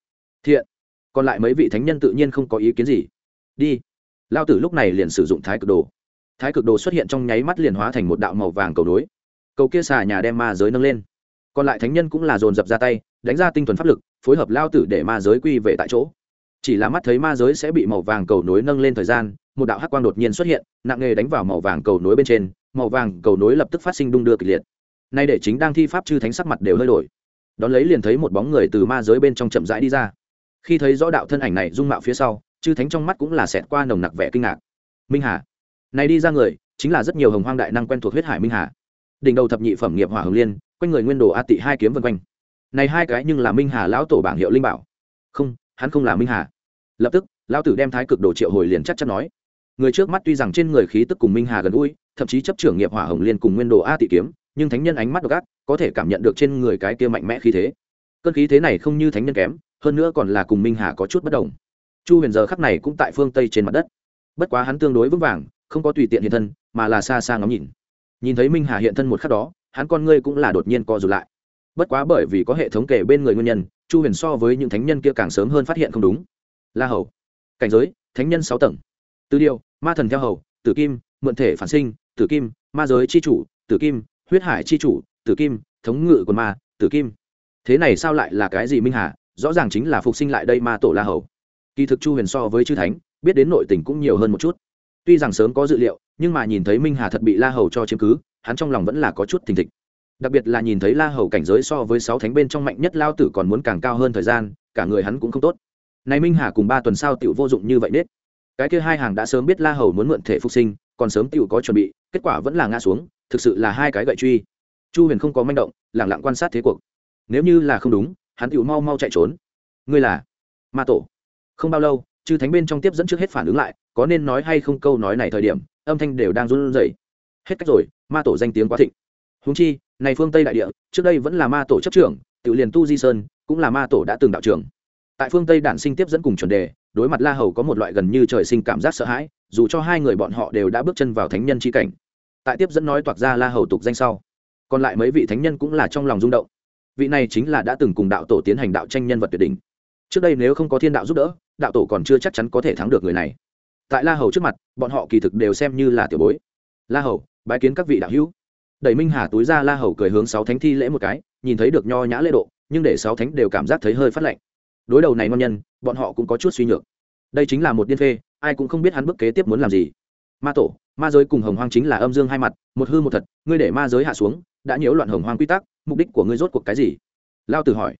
Thiện, còn lại mấy vị thánh nhân tự nhiên không có ý kiến gì. Đi. Lao tử lúc này liền sử dụng thái cực đồ thái cực đồ xuất hiện trong nháy mắt liền hóa thành một đạo màu vàng cầu nối. Cầu kia xà nhà đem ma giới nâng lên. Còn lại thánh nhân cũng là dồn dập ra tay, đánh ra tinh thuần pháp lực, phối hợp lao tử để ma giới quy về tại chỗ. Chỉ là mắt thấy ma giới sẽ bị màu vàng cầu nối nâng lên thời gian, một đạo hắc quang đột nhiên xuất hiện, nặng nghề đánh vào màu vàng cầu nối bên trên, màu vàng cầu nối lập tức phát sinh đung đưa kịch liệt. Nay để chính đang thi pháp chư thánh sắc mặt đều hơi đổi. Đón lấy liền thấy một bóng người từ ma giới bên trong chậm rãi đi ra. Khi thấy rõ đạo thân ảnh này dung mạo phía sau, chư thánh trong mắt cũng là xẹt qua nồng nặc vẻ kinh ngạc. Minh hà này đi ra người, chính là rất nhiều hồng hoang đại năng quen thuộc huyết hải minh hà. Đỉnh đầu thập nhị phẩm nghiệp hỏa hồng liên, quanh người nguyên đồ a tị hai kiếm vân quanh. Này hai cái nhưng là minh hà lão tổ bảng hiệu linh bảo. Không, hắn không là minh hà. Lập tức, lão tử đem thái cực đồ triệu hồi liền chắc chắn nói. Người trước mắt tuy rằng trên người khí tức cùng minh hà gần gũi, thậm chí chấp trưởng nghiệp hỏa hồng liên cùng nguyên đồ a tị kiếm, nhưng thánh nhân ánh mắt độc ác, có thể cảm nhận được trên người cái kia mạnh mẽ khí thế. Cơn khí thế này không như thánh nhân kém, hơn nữa còn là cùng minh hà có chút bất đồng. Chu huyền giờ khắc này cũng tại phương tây trên mặt đất. Bất quá hắn tương đối vững vàng không có tùy tiện hiện thân, mà là xa xa ngắm nhìn. Nhìn thấy minh hà hiện thân một khắc đó, hắn con ngươi cũng là đột nhiên co rụt lại. Bất quá bởi vì có hệ thống kể bên người nguyên nhân, chu huyền so với những thánh nhân kia càng sớm hơn phát hiện không đúng. La hầu, cảnh giới, thánh nhân sáu tầng. Tư điều ma thần theo hầu, tử kim, mượn thể phản sinh, tử kim, ma giới c h i chủ, tử kim, huyết hải c h i chủ, tử kim, thống ngự quần ma, tử kim. Thế này sao lại là cái gì minh hà? Rõ ràng chính là phục sinh lại đây ma tổ la hầu. Kỳ thực chu huyền so với chư thánh, biết đến nội tình cũng nhiều hơn một chút tuy rằng sớm có dự liệu, nhưng mà nhìn thấy minh hà thật bị la hầu cho chiếm cứ, hắn trong lòng vẫn là có chút thình thịch. Đặc biệt là nhìn thấy la hầu cảnh giới so với sáu thánh bên trong mạnh nhất lao tử còn muốn càng cao hơn thời gian, cả người hắn cũng không tốt. Này minh hà cùng ba tuần sau tiểu vô dụng như vậy nết. Cái kia hai hàng đã sớm biết la hầu muốn mượn thể phục sinh, còn sớm tiểu có chuẩn bị, kết quả vẫn là ngã xuống, thực sự là hai cái gậy truy. Chu huyền không có manh động, lẳng lặng quan sát thế cuộc. Nếu như là không đúng, hắn tiểu mau mau chạy trốn. Ngươi là ma tổ. Không bao lâu, chư thánh bên trong tiếp dẫn trước hết phản ứng lại có nên nói hay không câu nói này thời điểm, âm thanh đều đang run rẩy. Hết cách rồi, ma tổ danh tiếng quá thịnh. Húng chi, này phương tây đại địa, trước đây vẫn là ma tổ chấp trưởng, tự liền tu di sơn, cũng là ma tổ đã từng đạo trưởng. Tại phương tây đản sinh tiếp dẫn cùng chuẩn đề, đối mặt la hầu có một loại gần như trời sinh cảm giác sợ hãi, dù cho hai người bọn họ đều đã bước chân vào thánh nhân c cảnh. Tại tiếp dẫn nói toạc ra la hầu tục danh sau, còn lại mấy vị thánh nhân cũng là trong lòng rung động. Vị này chính là đã từng cùng đạo tổ tiến hành đạo tranh nhân vật tuyệt đỉnh. Trước đây nếu không có thiên đạo giúp đỡ, đạo tổ còn chưa chắc chắn có thể thắng được người này tại la hầu trước mặt, bọn họ kỳ thực đều xem như là tiểu bối. La hầu, bái kiến các vị đạo hữu. Đẩy minh hà túi ra la hầu cười hướng sáu thánh thi lễ một cái, nhìn thấy được nho nhã lễ độ, nhưng để sáu thánh đều cảm giác thấy hơi phát lạnh. Đối đầu này ngon nhân, bọn họ cũng có chút suy nhược. Đây chính là một điên phê, ai cũng không biết hắn bước kế tiếp muốn làm gì. Ma tổ, ma giới cùng hồng hoang chính là âm dương hai mặt, một hư một thật, ngươi để ma giới hạ xuống, đã nhiễu loạn hồng hoang quy tắc, mục đích của ngươi rốt cuộc cái gì? Lao tử hỏi.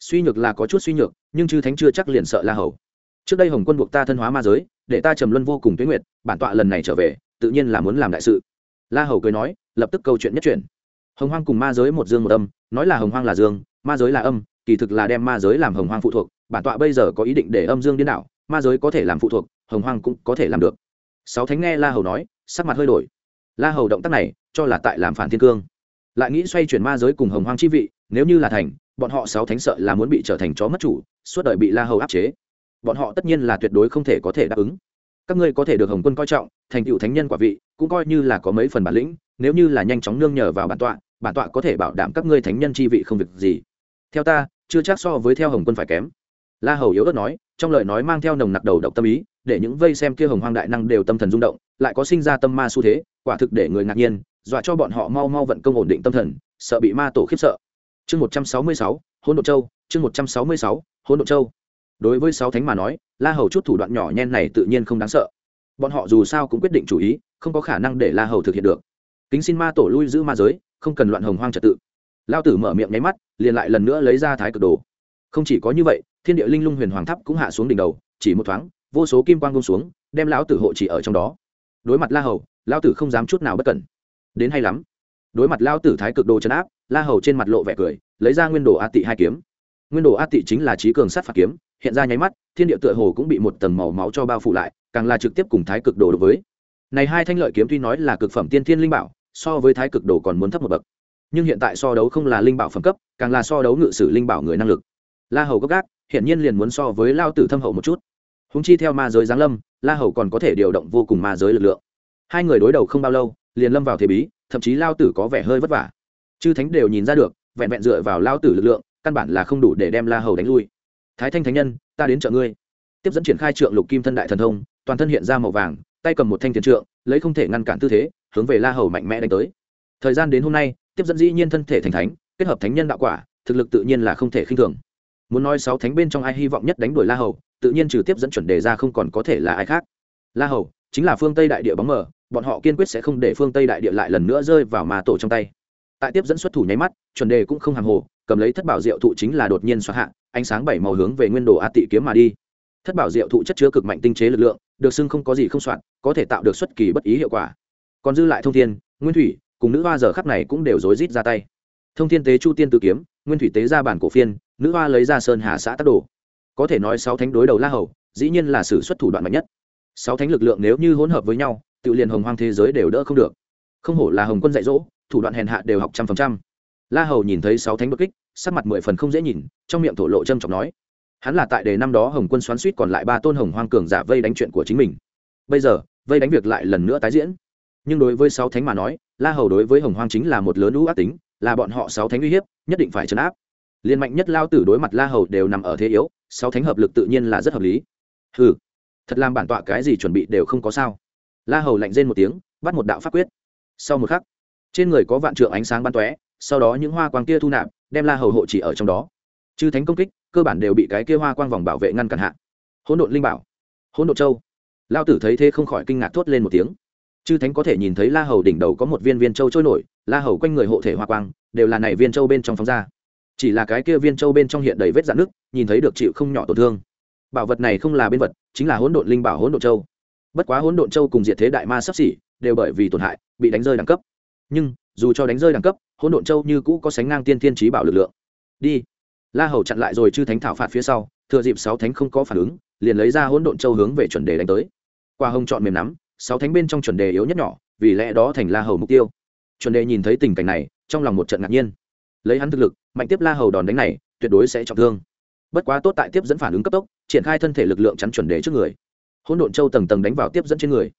Suy nhược là có chút suy nhược, nhưng chư thánh chưa chắc liền sợ la hầu trước đây hồng quân buộc ta thân hóa ma giới, để ta trầm luân vô cùng tuyến nguyệt, bản tọa lần này trở về, tự nhiên là muốn làm đại sự. La hầu cười nói, lập tức câu chuyện nhất chuyển. Hồng hoang cùng ma giới một dương một âm, nói là hồng hoang là dương, ma giới là âm, kỳ thực là đem ma giới làm hồng hoang phụ thuộc, bản tọa bây giờ có ý định để âm dương điên đảo, ma giới có thể làm phụ thuộc, hồng hoang cũng có thể làm được. Sáu thánh nghe la hầu nói, sắc mặt hơi đổi. La hầu động tác này, cho là tại làm phản thiên cương. Lại nghĩ xoay chuyển ma giới cùng hồng hoang chi vị, nếu như là thành, bọn họ sáu thánh sợ là muốn bị trở thành chó mất chủ, suốt đời bị la hầu áp chế bọn họ tất nhiên là tuyệt đối không thể có thể đáp ứng. Các ngươi có thể được hồng quân coi trọng, thành tựu thánh nhân quả vị, cũng coi như là có mấy phần bản lĩnh, nếu như là nhanh chóng nương nhờ vào bản tọa bản tọa có thể bảo đảm các ngươi thánh nhân chi vị không việc gì. Theo ta, chưa chắc so với theo hồng quân phải kém. La hầu yếu ớt nói, trong lời nói mang theo nồng nặc đầu độc tâm ý, để những vây xem kia hồng hoang đại năng đều tâm thần rung động, lại có sinh ra tâm ma xu thế, quả thực để người ngạc nhiên, dọa cho bọn họ mau mau vận công ổn định tâm thần, sợ bị ma tổ khiếp sợ. Chương một trăm sáu mươi sáu hôn độ châu, chương một trăm sáu mươi sáu hôn độ châu đối với sáu thánh mà nói, la hầu chút thủ đoạn nhỏ nhen này tự nhiên không đáng sợ. Bọn họ dù sao cũng quyết định chủ ý, không có khả năng để la hầu thực hiện được. Kính xin ma tổ lui giữ ma giới, không cần loạn hồng hoang trật tự. Lao tử mở miệng nháy mắt, liền lại lần nữa lấy ra thái cực đồ. Không chỉ có như vậy, thiên địa linh lung huyền hoàng tháp cũng hạ xuống đỉnh đầu, chỉ một thoáng, vô số kim quang công xuống, đem lão tử hộ chỉ ở trong đó. Đối mặt la hầu lao tử không dám chút nào bất cẩn. Đến hay lắm. Đối mặt lao tử thái cực đồ chấn áp, la hầu trên mặt lộ vẻ cười, lấy ra nguyên đồ a tị hai kiếm. Nguyên đồ a tị chính là trí cường sát phạt kiếm hiện ra nháy mắt, thiên địa tựa hồ cũng bị một tầng màu máu cho bao phủ lại, càng là trực tiếp cùng thái cực đồ đối với. Này hai thanh lợi kiếm tuy nói là cực phẩm tiên thiên linh bảo, so với thái cực đồ còn muốn thấp một bậc. Nhưng hiện tại so đấu không là linh bảo phẩm cấp, càng là so đấu ngự sử linh bảo người năng lực. La hầu gấp gác hiện nhiên liền muốn so với lao tử thâm hậu một chút. Húng chi theo ma giới giáng lâm, la hầu còn có thể điều động vô cùng ma giới lực lượng. Hai người đối đầu không bao lâu, liền lâm vào thế bí, thậm chí lao tử có vẻ hơi vất vả. Chư thánh đều nhìn ra được, vẹn vẹn dựa vào lao tử lực lượng, căn bản là không đủ để đem la hầu đánh lui thái thanh thánh nhân, ta đến chợ ngươi. Tiếp dẫn triển khai trượng lục kim thân đại thần thông, toàn thân hiện ra màu vàng, tay cầm một thanh thiền trượng, lấy không thể ngăn cản tư thế, hướng về la hầu mạnh mẽ đánh tới. Thời gian đến hôm nay, tiếp dẫn dĩ nhiên thân thể thành thánh, kết hợp thánh nhân đạo quả, thực lực tự nhiên là không thể khinh thường. Muốn nói sáu thánh bên trong ai hy vọng nhất đánh đuổi la hầu, tự nhiên trừ tiếp dẫn chuẩn đề ra không còn có thể là ai khác. La hầu, chính là phương tây đại địa bóng mờ, bọn họ kiên quyết sẽ không để phương tây đại địa lại lần nữa rơi vào mà tổ trong tay. Tại tiếp dẫn xuất thủ nháy mắt, chuẩn đề cũng không hàng hồ cầm lấy thất bảo diệu thụ chính là đột nhiên xoa hạ, ánh sáng bảy màu hướng về nguyên đồ a tị kiếm mà đi. Thất bảo diệu thụ chất chứa cực mạnh tinh chế lực lượng, được xưng không có gì không soạn, có thể tạo được xuất kỳ bất ý hiệu quả. Còn dư lại thông thiên, nguyên thủy, cùng nữ hoa giờ khắp này cũng đều rối rít ra tay. Thông thiên tế chu tiên tự kiếm, nguyên thủy tế ra bản cổ phiên, nữ hoa lấy ra sơn hà xã tắc đồ. Có thể nói sáu thánh đối đầu la hầu, dĩ nhiên là sử xuất thủ đoạn mạnh nhất. Sáu thánh lực lượng nếu như hỗn hợp với nhau, tự liền hồng hoang thế giới đều đỡ không được. Không hổ là hồng quân dạy dỗ, thủ đoạn hèn hạ đều học trăm phần trăm la hầu nhìn thấy sáu thánh bất kích, sắc mặt mười phần không dễ nhìn, trong miệng thổ lộ trâm trọng nói, hắn là tại đề năm đó hồng quân xoắn suýt còn lại ba tôn hồng hoang cường giả vây đánh chuyện của chính mình. Bây giờ, vây đánh việc lại lần nữa tái diễn. Nhưng đối với sáu thánh mà nói, la hầu đối với hồng hoang chính là một lớn lũ ác tính, là bọn họ sáu thánh uy hiếp, nhất định phải chấn áp. Liên mạnh nhất lao tử đối mặt la hầu đều nằm ở thế yếu, sáu thánh hợp lực tự nhiên là rất hợp lý. Ừ thật làm bản tọa cái gì chuẩn bị đều không có sao. La hầu lạnh rên một tiếng, bắt một đạo pháp quyết. Sau một khắc, trên người có vạn trượng ánh sáng bắn tóe sau đó những hoa quang kia thu nạp, đem la hầu hộ chỉ ở trong đó. Chư thánh công kích, cơ bản đều bị cái kia hoa quang vòng bảo vệ ngăn cản hạ. Hỗn độn linh bảo, hỗn độn châu. Lao tử thấy thế không khỏi kinh ngạc thốt lên một tiếng. Chư thánh có thể nhìn thấy la hầu đỉnh đầu có một viên viên châu trôi nổi, la hầu quanh người hộ thể hoa quang, đều là này viên châu bên trong phóng ra. Chỉ là cái kia viên châu bên trong hiện đầy vết dạn nước nhìn thấy được chịu không nhỏ tổn thương. Bảo vật này không là bên vật, chính là hỗn độn linh bảo hỗn độn châu. Bất quá hỗn độn châu cùng diệt thế đại ma sắp xỉ, đều bởi vì tổn hại, bị đánh rơi đẳng cấp. Nhưng, dù cho đánh rơi đẳng cấp hỗn độn châu như cũ có sánh ngang tiên thiên trí bảo lực lượng. Đi. La hầu chặn lại rồi chư thánh thảo phạt phía sau, thừa dịp sáu thánh không có phản ứng, liền lấy ra hỗn độn châu hướng về chuẩn đề đánh tới. Qua hông chọn mềm nắm, sáu thánh bên trong chuẩn đề yếu nhất nhỏ, vì lẽ đó thành la hầu mục tiêu. Chuẩn đề nhìn thấy tình cảnh này, trong lòng một trận ngạc nhiên. Lấy hắn thực lực, mạnh tiếp la hầu đòn đánh này, tuyệt đối sẽ trọng thương. Bất quá tốt tại tiếp dẫn phản ứng cấp tốc, triển khai thân thể lực lượng chắn chuẩn đề trước người. Hỗn độn châu tầng tầng đánh vào tiếp dẫn trên người.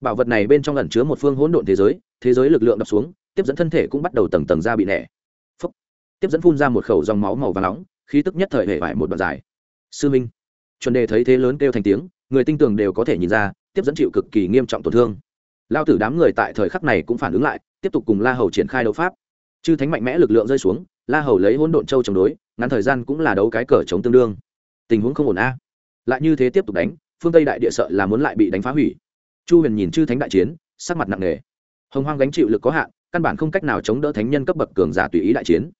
Bảo vật này bên trong ẩn chứa một phương hỗn độn thế giới thế giới lực lượng đập xuống tiếp dẫn thân thể cũng bắt đầu tầng tầng ra bị nẻ. Phúc. tiếp dẫn phun ra một khẩu dòng máu màu và nóng, khí tức nhất thời hệ vải một đoạn dài. Sư minh. Chuẩn đề thấy thế lớn kêu thành tiếng, người tinh tường đều có thể nhìn ra, tiếp dẫn chịu cực kỳ nghiêm trọng tổn thương. Lao tử đám người tại thời khắc này cũng phản ứng lại, tiếp tục cùng la hầu triển khai đấu pháp. Chư thánh mạnh mẽ lực lượng rơi xuống, la hầu lấy hỗn độn châu chống đối, ngắn thời gian cũng là đấu cái cờ chống tương đương. Tình huống không ổn a. Lại như thế tiếp tục đánh, phương tây đại địa sợ là muốn lại bị đánh phá hủy. Chu huyền nhìn chư thánh đại chiến, sắc mặt nặng nề. Hồng hoang gánh chịu lực có hạn căn bản không cách nào chống đỡ thánh nhân cấp bậc cường giả tùy ý đại chiến.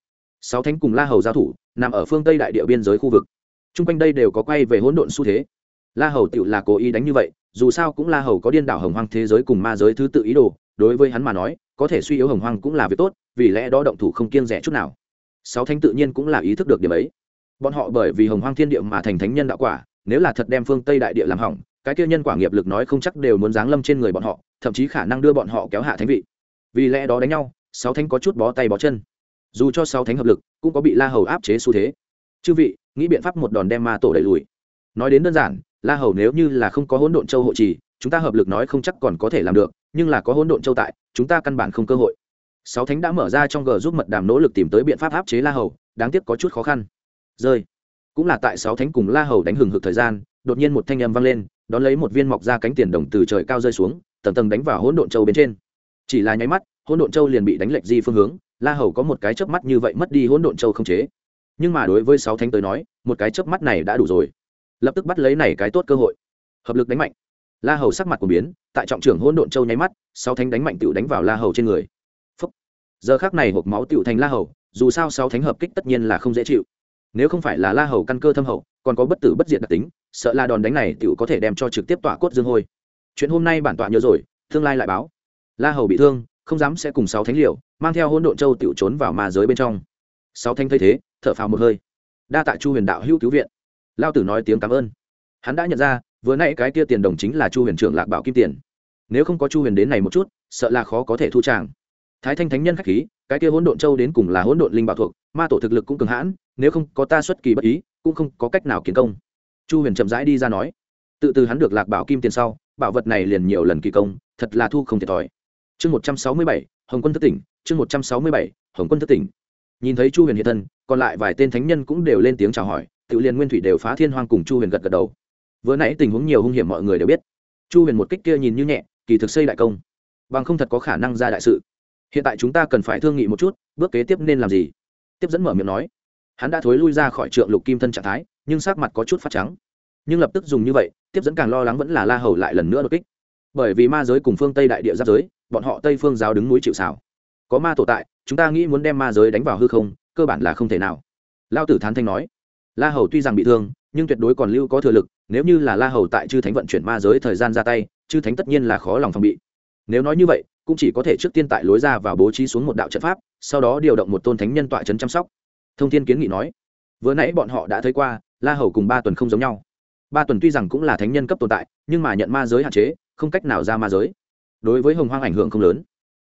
Sáu thánh cùng la hầu giao thủ, nằm ở phương tây đại địa biên giới khu vực. Trung quanh đây đều có quay về hỗn độn xu thế. La hầu tự là cố ý đánh như vậy, dù sao cũng la hầu có điên đảo hồng hoang thế giới cùng ma giới thứ tự ý đồ, đối với hắn mà nói, có thể suy yếu hồng hoang cũng là việc tốt, vì lẽ đó động thủ không kiêng rẻ chút nào. Sáu thánh tự nhiên cũng là ý thức được điểm ấy. Bọn họ bởi vì hồng hoang thiên địa mà thành thánh nhân đạo quả, nếu là thật đem phương tây đại địa làm hỏng, cái kia nhân quả nghiệp lực nói không chắc đều muốn giáng lâm trên người bọn họ, thậm chí khả năng đưa bọn họ kéo hạ thánh vị vì lẽ đó đánh nhau, sáu thánh có chút bó tay bó chân. Dù cho sáu thánh hợp lực, cũng có bị la hầu áp chế xu thế. Chư vị, nghĩ biện pháp một đòn đem ma tổ đẩy lùi. Nói đến đơn giản, la hầu nếu như là không có hỗn độn châu hộ trì, chúng ta hợp lực nói không chắc còn có thể làm được, nhưng là có hỗn độn châu tại, chúng ta căn bản không cơ hội. Sáu thánh đã mở ra trong g giúp mật đàm nỗ lực tìm tới biện pháp áp chế la hầu, đáng tiếc có chút khó khăn. Rơi. Cũng là tại sáu thánh cùng la hầu đánh hừng hực thời gian, đột nhiên một thanh âm vang lên, đón lấy một viên mọc ra cánh tiền đồng từ trời cao rơi xuống, tầng tầng đánh vào hỗn độn châu bên trên chỉ là nháy mắt, hỗn độn châu liền bị đánh lệch di phương hướng, la hầu có một cái chớp mắt như vậy mất đi hỗn độn châu không chế. Nhưng mà đối với sáu thánh tới nói, một cái chớp mắt này đã đủ rồi. Lập tức bắt lấy này cái tốt cơ hội. Hợp lực đánh mạnh. La hầu sắc mặt của biến, tại trọng trưởng hỗn độn châu nháy mắt, sáu thánh đánh mạnh tựu đánh vào la hầu trên người. Phúc. giờ khác này hộp máu tựu thành la hầu, dù sao sáu thánh hợp kích tất nhiên là không dễ chịu. Nếu không phải là la hầu căn cơ thâm hậu, còn có bất tử bất diệt đặc tính, sợ là đòn đánh này tựu có thể đem cho trực tiếp tọa cốt dương hôi. Chuyện hôm nay bản tọa nhớ rồi, tương lai lại báo la hầu bị thương, không dám sẽ cùng sáu thánh liệu mang theo hôn độn châu tiểu trốn vào ma giới bên trong. Sáu thánh thấy thế, thở phào một hơi. Đa tạ chu huyền đạo hữu cứu viện. Lao tử nói tiếng cảm ơn. Hắn đã nhận ra, vừa nãy cái kia tiền đồng chính là chu huyền trưởng lạc bảo kim tiền. Nếu không có chu huyền đến này một chút, sợ là khó có thể thu tràng. Thái thanh thánh nhân khách khí, cái kia hỗn độn châu đến cùng là hỗn độn linh bảo thuộc, ma tổ thực lực cũng cường hãn, nếu không có ta xuất kỳ bất ý, cũng không có cách nào kiến công. Chu huyền chậm rãi đi ra nói. Tự từ hắn được lạc bảo kim tiền sau, bảo vật này liền nhiều lần kỳ công, thật là thu không thiệt thòi chương một trăm sáu mươi bảy, hồng quân thất tỉnh. Chương một trăm sáu mươi bảy, hồng quân thất tỉnh. Nhìn thấy chu huyền hiện thân, còn lại vài tên thánh nhân cũng đều lên tiếng chào hỏi. Tự liền nguyên thủy đều phá thiên hoang cùng chu huyền gật gật đầu. Vừa nãy tình huống nhiều hung hiểm mọi người đều biết. Chu huyền một kích kia nhìn như nhẹ, kỳ thực xây đại công. Bằng không thật có khả năng ra đại sự. Hiện tại chúng ta cần phải thương nghị một chút, bước kế tiếp nên làm gì? Tiếp dẫn mở miệng nói. Hắn đã thối lui ra khỏi trượng lục kim thân trạng thái, nhưng sắc mặt có chút phát trắng. Nhưng lập tức dùng như vậy, tiếp dẫn càng lo lắng vẫn là la hầu lại lần nữa đột kích bởi vì ma giới cùng phương tây đại địa giáp giới, bọn họ tây phương giáo đứng núi chịu xảo có ma tổ tại, chúng ta nghĩ muốn đem ma giới đánh vào hư không, cơ bản là không thể nào. Lao tử thán thanh nói. La hầu tuy rằng bị thương, nhưng tuyệt đối còn lưu có thừa lực, nếu như là la hầu tại chư thánh vận chuyển ma giới thời gian ra tay, chư thánh tất nhiên là khó lòng phòng bị. Nếu nói như vậy, cũng chỉ có thể trước tiên tại lối ra và bố trí xuống một đạo trận pháp, sau đó điều động một tôn thánh nhân tọa trấn chăm sóc. Thông thiên kiến nghị nói. Vừa nãy bọn họ đã thấy qua, la hầu cùng ba tuần không giống nhau ba tuần tuy rằng cũng là thánh nhân cấp tồn tại, nhưng mà nhận ma giới hạn chế, không cách nào ra ma giới. Đối với hồng hoang ảnh hưởng không lớn.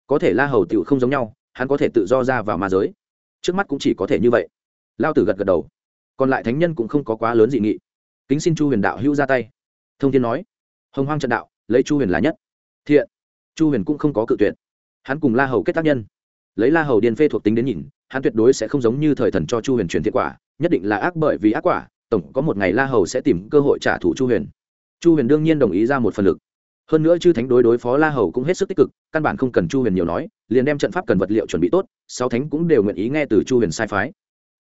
Có thể la hầu tựu không giống nhau, hắn có thể tự do ra vào ma giới. Trước mắt cũng chỉ có thể như vậy. Lao tử gật gật đầu. Còn lại thánh nhân cũng không có quá lớn dị nghị. Kính xin chu huyền đạo hữu ra tay. Thông thiên nói. Hồng hoang trận đạo, lấy chu huyền là nhất. Thiện. Chu huyền cũng không có cự tuyệt. Hắn cùng la hầu kết tác nhân. Lấy la hầu điền phê thuộc tính đến nhìn, hắn tuyệt đối sẽ không giống như thời thần cho chu huyền truyền thiện quả, nhất định là ác bởi vì ác quả tổng có một ngày la hầu sẽ tìm cơ hội trả thù chu huyền. Chu huyền đương nhiên đồng ý ra một phần lực. Hơn nữa chư thánh đối đối phó la hầu cũng hết sức tích cực, căn bản không cần chu huyền nhiều nói, liền đem trận pháp cần vật liệu chuẩn bị tốt, sáu thánh cũng đều nguyện ý nghe từ chu huyền sai phái.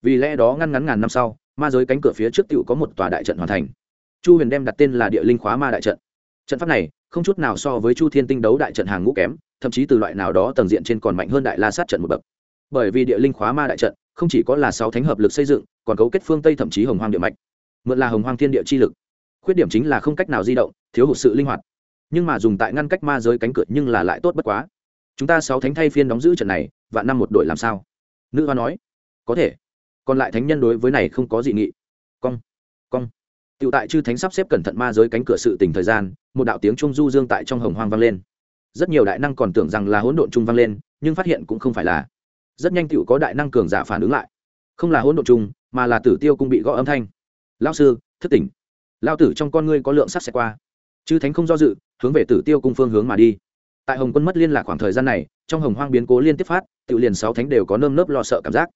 Vì lẽ đó ngăn ngắn ngàn năm sau, ma giới cánh cửa phía trước tựu có một tòa đại trận hoàn thành. Chu huyền đem đặt tên là địa linh khóa ma đại trận. Trận pháp này, không chút nào so với chu thiên tinh đấu đại trận hàng ngũ kém, thậm chí từ loại nào đó tầng diện trên còn mạnh hơn đại la sát trận một bậc. Bởi vì địa linh khóa ma đại trận, không chỉ có là sáu thánh hợp lực xây dựng, còn cấu kết phương tây thậm chí hồng hoang địa mạch mượn là hồng hoang thiên địa chi lực. Khuyết điểm chính là không cách nào di động, thiếu hụt sự linh hoạt. Nhưng mà dùng tại ngăn cách ma giới cánh cửa nhưng là lại tốt bất quá. Chúng ta sáu thánh thay phiên đóng giữ trận này, vạn năm một đội làm sao? Nữ hoa nói. Có thể. Còn lại thánh nhân đối với này không có dị nghị. Cong. Cong. Tựu tại chư thánh sắp xếp cẩn thận ma giới cánh cửa sự tình thời gian, một đạo tiếng trung du dương tại trong hồng hoang vang lên. Rất nhiều đại năng còn tưởng rằng là hỗn độn trung vang lên, nhưng phát hiện cũng không phải là. Rất nhanh tựu có đại năng cường giả phản ứng lại. Không là hỗn độn trung, mà là tử tiêu cũng bị gõ âm thanh lao sư, thức tỉnh. Lao tử trong con ngươi có lượng sắc sẽ qua. Chư thánh không do dự, hướng về tử tiêu cung phương hướng mà đi. Tại hồng quân mất liên lạc khoảng thời gian này, trong hồng hoang biến cố liên tiếp phát, tự liền sáu thánh đều có nơm nớp lo sợ cảm giác.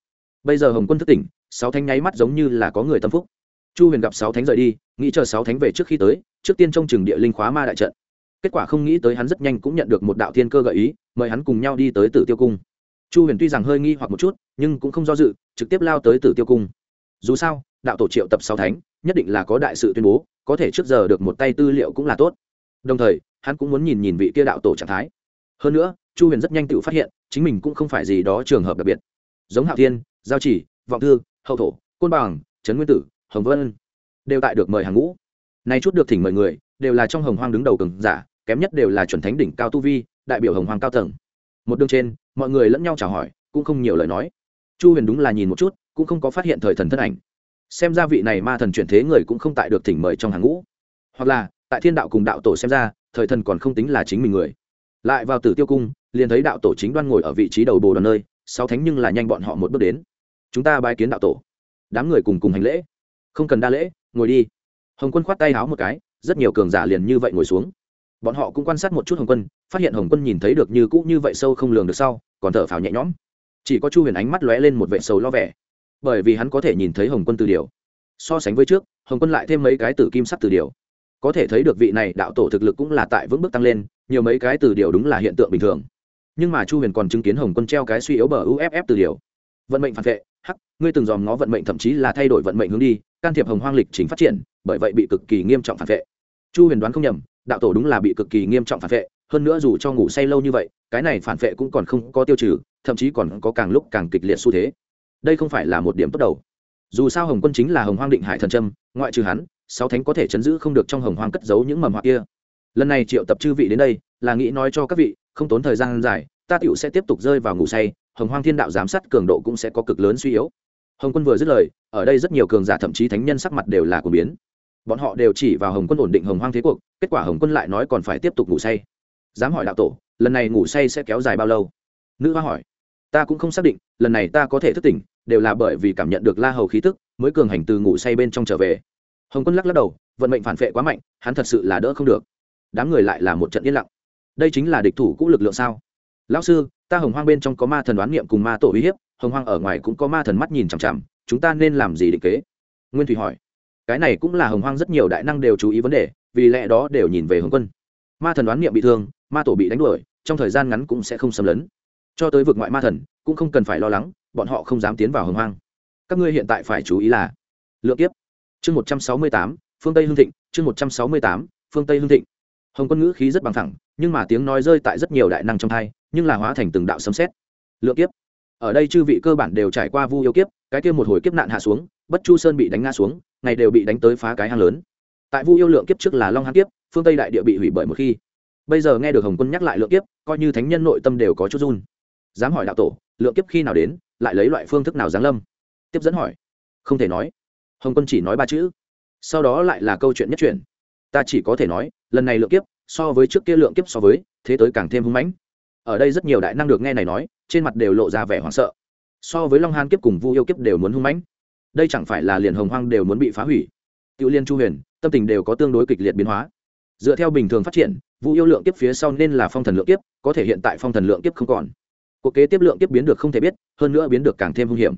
Bây giờ hồng quân thức tỉnh, sáu thánh nháy mắt giống như là có người tâm phúc. Chu huyền gặp sáu thánh rời đi, nghĩ chờ sáu thánh về trước khi tới, trước tiên trong trường địa linh khóa ma đại trận. Kết quả không nghĩ tới hắn rất nhanh cũng nhận được một đạo thiên cơ gợi ý, mời hắn cùng nhau đi tới tử tiêu cung. Chu huyền tuy rằng hơi nghi hoặc một chút, nhưng cũng không do dự, trực tiếp lao tới tử tiêu cung dù sao, đạo tổ triệu tập sáu thánh, nhất định là có đại sự tuyên bố, có thể trước giờ được một tay tư liệu cũng là tốt. Đồng thời, hắn cũng muốn nhìn nhìn vị kia đạo tổ trạng thái. Hơn nữa, chu huyền rất nhanh tự phát hiện, chính mình cũng không phải gì đó trường hợp đặc biệt. Giống hạo thiên, giao chỉ, vọng thư, hậu thổ, côn bằng, trấn nguyên tử, hồng vân, đều tại được mời hàng ngũ. Nay chút được thỉnh mời người, đều là trong hồng hoang đứng đầu cường giả, kém nhất đều là chuẩn thánh đỉnh cao tu vi, đại biểu hồng hoang cao tầng. Một đường trên, mọi người lẫn nhau chào hỏi, cũng không nhiều lời nói. Chu huyền đúng là nhìn một chút cũng không có phát hiện thời thần thân ảnh. Xem ra vị này ma thần chuyển thế người cũng không tại được thỉnh mời trong hàng ngũ. Hoặc là, tại thiên đạo cùng đạo tổ xem ra, thời thần còn không tính là chính mình người. Lại vào tử tiêu cung, liền thấy đạo tổ chính đoan ngồi ở vị trí đầu bồ đoàn nơi, sáu thánh nhưng là nhanh bọn họ một bước đến. Chúng ta bái kiến đạo tổ. Đám người cùng cùng hành lễ. Không cần đa lễ, ngồi đi. Hồng quân khoát tay háo một cái, rất nhiều cường giả liền như vậy ngồi xuống. Bọn họ cũng quan sát một chút hồng quân, phát hiện hồng quân nhìn thấy được như cũ như vậy sâu không lường được sau, còn thở phào nhẹ nhõm. Chỉ có chu huyền ánh mắt lóe lên một vệ sầu lo vẻ bởi vì hắn có thể nhìn thấy hồng quân từ điều. So sánh với trước, hồng quân lại thêm mấy cái từ kim sắc từ điều. Có thể thấy được vị này đạo tổ thực lực cũng là tại vững bước tăng lên, nhiều mấy cái từ điều đúng là hiện tượng bình thường. Nhưng mà chu huyền còn chứng kiến hồng quân treo cái suy yếu bờ uff từ điều. Vận mệnh phản vệ, hắc, ngươi từng dòm ngó vận mệnh thậm chí là thay đổi vận mệnh hướng đi, can thiệp hồng hoang lịch chính phát triển, bởi vậy bị cực kỳ nghiêm trọng phản vệ. Chu huyền đoán không nhầm, đạo tổ đúng là bị cực kỳ nghiêm trọng phản vệ, hơn nữa dù cho ngủ say lâu như vậy, cái này phản vệ cũng còn không có tiêu trừ, thậm chí còn có càng lúc càng kịch liệt xu thế đây không phải là một điểm tốt đầu. Dù sao hồng quân chính là hồng hoang định hải thần trâm ngoại trừ hắn, sáu thánh có thể chấn giữ không được trong hồng hoang cất giấu những mầm hoa kia. Lần này triệu tập chư vị đến đây, là nghĩ nói cho các vị, không tốn thời gian dài, ta tựu sẽ tiếp tục rơi vào ngủ say, hồng hoang thiên đạo giám sát cường độ cũng sẽ có cực lớn suy yếu. Hồng quân vừa dứt lời, ở đây rất nhiều cường giả thậm chí thánh nhân sắc mặt đều là của biến. Bọn họ đều chỉ vào hồng quân ổn định hồng hoang thế cuộc, kết quả hồng quân lại nói còn phải tiếp tục ngủ say. Dám hỏi đạo tổ, lần này ngủ say sẽ kéo dài bao lâu? Nữ hoa hỏi ta cũng không xác định, lần này ta có thể thức tỉnh, đều là bởi vì cảm nhận được la hầu khí tức, mới cường hành từ ngủ say bên trong trở về. Hồng quân lắc lắc đầu, vận mệnh phản vệ quá mạnh, hắn thật sự là đỡ không được. Đám người lại là một trận yên lặng. Đây chính là địch thủ cũ lực lượng sao? Lão sư, ta hồng hoang bên trong có ma thần đoán niệm cùng ma tổ uy hiếp, hồng hoang ở ngoài cũng có ma thần mắt nhìn chằm chằm, chúng ta nên làm gì định kế? Nguyên thủy hỏi. Cái này cũng là hồng hoang rất nhiều đại năng đều chú ý vấn đề, vì lẽ đó đều nhìn về hồng quân. Ma thần đoán niệm bị thương, ma tổ bị đánh đuổi, trong thời gian ngắn cũng sẽ không xâm lấn cho tới vực ngoại ma thần, cũng không cần phải lo lắng, bọn họ không dám tiến vào hồng hoang. Các ngươi hiện tại phải chú ý là, lượng kiếp. Chương một trăm sáu mươi tám, phương tây hương thịnh, chương một trăm sáu mươi tám, phương tây hương thịnh. Hồng quân ngữ khí rất bằng thẳng nhưng mà tiếng nói rơi tại rất nhiều đại năng trong hai nhưng là hóa thành từng đạo sấm xét lượng kiếp. Ở đây chư vị cơ bản đều trải qua vu yêu kiếp, cái kia một hồi kiếp nạn hạ xuống, bất chu sơn bị đánh ngã xuống, ngày đều bị đánh tới phá cái hang lớn. Tại vu yêu lượng kiếp trước là long hán kiếp, phương tây đại địa bị hủy bởi một khi. Bây giờ nghe được hồng quân nhắc lại lượng kiếp, coi như thánh nhân nội tâm đều có chút run dám hỏi đạo tổ, lượng kiếp khi nào đến, lại lấy loại phương thức nào giáng lâm? Tiếp dẫn hỏi. Không thể nói. Hồng quân chỉ nói ba chữ. Sau đó lại là câu chuyện nhất truyền. Ta chỉ có thể nói, lần này lượng kiếp, so với trước kia lượng kiếp so với, thế tới càng thêm hung mãnh. Ở đây rất nhiều đại năng được nghe này nói, trên mặt đều lộ ra vẻ hoảng sợ. So với long han kiếp cùng vu yêu kiếp đều muốn hung mãnh. Đây chẳng phải là liền hồng hoang đều muốn bị phá hủy. Tiểu liên chu huyền, tâm tình đều có tương đối kịch liệt biến hóa. Dựa theo bình thường phát triển, vu yêu lượng kiếp phía sau nên là phong thần lượng kiếp, có thể hiện tại phong thần lượng kiếp không còn cuộc kế tiếp lượng tiếp biến được không thể biết hơn nữa biến được càng thêm hung hiểm.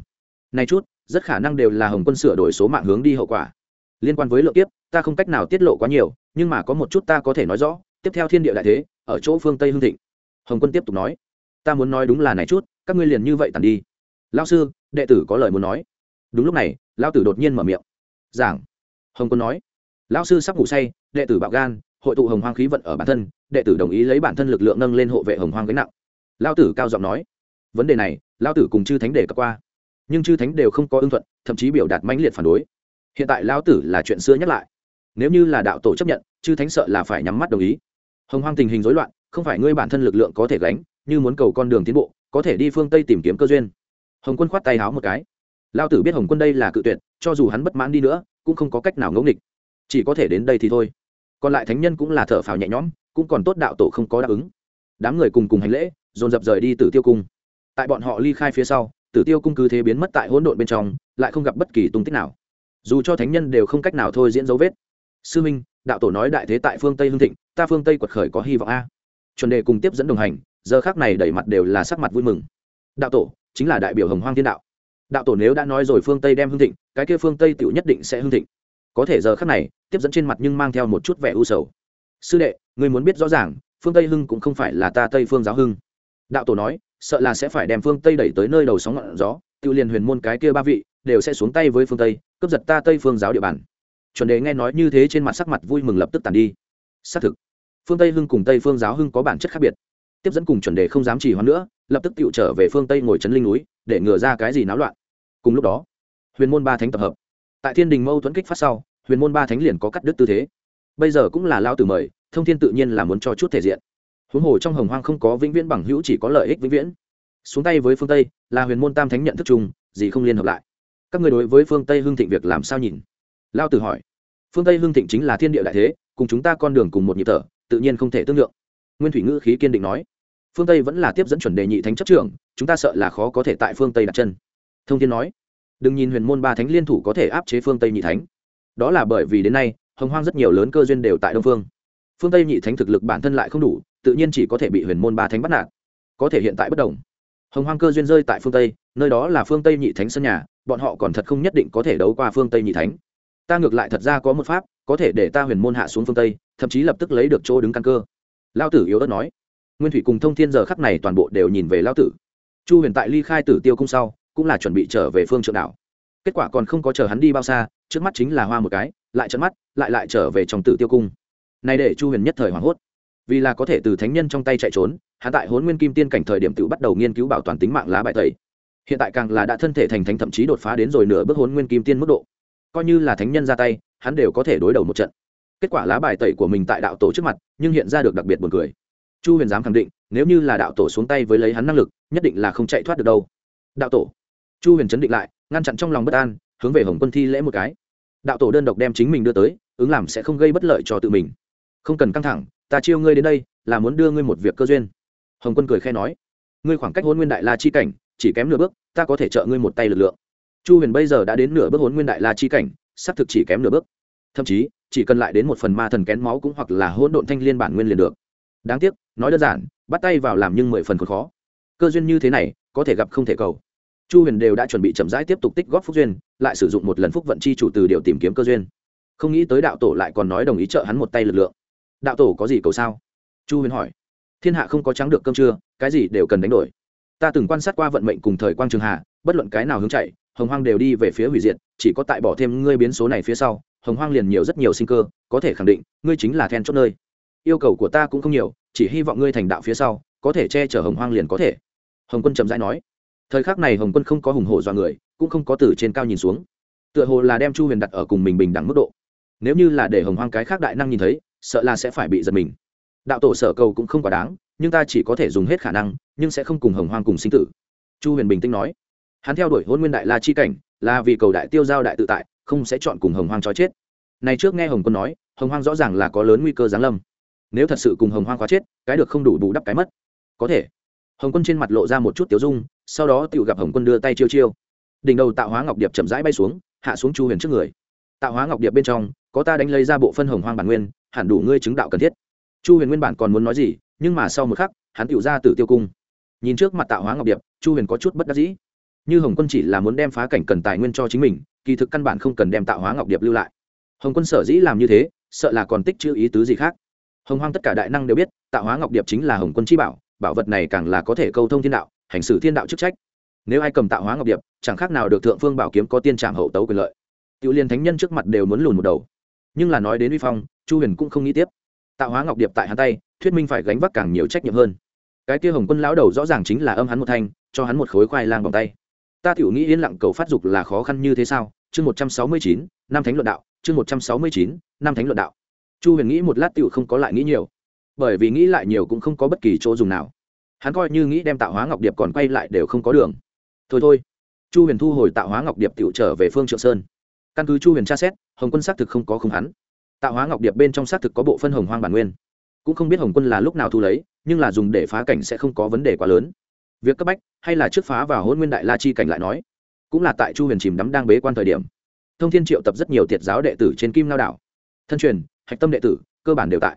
Này chút rất khả năng đều là hồng quân sửa đổi số mạng hướng đi hậu quả. Liên quan với lượng tiếp, ta không cách nào tiết lộ quá nhiều nhưng mà có một chút ta có thể nói rõ tiếp theo thiên địa đại thế ở chỗ phương tây hương thịnh. Hồng quân tiếp tục nói ta muốn nói đúng là này chút các ngươi liền như vậy tàn đi. Lao sư đệ tử có lời muốn nói. Đúng lúc này lao tử đột nhiên mở miệng. Giảng. Hồng quân nói lao sư sắp ngủ say đệ tử bạo gan hội tụ hồng hoang khí vận ở bản thân đệ tử đồng ý lấy bản thân lực lượng nâng lên hộ vệ hồng hoang gánh nặng lao tử cao giọng nói. Vấn đề này, lao tử cùng chư thánh đề cập qua. Nhưng chư thánh đều không có ưng thuận, thậm chí biểu đạt mãnh liệt phản đối. Hiện tại lao tử là chuyện xưa nhắc lại. Nếu như là đạo tổ chấp nhận, chư thánh sợ là phải nhắm mắt đồng ý. Hồng hoang tình hình rối loạn, không phải ngươi bản thân lực lượng có thể gánh, như muốn cầu con đường tiến bộ, có thể đi phương tây tìm kiếm cơ duyên. Hồng quân khoát tay háo một cái. Lao tử biết hồng quân đây là cự tuyệt, cho dù hắn bất mãn đi nữa, cũng không có cách nào ngẫu nghịch. Chỉ có thể đến đây thì thôi. Còn lại thánh nhân cũng là thở phào nhẹ nhõm, cũng còn tốt đạo tổ không có đáp ứng. Đám người cùng cùng hành lễ dồn dập rời đi tử tiêu cung. Tại bọn họ ly khai phía sau, tử tiêu cung cứ thế biến mất tại hỗn độn bên trong, lại không gặp bất kỳ tung tích nào. Dù cho thánh nhân đều không cách nào thôi diễn dấu vết. Sư minh, đạo tổ nói đại thế tại phương tây hương thịnh, ta phương tây quật khởi có hy vọng a. Chuẩn đề cùng tiếp dẫn đồng hành, giờ khác này đẩy mặt đều là sắc mặt vui mừng. Đạo tổ, chính là đại biểu hồng hoang thiên đạo. Đạo tổ nếu đã nói rồi phương tây đem hương thịnh, cái kia phương tây tựu nhất định sẽ hương thịnh. Có thể giờ khác này, tiếp dẫn trên mặt nhưng mang theo một chút vẻ u sầu. Sư đệ người muốn biết rõ ràng, phương tây hưng cũng không phải là ta tây phương giáo hưng đạo tổ nói, sợ là sẽ phải đem phương tây đẩy tới nơi đầu sóng ngọn gió, tự liền huyền môn cái kia ba vị, đều sẽ xuống tay với phương tây, cướp giật ta tây phương giáo địa bàn. Chuẩn đề nghe nói như thế trên mặt sắc mặt vui mừng lập tức tàn đi. Xác thực, phương tây hưng cùng tây phương giáo hưng có bản chất khác biệt. Tiếp dẫn cùng chuẩn đề không dám trì hoãn nữa, lập tức tự trở về phương tây ngồi trấn linh núi, để ngừa ra cái gì náo loạn. Cùng lúc đó, huyền môn ba thánh tập hợp. Tại thiên đình mâu thuẫn kích phát sau, huyền môn ba thánh liền có cắt đứt tư thế. Bây giờ cũng là lao tử mời, thông thiên tự nhiên là muốn cho chút thể diện huống hồ trong hồng hoang không có vĩnh viễn bằng hữu, chỉ có lợi ích vĩnh viễn. Xuống tay với phương tây là huyền môn tam thánh nhận thức chung, gì không liên hợp lại. Các người đối với phương tây hưng thịnh việc làm sao nhìn? Lao tử hỏi. Phương tây hưng thịnh chính là thiên địa đại thế, cùng chúng ta con đường cùng một nhịp thở, tự nhiên không thể tương lượng. Nguyên thủy ngữ khí kiên định nói. Phương tây vẫn là tiếp dẫn chuẩn đề nhị thánh chấp trưởng, chúng ta sợ là khó có thể tại phương tây đặt chân. Thông thiên nói. Đừng nhìn huyền môn ba thánh liên thủ có thể áp chế phương tây nhị thánh. Đó là bởi vì đến nay, hồng hoang rất nhiều lớn cơ duyên đều tại đông phương. Phương tây nhị thánh thực lực bản thân lại không đủ tự nhiên chỉ có thể bị huyền môn ba thánh bắt nạt. Có thể hiện tại bất đồng. Hồng hoang cơ duyên rơi tại phương tây, nơi đó là phương tây nhị thánh sân nhà, bọn họ còn thật không nhất định có thể đấu qua phương tây nhị thánh. Ta ngược lại thật ra có một pháp, có thể để ta huyền môn hạ xuống phương tây, thậm chí lập tức lấy được chỗ đứng căn cơ. Lao tử yếu ớt nói. Nguyên thủy cùng thông thiên giờ khắc này toàn bộ đều nhìn về lao tử. Chu huyền tại ly khai tử tiêu cung sau, cũng là chuẩn bị trở về phương trượng đảo. Kết quả còn không có chờ hắn đi bao xa, trước mắt chính là hoa một cái, lại trận mắt, lại lại trở về trong tử tiêu cung. Này để chu huyền nhất thời hoảng hốt vì là có thể từ thánh nhân trong tay chạy trốn hắn tại hốn nguyên kim tiên cảnh thời điểm tự bắt đầu nghiên cứu bảo toàn tính mạng lá bài tẩy. Hiện tại càng là đã thân thể thành thánh thậm chí đột phá đến rồi nửa bước hốn nguyên kim tiên mức độ. Coi như là thánh nhân ra tay, hắn đều có thể đối đầu một trận. Kết quả lá bài tẩy của mình tại đạo tổ trước mặt, nhưng hiện ra được đặc biệt buồn cười. Chu huyền dám khẳng định, nếu như là đạo tổ xuống tay với lấy hắn năng lực, nhất định là không chạy thoát được đâu. Đạo tổ. Chu huyền chấn định lại, ngăn chặn trong lòng bất an, hướng về hồng quân thi lễ một cái. Đạo tổ đơn độc đem chính mình đưa tới, ứng làm sẽ không gây bất lợi cho tự mình. Không cần căng thẳng ta chiêu ngươi đến đây là muốn đưa ngươi một việc cơ duyên. Hồng quân cười khe nói, ngươi khoảng cách hôn nguyên đại la chi cảnh, chỉ kém nửa bước, ta có thể trợ ngươi một tay lực lượng. Chu huyền bây giờ đã đến nửa bước hôn nguyên đại la chi cảnh, xác thực chỉ kém nửa bước. Thậm chí, chỉ cần lại đến một phần ma thần kén máu cũng hoặc là hỗn độn thanh liên bản nguyên liền được. Đáng tiếc, nói đơn giản, bắt tay vào làm nhưng mười phần còn khó. Cơ duyên như thế này, có thể gặp không thể cầu. Chu huyền đều đã chuẩn bị chậm rãi tiếp tục tích góp phúc duyên, lại sử dụng một lần phúc vận chi chủ từ điều tìm kiếm cơ duyên. Không nghĩ tới đạo tổ lại còn nói đồng ý trợ hắn một tay lực lượng đạo tổ có gì cầu sao? Chu huyền hỏi. Thiên hạ không có trắng được cơm trưa, cái gì đều cần đánh đổi. Ta từng quan sát qua vận mệnh cùng thời quang trường hạ, bất luận cái nào hướng chạy, hồng hoang đều đi về phía hủy diệt, chỉ có tại bỏ thêm ngươi biến số này phía sau, hồng hoang liền nhiều rất nhiều sinh cơ, có thể khẳng định, ngươi chính là then chốt nơi. Yêu cầu của ta cũng không nhiều, chỉ hy vọng ngươi thành đạo phía sau, có thể che chở hồng hoang liền có thể. Hồng quân trầm rãi nói. Thời khắc này hồng quân không có hùng hổ do người, cũng không có từ trên cao nhìn xuống. Tựa hồ là đem chu huyền đặt ở cùng mình bình đẳng mức độ. Nếu như là để hồng hoang cái khác đại năng nhìn thấy sợ là sẽ phải bị giật mình. Đạo tổ sở cầu cũng không quá đáng, nhưng ta chỉ có thể dùng hết khả năng, nhưng sẽ không cùng hồng hoang cùng sinh tử. Chu huyền bình tĩnh nói. Hắn theo đuổi hôn nguyên đại la chi cảnh, là vì cầu đại tiêu giao đại tự tại, không sẽ chọn cùng hồng hoang cho chết. Này trước nghe hồng quân nói, hồng hoang rõ ràng là có lớn nguy cơ giáng lâm. Nếu thật sự cùng hồng hoang khóa chết, cái được không đủ bù đắp cái mất. Có thể. Hồng quân trên mặt lộ ra một chút tiếu dung, sau đó tự gặp hồng quân đưa tay chiêu chiêu. Đỉnh đầu tạo hóa ngọc điệp chậm rãi bay xuống, hạ xuống chu huyền trước người tạo hóa ngọc điệp bên trong, có ta đánh lấy ra bộ phân hồng hoang bản nguyên, hẳn đủ ngươi chứng đạo cần thiết. Chu huyền nguyên bản còn muốn nói gì, nhưng mà sau một khắc, hắn tự ra từ tiêu cung. Nhìn trước mặt tạo hóa ngọc điệp, chu huyền có chút bất đắc dĩ. Như hồng quân chỉ là muốn đem phá cảnh cần tài nguyên cho chính mình, kỳ thực căn bản không cần đem tạo hóa ngọc điệp lưu lại. Hồng quân sở dĩ làm như thế, sợ là còn tích chữ ý tứ gì khác. Hồng hoang tất cả đại năng đều biết, tạo hóa ngọc điệp chính là hồng quân chi bảo bảo vật này càng là có thể câu thông thiên đạo, hành xử thiên đạo chức trách. Nếu ai cầm tạo hóa ngọc điệp, chẳng khác nào được thượng phương bảo kiếm có tiên trạm hậu tấu quyền lợi tiểu liên thánh nhân trước mặt đều muốn lùn một đầu. Nhưng là nói đến uy phong, chu huyền cũng không nghĩ tiếp. Tạo hóa ngọc điệp tại hắn tay, thuyết minh phải gánh vác càng nhiều trách nhiệm hơn. Cái kia hồng quân lão đầu rõ ràng chính là âm hắn một thanh, cho hắn một khối khoai lang bằng tay. Ta tiểu nghĩ yên lặng cầu phát dục là khó khăn như thế sao? Chương một trăm sáu mươi chín năm thánh luận đạo, chương một trăm sáu mươi chín năm thánh luận đạo. Chu huyền nghĩ một lát tiểu không có lại nghĩ nhiều. Bởi vì nghĩ lại nhiều cũng không có bất kỳ chỗ dùng nào. Hắn coi như nghĩ đem tạo hóa ngọc điệp còn quay lại đều không có đường. Thôi thôi. Chu huyền thu hồi tạo hóa ngọc điệp tiểu trở về phương trượng sơn căn cứ chu huyền tra xét hồng quân xác thực không có không hắn tạo hóa ngọc điệp bên trong xác thực có bộ phân hồng hoang bản nguyên cũng không biết hồng quân là lúc nào thu lấy nhưng là dùng để phá cảnh sẽ không có vấn đề quá lớn việc cấp bách hay là trước phá và hôn nguyên đại la chi cảnh lại nói cũng là tại chu huyền chìm đắm đang bế quan thời điểm thông thiên triệu tập rất nhiều tiệt giáo đệ tử trên kim lao đảo thân truyền hạch tâm đệ tử cơ bản đều tại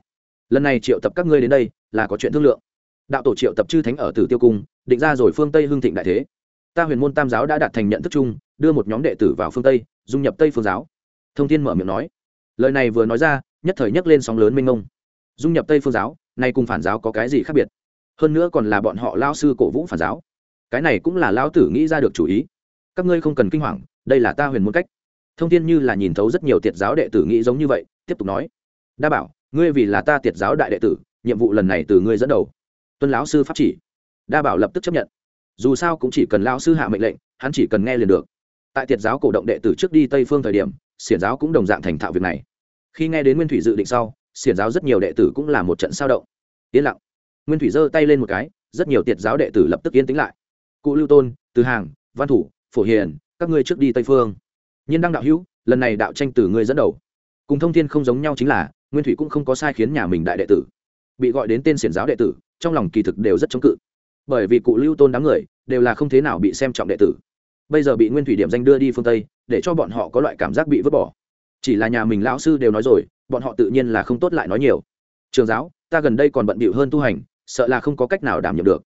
lần này triệu tập các ngươi đến đây là có chuyện thương lượng đạo tổ triệu tập chư thánh ở tử tiêu cung định ra rồi phương tây hương thịnh đại thế ta huyền môn tam giáo đã đạt thành nhận thức chung đưa một nhóm đệ tử vào phương tây dung nhập tây phương giáo. Thông thiên mở miệng nói. Lời này vừa nói ra, nhất thời nhấc lên sóng lớn minh mông. Dung nhập tây phương giáo nay cùng phản giáo có cái gì khác biệt? Hơn nữa còn là bọn họ lao sư cổ vũ phản giáo. Cái này cũng là lao tử nghĩ ra được chủ ý. Các ngươi không cần kinh hoàng, đây là ta huyền muốn cách. Thông tin như là nhìn thấu rất nhiều tiệt giáo đệ tử nghĩ giống như vậy, tiếp tục nói. Đa bảo, ngươi vì là ta tiệt giáo đại đệ tử, nhiệm vụ lần này từ ngươi dẫn đầu. Tuân lão sư pháp chỉ. Đa bảo lập tức chấp nhận. Dù sao cũng chỉ cần lão sư hạ mệnh lệnh, hắn chỉ cần nghe liền được tại tiệt giáo cổ động đệ tử trước đi tây phương thời điểm, xiển giáo cũng đồng dạng thành thạo việc này. Khi nghe đến nguyên thủy dự định sau, xiển giáo rất nhiều đệ tử cũng là một trận sao động. Yên lặng. Nguyên thủy giơ tay lên một cái, rất nhiều tiệt giáo đệ tử lập tức yên tĩnh lại. Cụ lưu tôn, từ hàng, văn thủ, phổ hiền, các ngươi trước đi tây phương. Nhiên đăng đạo hữu, lần này đạo tranh từ ngươi dẫn đầu. Cùng thông thiên không giống nhau chính là, nguyên thủy cũng không có sai khiến nhà mình đại đệ tử. Bị gọi đến tên xiển giáo đệ tử, trong lòng kỳ thực đều rất chống cự. Bởi vì cụ lưu tôn đám người, đều là không thế nào bị xem trọng đệ tử bây giờ bị nguyên thủy điểm danh đưa đi phương tây, để cho bọn họ có loại cảm giác bị vứt bỏ. Chỉ là nhà mình lão sư đều nói rồi, bọn họ tự nhiên là không tốt lại nói nhiều. Trường giáo, ta gần đây còn bận bịu hơn tu hành, sợ là không có cách nào đảm nhiệm được.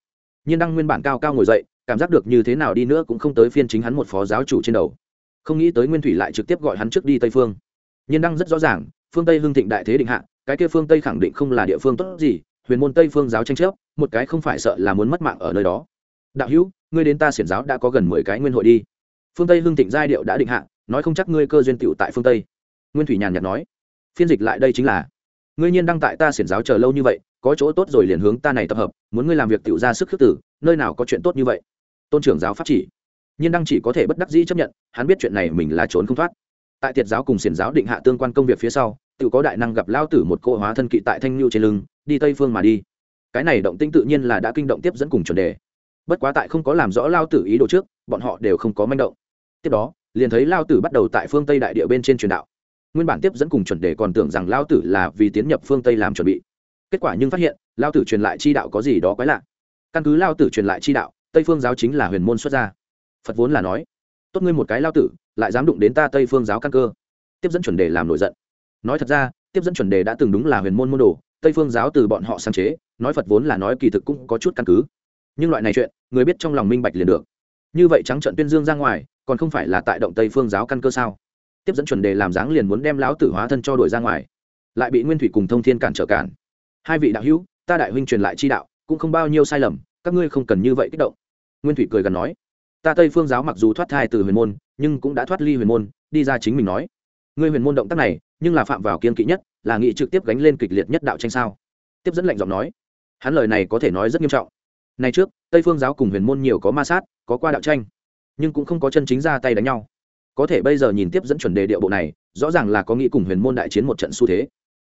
Nhiên đăng nguyên bản cao cao ngồi dậy, cảm giác được như thế nào đi nữa cũng không tới phiên chính hắn một phó giáo chủ trên đầu. Không nghĩ tới nguyên thủy lại trực tiếp gọi hắn trước đi tây phương. Nhiên đăng rất rõ ràng, phương tây hưng thịnh đại thế định hạ, cái kia phương tây khẳng định không là địa phương tốt gì, huyền môn tây phương giáo tranh chấp, một cái không phải sợ là muốn mất mạng ở nơi đó đạo hữu, ngươi đến ta xiển giáo đã có gần mười cái nguyên hội đi. Phương tây hưng thịnh giai điệu đã định hạ, nói không chắc ngươi cơ duyên tựu tại phương tây. Nguyên thủy nhàn nhạt nói, phiên dịch lại đây chính là, ngươi nhiên đăng tại ta xiển giáo chờ lâu như vậy, có chỗ tốt rồi liền hướng ta này tập hợp, muốn ngươi làm việc tựu ra sức khước tử nơi nào có chuyện tốt như vậy. Tôn trưởng giáo pháp chỉ, nhiên đăng chỉ có thể bất đắc dĩ chấp nhận, hắn biết chuyện này mình là trốn không thoát. Tại tiệt giáo cùng xiển giáo định hạ tương quan công việc phía sau, tự có đại năng gặp lao tử một cỗ hóa thân kỵ tại thanh lưu trên lưng, đi tây phương mà đi. Cái này động tinh tự nhiên là đã kinh động tiếp dẫn cùng chuẩn đề bất quá tại không có làm rõ lao tử ý đồ trước, bọn họ đều không có manh động. Tiếp đó, liền thấy lao tử bắt đầu tại phương tây đại địa bên trên truyền đạo. Nguyên bản tiếp dẫn cùng chuẩn đề còn tưởng rằng lao tử là vì tiến nhập phương tây làm chuẩn bị. Kết quả nhưng phát hiện, lao tử truyền lại chi đạo có gì đó quái lạ. Căn cứ lao tử truyền lại chi đạo, tây phương giáo chính là huyền môn xuất gia. Phật vốn là nói, tốt ngươi một cái lao tử, lại dám đụng đến ta tây phương giáo căn cơ. Tiếp dẫn chuẩn đề làm nổi giận. Nói thật ra, tiếp dẫn chuẩn đề đã từng đúng là huyền môn môn đồ, tây phương giáo từ bọn họ sáng chế, nói phật vốn là nói kỳ thực cũng có chút căn cứ nhưng loại này chuyện, người biết trong lòng minh bạch liền được. Như vậy trắng trận tuyên dương ra ngoài, còn không phải là tại động tây phương giáo căn cơ sao? Tiếp dẫn chuẩn đề làm dáng liền muốn đem lão tử hóa thân cho đuổi ra ngoài. Lại bị nguyên thủy cùng thông thiên cản trở cản. Hai vị đạo hữu, ta đại huynh truyền lại chi đạo, cũng không bao nhiêu sai lầm, các ngươi không cần như vậy kích động. Nguyên thủy cười gần nói, ta tây phương giáo mặc dù thoát thai từ huyền môn, nhưng cũng đã thoát ly huyền môn, đi ra chính mình nói. Ngươi huyền môn động tác này, nhưng là phạm vào kiên kỵ nhất, là nghị trực tiếp gánh lên kịch liệt nhất đạo tranh sao? Tiếp dẫn lệnh giọng nói, hắn lời này có thể nói rất nghiêm trọng nay trước, tây phương giáo cùng huyền môn nhiều có ma sát, có qua đạo tranh, nhưng cũng không có chân chính ra tay đánh nhau. Có thể bây giờ nhìn tiếp dẫn chuẩn đề điệu bộ này, rõ ràng là có nghĩ cùng huyền môn đại chiến một trận xu thế.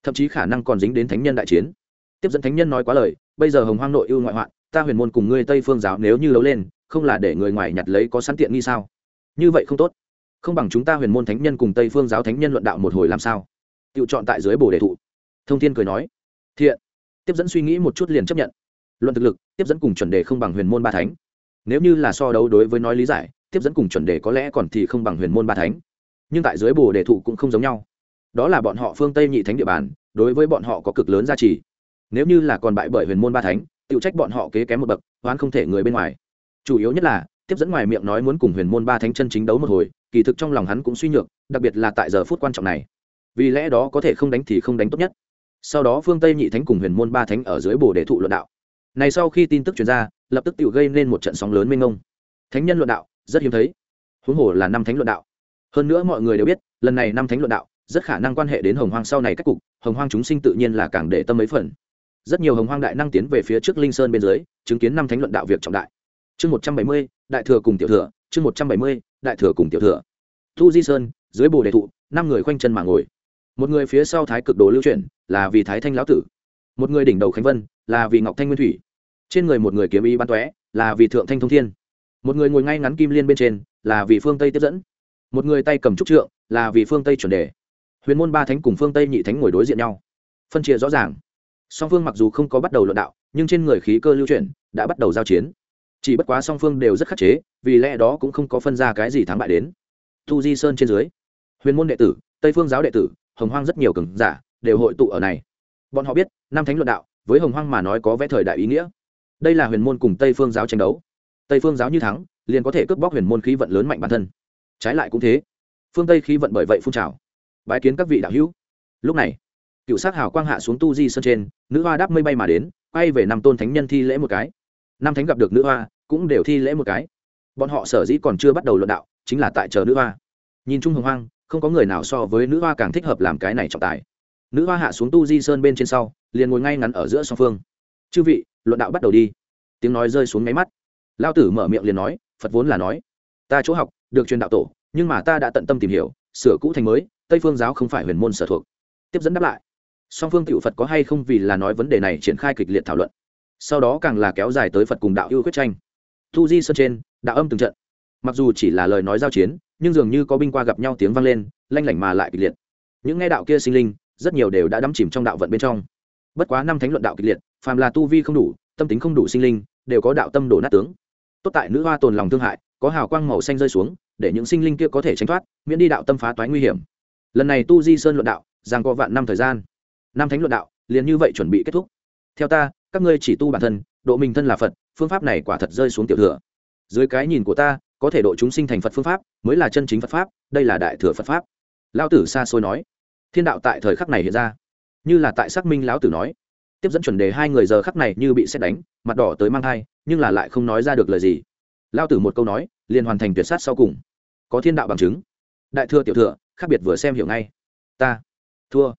Thậm chí khả năng còn dính đến thánh nhân đại chiến. Tiếp dẫn thánh nhân nói quá lời, bây giờ hồng hoang nội ưu ngoại hoạn, ta huyền môn cùng ngươi tây phương giáo nếu như đấu lên, không là để người ngoài nhặt lấy có sẵn tiện nghi sao? Như vậy không tốt. Không bằng chúng ta huyền môn thánh nhân cùng tây phương giáo thánh nhân luận đạo một hồi làm sao? Tự chọn tại dưới bồ đề thụ. Thông thiên cười nói. Thiện. Tiếp dẫn suy nghĩ một chút liền chấp nhận luận thực lực, tiếp dẫn cùng chuẩn đề không bằng huyền môn ba thánh. Nếu như là so đấu đối với nói lý giải, tiếp dẫn cùng chuẩn đề có lẽ còn thì không bằng huyền môn ba thánh. Nhưng tại dưới bồ đề thụ cũng không giống nhau. Đó là bọn họ phương tây nhị thánh địa bàn, đối với bọn họ có cực lớn giá trị nếu như là còn bại bởi huyền môn ba thánh, tự trách bọn họ kế kém một bậc, oán không thể người bên ngoài. Chủ yếu nhất là, tiếp dẫn ngoài miệng nói muốn cùng huyền môn ba thánh chân chính đấu một hồi, kỳ thực trong lòng hắn cũng suy nhược, đặc biệt là tại giờ phút quan trọng này. Vì lẽ đó có thể không đánh thì không đánh tốt nhất. Sau đó phương tây nhị thánh cùng huyền môn ba thánh ở dưới bồ đề thụ luận đạo này sau khi tin tức truyền ra, lập tức tự gây nên một trận sóng lớn mênh mông. Thánh nhân luận đạo, rất hiếm thấy. Huống hồ là năm thánh luận đạo. Hơn nữa mọi người đều biết, lần này năm thánh luận đạo, rất khả năng quan hệ đến hồng hoang sau này các cục, hồng hoang chúng sinh tự nhiên là càng để tâm mấy phần. Rất nhiều hồng hoang đại năng tiến về phía trước linh sơn bên dưới, chứng kiến năm thánh luận đạo việc trọng đại. Chương một trăm bảy mươi, đại thừa cùng tiểu thừa, chương một trăm bảy mươi, đại thừa cùng tiểu thừa. Thu di sơn, dưới bồ đề thụ, năm người khoanh chân mà ngồi. Một người phía sau thái cực đồ lưu chuyển, là vì thái thanh lão tử một người đỉnh đầu khánh vân là vì ngọc thanh nguyên thủy, trên người một người kiếm y ban tóe là vì thượng thanh thông thiên, một người ngồi ngay ngắn kim liên bên trên là vì phương tây tiếp dẫn, một người tay cầm trúc trượng là vì phương tây chuẩn đề. Huyền môn ba thánh cùng phương tây nhị thánh ngồi đối diện nhau, phân chia rõ ràng. Song phương mặc dù không có bắt đầu luận đạo, nhưng trên người khí cơ lưu chuyển đã bắt đầu giao chiến. Chỉ bất quá song phương đều rất khắc chế, vì lẽ đó cũng không có phân ra cái gì thắng bại đến. Thu di sơn trên dưới, huyền môn đệ tử, tây phương giáo đệ tử, hồng hoang rất nhiều cường giả đều hội tụ ở này bọn họ biết năm thánh luận đạo, với hồng hoang mà nói có vẽ thời đại ý nghĩa. Đây là huyền môn cùng tây phương giáo tranh đấu. Tây phương giáo như thắng, liền có thể cướp bóc huyền môn khí vận lớn mạnh bản thân. Trái lại cũng thế. Phương tây khí vận bởi vậy phun trào. Bái kiến các vị đạo hữu. Lúc này, cựu sát hào quang hạ xuống tu di sơn trên, nữ hoa đáp mây bay mà đến, quay về năm tôn thánh nhân thi lễ một cái. Năm thánh gặp được nữ hoa, cũng đều thi lễ một cái. Bọn họ sở dĩ còn chưa bắt đầu luận đạo, chính là tại chờ nữ hoa. Nhìn chung hồng hoang, không có người nào so với nữ hoa càng thích hợp làm cái này trọng tài nữ hoa hạ xuống tu di sơn bên trên sau, liền ngồi ngay ngắn ở giữa song phương. Chư vị, luận đạo bắt đầu đi. Tiếng nói rơi xuống máy mắt. Lao tử mở miệng liền nói, phật vốn là nói, ta chỗ học, được truyền đạo tổ, nhưng mà ta đã tận tâm tìm hiểu, sửa cũ thành mới, tây phương giáo không phải huyền môn sở thuộc. Tiếp dẫn đáp lại, song phương cựu phật có hay không vì là nói vấn đề này triển khai kịch liệt thảo luận, sau đó càng là kéo dài tới phật cùng đạo yêu quyết tranh. Thu di sơn trên, đạo âm từng trận. Mặc dù chỉ là lời nói giao chiến, nhưng dường như có binh qua gặp nhau tiếng vang lên, lanh lảnh mà lại kịch liệt. Những nghe đạo kia sinh linh rất nhiều đều đã đắm chìm trong đạo vận bên trong. Bất quá năm thánh luận đạo kịch liệt, phàm là tu vi không đủ, tâm tính không đủ sinh linh, đều có đạo tâm đổ nát tướng. Tốt tại nữ hoa tồn lòng thương hại, có hào quang màu xanh rơi xuống, để những sinh linh kia có thể tránh thoát, miễn đi đạo tâm phá toái nguy hiểm. Lần này tu di sơn luận đạo giang có vạn năm thời gian. Năm thánh luận đạo, liền như vậy chuẩn bị kết thúc. Theo ta, các ngươi chỉ tu bản thân, độ mình thân là phật, phương pháp này quả thật rơi xuống tiểu thừa. Dưới cái nhìn của ta, có thể độ chúng sinh thành phật phương pháp, mới là chân chính phật pháp, đây là đại thừa phật pháp. Lao tử xa xôi nói thiên đạo tại thời khắc này hiện ra. Như là tại xác minh lão tử nói. Tiếp dẫn chuẩn đề hai người giờ khắc này như bị xét đánh, mặt đỏ tới mang thai, nhưng là lại không nói ra được lời gì. Lao tử một câu nói, liền hoàn thành tuyệt sát sau cùng. Có thiên đạo bằng chứng. Đại thừa tiểu thừa, khác biệt vừa xem hiểu ngay. Ta. Thua.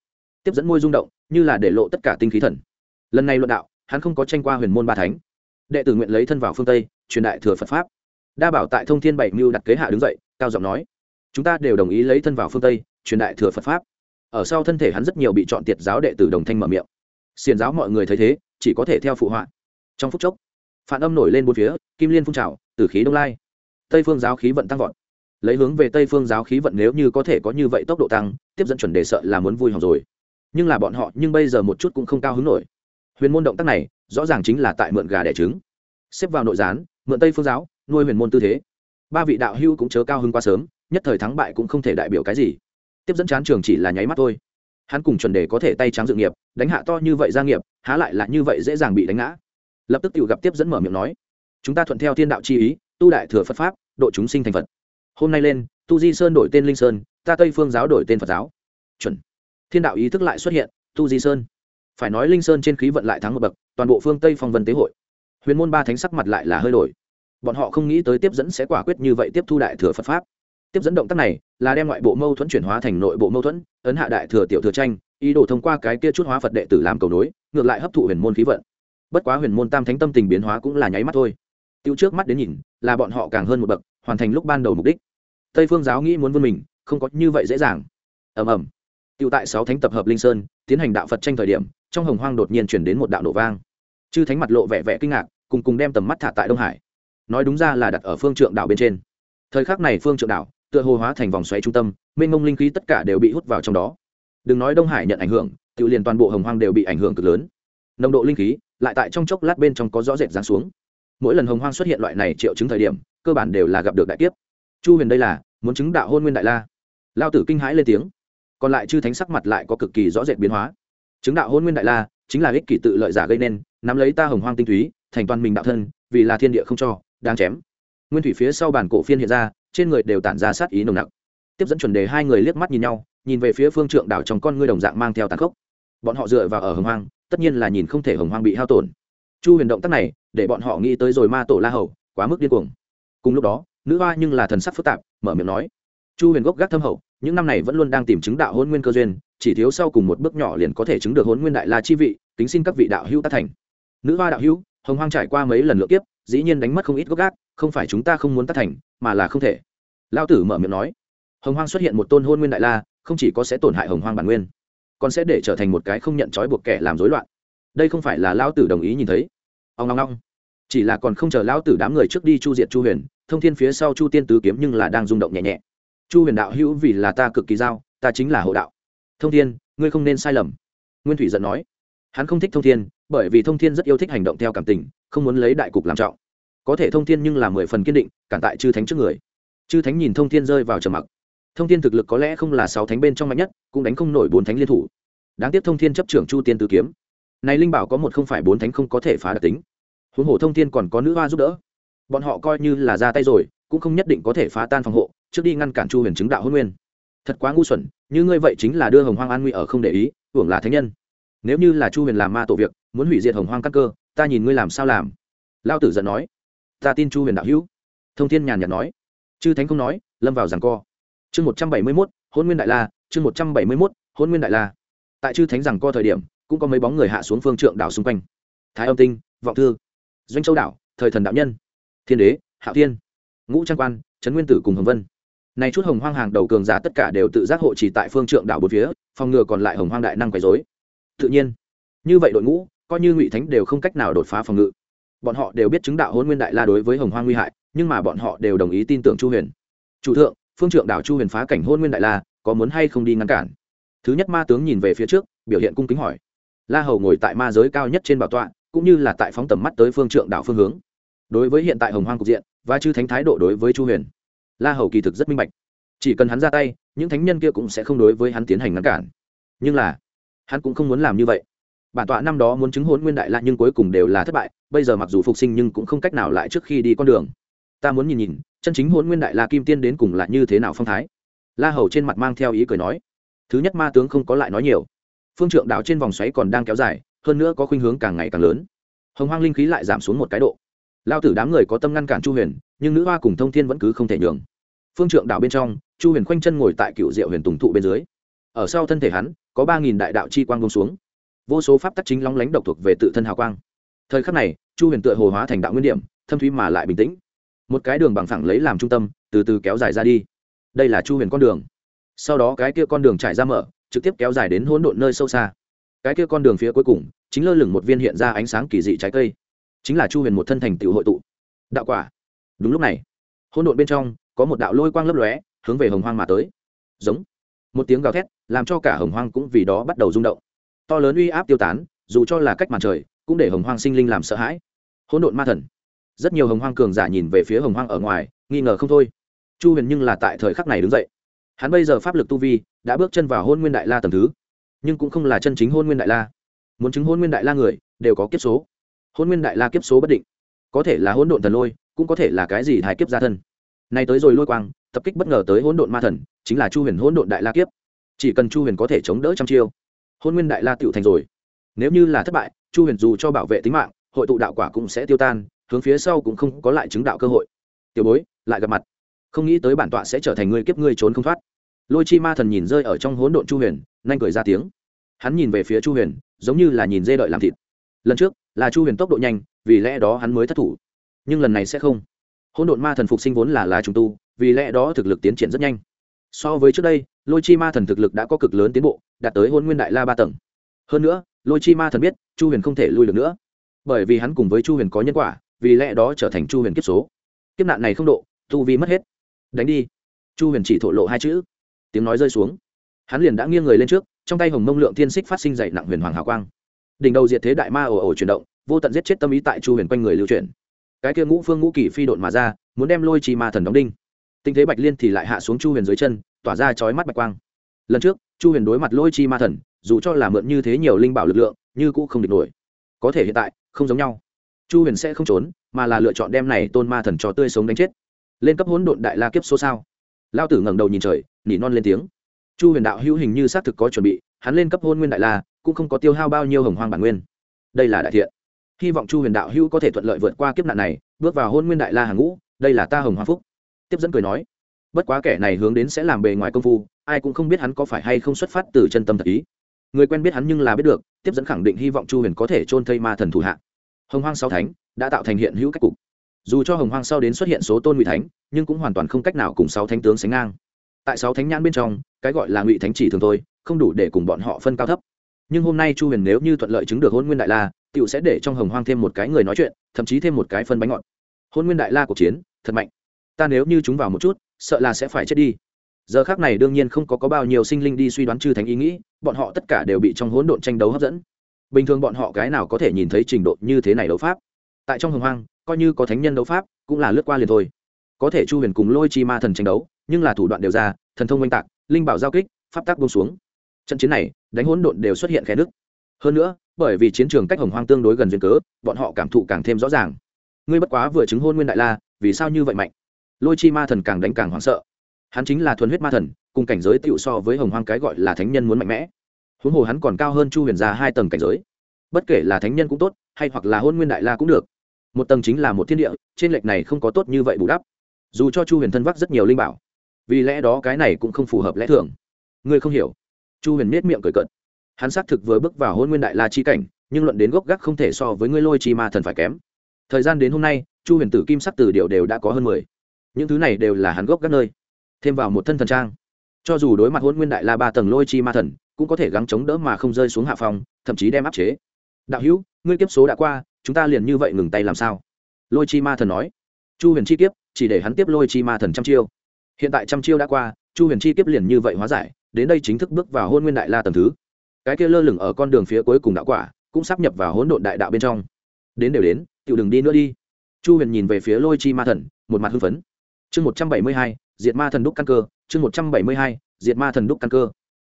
Tiếp dẫn môi rung động, như là để lộ tất cả tinh khí thần. Lần này luận đạo, hắn không có tranh qua huyền môn ba thánh. Đệ tử nguyện lấy thân vào phương tây, truyền đại thừa phật pháp. Đa bảo tại thông thiên bảy mưu đặt kế hạ đứng dậy, cao giọng nói, chúng ta đều đồng ý lấy thân vào phương tây, truyền đại thừa phật pháp ở sau thân thể hắn rất nhiều bị chọn tiệt giáo đệ tử đồng thanh mở miệng. Xiền giáo mọi người thấy thế, chỉ có thể theo phụ họa. Trong phút chốc, phản âm nổi lên bốn phía, kim liên phun trào từ khí đông lai. Tây phương giáo khí vận tăng vọt. Lấy hướng về tây phương giáo khí vận nếu như có thể có như vậy tốc độ tăng, tiếp dẫn chuẩn đề sợ là muốn vui hỏng rồi. Nhưng là bọn họ, nhưng bây giờ một chút cũng không cao hứng nổi. Huyền môn động tác này, rõ ràng chính là tại mượn gà đẻ trứng. Xếp vào nội gián, mượn tây phương giáo, nuôi huyền môn tư thế. Ba vị đạo hưu cũng chớ cao hứng quá sớm, nhất thời thắng bại cũng không thể đại biểu cái gì tiếp dẫn chán trường chỉ là nháy mắt thôi. Hắn cùng chuẩn đề có thể tay trắng dự nghiệp, đánh hạ to như vậy gia nghiệp, há lại là như vậy dễ dàng bị đánh ngã. Lập tức tự gặp tiếp dẫn mở miệng nói, chúng ta thuận theo thiên đạo chi ý, tu đại thừa phật pháp, độ chúng sinh thành phật. Hôm nay lên, tu di sơn đổi tên linh sơn, ta tây phương giáo đổi tên phật giáo. Chuẩn. Thiên đạo ý thức lại xuất hiện, tu di sơn. Phải nói linh sơn trên khí vận lại thắng một bậc, toàn bộ phương tây phong vân tế hội. Huyền môn ba thánh sắc mặt lại là hơi đổi. Bọn họ không nghĩ tới tiếp dẫn sẽ quả quyết như vậy tiếp thu đại thừa phật pháp tiếp dẫn động tác này là đem ngoại bộ mâu thuẫn chuyển hóa thành nội bộ mâu thuẫn, ấn hạ đại thừa tiểu thừa tranh, ý đồ thông qua cái kia chút hóa phật đệ tử làm cầu nối, ngược lại hấp thụ huyền môn khí vận. Bất quá huyền môn tam thánh tâm tình biến hóa cũng là nháy mắt thôi. Tiêu trước mắt đến nhìn, là bọn họ càng hơn một bậc, hoàn thành lúc ban đầu mục đích. Tây phương giáo nghĩ muốn vươn mình, không có như vậy dễ dàng. Ầm ầm. Tiêu tại sáu thánh tập hợp linh sơn, tiến hành đạo phật tranh thời điểm, trong hồng hoang đột nhiên chuyển đến một đạo nổ vang. Chư thánh mặt lộ vẻ vẻ kinh ngạc, cùng cùng đem tầm mắt thả tại đông hải. Nói đúng ra là đặt ở phương trượng đảo bên trên. Thời khắc này phương trượng đảo tựa hồ hóa thành vòng xoáy trung tâm, mênh mông linh khí tất cả đều bị hút vào trong đó. Đừng nói đông hải nhận ảnh hưởng, tự liền toàn bộ hồng hoang đều bị ảnh hưởng cực lớn. Nồng độ linh khí lại tại trong chốc lát bên trong có rõ rệt giáng xuống. Mỗi lần hồng hoang xuất hiện loại này triệu chứng thời điểm, cơ bản đều là gặp được đại kiếp. Chu huyền đây là muốn chứng đạo hôn nguyên đại la. Lao tử kinh hãi lên tiếng. Còn lại chư thánh sắc mặt lại có cực kỳ rõ rệt biến hóa. Chứng đạo hôn nguyên đại la chính là ích kỷ tự lợi giả gây nên, nắm lấy ta hồng hoang tinh túy, thành toàn mình đạo thân, vì là thiên địa không cho đang chém. Nguyên thủy phía sau bản cổ phiên hiện ra trên người đều tản ra sát ý nồng nặc. Tiếp dẫn chuẩn đề hai người liếc mắt nhìn nhau, nhìn về phía phương trượng đảo trong con ngươi đồng dạng mang theo tàn khốc. Bọn họ dựa vào ở hồng hoang, tất nhiên là nhìn không thể hồng hoang bị hao tổn. Chu huyền động tác này, để bọn họ nghĩ tới rồi ma tổ la hầu, quá mức điên cuồng. Cùng lúc đó, nữ hoa nhưng là thần sắc phức tạp, mở miệng nói, chu huyền gốc gác thâm hậu, những năm này vẫn luôn đang tìm chứng đạo hôn nguyên cơ duyên, chỉ thiếu sau cùng một bước nhỏ liền có thể chứng được hôn nguyên đại la chi vị tính xin các vị đạo hữu tác thành. Nữ hoa đạo hữu, hồng hoang trải qua mấy lần lượt kiếp, dĩ nhiên đánh mất không ít gốc gác không phải chúng ta không muốn tác thành, mà là không thể. Lao tử mở miệng nói. Hồng hoang xuất hiện một tôn hôn nguyên đại la, không chỉ có sẽ tổn hại hồng hoang bản nguyên, còn sẽ để trở thành một cái không nhận trói buộc kẻ làm rối loạn. Đây không phải là lao tử đồng ý nhìn thấy. Ông ngong ngong chỉ là còn không chờ lao tử đám người trước đi chu diệt chu huyền, thông thiên phía sau chu tiên tứ kiếm nhưng là đang rung động nhẹ nhẹ. Chu huyền đạo hữu vì là ta cực kỳ giao, ta chính là hộ đạo. Thông thiên, ngươi không nên sai lầm. Nguyên thủy giận nói. Hắn không thích thông thiên, bởi vì thông thiên rất yêu thích hành động theo cảm tình, không muốn lấy đại cục làm trọng có thể thông thiên nhưng là mười phần kiên định, cản tại chư thánh trước người. Chư thánh nhìn thông thiên rơi vào trầm mặc. Thông thiên thực lực có lẽ không là sáu thánh bên trong mạnh nhất, cũng đánh không nổi bốn thánh liên thủ. Đáng tiếc thông thiên chấp trưởng chu tiên tử kiếm. Này linh bảo có một không phải bốn thánh không có thể phá đặc tính. Huống hồ thông thiên còn có nữ hoa giúp đỡ. Bọn họ coi như là ra tay rồi, cũng không nhất định có thể phá tan phòng hộ, trước đi ngăn cản chu huyền chứng đạo hôn nguyên. Thật quá ngu xuẩn, như ngươi vậy chính là đưa hồng hoang an nguy ở không để ý, hưởng là thánh nhân. Nếu như là chu huyền làm ma tổ việc, muốn hủy diệt hồng hoang căn cơ, ta nhìn ngươi làm sao làm. Lao tử giận nói ta tin chu huyền đạo hữu. Thông thiên nhàn nhạt nói. Chư thánh không nói, lâm vào rằng co. Chương một trăm bảy mươi mốt, hôn nguyên đại la, chương một trăm bảy mươi mốt, hôn nguyên đại la. Tại chư thánh rằng co thời điểm, cũng có mấy bóng người hạ xuống phương trượng đảo xung quanh. Thái âm tinh, vọng thư, doanh châu đảo, thời thần đạo nhân, thiên đế hạ thiên, ngũ trang quan, trấn nguyên tử cùng hồng vân. Này chút hồng hoang hàng đầu cường giả tất cả đều tự giác hộ trì tại phương trượng đảo bốn phía, phòng ngừa còn lại hồng hoang đại năng quấy dối tự nhiên, như vậy đội ngũ, coi như ngụy thánh đều không cách nào đột phá phòng ngự bọn họ đều biết chứng đạo hôn nguyên đại la đối với hồng hoang nguy hại, nhưng mà bọn họ đều đồng ý tin tưởng chu huyền. Chủ thượng, phương trượng đảo chu huyền phá cảnh hôn nguyên đại la, có muốn hay không đi ngăn cản? Thứ nhất ma tướng nhìn về phía trước, biểu hiện cung kính hỏi. La hầu ngồi tại ma giới cao nhất trên bảo tọa, cũng như là tại phóng tầm mắt tới phương trượng đảo phương hướng. Đối với hiện tại hồng hoang cục diện, và chư thánh thái độ đối với chu huyền, la hầu kỳ thực rất minh bạch. Chỉ cần hắn ra tay, những thánh nhân kia cũng sẽ không đối với hắn tiến hành ngăn cản. Nhưng là, hắn cũng không muốn làm như vậy bản tọa năm đó muốn chứng hôn nguyên đại la nhưng cuối cùng đều là thất bại, bây giờ mặc dù phục sinh nhưng cũng không cách nào lại trước khi đi con đường. Ta muốn nhìn nhìn, chân chính hôn nguyên đại la kim tiên đến cùng là như thế nào phong thái. La hầu trên mặt mang theo ý cười nói, thứ nhất ma tướng không có lại nói nhiều. Phương trượng đảo trên vòng xoáy còn đang kéo dài, hơn nữa có khuynh hướng càng ngày càng lớn. Hồng hoang linh khí lại giảm xuống một cái độ. Lao tử đám người có tâm ngăn cản chu huyền, nhưng nữ hoa cùng thông thiên vẫn cứ không thể nhường. Phương trượng đảo bên trong, chu huyền khoanh chân ngồi tại cựu diệu huyền tùng thụ bên dưới. Ở sau thân thể hắn, có ba nghìn đại đạo chi quang bông xuống vô số pháp tắc chính long lánh độc thuộc về tự thân hào quang. Thời khắc này, chu huyền tựa hồ hóa thành đạo nguyên điểm, thâm thúy mà lại bình tĩnh. Một cái đường bằng phẳng lấy làm trung tâm, từ từ kéo dài ra đi. Đây là chu huyền con đường. Sau đó cái kia con đường trải ra mở, trực tiếp kéo dài đến hỗn độn nơi sâu xa. Cái kia con đường phía cuối cùng, chính lơ lửng một viên hiện ra ánh sáng kỳ dị trái cây. Chính là chu huyền một thân thành tựu hội tụ. Đạo quả. Đúng lúc này, hỗn độn bên trong, có một đạo lôi quang lấp lóe, hướng về hồng hoang mà tới. Giống. Một tiếng gào thét, làm cho cả hồng hoang cũng vì đó bắt đầu rung động to lớn uy áp tiêu tán, dù cho là cách màn trời, cũng để hồng hoang sinh linh làm sợ hãi. Hỗn độn ma thần. Rất nhiều hồng hoang cường giả nhìn về phía hồng hoang ở ngoài, nghi ngờ không thôi. Chu huyền nhưng là tại thời khắc này đứng dậy. Hắn bây giờ pháp lực tu vi đã bước chân vào hôn nguyên đại la tầm thứ, nhưng cũng không là chân chính hôn nguyên đại la. Muốn chứng hôn nguyên đại la người, đều có kiếp số. Hôn nguyên đại la kiếp số bất định. Có thể là hỗn độn thần lôi, cũng có thể là cái gì thái kiếp gia thân. Nay tới rồi lôi quang, tập kích bất ngờ tới hỗn độn ma thần, chính là chu huyền hỗn độn đại la kiếp. Chỉ cần chu huyền có thể chống đỡ trăm chiêu hôn nguyên đại la tựu thành rồi. Nếu như là thất bại, chu huyền dù cho bảo vệ tính mạng, hội tụ đạo quả cũng sẽ tiêu tan, hướng phía sau cũng không có lại chứng đạo cơ hội. Tiểu bối, lại gặp mặt. Không nghĩ tới bản tọa sẽ trở thành người kiếp ngươi trốn không thoát. Lôi chi ma thần nhìn rơi ở trong hỗn độn chu huyền, nhanh cười ra tiếng. Hắn nhìn về phía chu huyền, giống như là nhìn dê đợi làm thịt. Lần trước, là chu huyền tốc độ nhanh, vì lẽ đó hắn mới thất thủ. Nhưng lần này sẽ không. Hỗn độn ma thần phục sinh vốn là lá trùng tu, vì lẽ đó thực lực tiến triển rất nhanh. So với trước đây lôi chi ma thần thực lực đã có cực lớn tiến bộ, đạt tới hôn nguyên đại la ba tầng. Hơn nữa, lôi chi ma thần biết, chu huyền không thể lui được nữa. Bởi vì hắn cùng với chu huyền có nhân quả, vì lẽ đó trở thành chu huyền kiếp số. Kiếp nạn này không độ, tu vi mất hết. Đánh đi. Chu huyền chỉ thổ lộ hai chữ. Tiếng nói rơi xuống. Hắn liền đã nghiêng người lên trước, trong tay hồng mông lượng thiên xích phát sinh dậy nặng huyền hoàng hào quang. Đỉnh đầu diệt thế đại ma ồ ồ chuyển động, vô tận giết chết tâm ý tại chu huyền quanh người lưu chuyển. Cái kia ngũ phương ngũ kỳ phi độn mà ra, muốn đem lôi chi ma thần đóng đinh. Tinh thế bạch liên thì lại hạ xuống chu huyền dưới chân tỏa ra chói mắt bạch quang. Lần trước, chu huyền đối mặt lôi chi ma thần, dù cho là mượn như thế nhiều linh bảo lực lượng, như cũng không địch nổi. Có thể hiện tại, không giống nhau. Chu huyền sẽ không trốn, mà là lựa chọn đem này tôn ma thần cho tươi sống đánh chết. Lên cấp hỗn độn đại la kiếp số sao? Lao tử ngẩng đầu nhìn trời, nỉ non lên tiếng. Chu huyền đạo hữu hình như xác thực có chuẩn bị, hắn lên cấp hôn nguyên đại la, cũng không có tiêu hao bao nhiêu hồng hoang bản nguyên. Đây là đại thiện. Hy vọng chu huyền đạo hữu có thể thuận lợi vượt qua kiếp nạn này, bước vào hôn nguyên đại la hàng ngũ, đây là ta hồng hoa phúc. Tiếp dẫn cười nói bất quá kẻ này hướng đến sẽ làm bề ngoài công phu, ai cũng không biết hắn có phải hay không xuất phát từ chân tâm thật ý. Người quen biết hắn nhưng là biết được, tiếp dẫn khẳng định hy vọng chu huyền có thể trôn thây ma thần thủ hạ. Hồng hoang sáu thánh đã tạo thành hiện hữu cách cục. Dù cho hồng hoang sau đến xuất hiện số tôn ngụy thánh, nhưng cũng hoàn toàn không cách nào cùng sáu thánh tướng sánh ngang. Tại sáu thánh nhãn bên trong, cái gọi là ngụy thánh chỉ thường thôi, không đủ để cùng bọn họ phân cao thấp. Nhưng hôm nay chu huyền nếu như thuận lợi chứng được hôn nguyên đại la t i ể u sẽ để trong hồng hoang thêm một cái người nói chuyện, thậm chí thêm một cái phân bánh ngọt. Hôn nguyên đại la cuộc chiến, thật mạnh. Ta nếu như chúng vào một chút sợ là sẽ phải chết đi. Giờ khác này đương nhiên không có, có bao nhiêu sinh linh đi suy đoán chư thánh ý nghĩ bọn họ tất cả đều bị trong hỗn độn tranh đấu hấp dẫn. Bình thường bọn họ cái nào có thể nhìn thấy trình độ như thế này đấu pháp? Tại trong hồng hoang coi như có thánh nhân đấu pháp cũng là lướt qua liền thôi. Có thể chu huyền cùng lôi chi ma thần tranh đấu nhưng là thủ đoạn đều ra thần thông oanh tạc linh bảo giao kích pháp tác bông xuống. Trận chiến này đánh hỗn độn đều xuất hiện khe nứt. Hơn nữa bởi vì chiến trường cách hồng hoang tương đối gần duyên cớ bọn họ cảm thụ càng thêm rõ ràng. Ngươi bất quá vừa chứng hôn nguyên đại la vì sao như vậy mạnh? Lôi chi ma thần càng đánh càng hoảng sợ. Hắn chính là thuần huyết ma thần, cùng cảnh giới tựu so với hồng hoang cái gọi là thánh nhân muốn mạnh mẽ. Huống hồ hắn còn cao hơn chu huyền gia hai tầng cảnh giới. Bất kể là thánh nhân cũng tốt, hay hoặc là hôn nguyên đại la cũng được. Một tầng chính là một thiên địa, trên lệch này không có tốt như vậy bù đắp. Dù cho chu huyền thân vác rất nhiều linh bảo, vì lẽ đó cái này cũng không phù hợp lẽ thường. Ngươi không hiểu. Chu huyền nết miệng cười cận hắn xác thực vừa bước vào hôn nguyên đại la chi cảnh, nhưng luận đến gốc gác không thể so với ngươi lôi chi ma thần phải kém. Thời gian đến hôm nay, chu huyền tử kim sắc từ điệu đều đã có hơn mười những thứ này đều là hắn gốc các nơi. Thêm vào một thân thần trang. Cho dù đối mặt hôn nguyên đại la ba tầng lôi chi ma thần, cũng có thể gắng chống đỡ mà không rơi xuống hạ phòng thậm chí đem áp chế. Đạo hữu, ngươi kiếp số đã qua, chúng ta liền như vậy ngừng tay làm sao? Lôi chi ma thần nói. Chu huyền chi kiếp, chỉ để hắn tiếp lôi chi ma thần trăm chiêu. Hiện tại trăm chiêu đã qua, chu huyền chi kiếp liền như vậy hóa giải, đến đây chính thức bước vào hôn nguyên đại la tầng thứ. Cái kia lơ lửng ở con đường phía cuối cùng đạo quả, cũng sắp nhập vào hỗn độn đại đạo bên trong. Đến đều đến tự đừng đi nữa đi. Chu huyền nhìn về phía lôi chi ma thần, một mặt hưng phấn chương một trăm bảy mươi hai, diệt ma thần đúc căn cơ, chương một trăm bảy mươi hai, diệt ma thần đúc căn cơ.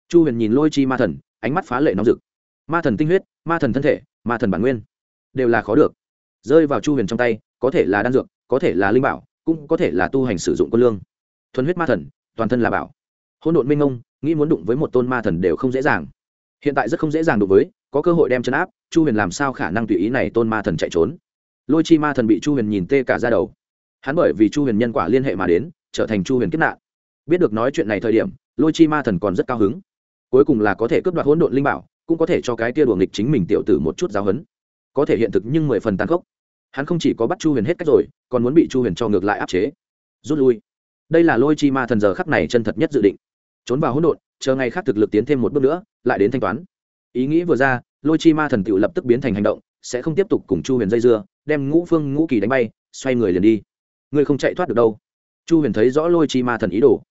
Chu huyền nhìn lôi chi ma thần, ánh mắt phá lệ nóng rực. Ma thần tinh huyết, ma thần thân thể, ma thần bản nguyên, đều là khó được. Rơi vào chu huyền trong tay, có thể là đan dược, có thể là linh bảo, cũng có thể là tu hành sử dụng quân lương. Thuần huyết ma thần, toàn thân là bảo. Hôn độn minh ông nghĩ muốn đụng với một tôn ma thần đều không dễ dàng. Hiện tại rất không dễ dàng đụng với, có cơ hội đem chân áp, chu huyền làm sao khả năng tùy ý này tôn ma thần chạy trốn? Lôi chi ma thần bị chu huyền nhìn tê cả ra đầu hắn bởi vì chu huyền nhân quả liên hệ mà đến, trở thành chu huyền kiếp nạn. Biết được nói chuyện này thời điểm, lôi chi ma thần còn rất cao hứng. Cuối cùng là có thể cướp đoạt hỗn độn linh bảo, cũng có thể cho cái tia đùa nghịch chính mình tiểu tử một chút giáo hấn. Có thể hiện thực nhưng mười phần tàn khốc. Hắn không chỉ có bắt chu huyền hết cách rồi, còn muốn bị chu huyền cho ngược lại áp chế. Rút lui. Đây là lôi chi ma thần giờ khắc này chân thật nhất dự định. Trốn vào hỗn độn, chờ ngày khác thực lực tiến thêm một bước nữa, lại đến thanh toán. Ý nghĩ vừa ra, lôi chi ma thần tự lập tức biến thành hành động, sẽ không tiếp tục cùng chu huyền dây dưa, đem ngũ phương ngũ kỳ đánh bay, xoay người liền đi ngươi không chạy thoát được đâu. Chu huyền thấy rõ lôi chi ma thần ý đồ.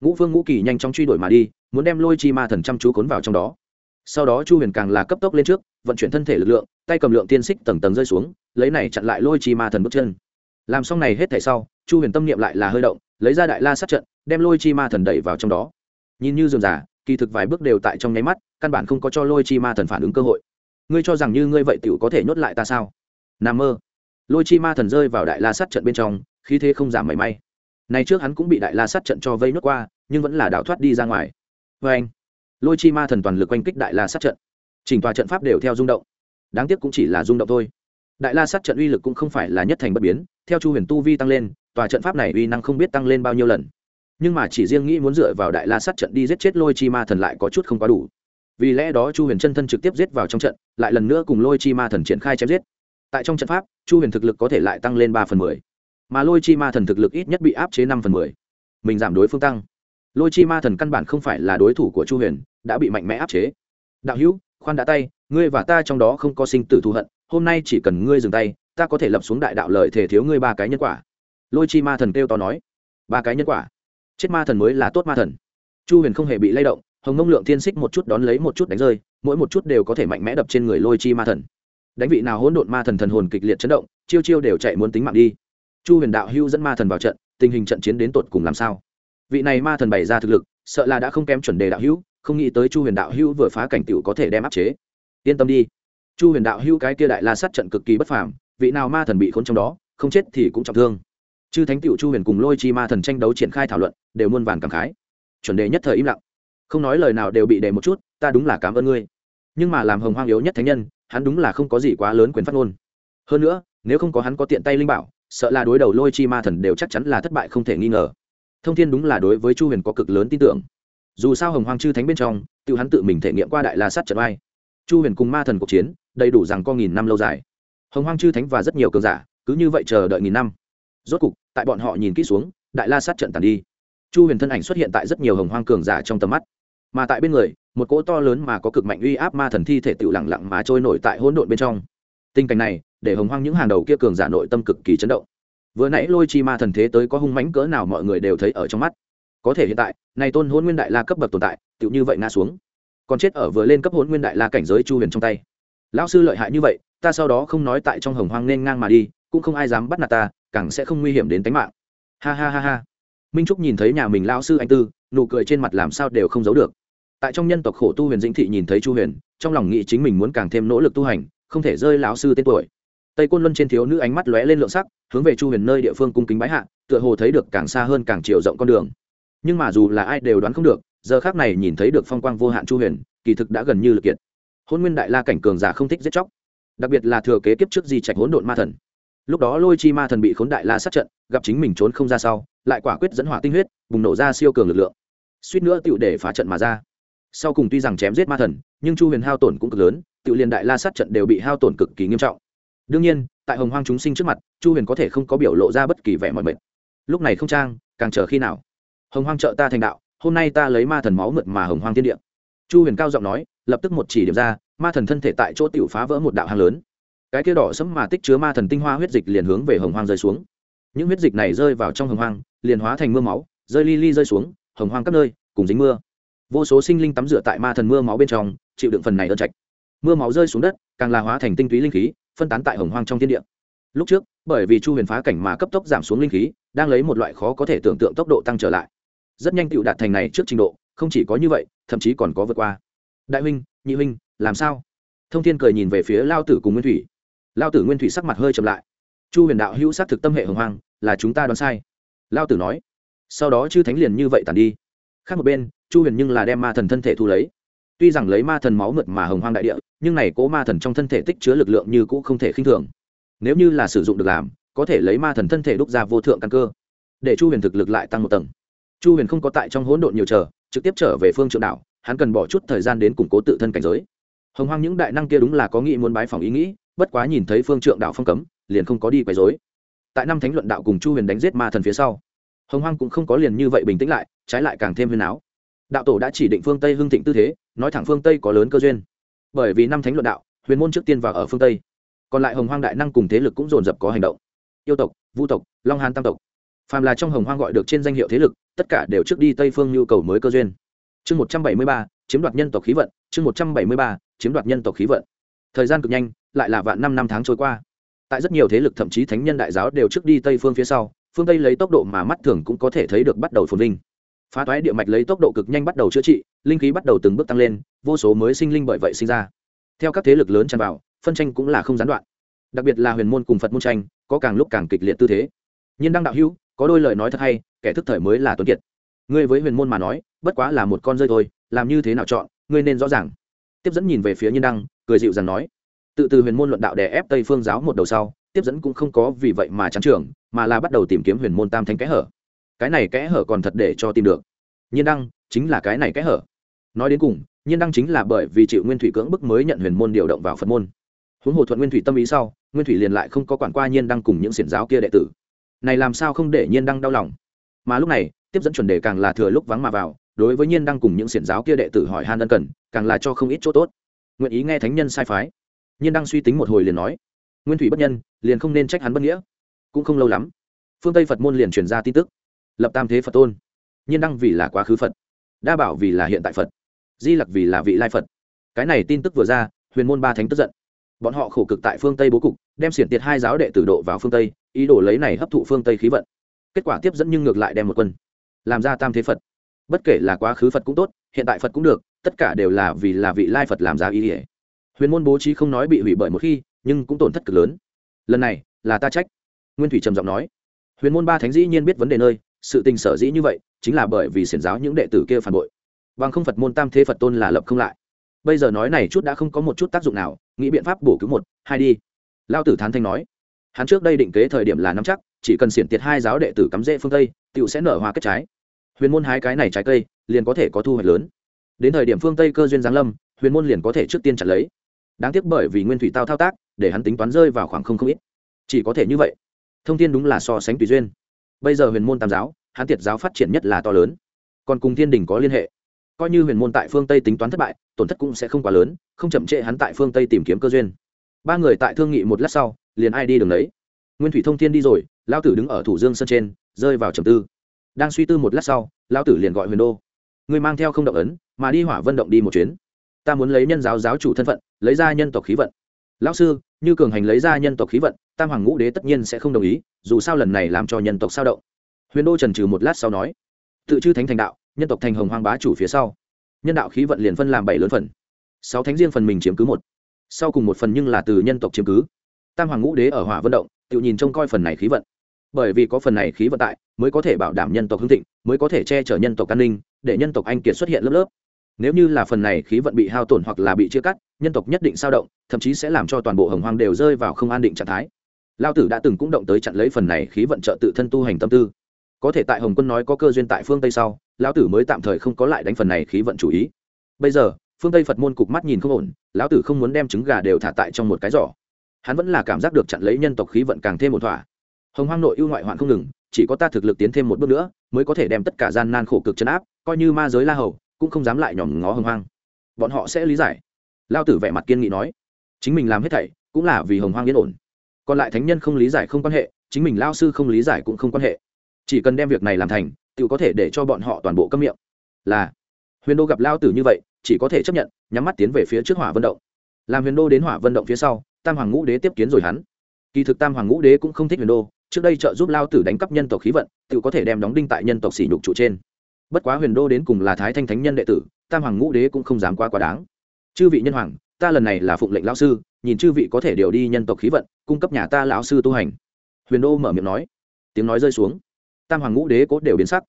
Ngũ vương ngũ kỳ nhanh chóng truy đuổi mà đi, muốn đem lôi chi ma thần chăm chú cuốn vào trong đó. Sau đó chu huyền càng là cấp tốc lên trước, vận chuyển thân thể lực lượng, tay cầm lượng tiên xích tầng tầng rơi xuống, lấy này chặn lại lôi chi ma thần bước chân. Làm xong này hết thể sau, chu huyền tâm niệm lại là hơi động, lấy ra đại la sát trận, đem lôi chi ma thần đẩy vào trong đó. Nhìn như dườm giả kỳ thực vài bước đều tại trong nháy mắt, căn bản không có cho lôi chi ma thần phản ứng cơ hội. Ngươi cho rằng như ngươi vậy t có thể nhốt lại ta sao? N mơ. Lôi chi ma thần rơi vào đại la sát trận bên trong khí thế không giảm mảy may. Này trước hắn cũng bị đại la sát trận cho vây nước qua, nhưng vẫn là đảo thoát đi ra ngoài. Vê anh, lôi chi ma thần toàn lực oanh kích đại la sát trận. Chỉnh tòa trận pháp đều theo rung động. Đáng tiếc cũng chỉ là rung động thôi. Đại la sát trận uy lực cũng không phải là nhất thành bất biến, theo chu huyền tu vi tăng lên, tòa trận pháp này uy năng không biết tăng lên bao nhiêu lần. Nhưng mà chỉ riêng nghĩ muốn dựa vào đại la sát trận đi giết chết lôi chi ma thần lại có chút không quá đủ. Vì lẽ đó chu huyền chân thân trực tiếp giết vào trong trận, lại lần nữa cùng lôi chi ma thần triển khai chém giết. Tại trong trận pháp, chu huyền thực lực có thể lại tăng lên ba phần mười mà lôi chi ma thần thực lực ít nhất bị áp chế năm phần mười. Mình giảm đối phương tăng. Lôi chi ma thần căn bản không phải là đối thủ của chu huyền, đã bị mạnh mẽ áp chế. Đạo hữu, khoan đã tay, ngươi và ta trong đó không có sinh tử thù hận, hôm nay chỉ cần ngươi dừng tay, ta có thể lập xuống đại đạo lợi thể thiếu ngươi ba cái nhân quả. Lôi chi ma thần kêu to nói, ba cái nhân quả? Chết ma thần mới là tốt ma thần. Chu huyền không hề bị lay động, hồng ngông lượng thiên xích một chút đón lấy một chút đánh rơi, mỗi một chút đều có thể mạnh mẽ đập trên người lôi chi ma thần. Đánh vị nào hỗn độn ma thần thần hồn kịch liệt chấn động, chiêu chiêu đều chạy muốn tính mạng đi chu huyền đạo hưu dẫn ma thần vào trận, tình hình trận chiến đến tột cùng làm sao? Vị này ma thần bày ra thực lực, sợ là đã không kém chuẩn đề đạo hữu, không nghĩ tới chu huyền đạo hữu vừa phá cảnh tựu có thể đem áp chế. Yên tâm đi. Chu huyền đạo hữu cái kia đại la sát trận cực kỳ bất phàm, vị nào ma thần bị khốn trong đó, không chết thì cũng trọng thương. Chư thánh tựu chu huyền cùng lôi chi ma thần tranh đấu triển khai thảo luận, đều muôn vàn cảm khái. Chuẩn đề nhất thời im lặng. Không nói lời nào đều bị đề một chút, ta đúng là cảm ơn ngươi. Nhưng mà làm hồng hoang yếu nhất thánh nhân, hắn đúng là không có gì quá lớn quyền phát ngôn. Hơn nữa, nếu không có hắn có tiện tay linh bảo sợ là đối đầu lôi chi ma thần đều chắc chắn là thất bại không thể nghi ngờ. Thông thiên đúng là đối với chu huyền có cực lớn tin tưởng. Dù sao hồng hoang chư thánh bên trong, tự hắn tự mình thể nghiệm qua đại la sát trận vai chu huyền cùng ma thần cuộc chiến, đầy đủ rằng có nghìn năm lâu dài. Hồng hoang chư thánh và rất nhiều cường giả, cứ như vậy chờ đợi nghìn năm. Rốt cục, tại bọn họ nhìn kỹ xuống, đại la sát trận tàn đi. Chu huyền thân ảnh xuất hiện tại rất nhiều hồng hoang cường giả trong tầm mắt. Mà tại bên người, một cỗ to lớn mà có cực mạnh uy áp ma thần thi thể tự lẳng lặng mà trôi nổi tại hỗn độn bên trong. Tình cảnh này để hồng hoang những hàng đầu kia cường giả nội tâm cực kỳ chấn động. Vừa nãy lôi chi ma thần thế tới có hung mãnh cỡ nào mọi người đều thấy ở trong mắt. Có thể hiện tại, này tôn hôn nguyên đại la cấp bậc tồn tại, tựu như vậy ngã xuống. Còn chết ở vừa lên cấp hôn nguyên đại la cảnh giới chu huyền trong tay. Lão sư lợi hại như vậy, ta sau đó không nói tại trong hồng hoang nên ngang mà đi, cũng không ai dám bắt nạt ta, càng sẽ không nguy hiểm đến tính mạng. Ha ha ha ha. Minh trúc nhìn thấy nhà mình lão sư anh tư, nụ cười trên mặt làm sao đều không giấu được. Tại trong nhân tộc khổ tu huyền dĩnh thị nhìn thấy chu huyền, trong lòng nghĩ chính mình muốn càng thêm nỗ lực tu hành, không thể rơi lão sư tên tuổi tây côn luân trên thiếu nữ ánh mắt lóe lên lượng sắc, hướng về chu huyền nơi địa phương cung kính bái hạ, tựa hồ thấy được càng xa hơn càng chiều rộng con đường. Nhưng mà dù là ai đều đoán không được, giờ khác này nhìn thấy được phong quang vô hạn chu huyền, kỳ thực đã gần như lực kiệt. Hôn nguyên đại la cảnh cường giả không thích giết chóc, đặc biệt là thừa kế kiếp trước di trạch hỗn độn ma thần. Lúc đó lôi chi ma thần bị khốn đại la sát trận, gặp chính mình trốn không ra sau, lại quả quyết dẫn hỏa tinh huyết, bùng nổ ra siêu cường lực lượng. Suýt nữa tựu để phá trận mà ra. Sau cùng tuy rằng chém giết ma thần, nhưng chu huyền hao tổn cũng cực lớn, tựu liền đại la sát trận đều bị hao tổn cực kỳ nghiêm trọng đương nhiên, tại hồng hoang chúng sinh trước mặt, chu huyền có thể không có biểu lộ ra bất kỳ vẻ mọi mệt. Lúc này không trang, càng chờ khi nào? Hồng hoang trợ ta thành đạo, hôm nay ta lấy ma thần máu mượt mà hồng hoang thiên địa. Chu huyền cao giọng nói, lập tức một chỉ điểm ra, ma thần thân thể tại chỗ tiểu phá vỡ một đạo hang lớn. Cái kia đỏ sẫm mà tích chứa ma thần tinh hoa huyết dịch liền hướng về hồng hoang rơi xuống. Những huyết dịch này rơi vào trong hồng hoang, liền hóa thành mưa máu, rơi li li rơi xuống, hồng hoang các nơi, cùng dính mưa. Vô số sinh linh tắm rửa tại ma thần mưa máu bên trong, chịu đựng phần này ơn trạch. Mưa máu rơi xuống đất, càng là hóa thành tinh túy linh khí phân tán tại hồng hoang trong thiên địa. Lúc trước, bởi vì chu huyền phá cảnh mà cấp tốc giảm xuống linh khí, đang lấy một loại khó có thể tưởng tượng tốc độ tăng trở lại. Rất nhanh tựu đạt thành này trước trình độ, không chỉ có như vậy, thậm chí còn có vượt qua. Đại huynh, nhị huynh, làm sao? Thông thiên cười nhìn về phía lao tử cùng nguyên thủy. Lao tử nguyên thủy sắc mặt hơi chậm lại. Chu huyền đạo hữu s á c thực tâm hệ hồng hoang, là chúng ta đoán sai. Lao tử nói. Sau đó chư thánh liền như vậy tàn đi. Khác một bên, chu huyền nhưng là đem ma thần thân thể thu lấy tuy rằng lấy ma thần máu mượt mà hồng hoang đại địa, nhưng này cố ma thần trong thân thể tích chứa lực lượng như cũ không thể khinh thường. Nếu như là sử dụng được làm, có thể lấy ma thần thân thể đúc ra vô thượng căn cơ, để chu huyền thực lực lại tăng một tầng. Chu huyền không có tại trong hỗn độn nhiều chờ, trực tiếp trở về phương trượng đạo hắn cần bỏ chút thời gian đến củng cố tự thân cảnh giới. Hồng hoang những đại năng kia đúng là có nghĩ muốn bái phòng ý nghĩ, bất quá nhìn thấy phương trượng đạo phong cấm, liền không có đi quấy dối tại năm thánh luận đạo cùng chu huyền đánh giết ma thần phía sau, hồng hoang cũng không có liền như vậy bình tĩnh lại, trái lại càng thêm huyền áo đạo tổ đã chỉ định phương tây hưng thịnh tư thế nói thẳng phương tây có lớn cơ duyên bởi vì năm thánh luận đạo huyền môn trước tiên vào ở phương tây còn lại hồng hoang đại năng cùng thế lực cũng dồn dập có hành động yêu tộc vu tộc long hàn tam tộc phàm là trong hồng hoang gọi được trên danh hiệu thế lực tất cả đều trước đi tây phương nhu cầu mới cơ duyên chương một trăm bảy mươi ba chiếm đoạt nhân tộc khí vận chương một trăm bảy mươi ba chiếm đoạt nhân tộc khí vận thời gian cực nhanh lại là vạn năm năm tháng trôi qua tại rất nhiều thế lực thậm chí thánh nhân đại giáo đều trước đi tây phương phía sau phương tây lấy tốc độ mà mắt thường cũng có thể thấy được bắt đầu phồn vinh phá toái địa mạch lấy tốc độ cực nhanh bắt đầu chữa trị, linh khí bắt đầu từng bước tăng lên, vô số mới sinh linh bởi vậy sinh ra. Theo các thế lực lớn tràn vào, phân tranh cũng là không gián đoạn. Đặc biệt là huyền môn cùng phật môn tranh, có càng lúc càng kịch liệt tư thế. Nhưng đăng đạo hữu, có đôi lời nói thật hay, kẻ thức thời mới là tuấn kiệt. Ngươi với huyền môn mà nói, bất quá là một con rơi thôi, làm như thế nào chọn, ngươi nên rõ ràng. Tiếp dẫn nhìn về phía nhiên đăng, cười dịu dàng nói. Tự từ huyền môn luận đạo đè ép tây phương giáo một đầu sau, tiếp dẫn cũng không có vì vậy mà chán trường, mà là bắt đầu tìm kiếm huyền môn tam thanh kẽ hở cái này kẽ hở còn thật để cho tìm được. Nhiên đăng, chính là cái này kẽ hở. Nói đến cùng, nhiên đăng chính là bởi vì chịu nguyên thủy cưỡng bức mới nhận huyền môn điều động vào phật môn. Huống hồ thuận nguyên thủy tâm ý sau, nguyên thủy liền lại không có quản qua nhiên đăng cùng những xiển giáo kia đệ tử. Này làm sao không để nhiên đăng đau lòng? Mà lúc này, tiếp dẫn chuẩn đề càng là thừa lúc vắng mà vào, đối với nhiên đăng cùng những xiển giáo kia đệ tử hỏi han ân cần, càng là cho không ít chỗ tốt. Nguyện ý nghe thánh nhân sai phái. Nhiên đăng suy tính một hồi liền nói, nguyên thủy bất nhân, liền không nên trách hắn bất nghĩa. Cũng không lâu lắm, phương tây phật môn liền truyền ra tin tức lập tam thế phật tôn nhiên đăng vì là quá khứ phật đa bảo vì là hiện tại phật di lặc vì là vị lai phật cái này tin tức vừa ra huyền môn ba thánh tức giận bọn họ khổ cực tại phương tây bố cục đem xiển tiệt hai giáo đệ tử độ vào phương tây ý đồ lấy này hấp thụ phương tây khí vận kết quả tiếp dẫn nhưng ngược lại đem một quân làm ra tam thế phật bất kể là quá khứ phật cũng tốt hiện tại phật cũng được tất cả đều là vì là vị lai phật làm ra ý nghĩa huyền môn bố trí không nói bị hủy bởi một khi nhưng cũng tổn thất cực lớn lần này là ta trách nguyên thủy trầm giọng nói huyền môn ba thánh dĩ nhiên biết vấn đề nơi sự tình sở dĩ như vậy chính là bởi vì xiển giáo những đệ tử kia phản bội. Bằng không phật môn tam thế phật tôn là lập không lại. Bây giờ nói này chút đã không có một chút tác dụng nào, nghĩ biện pháp bổ cứu một, hai đi. Lao tử thán thanh nói. Hắn trước đây định kế thời điểm là nắm chắc, chỉ cần xiển tiệt hai giáo đệ tử cắm rễ phương tây tựu sẽ nở hoa kết trái. Huyền môn hai cái này trái cây, liền có thể có thu hoạch lớn. Đến thời điểm phương tây cơ duyên giáng lâm, huyền môn liền có thể trước tiên chặt lấy. Đáng tiếc bởi vì nguyên thủy tao thao tác, để hắn tính toán rơi vào khoảng không không ít. Chỉ có thể như vậy. Thông tin đúng là so sánh tùy duyên bây giờ huyền môn tam giáo, hán tiệt giáo phát triển nhất là to lớn. Còn cùng thiên đình có liên hệ. Coi như huyền môn tại phương tây tính toán thất bại, tổn thất cũng sẽ không quá lớn, không chậm trễ hắn tại phương tây tìm kiếm cơ duyên. Ba người tại thương nghị một lát sau, liền ai đi đường đấy nguyên thủy thông thiên đi rồi, lão tử đứng ở thủ dương sân trên, rơi vào trầm tư. Đang suy tư một lát sau, lão tử liền gọi huyền đô. Người mang theo không động ấn, mà đi hỏa vân động đi một chuyến. Ta muốn lấy nhân giáo giáo chủ thân phận, lấy ra nhân tộc khí vận lão sư, như cường hành lấy ra nhân tộc khí vận, tam hoàng ngũ đế tất nhiên sẽ không đồng ý, dù sao lần này làm cho nhân tộc sao động. Huyền đô trần trừ một lát sau nói, tự chư thánh thành đạo, nhân tộc thành hồng hoang bá chủ phía sau. Nhân đạo khí vận liền phân làm bảy lớn phần. Sáu thánh riêng phần mình chiếm cứ một. Sau cùng một phần nhưng là từ nhân tộc chiếm cứ. Tam hoàng ngũ đế ở hỏa vận động, tự nhìn trông coi phần này khí vận. Bởi vì có phần này khí vận tại, mới có thể bảo đảm nhân tộc hưng thịnh, mới có thể che chở nhân tộc an ninh, để nhân tộc anh kiệt xuất hiện lớp lớp nếu như là phần này khí vận bị hao tổn hoặc là bị chia cắt, nhân tộc nhất định sao động, thậm chí sẽ làm cho toàn bộ hồng hoang đều rơi vào không an định trạng thái. Lao tử đã từng cũng động tới chặn lấy phần này khí vận trợ tự thân tu hành tâm tư. Có thể tại hồng quân nói có cơ duyên tại phương tây sau, lão tử mới tạm thời không có lại đánh phần này khí vận chủ ý. Bây giờ, phương tây phật môn cục mắt nhìn không ổn, lão tử không muốn đem trứng gà đều thả tại trong một cái giỏ. Hắn vẫn là cảm giác được chặn lấy nhân tộc khí vận càng thêm một thỏa. Hồng hoang nội ưu ngoại hoạn không ngừng, chỉ có ta thực lực tiến thêm một bước nữa, mới có thể đem tất cả gian nan khổ cực chấn áp, coi như ma giới la hầu cũng không dám lại nhòm ngó hồng hoang. Bọn họ sẽ lý giải. Lao tử vẻ mặt kiên nghị nói, chính mình làm hết thảy cũng là vì hồng hoang yên ổn. Còn lại thánh nhân không lý giải không quan hệ, chính mình lao sư không lý giải cũng không quan hệ. Chỉ cần đem việc này làm thành tự có thể để cho bọn họ toàn bộ câm miệng. Là, huyền đô gặp lao tử như vậy, chỉ có thể chấp nhận, nhắm mắt tiến về phía trước hỏa vận động. Làm huyền đô đến hỏa vận động phía sau, tam hoàng ngũ đế tiếp kiến rồi hắn. Kỳ thực tam hoàng ngũ đế cũng không thích huyền đô, trước đây trợ giúp lao tử đánh cắp nhân tộc khí vận tự có thể đem đóng đinh tại nhân tộc sỉ nhục trụ trên bất quá huyền đô đến cùng là thái thanh thánh nhân đệ tử, tam hoàng ngũ đế cũng không dám quá quá đáng. Chư vị nhân hoàng, ta lần này là phụng lệnh lao sư, nhìn chư vị có thể điều đi nhân tộc khí vận, cung cấp nhà ta lão sư tu hành. Huyền đô mở miệng nói. Tiếng nói rơi xuống. Tam hoàng ngũ đế cốt đều biến sắc.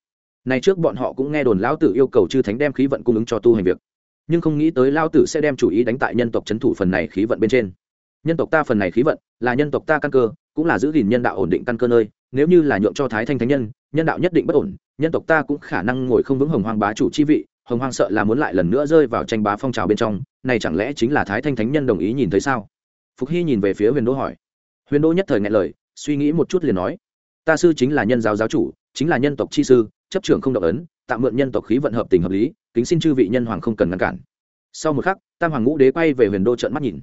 Nay trước bọn họ cũng nghe đồn lão tử yêu cầu chư thánh đem khí vận cung ứng cho tu hành việc. Nhưng không nghĩ tới lão tử sẽ đem chủ ý đánh tại nhân tộc c thủ phần này khí vận bên trên. Nhân tộc ta phần này khí vận là nhân tộc ta căn cơ, cũng là giữ gìn nhân đạo ổn định căn cơ nơi, nếu như là nhượng cho thái thanh thánh nhân nhân đạo nhất định bất ổn, nhân tộc ta cũng khả năng ngồi không vững hồng hoang bá chủ chi vị, hồng hoang sợ là muốn lại lần nữa rơi vào tranh bá phong trào bên trong, này chẳng lẽ chính là thái thanh thánh nhân đồng ý nhìn thấy sao? Phục hy nhìn về phía huyền đô hỏi. Huyền đô nhất thời ngại lời, suy nghĩ một chút liền nói. Ta sư chính là nhân giáo giáo chủ, chính là nhân tộc chi sư, chấp trưởng không động ấn, tạm mượn nhân tộc khí vận hợp tình hợp lý, kính xin chư vị nhân hoàng không cần ngăn cản. Sau một khắc, tam hoàng ngũ đế quay về huyền đô trợn mắt nhìn.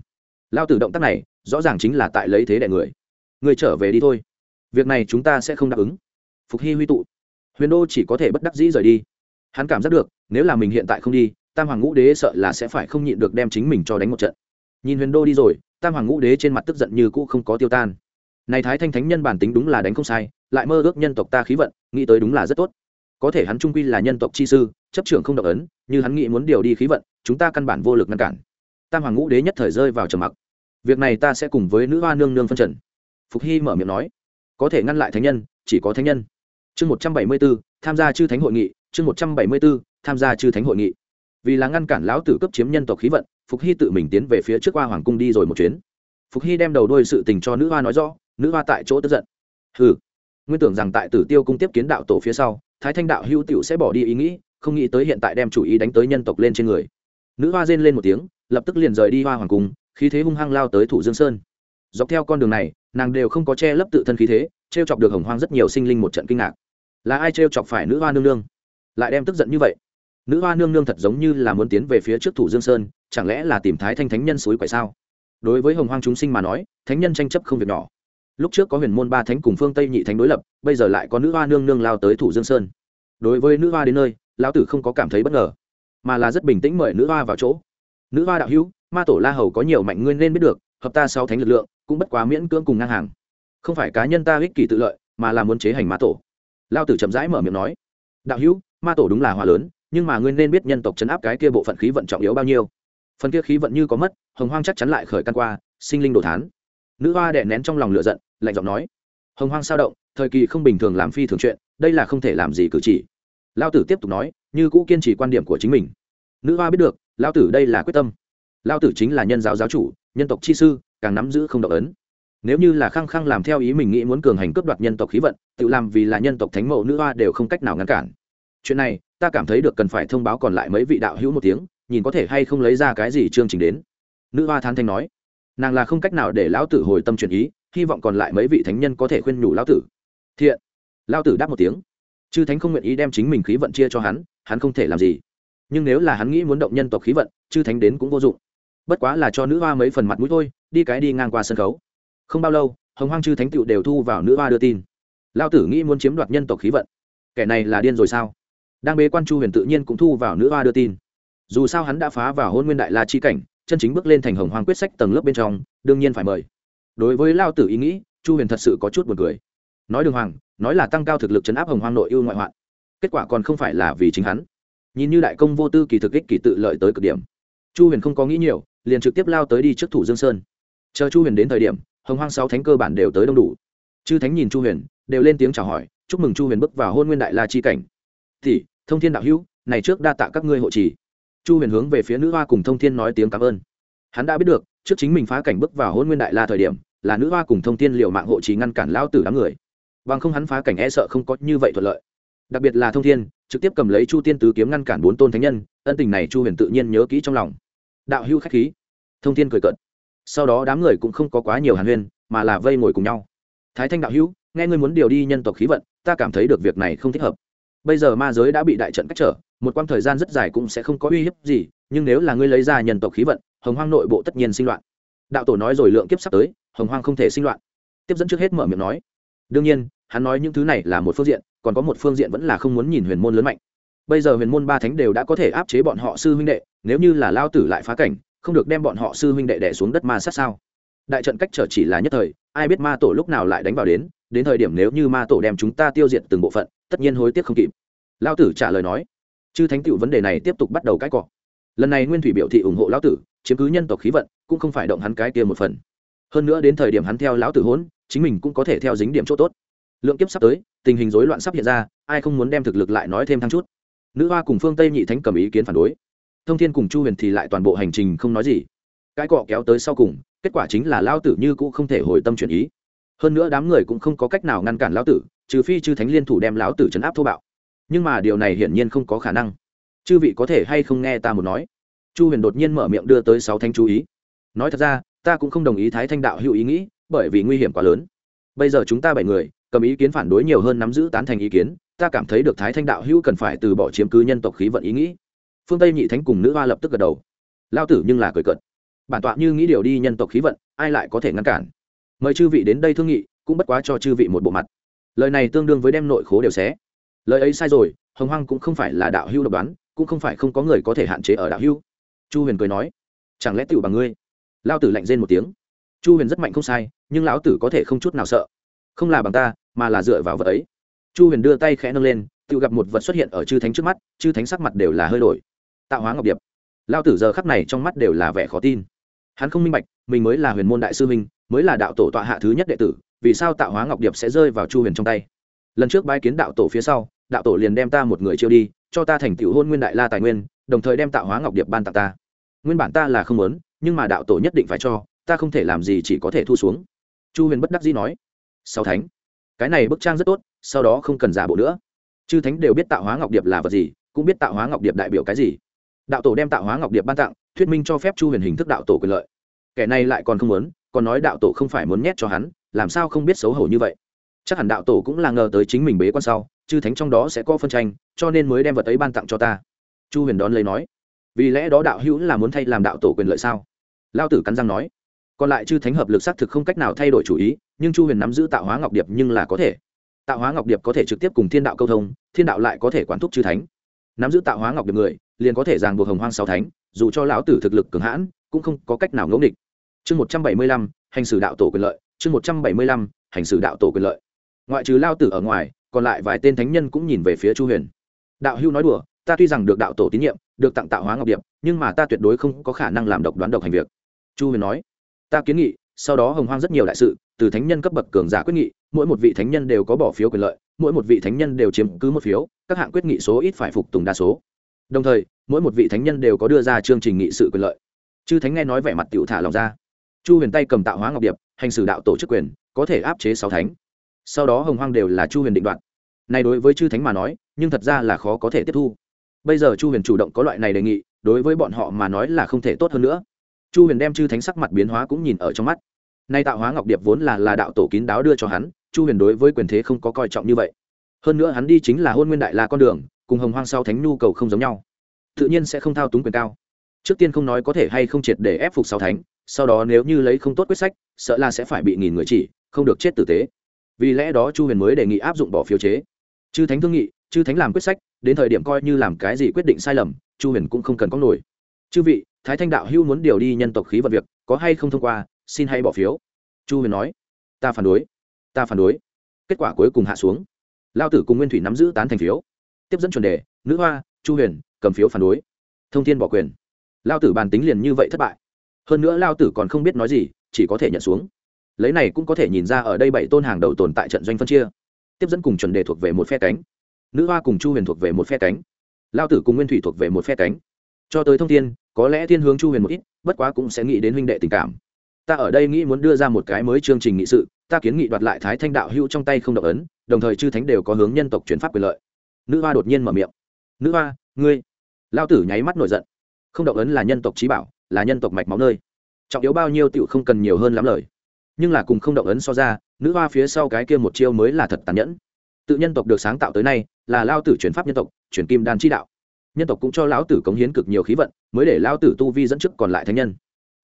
Lao tử động tác này, rõ ràng chính là tại lấy thế đại người. Người trở về đi thôi. Việc này chúng ta sẽ không đáp ứng phục hy huy tụ. Huyền đô chỉ có thể bất đắc dĩ rời đi. Hắn cảm giác được, nếu là mình hiện tại không đi, tam hoàng ngũ đế sợ là sẽ phải không nhịn được đem chính mình cho đánh một trận. Nhìn huyền đô đi rồi, tam hoàng ngũ đế trên mặt tức giận như cũ không có tiêu tan. Này thái thanh thánh nhân bản tính đúng là đánh không sai, lại mơ ước nhân tộc ta khí vận, nghĩ tới đúng là rất tốt. Có thể hắn trung quy là nhân tộc chi sư, chấp trưởng không độc ấn, như hắn nghĩ muốn điều đi khí vận, chúng ta căn bản vô lực ngăn cản. Tam hoàng ngũ đế nhất thời rơi vào trầm mặc. Việc này ta sẽ cùng với nữ hoa nương nương phân trần. Phục hy mở miệng nói, có thể ngăn lại thánh nhân, chỉ có thánh nhân chương một trăm bảy mươi b ố tham gia chư thánh hội nghị. Chương một trăm bảy mươi b ố tham gia chư thánh hội nghị. Vì là ngăn cản lão tử cấp chiếm nhân tộc khí vận, phục hy tự mình tiến về phía trước hoa hoàng cung đi rồi một chuyến. Phục hy đem đầu đôi sự tình cho nữ hoa nói rõ, nữ hoa tại chỗ tức giận. Ừ nguyên tưởng rằng tại tử tiêu cung tiếp kiến đạo tổ phía sau, thái thanh đạo hữu tiểu sẽ bỏ đi ý nghĩ, không nghĩ tới hiện tại đem chủ ý đánh tới nhân tộc lên trên người. Nữ hoa rên lên một tiếng, lập tức liền rời đi hoa hoàng cung, khí thế hung hăng lao tới thủ dương sơn. Dọc theo con đường này, nàng đều không có che lấp tự thân khí thế t r e o chọc được hồng hoang rất nhiều sinh linh một trận kinh ngạc là ai trêu chọc phải nữ hoa nương nương? Lại đem tức giận như vậy. Nữ hoa nương nương thật giống như là muốn tiến về phía trước thủ dương sơn, chẳng lẽ là tìm thái thanh thánh nhân suối quậy sao? Đối với hồng hoang chúng sinh mà nói, thánh nhân tranh chấp không việc nhỏ. Lúc trước có huyền môn ba thánh cùng phương tây nhị thánh đối lập, bây giờ lại có nữ hoa nương nương lao tới thủ dương sơn. Đối với nữ hoa đến nơi, lão tử không có cảm thấy bất ngờ, mà là rất bình tĩnh mời nữ hoa vào chỗ. Nữ hoa đạo hữu, ma tổ la hầu có nhiều mạnh nguyên nên biết được, hợp ta sau thánh lực lượng, cũng bất quá miễn cưỡng cùng ngang hàng. Không phải cá nhân ta ích kỷ tự lợi, mà là muốn chế hành ma tổ lao tử chậm rãi mở miệng nói, đạo hữu, ma tổ đúng là hòa lớn, nhưng mà ngươi nên biết nhân tộc chấn áp cái kia bộ phận khí vận trọng yếu bao nhiêu. Phần kia khí vận như có mất, hồng hoang chắc chắn lại khởi căn qua, sinh linh đồ thán. Nữ hoa đẻ nén trong lòng lửa giận, lạnh giọng nói, hồng hoang sao động, thời kỳ không bình thường làm phi thường chuyện, đây là không thể làm gì cử chỉ. Lao tử tiếp tục nói, như cũ kiên trì quan điểm của chính mình. Nữ hoa biết được, lao tử đây là quyết tâm. Lao tử chính là nhân giáo giáo chủ, nhân tộc chi sư, càng nắm giữ không động ấn nếu như là khăng khăng làm theo ý mình nghĩ muốn cường hành cướp đoạt nhân tộc khí vận, tự làm vì là nhân tộc thánh mẫu nữ hoa đều không cách nào ngăn cản. Chuyện này, ta cảm thấy được cần phải thông báo còn lại mấy vị đạo hữu một tiếng, nhìn có thể hay không lấy ra cái gì chương trình đến. Nữ hoa thán thanh nói, nàng là không cách nào để lão tử hồi tâm chuyển ý, hy vọng còn lại mấy vị thánh nhân có thể khuyên nhủ lão tử. Thiện, lão tử đáp một tiếng. Chư thánh không nguyện ý đem chính mình khí vận chia cho hắn hắn không thể làm gì. Nhưng nếu là hắn nghĩ muốn động nhân tộc khí vận, chư thánh đến cũng vô dụng. Bất quá là cho nữ hoa mấy phần mặt mũi thôi, đi cái đi ngang qua sân khấu không bao lâu, hồng hoang chư thánh tựu đều thu vào nữ hoa đưa tin. Lao tử nghĩ muốn chiếm đoạt nhân tộc khí vận. Kẻ này là điên rồi sao? Đang bế quan chu huyền tự nhiên cũng thu vào nữ hoa đưa tin. Dù sao hắn đã phá vào hôn nguyên đại la chi cảnh, chân chính bước lên thành hồng hoang quyết sách tầng lớp bên trong, đương nhiên phải mời. Đối với lao tử ý nghĩ, chu huyền thật sự có chút b u ồ n cười. Nói đường hoàng, nói là tăng cao thực lực chấn áp hồng hoang nội ưu ngoại hoạn. Kết quả còn không phải là vì chính hắn. Nhìn như đại công vô tư kỳ thực ích kỳ tự lợi tới cực điểm. Chu huyền không có nghĩ nhiều, liền trực tiếp lao tới đi trước thủ dương sơn. Chờ chu huyền đến thời điểm hồng hoang sáu thánh cơ bản đều tới đông đủ. Chư thánh nhìn chu huyền, đều lên tiếng chào hỏi, chúc mừng chu huyền bước vào hôn nguyên đại la chi cảnh. Thì thông thiên đạo hữu, này trước đa tạ các ngươi hộ trì. Chu huyền hướng về phía nữ hoa cùng thông thiên nói tiếng cảm ơn. Hắn đã biết được, trước chính mình phá cảnh bước vào hôn nguyên đại la thời điểm, là nữ hoa cùng thông thiên liệu mạng hộ trì ngăn cản lao tử đám người. Bằng không hắn phá cảnh e sợ không có như vậy thuận lợi. Đặc biệt là thông thiên, trực tiếp cầm lấy chu tiên tứ kiếm ngăn cản bốn tôn thánh nhân, ân tình này chu huyền tự nhiên nhớ kỹ trong lòng. Đạo hữu khách khí. Thông thiên cười cợt sau đó đám người cũng không có quá nhiều hàn huyên, mà là vây ngồi cùng nhau. Thái thanh đạo hữu, nghe ngươi muốn điều đi nhân tộc khí vận, ta cảm thấy được việc này không thích hợp. Bây giờ ma giới đã bị đại trận cách trở, một quãng thời gian rất dài cũng sẽ không có uy hiếp gì, nhưng nếu là ngươi lấy ra nhân tộc khí vận, hồng hoang nội bộ tất nhiên sinh loạn. Đạo tổ nói rồi lượng kiếp sắp tới, hồng hoang không thể sinh loạn. Tiếp dẫn trước hết mở miệng nói. Đương nhiên, hắn nói những thứ này là một phương diện, còn có một phương diện vẫn là không muốn nhìn huyền môn lớn mạnh. Bây giờ huyền môn ba thánh đều đã có thể áp chế bọn họ sư huynh đệ, nếu như là lao tử lại phá cảnh không được đem bọn họ sư huynh đệ đẻ xuống đất ma sát sao? Đại trận cách trở chỉ là nhất thời, ai biết ma tổ lúc nào lại đánh vào đến đến thời điểm nếu như ma tổ đem chúng ta tiêu diệt từng bộ phận, tất nhiên hối tiếc không kịp. Lao tử trả lời nói, chư thánh tựu vấn đề này tiếp tục bắt đầu cãi cọ. Lần này nguyên thủy biểu thị ủng hộ lão tử, chiếm cứ nhân tộc khí vận, cũng không phải động hắn cái kia một phần. Hơn nữa đến thời điểm hắn theo lão tử hỗn chính mình cũng có thể theo dính điểm chỗ tốt. Lượng kiếp sắp tới, tình hình rối loạn sắp hiện ra, ai không muốn đem thực lực lại nói thêm thăng chút? Nữ hoa cùng phương tây nhị thánh cầm ý kiến phản đối thông thiên cùng chu huyền thì lại toàn bộ hành trình không nói gì. Cái cọ kéo tới sau cùng, kết quả chính là lão tử như cũng không thể hồi tâm chuyển ý. Hơn nữa đám người cũng không có cách nào ngăn cản lão tử, trừ phi chư thánh liên thủ đem lão tử chấn áp thô bạo. Nhưng mà điều này hiển nhiên không có khả năng. Chư vị có thể hay không nghe ta một nói? Chu huyền đột nhiên mở miệng đưa tới sáu thanh chú ý. Nói thật ra, ta cũng không đồng ý thái thanh đạo hữu ý nghĩ, bởi vì nguy hiểm quá lớn. Bây giờ chúng ta bảy người, cầm ý kiến phản đối nhiều hơn nắm giữ tán thành ý kiến, ta cảm thấy được thái thanh đạo hữu cần phải từ bỏ chiếm cứ nhân tộc khí vận ý nghĩ phương tây nhị thánh cùng nữ hoa lập tức gật đầu lao tử nhưng là cười cợt. bản tọa như nghĩ điều đi nhân tộc khí vận, ai lại có thể ngăn cản? mời chư vị đến đây thương nghị, cũng bất quá cho chư vị một bộ mặt. lời này tương đương với đem nội khố đều xé. lời ấy sai rồi, hồng hoang cũng không phải là đạo hưu độc đoán, cũng không phải không có người có thể hạn chế ở đạo hưu chu huyền cười nói, chẳng lẽ tiểu bằng ngươi? lao tử lạnh rên một tiếng. chu huyền rất mạnh không sai, nhưng lão tử có thể không chút nào sợ. không là bằng ta, mà là dựa vào vật ấy. chu huyền đưa tay khẽ nâng lên tự gặp một vật xuất hiện ở chư thánh trước mắt, chư thánh sắc mặt đều là hơi đổi tạo hóa ngọc điệp. Lao tử giờ khắc này trong mắt đều là vẻ khó tin. Hắn không minh bạch, mình mới là huyền môn đại sư minh mới là đạo tổ tọa hạ thứ nhất đệ tử, vì sao tạo hóa ngọc điệp sẽ rơi vào chu huyền trong tay? Lần trước bái kiến đạo tổ phía sau, đạo tổ liền đem ta một người chiêu đi, cho ta thành tựu hôn nguyên đại la tài nguyên, đồng thời đem tạo hóa ngọc điệp ban tặng ta. Nguyên bản ta là không muốn, nhưng mà đạo tổ nhất định phải cho, ta không thể làm gì chỉ có thể thu xuống. Chu huyền bất đắc dĩ nói. Sáu thánh. Cái này bức trang rất tốt, sau đó không cần giả bộ nữa. Chư thánh đều biết tạo hóa ngọc điệp là vật gì, cũng biết tạo hóa ngọc điệp đại biểu cái gì đạo tổ đem tạo hóa ngọc điệp ban tặng, thuyết minh cho phép chu huyền hình thức đạo tổ quyền lợi. Kẻ này lại còn không muốn, còn nói đạo tổ không phải muốn nhét cho hắn, làm sao không biết xấu hổ như vậy? Chắc hẳn đạo tổ cũng là ngờ tới chính mình bế quan sau, chư thánh trong đó sẽ có phân tranh, cho nên mới đem vật ấy ban tặng cho ta. Chu huyền đón lấy nói, vì lẽ đó đạo hữu là muốn thay làm đạo tổ quyền lợi sao? Lao tử cắn răng nói, còn lại chư thánh hợp lực xác thực không cách nào thay đổi chủ ý, nhưng chu huyền nắm giữ tạo hóa ngọc điệp nhưng là có thể. Tạo hóa ngọc điệp có thể trực tiếp cùng thiên đạo câu thông, thiên đạo lại có thể quán thúc chư thánh. Nắm giữ tạo hóa ngọc điệp người liền có thể ràng buộc hồng hoang sáu thánh, dù cho lão tử thực lực cường hãn, cũng không có cách nào ngẫu địch chương một trăm bảy mươi lăm, hành xử đạo tổ quyền lợi, chương một trăm bảy mươi lăm, hành xử đạo tổ quyền lợi. Ngoại trừ lao tử ở ngoài, còn lại vài tên thánh nhân cũng nhìn về phía chu huyền. Đạo hưu nói đùa, ta tuy rằng được đạo tổ tín nhiệm, được tặng tạo hóa ngọc điệp, nhưng mà ta tuyệt đối không có khả năng làm độc đoán độc hành việc. Chu huyền nói, ta kiến nghị, sau đó hồng hoang rất nhiều đại sự, từ thánh nhân cấp bậc cường giả quyết nghị, mỗi một vị thánh nhân đều có bỏ phiếu quyền lợi, mỗi một vị thánh nhân đều chiếm cứ một phiếu, các hạng quyết nghị số ít phải phục tùng đa số đồng thời, mỗi một vị thánh nhân đều có đưa ra chương trình nghị sự quyền lợi. Chư thánh nghe nói vẻ mặt t thả lòng ra. Chu huyền tay cầm tạo hóa ngọc điệp, hành xử đạo tổ chức quyền, có thể áp chế sáu thánh. Sau đó hồng hoang đều là chu huyền định đoạt. Này đối với chư thánh mà nói, nhưng thật ra là khó có thể tiếp thu. Bây giờ chu huyền chủ động có loại này đề nghị, đối với bọn họ mà nói là không thể tốt hơn nữa. Chu huyền đem chư thánh sắc mặt biến hóa cũng nhìn ở trong mắt. Nay tạo hóa ngọc điệp vốn là là đạo tổ kín đáo đưa cho hắn, chu huyền đối với quyền thế không có coi trọng như vậy. Hơn nữa hắn đi chính là hôn nguyên đại la con đường cùng hồng hoang sau thánh nhu cầu không giống nhau. Tự nhiên sẽ không thao túng quyền cao. Trước tiên không nói có thể hay không triệt để ép phục sau thánh, sau đó nếu như lấy không tốt quyết sách, sợ là sẽ phải bị nghìn người chỉ, không được chết tử tế. Vì lẽ đó chu huyền mới đề nghị áp dụng bỏ phiếu chế. Chư thánh thương nghị, chư thánh làm quyết sách, đến thời điểm coi như làm cái gì quyết định sai lầm, chu huyền cũng không cần có nổi. Chư vị, thái thanh đạo hưu muốn điều đi nhân tộc khí vật việc, có hay không thông qua, xin hãy bỏ phiếu. Chu huyền nói. Ta phản đối. Ta phản đối. Kết quả cuối cùng hạ xuống. Lao tử cùng nguyên thủy nắm giữ tán thành phiếu tiếp dẫn chuẩn đề, nữ hoa, chu huyền, cầm phiếu phản đối. Thông tin bỏ quyền. Lao tử bàn tính liền như vậy thất bại. Hơn nữa lao tử còn không biết nói gì, chỉ có thể nhận xuống. Lấy này cũng có thể nhìn ra ở đây bảy tôn hàng đầu tồn tại trận doanh phân chia. Tiếp dẫn cùng chuẩn đề thuộc về một phe cánh. Nữ hoa cùng chu huyền thuộc về một phe cánh. Lao tử cùng nguyên thủy thuộc về một phe cánh. Cho tới thông tin có lẽ thiên hướng chu huyền một ít, bất quá cũng sẽ nghĩ đến huynh đệ tình cảm. Ta ở đây nghĩ muốn đưa ra một cái mới chương trình nghị sự, ta kiến nghị đoạt lại thái thanh đạo hữu trong tay không động ấn, đồng thời chư thánh đều có hướng nhân tộc chuyển pháp quyền lợi nữ hoa đột nhiên mở miệng. Nữ hoa, ngươi. Lao tử nháy mắt nổi giận. Không động ấn là nhân tộc trí bảo, là nhân tộc mạch máu nơi. Trọng yếu bao nhiêu tựu không cần nhiều hơn lắm lời. Nhưng là cùng không động ấn so ra, nữ hoa phía sau cái kia một chiêu mới là thật tàn nhẫn. Tự nhân tộc được sáng tạo tới nay, là lao tử chuyển pháp nhân tộc, chuyển kim đan chi đạo. Nhân tộc cũng cho lão tử cống hiến cực nhiều khí vận, mới để lão tử tu vi dẫn trước còn lại thánh nhân.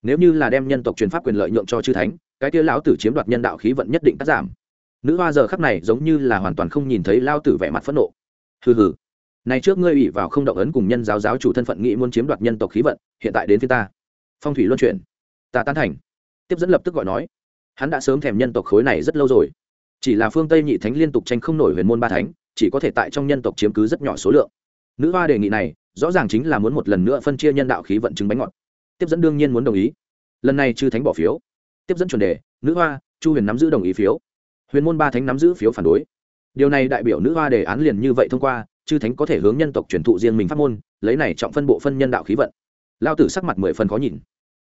Nếu như là đem nhân tộc truyền pháp quyền lợi nhượng cho chư thánh, cái kia lão tử chiếm đoạt nhân đạo khí vận nhất định cắt giảm. Nữ hoa giờ khắc này giống như là hoàn toàn không nhìn thấy lao tử vẻ mặt phẫn nộ hừ hừ. Này trước ngươi ủy vào không động ấn cùng nhân giáo giáo chủ thân phận nghĩ muốn chiếm đoạt nhân tộc khí vận, hiện tại đến phía ta. Phong thủy luân chuyển. Ta tán thành. Tiếp dẫn lập tức gọi nói. Hắn đã sớm thèm nhân tộc khối này rất lâu rồi. Chỉ là phương tây nhị thánh liên tục tranh không nổi huyền môn ba thánh, chỉ có thể tại trong nhân tộc chiếm cứ rất nhỏ số lượng. Nữ hoa đề nghị này, rõ ràng chính là muốn một lần nữa phân chia nhân đạo khí vận chứng bánh ngọt. Tiếp dẫn đương nhiên muốn đồng ý. Lần này chư thánh bỏ phiếu. Tiếp dẫn chuẩn đề, nữ hoa, chu huyền nắm giữ đồng ý phiếu. Huyền môn ba thánh nắm giữ phiếu phản đối điều này đại biểu nữ hoa đề án liền như vậy thông qua, chư thánh có thể hướng nhân tộc truyền thụ riêng mình pháp môn, lấy này trọng phân bộ phân nhân đạo khí vận. Lao tử sắc mặt mười phần khó nhìn.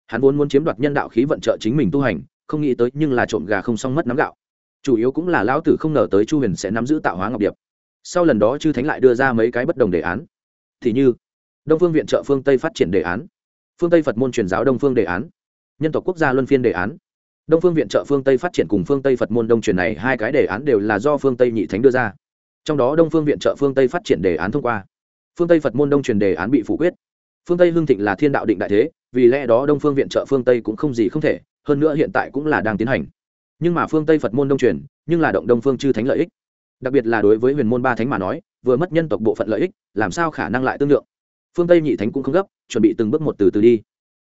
Hắn vốn muốn chiếm đoạt nhân đạo khí vận trợ chính mình tu hành, không nghĩ tới nhưng là trộm gà không xong mất nắm gạo. Chủ yếu cũng là lao tử không ngờ tới chu huyền sẽ nắm giữ tạo hóa ngọc điệp. Sau lần đó chư thánh lại đưa ra mấy cái bất đồng đề án. Thì như, đông phương viện trợ phương tây phát triển đề án. Phương tây phật môn truyền giáo đông phương đề án. Nhân tộc quốc gia luân phiên đề án đông phương viện trợ phương tây phát triển cùng phương tây phật môn đông truyền này hai cái đề án đều là do phương tây nhị thánh đưa ra. Trong đó đông phương viện trợ phương tây phát triển đề án thông qua. Phương tây phật môn đông truyền đề án bị phủ quyết. Phương tây hưng thịnh là thiên đạo định đại thế, vì lẽ đó đông phương viện trợ phương tây cũng không gì không thể, hơn nữa hiện tại cũng là đang tiến hành. Nhưng mà phương tây phật môn đông truyền, nhưng là động đông phương chư thánh lợi ích. Đặc biệt là đối với huyền môn ba thánh mà nói, vừa mất nhân tộc bộ phận lợi ích, làm sao khả năng lại tương lượng? Phương tây nhị thánh cũng không gấp, chuẩn bị từng bước một từ từ đi.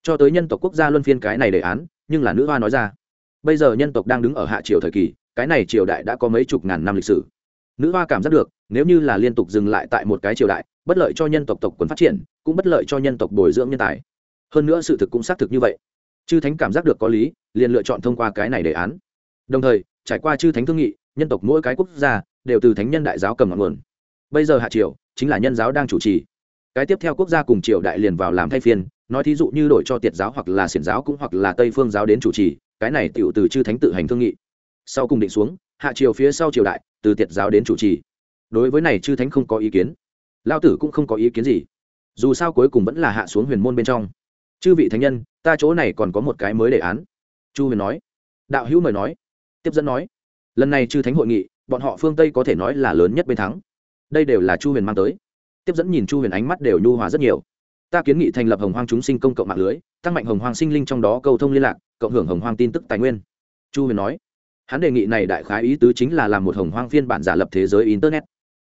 Cho tới nhân tộc quốc gia luân phiên cái này đề án, nhưng là nữ hoa nói ra bây giờ nhân tộc đang đứng ở hạ triều thời kỳ, cái này triều đại đã có mấy chục ngàn năm lịch sử. Nữ hoa cảm giác được, nếu như là liên tục dừng lại tại một cái triều đại, bất lợi cho nhân tộc tộc quần phát triển, cũng bất lợi cho nhân tộc bồi dưỡng nhân tài. Hơn nữa sự thực cũng xác thực như vậy. Chư thánh cảm giác được có lý, liền lựa chọn thông qua cái này đề án. Đồng thời, trải qua chư thánh thương nghị, nhân tộc mỗi cái quốc gia đều từ thánh nhân đại giáo cầm ngọn nguồn. Bây giờ hạ triều chính là nhân giáo đang chủ trì. Cái tiếp theo quốc gia cùng triều đại liền vào làm thay phiên, nói thí dụ như đổi cho tiệt giáo hoặc là xiển giáo cũng hoặc là tây phương giáo đến chủ trì cái này tiểu từ chư thánh tự hành thương nghị. Sau cùng định xuống, hạ triều phía sau triều đại, từ tiệt giáo đến chủ trì. Đối với này chư thánh không có ý kiến. Lao tử cũng không có ý kiến gì. Dù sao cuối cùng vẫn là hạ xuống huyền môn bên trong. Chư vị thánh nhân, ta chỗ này còn có một cái mới đề án. Chu huyền nói. Đạo hữu mời nói. Tiếp dẫn nói. Lần này chư thánh hội nghị, bọn họ phương tây có thể nói là lớn nhất bên thắng. Đây đều là chu huyền mang tới. Tiếp dẫn nhìn chu huyền ánh mắt đều nhu hòa rất nhiều ta kiến nghị thành lập hồng hoang chúng sinh công cộng mạng lưới, tăng mạnh hồng hoang sinh linh trong đó cầu thông liên lạc, cộng hưởng hồng hoang tin tức tài nguyên. Chu huyền nói. Hắn đề nghị này đại khái ý tứ chính là làm một hồng hoang phiên bản giả lập thế giới internet,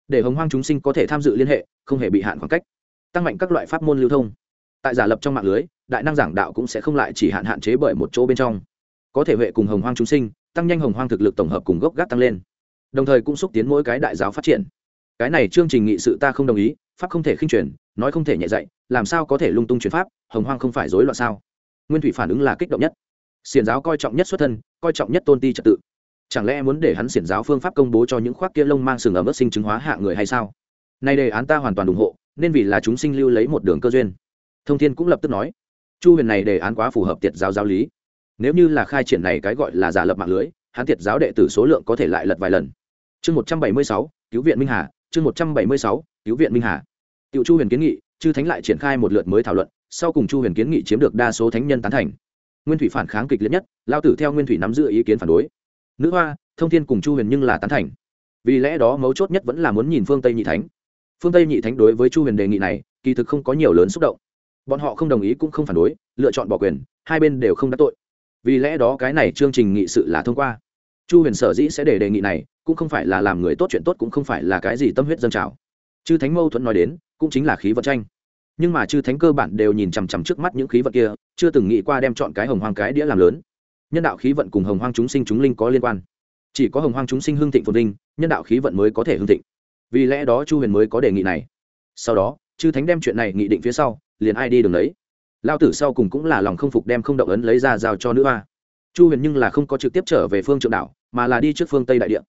để hồng hoang chúng sinh có thể tham dự liên hệ, không hề bị hạn khoảng cách, tăng mạnh các loại pháp môn lưu thông. Tại giả lập trong mạng lưới, đại năng giảng đạo cũng sẽ không lại chỉ hạn hạn chế bởi một chỗ bên trong. Có thể huệ cùng hồng hoang chúng sinh, tăng nhanh hồng hoang thực lực tổng hợp cùng gốc gác tăng lên. Đồng thời cũng xúc tiến mỗi cái đại giáo phát triển. Cái này chương trình nghị sự ta không đồng ý, pháp không thể khinh truyền nói không thể nhẹ dạy, làm sao có thể lung tung chuyển pháp, hồng hoang không phải rối loạn sao? Nguyên thủy phản ứng là kích động nhất. Xiển giáo coi trọng nhất xuất thân, coi trọng nhất tôn ti trật tự. Chẳng lẽ muốn để hắn xiển giáo phương pháp công bố cho những khoác kia lông mang sừng ở mức sinh chứng hóa hạ người hay sao? Nay đề án ta hoàn toàn ủng hộ, nên vì là chúng sinh lưu lấy một đường cơ duyên. Thông thiên cũng lập tức nói, chu huyền này đề án quá phù hợp tiệt giáo giáo lý. Nếu như là khai triển này cái gọi là giả lập mạng lưới, hắn tiệt giáo đệ tử số lượng có thể lại lật vài lần. Chương một trăm bảy mươi sáu, cứu viện minh hà, chương một trăm bảy mươi sáu, cứu viện minh hà tiểu chu huyền kiến nghị, chư thánh lại triển khai một lượt mới thảo luận, sau cùng chu huyền kiến nghị chiếm được đa số thánh nhân tán thành. Nguyên thủy phản kháng kịch liệt nhất, lao tử theo nguyên thủy nắm giữ ý kiến phản đối. Nữ hoa, thông thiên cùng chu huyền nhưng là tán thành. Vì lẽ đó mấu chốt nhất vẫn là muốn nhìn phương tây nhị thánh. Phương tây nhị thánh đối với chu huyền đề nghị này, kỳ thực không có nhiều lớn xúc động. Bọn họ không đồng ý cũng không phản đối, lựa chọn bỏ quyền, hai bên đều không đắc tội. Vì lẽ đó cái này chương trình nghị sự là thông qua. Chu huyền sở dĩ sẽ để đề nghị này, cũng không phải là làm người tốt chuyện tốt cũng không phải là cái gì tâm huyết dân trào. Chư thánh mâu thuẫn nói đến cũng chính là khí vận tranh. Nhưng mà chư thánh cơ bản đều nhìn chằm chằm trước mắt những khí vận kia, chưa từng nghĩ qua đem chọn cái hồng hoang cái đĩa làm lớn. Nhân đạo khí vận cùng hồng hoang chúng sinh chúng linh có liên quan. Chỉ có hồng hoang chúng sinh hưng thịnh phồn linh nhân đạo khí vận mới có thể hưng thịnh. Vì lẽ đó chu huyền mới có đề nghị này. Sau đó, chư thánh đem chuyện này nghị định phía sau, liền ai đi đường lấy. Lao tử sau cùng cũng là lòng không phục đem không động ấn lấy ra giao cho nữ hoa. Chu huyền nhưng là không có trực tiếp trở về phương trượng đảo, mà là đi trước phương tây đại địa.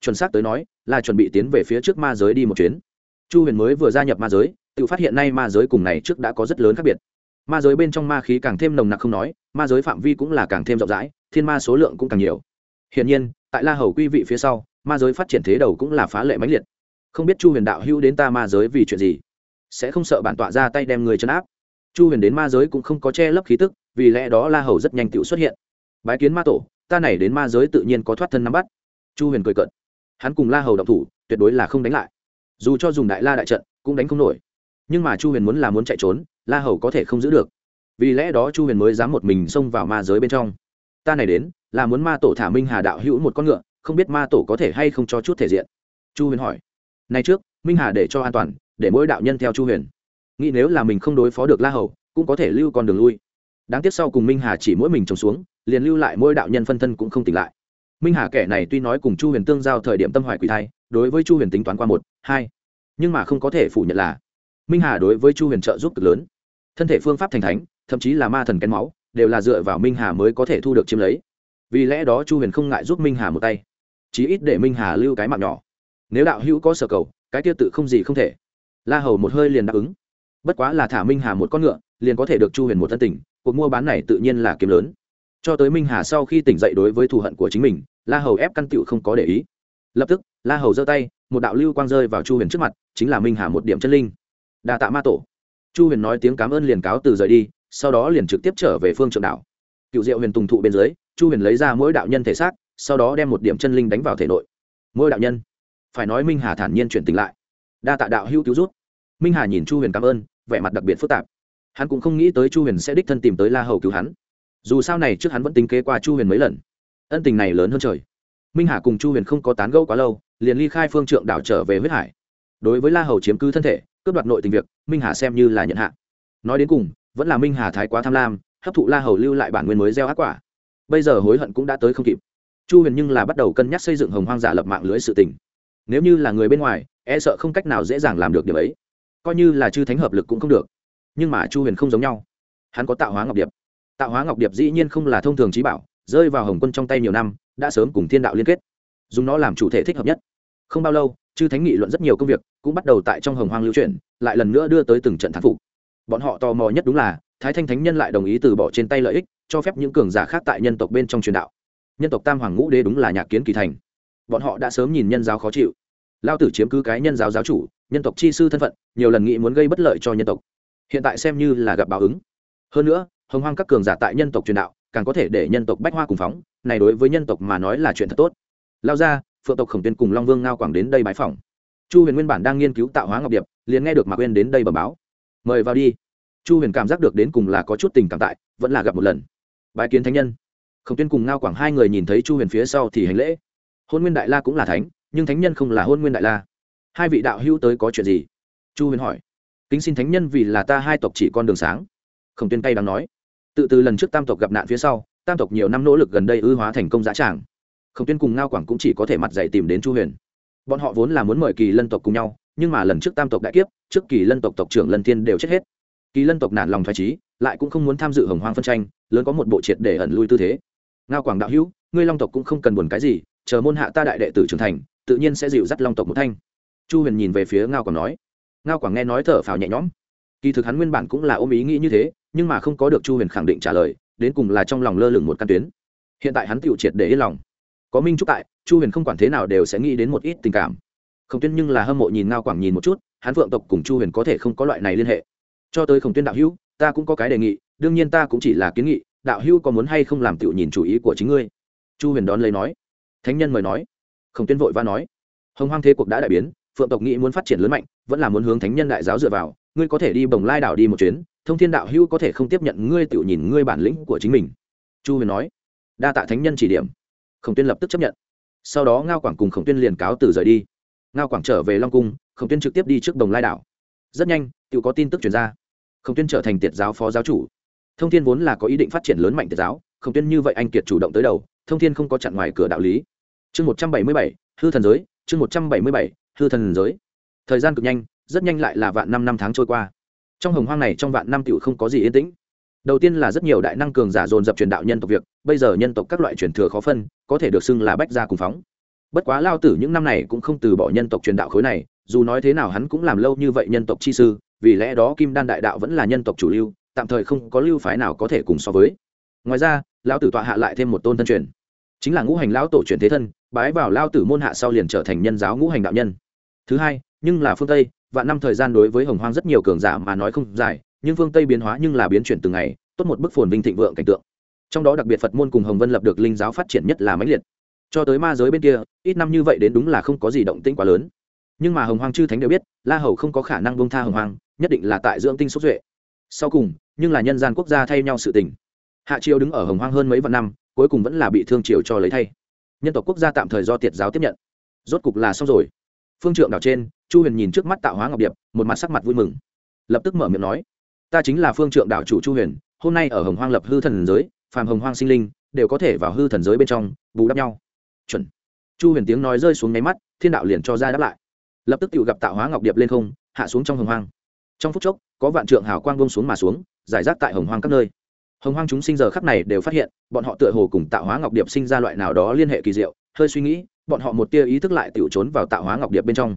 Chuẩn xác tới nói, là chuẩn bị tiến về phía trước ma giới đi một chuyến chu huyền mới vừa gia nhập ma giới, tự phát hiện nay ma giới cùng này trước đã có rất lớn khác biệt. Ma giới bên trong ma khí càng thêm nồng nặc không nói, ma giới phạm vi cũng là càng thêm rộng rãi, thiên ma số lượng cũng càng nhiều. Hiển nhiên, tại la hầu quy vị phía sau, ma giới phát triển thế đầu cũng là phá lệ mãnh liệt. Không biết chu huyền đạo hữu đến ta ma giới vì chuyện gì? Sẽ không sợ bản tọa ra tay đem người chấn áp. Chu huyền đến ma giới cũng không có che lấp khí tức, vì lẽ đó la hầu rất nhanh tự xuất hiện. Bái kiến ma tổ, ta này đến ma giới tự nhiên có thoát thân nắm bắt. Chu huyền cười cận hắn cùng la hầu động thủ, tuyệt đối là không đánh lại dù cho dùng đại la đại trận, cũng đánh không nổi. Nhưng mà chu huyền muốn là muốn chạy trốn, la hầu có thể không giữ được. Vì lẽ đó chu huyền mới dám một mình xông vào ma giới bên trong. Ta này đến, là muốn ma tổ thả minh hà đạo hữu một con ngựa, không biết ma tổ có thể hay không cho chút thể diện. Chu huyền hỏi. Nay trước, minh hà để cho an toàn, để mỗi đạo nhân theo chu huyền. Nghĩ nếu là mình không đối phó được la hầu, cũng có thể lưu con đường lui. Đáng tiếc sau cùng minh hà chỉ mỗi mình trồng xuống, liền lưu lại mỗi đạo nhân phân thân cũng không tỉnh lại. Minh hà kẻ này tuy nói cùng chu huyền tương giao thời điểm tâm hoài quỷ thai, đối với chu huyền tính toán qua một hai. Nhưng mà không có thể phủ nhận là, minh hà đối với chu huyền trợ giúp cực lớn. Thân thể phương pháp thành thánh, thậm chí là ma thần kén máu, đều là dựa vào minh hà mới có thể thu được chiếm lấy. Vì lẽ đó chu huyền không ngại giúp minh hà một tay. Chí ít để minh hà lưu cái mạng nhỏ. Nếu đạo hữu có sở cầu, cái tiêu tự không gì không thể. La hầu một hơi liền đáp ứng. Bất quá là thả minh hà một con ngựa, liền có thể được chu huyền một thân tình, cuộc mua bán này tự nhiên là kiếm lớn. Cho tới minh hà sau khi tỉnh dậy đối với thù hận của chính mình, la hầu ép căn tựu không có để ý. Lập tức, la hầu giơ tay một đạo lưu quang rơi vào chu huyền trước mặt, chính là minh hà một điểm chân linh. Đa tạ ma tổ. Chu huyền nói tiếng cảm ơn liền cáo từ rời đi, sau đó liền trực tiếp trở về phương trượng đảo. Cựu diệu huyền tùng thụ bên dưới, chu huyền lấy ra mỗi đạo nhân thể xác, sau đó đem một điểm chân linh đánh vào thể nội. Mỗi đạo nhân. Phải nói minh hà thản nhiên chuyển tình lại. Đa tạ đạo hữu cứu rút minh hà nhìn chu huyền cảm ơn, vẻ mặt đặc biệt phức tạp. Hắn cũng không nghĩ tới chu huyền sẽ đích thân tìm tới la hầu cứu hắn. Dù sao này trước hắn vẫn tính kế qua chu huyền mấy lần. Ân tình này lớn hơn trời minh hà cùng chu huyền không có tán gẫu quá lâu liền ly khai phương trượng đảo trở về huyết hải đối với la hầu chiếm cứ thân thể cướp đoạt nội tình việc minh hà xem như là nhận hạ nói đến cùng vẫn là minh hà thái quá tham lam hấp thụ la hầu lưu lại bản nguyên mới gieo ác quả bây giờ hối hận cũng đã tới không kịp chu huyền nhưng là bắt đầu cân nhắc xây dựng hồng hoang giả lập mạng lưới sự tình nếu như là người bên ngoài e sợ không cách nào dễ dàng làm được điều ấy coi như là chư thánh hợp lực cũng không được nhưng mà chu huyền không giống nhau hắn có tạo hóa ngọc điệp tạo hóa ngọc điệp dĩ nhiên không là thông thường trí bảo rơi vào hồng quân trong tay nhiều năm đã sớm cùng thiên đạo liên kết. Dùng nó làm chủ thể thích hợp nhất. Không bao lâu, chư thánh nghị luận rất nhiều công việc cũng bắt đầu tại trong hồng hoang lưu chuyển, lại lần nữa đưa tới từng trận thắng phục. Bọn họ tò mò nhất đúng là, thái thanh thánh nhân lại đồng ý từ bỏ trên tay lợi ích, cho phép những cường giả khác tại nhân tộc bên trong truyền đạo. Nhân tộc tam hoàng ngũ đế đúng là nhạc kiến kỳ thành. Bọn họ đã sớm nhìn nhân giáo khó chịu. Lao tử chiếm cứ cái nhân giáo giáo chủ, nhân tộc chi sư thân phận, nhiều lần nghĩ muốn gây bất lợi cho nhân tộc. Hiện tại xem như là gặp báo ứng. Hơn nữa, hồng hoang các cường giả tại nhân tộc truyền đạo, càng có thể để nhân tộc bách hoa cùng phóng này đối với nhân tộc mà nói là chuyện thật tốt. Lao ra, phượng tộc khổng tuyên cùng long vương ngao quảng đến đây bãi phòng chu huyền nguyên bản đang nghiên cứu tạo hóa ngọc điệp, liền nghe được mạc quên đến đây bẩm báo. Mời vào đi. Chu huyền cảm giác được đến cùng là có chút tình cảm tại, vẫn là gặp một lần. Bài kiến thánh nhân. Khổng tuyên cùng ngao quảng hai người nhìn thấy chu huyền phía sau thì hành lễ. Hôn nguyên đại la cũng là thánh, nhưng thánh nhân không là hôn nguyên đại la. Hai vị đạo hữu tới có chuyện gì? Chu huyền hỏi. Kính xin thánh nhân vì là ta hai tộc chỉ con đường sáng. Khổng tuyên tay đang nói. Tự từ lần trước tam tộc gặp nạn phía sau tam tộc nhiều năm nỗ lực gần đây ư hóa thành công giá tràng. Khổng tuyên cùng ngao quảng cũng chỉ có thể mặt dạy tìm đến chu huyền. Bọn họ vốn là muốn mời kỳ lân tộc cùng nhau, nhưng mà lần trước tam tộc đại kiếp, trước kỳ lân tộc tộc trưởng lân thiên đều chết hết. Kỳ lân tộc nản lòng thoải trí lại cũng không muốn tham dự hồng hoang phân tranh, lớn có một bộ triệt để ẩn lui tư thế. Ngao quảng đạo hữu, ngươi long tộc cũng không cần buồn cái gì, chờ môn hạ ta đại đệ tử trưởng thành, tự nhiên sẽ dịu dắt long tộc một thanh. Chu huyền nhìn về phía ngao quảng nói. Ngao quảng nghe nói thở phào nhẹ nhõm. Kỳ thực hắn nguyên bản cũng là ôm ý nghĩ như thế, nhưng mà không có được chu huyền khẳng định trả lời đến cùng là trong lòng lơ lửng một căn tuyến. Hiện tại hắn tựu triệt để yên lòng. Có minh trúc tại, chu huyền không quản thế nào đều sẽ nghĩ đến một ít tình cảm. Khổng tuyên nhưng là hâm mộ nhìn ngao quảng nhìn một chút, hắn phượng tộc cùng chu huyền có thể không có loại này liên hệ. Cho tới khổng tuyên đạo hữu, ta cũng có cái đề nghị, đương nhiên ta cũng chỉ là kiến nghị, đạo hữu có muốn hay không làm tựu nhìn chủ ý của chính ngươi? Chu huyền đón lấy nói. Thánh nhân mời nói. Khổng tuyên vội và nói. Hồng hoang thế cuộc đã đại biến, phượng tộc nghĩ muốn phát triển lớn mạnh, vẫn là muốn hướng thánh nhân đại giáo dựa vào ngươi có thể đi bồng lai đảo đi một chuyến, thông thiên đạo hữu có thể không tiếp nhận ngươi tự nhìn ngươi bản lĩnh của chính mình. Chu huyền nói. Đa tạ thánh nhân chỉ điểm. Khổng tuyên lập tức chấp nhận. Sau đó ngao quảng cùng khổng tuyên liền cáo từ rời đi. Ngao quảng trở về long cung, khổng tuyên trực tiếp đi trước đồng lai đảo. Rất nhanh tự có tin tức chuyển ra. Khổng tuyên trở thành tiệt giáo phó giáo chủ. Thông thiên vốn là có ý định phát triển lớn mạnh tiệt giáo, khổng tuyên như vậy anh kiệt chủ động tới đầu, thông thiên không có chặn ngoài cửa đạo lý. Chương một trăm bảy mươi bảy, hư thần giới, chương một trăm bảy mươi bảy, hư thần giới. Thời gian cực nhanh rất nhanh lại là vạn năm năm tháng trôi qua. Trong hồng hoang này trong vạn năm t không có gì yên tĩnh. Đầu tiên là rất nhiều đại năng cường giả dồn dập truyền đạo nhân tộc việc, bây giờ nhân tộc các loại truyền thừa khó phân, có thể được xưng là bách gia cùng phóng. Bất quá lao tử những năm này cũng không từ bỏ nhân tộc truyền đạo khối này, dù nói thế nào hắn cũng làm lâu như vậy nhân tộc chi sư, vì lẽ đó kim đan đại đạo vẫn là nhân tộc chủ lưu, tạm thời không có lưu phái nào có thể cùng so với. Ngoài ra, lão tử tọa hạ lại thêm một tôn thân truyền. Chính là ngũ hành lão tổ truyền thế thân, bái vào lao tử môn hạ sau liền trở thành nhân giáo ngũ hành đạo nhân. Thứ hai, nhưng là phương tây vạn năm thời gian đối với hồng hoang rất nhiều cường giả mà nói không dài, nhưng phương tây biến hóa nhưng là biến chuyển từng ngày, tốt một bức phồn vinh thịnh vượng cảnh tượng. Trong đó đặc biệt phật môn cùng hồng vân lập được linh giáo phát triển nhất là mãnh liệt. Cho tới ma giới bên kia, ít năm như vậy đến đúng là không có gì động tĩnh quá lớn. Nhưng mà hồng hoang chư thánh đều biết, la hầu không có khả năng bông tha hồng hoang, nhất định là tại dưỡng tinh xúc duệ. Sau cùng, nhưng là nhân gian quốc gia thay nhau sự tình. Hạ triều đứng ở hồng hoang hơn mấy vạn năm, cuối cùng vẫn là bị thương triều cho lấy thay. Nhân tộc quốc gia tạm thời do tiệt giáo tiếp nhận. Rốt cục là xong rồi. Phương trượng đảo trên chu huyền nhìn trước mắt tạo hóa ngọc điệp, một mặt sắc mặt vui mừng. Lập tức mở miệng nói, ta chính là phương trượng đảo chủ chu huyền, hôm nay ở hồng hoang lập hư thần giới, phàm hồng hoang sinh linh đều có thể vào hư thần giới bên trong, bù đắp nhau. Chuẩn. Chu huyền tiếng nói rơi xuống nháy mắt, thiên đạo liền cho ra đáp lại. Lập tức tự gặp tạo hóa ngọc điệp lên không, hạ xuống trong hồng hoang. Trong phút chốc, có vạn trượng hào quang bông xuống mà xuống, giải rác tại hồng hoang các nơi. Hồng hoang chúng sinh giờ khắp này đều phát hiện, bọn họ tựa hồ cùng tạo hóa ngọc điệp sinh ra loại nào đó liên hệ kỳ diệu, hơi suy nghĩ, bọn họ một tia ý thức lại tự trốn vào tạo hóa ngọc điệp bên trong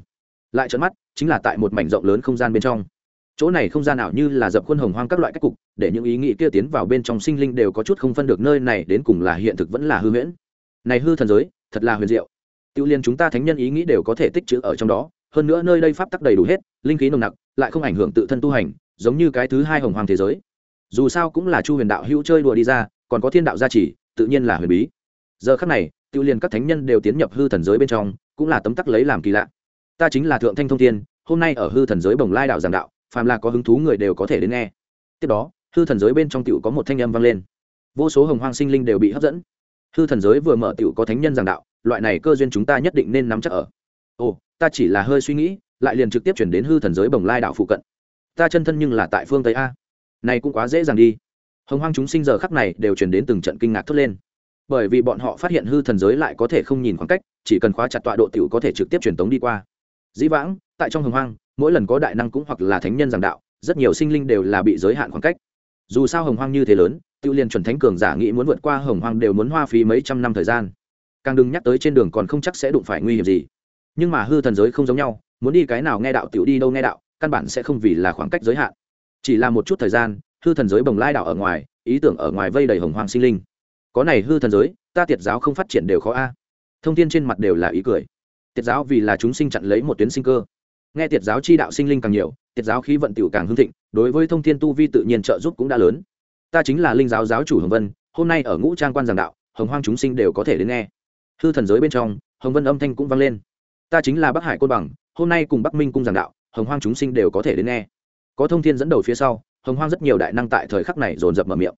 lại trợn mắt, chính là tại một mảnh rộng lớn không gian bên trong. Chỗ này không gian nào như là dập khuôn hồng hoang các loại cách cục, để những ý nghĩ kia tiến vào bên trong sinh linh đều có chút không phân được nơi này đến cùng là hiện thực vẫn là hư huyễn. Này hư thần giới, thật là huyền diệu. Tiêu liên chúng ta thánh nhân ý nghĩ đều có thể tích trữ ở trong đó, hơn nữa nơi đây pháp tắc đầy đủ hết, linh khí nồng nặc, lại không ảnh hưởng tự thân tu hành, giống như cái thứ hai hồng hoàng thế giới. Dù sao cũng là chu huyền đạo hữu chơi đùa đi ra, còn có thiên đạo gia trì, tự nhiên là huyền bí. Giờ khắc này, tiêu liên các thánh nhân đều tiến nhập hư thần giới bên trong, cũng là tấm tắc lấy làm kỳ lạ ta chính là thượng thanh thông thiên hôm nay ở hư thần giới bồng lai đạo giảng đạo, phàm là có hứng thú người đều có thể đến nghe. Tiếp đó, hư thần giới bên trong tiểu có một thanh âm vang lên. Vô số hồng hoang sinh linh đều bị hấp dẫn. Hư thần giới vừa mở tiểu có thánh nhân giảng đạo, loại này cơ duyên chúng ta nhất định nên nắm chắc ở. Ồ, ta chỉ là hơi suy nghĩ, lại liền trực tiếp chuyển đến hư thần giới bồng lai đạo phụ cận. Ta chân thân nhưng là tại phương tây a. Này cũng quá dễ dàng đi. Hồng hoang chúng sinh giờ khắc này đều chuyển đến từng trận kinh ngạc thốt lên. Bởi vì bọn họ phát hiện hư thần giới lại có thể không nhìn khoảng cách, chỉ cần khóa chặt tọa độ t i ể u có thể trực tiếp truyền tống đi qua dĩ vãng, tại trong hồng hoang, mỗi lần có đại năng cũng hoặc là thánh nhân giảng đạo, rất nhiều sinh linh đều là bị giới hạn khoảng cách. Dù sao hồng hoang như thế lớn tự liền chuẩn thánh cường giả nghĩ muốn vượt qua hồng hoang đều muốn hoa phí mấy trăm năm thời gian. Càng đừng nhắc tới trên đường còn không chắc sẽ đụng phải nguy hiểm gì. Nhưng mà hư thần giới không giống nhau, muốn đi cái nào nghe đạo tiểu đi đâu nghe đạo, căn bản sẽ không vì là khoảng cách giới hạn. Chỉ là một chút thời gian, hư thần giới bồng lai đạo ở ngoài, ý tưởng ở ngoài vây đầy hồng hoang sinh linh. Có này hư thần giới, ta tiệt giáo không phát triển đều khó a. Thông tin trên mặt đều là ý cười tiệt giáo vì là chúng sinh chặn lấy một tuyến sinh cơ. Nghe tiệt giáo chi đạo sinh linh càng nhiều, tiệt giáo khí vận tiểu càng hưng thịnh, đối với thông thiên tu vi tự nhiên trợ giúp cũng đã lớn. Ta chính là linh giáo giáo chủ hồng vân, hôm nay ở ngũ trang quan giảng đạo, hồng hoang chúng sinh đều có thể đến nghe. Hư thần giới bên trong, hồng vân âm thanh cũng vang lên. Ta chính là bắc hải côn bằng, hôm nay cùng bắc minh cung giảng đạo, hồng hoang chúng sinh đều có thể đến nghe. Có thông thiên dẫn đầu phía sau, hồng hoang rất nhiều đại năng tại thời khắc này dồn dập mở miệng.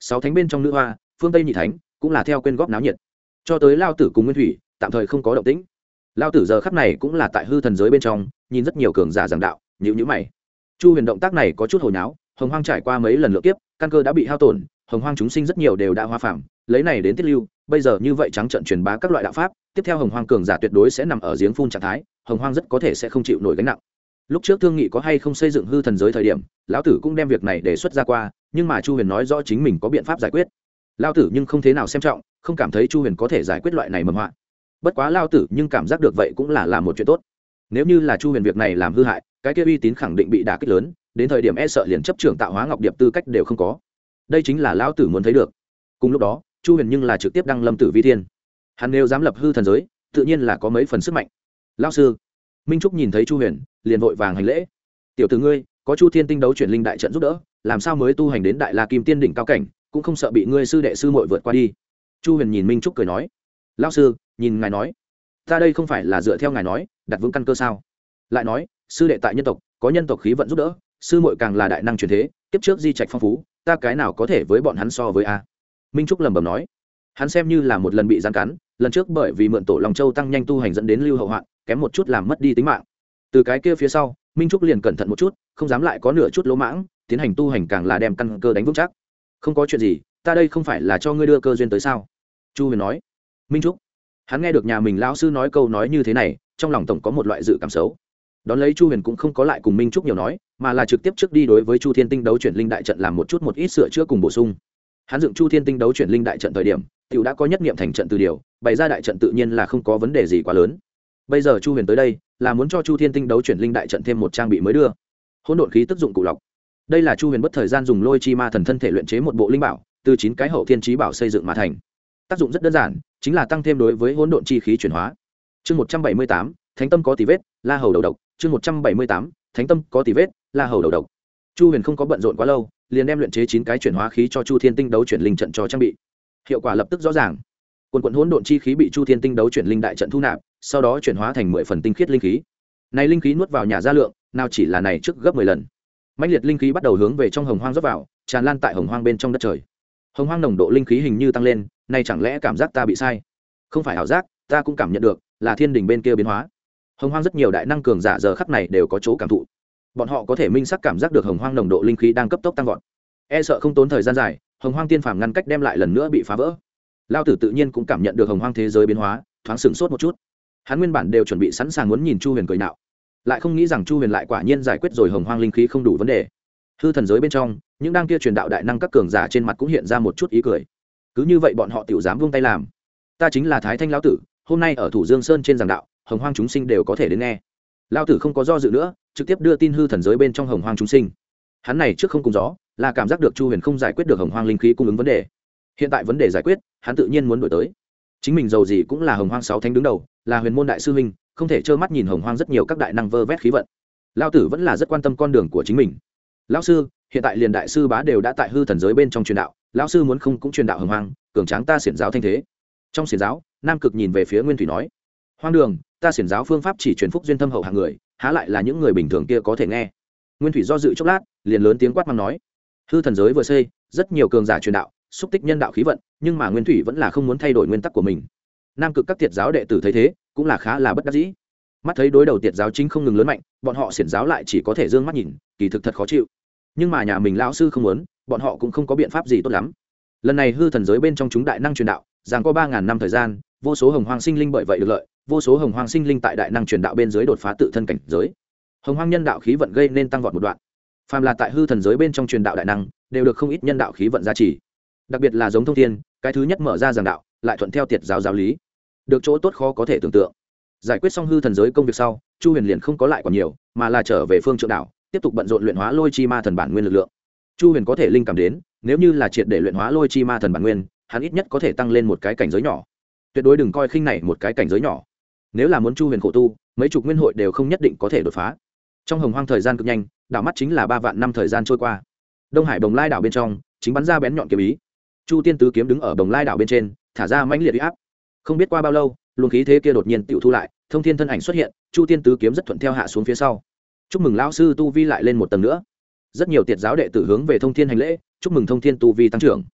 Sáu thánh bên trong nữ hoa, phương tây nhị thánh, cũng là theo quyên góp náo nhiệt. Cho tới lao tử cùng nguyên thủy, tạm thời không có động tĩnh lao tử giờ khắc này cũng là tại hư thần giới bên trong, nhìn rất nhiều cường giả giảng đạo nhữ nhữ mày. Chu huyền động tác này có chút hồi náo, hồng hoang trải qua mấy lần lượt tiếp căn cơ đã bị hao tổn, hồng hoang chúng sinh rất nhiều đều đã hoa phạm lấy này đến tiết lưu, bây giờ như vậy trắng trận truyền bá các loại đạo pháp, tiếp theo hồng hoang cường giả tuyệt đối sẽ nằm ở giếng phun trạng thái, hồng hoang rất có thể sẽ không chịu nổi gánh nặng. Lúc trước thương nghị có hay không xây dựng hư thần giới thời điểm, lão tử cũng đem việc này đề xuất ra qua, nhưng mà chu huyền nói rõ chính mình có biện pháp giải quyết. Lao tử nhưng không thế nào xem trọng, không cảm thấy chu huyền có thể giải quyết loại này mầm họa bất quá lao tử nhưng cảm giác được vậy cũng là làm một chuyện tốt. Nếu như là chu huyền việc này làm hư hại, cái kia uy tín khẳng định bị đả kích lớn, đến thời điểm e sợ liền chấp trưởng tạo hóa ngọc điệp tư cách đều không có. Đây chính là lão tử muốn thấy được. Cùng lúc đó, chu huyền nhưng là trực tiếp đăng lâm tử vi thiên. Hắn nếu dám lập hư thần giới, tự nhiên là có mấy phần sức mạnh. Lao sư, minh trúc nhìn thấy chu huyền, liền vội vàng hành lễ. Tiểu t ử ngươi, có chu thiên tinh đấu chuyển linh đại trận giúp đỡ, làm sao mới tu hành đến đại la kim tiên đỉnh cao cảnh, cũng không sợ bị ngươi sư đệ sư mội vượt qua đi. Chu huyền nhìn minh trúc cười nói lao sư, nhìn ngài nói. Ta đây không phải là dựa theo ngài nói, đặt vững căn cơ sao? Lại nói, sư đệ tại nhân tộc, có nhân tộc khí vận giúp đỡ, sư muội càng là đại năng truyền thế tiếp trước di trạch phong phú, ta cái nào có thể với bọn hắn so với a? Minh trúc lẩm bẩm nói. Hắn xem như là một lần bị gian cắn, lần trước bởi vì mượn tổ lòng châu tăng nhanh tu hành dẫn đến lưu hậu hoạn, kém một chút làm mất đi tính mạng. Từ cái kia phía sau, minh trúc liền cẩn thận một chút, không dám lại có nửa chút lỗ mãng, tiến hành tu hành càng là đem căn cơ đánh vững chắc. Không có chuyện gì, ta đây không phải là cho ngươi đưa cơ duyên tới sao? Chu huyền nói minh trúc hắn nghe được nhà mình lão sư nói câu nói như thế này trong lòng tổng có một loại dự cảm xấu đón lấy chu huyền cũng không có lại cùng minh trúc nhiều nói mà là trực tiếp trước đi đối với chu thiên tinh đấu chuyển linh đại trận làm một chút một ít sửa chữa cùng bổ sung hắn dựng chu thiên tinh đấu chuyển linh đại trận thời điểm t i ể u đã có nhất nghiệm thành trận từ điều bày ra đại trận tự nhiên là không có vấn đề gì quá lớn bây giờ chu huyền tới đây là muốn cho chu thiên tinh đấu chuyển linh đại trận thêm một trang bị mới đưa hỗn độn khí tức dụng cụ lọc đây là chu huyền bất thời gian dùng lôi chi ma thần thân thể luyện chế một bộ linh bảo từ chín cái hậu thiên trí bảo xây dựng mà thành tác dụng rất đơn giản chính là tăng thêm đối với hỗn độn chi khí chuyển hóa. Chương một trăm bảy mươi tám, thánh tâm có tỷ vết, la hầu đầu độc. Chương một trăm bảy mươi tám, thánh tâm có tỷ vết, la hầu đầu độc. Chu huyền không có bận rộn quá lâu, liền đem luyện chế chín cái chuyển hóa khí cho chu thiên tinh đấu chuyển linh trận cho trang bị. Hiệu quả lập tức rõ ràng. Quần quận hỗn độn chi khí bị chu thiên tinh đấu chuyển linh đại trận thu nạp, sau đó chuyển hóa thành mười phần tinh khiết linh khí. Này linh khí nuốt vào nhà gia lượng, nào chỉ là này trước gấp mười lần. Mãnh liệt linh khí bắt đầu hướng về trong hồng hoang dốc vào, tràn lan tại hồng hoang bên trong đất trời. Hồng hoang nồng độ linh khí hình như tăng lên nay chẳng lẽ cảm giác ta bị sai? Không phải ảo giác, ta cũng cảm nhận được, là thiên đình bên kia biến hóa. Hồng hoang rất nhiều đại năng cường giả giờ khắc này đều có chỗ cảm thụ. Bọn họ có thể minh sắc cảm giác được hồng hoang nồng độ linh khí đang cấp tốc tăng vọt. E sợ không tốn thời gian dài, hồng hoang tiên phàm ngăn cách đem lại lần nữa bị phá vỡ. Lao tử tự nhiên cũng cảm nhận được hồng hoang thế giới biến hóa, thoáng sửng sốt một chút. Hắn nguyên bản đều chuẩn bị sẵn sàng muốn nhìn chu huyền cười nạo. Lại không nghĩ rằng chu huyền lại quả nhiên giải quyết rồi hồng hoang linh khí không đủ vấn đề. Hư thần giới bên trong, những đang kia truyền đạo đại năng các cường giả trên mặt cũng hiện ra một chút ý cười cứ như vậy bọn họ tiểu dám vung tay làm. Ta chính là thái thanh lão tử, hôm nay ở thủ dương sơn trên giảng đạo, hồng hoang chúng sinh đều có thể đến nghe. Lão tử không có do dự nữa, trực tiếp đưa tin hư thần giới bên trong hồng hoang chúng sinh. Hắn này trước không cùng gió, là cảm giác được chu huyền không giải quyết được hồng hoang linh khí cung ứng vấn đề. Hiện tại vấn đề giải quyết, hắn tự nhiên muốn đổi tới. Chính mình giàu gì cũng là hồng hoang sáu thánh đứng đầu, là huyền môn đại sư huynh, không thể trơ mắt nhìn hồng hoang rất nhiều các đại năng vơ vét khí vận. Lao tử vẫn là rất quan tâm con đường của chính mình. Lao sư, hiện tại liền đại sư bá đều đã tại hư thần giới bên trong truyền đạo Lão sư muốn không cũng truyền đạo hồng hoang, cường tráng ta xiển giáo thanh thế. Trong xiển giáo, nam cực nhìn về phía nguyên thủy nói, hoang đường, ta xiển giáo phương pháp chỉ truyền phúc duyên thâm hậu hạng người, há lại là những người bình thường kia có thể nghe. Nguyên thủy do dự chốc lát, liền lớn tiếng quát mắng nói, hư thần giới vừa xây, rất nhiều cường giả truyền đạo, xúc tích nhân đạo khí vận, nhưng mà nguyên thủy vẫn là không muốn thay đổi nguyên tắc của mình. Nam cực các tiệt giáo đệ tử thấy thế, cũng là khá là bất đắc dĩ. Mắt thấy đối đầu tiệt giáo chính không ngừng lớn mạnh, bọn họ xiển giáo lại chỉ có thể d ư ơ n g mắt nhìn, kỳ thực thật khó chịu. Nhưng mà nhà mình lão sư không muốn bọn họ cũng không có biện pháp gì tốt lắm. Lần này hư thần giới bên trong chúng đại năng truyền đạo, rằng có ba ngàn năm thời gian, vô số hồng hoang sinh linh bởi vậy được lợi, vô số hồng hoang sinh linh tại đại năng truyền đạo bên dưới đột phá tự thân cảnh giới. Hồng hoang nhân đạo khí vận gây nên tăng vọt một đoạn. Phàm là tại hư thần giới bên trong truyền đạo đại năng, đều được không ít nhân đạo khí vận gia trì. Đặc biệt là giống thông thiên, cái thứ nhất mở ra giảng đạo, lại thuận theo tiệt giáo giáo lý. Được chỗ tốt khó có thể tưởng tượng. Giải quyết xong hư thần giới công việc sau, chu huyền liền không có lại còn nhiều, mà là trở về phương trượng đảo tiếp tục bận rộn luyện hóa lôi chi ma thần bản nguyên lực lượng chu huyền có thể linh cảm đến, nếu như là triệt để luyện hóa lôi chi ma thần bản nguyên, hắn ít nhất có thể tăng lên một cái cảnh giới nhỏ. Tuyệt đối đừng coi khinh này một cái cảnh giới nhỏ. Nếu là muốn chu huyền khổ tu, mấy chục nguyên hội đều không nhất định có thể đột phá. Trong hồng hoang thời gian cực nhanh, đảo mắt chính là ba vạn năm thời gian trôi qua. Đông hải bồng lai đảo bên trong, chính bắn ra bén nhọn kiếm ý. Chu tiên tứ kiếm đứng ở bồng lai đảo bên trên, thả ra mãnh liệt huy áp. Không biết qua bao lâu, luồng khí thế kia đột nhiên tự thu lại, thông thiên thân ảnh xuất hiện, chu tiên tứ kiếm rất thuận theo hạ xuống phía sau. Chúc mừng lão sư tu vi lại lên một tầng nữa rất nhiều tiệt giáo đệ tử hướng về thông thiên hành lễ, chúc mừng thông thiên tu vi tăng trưởng.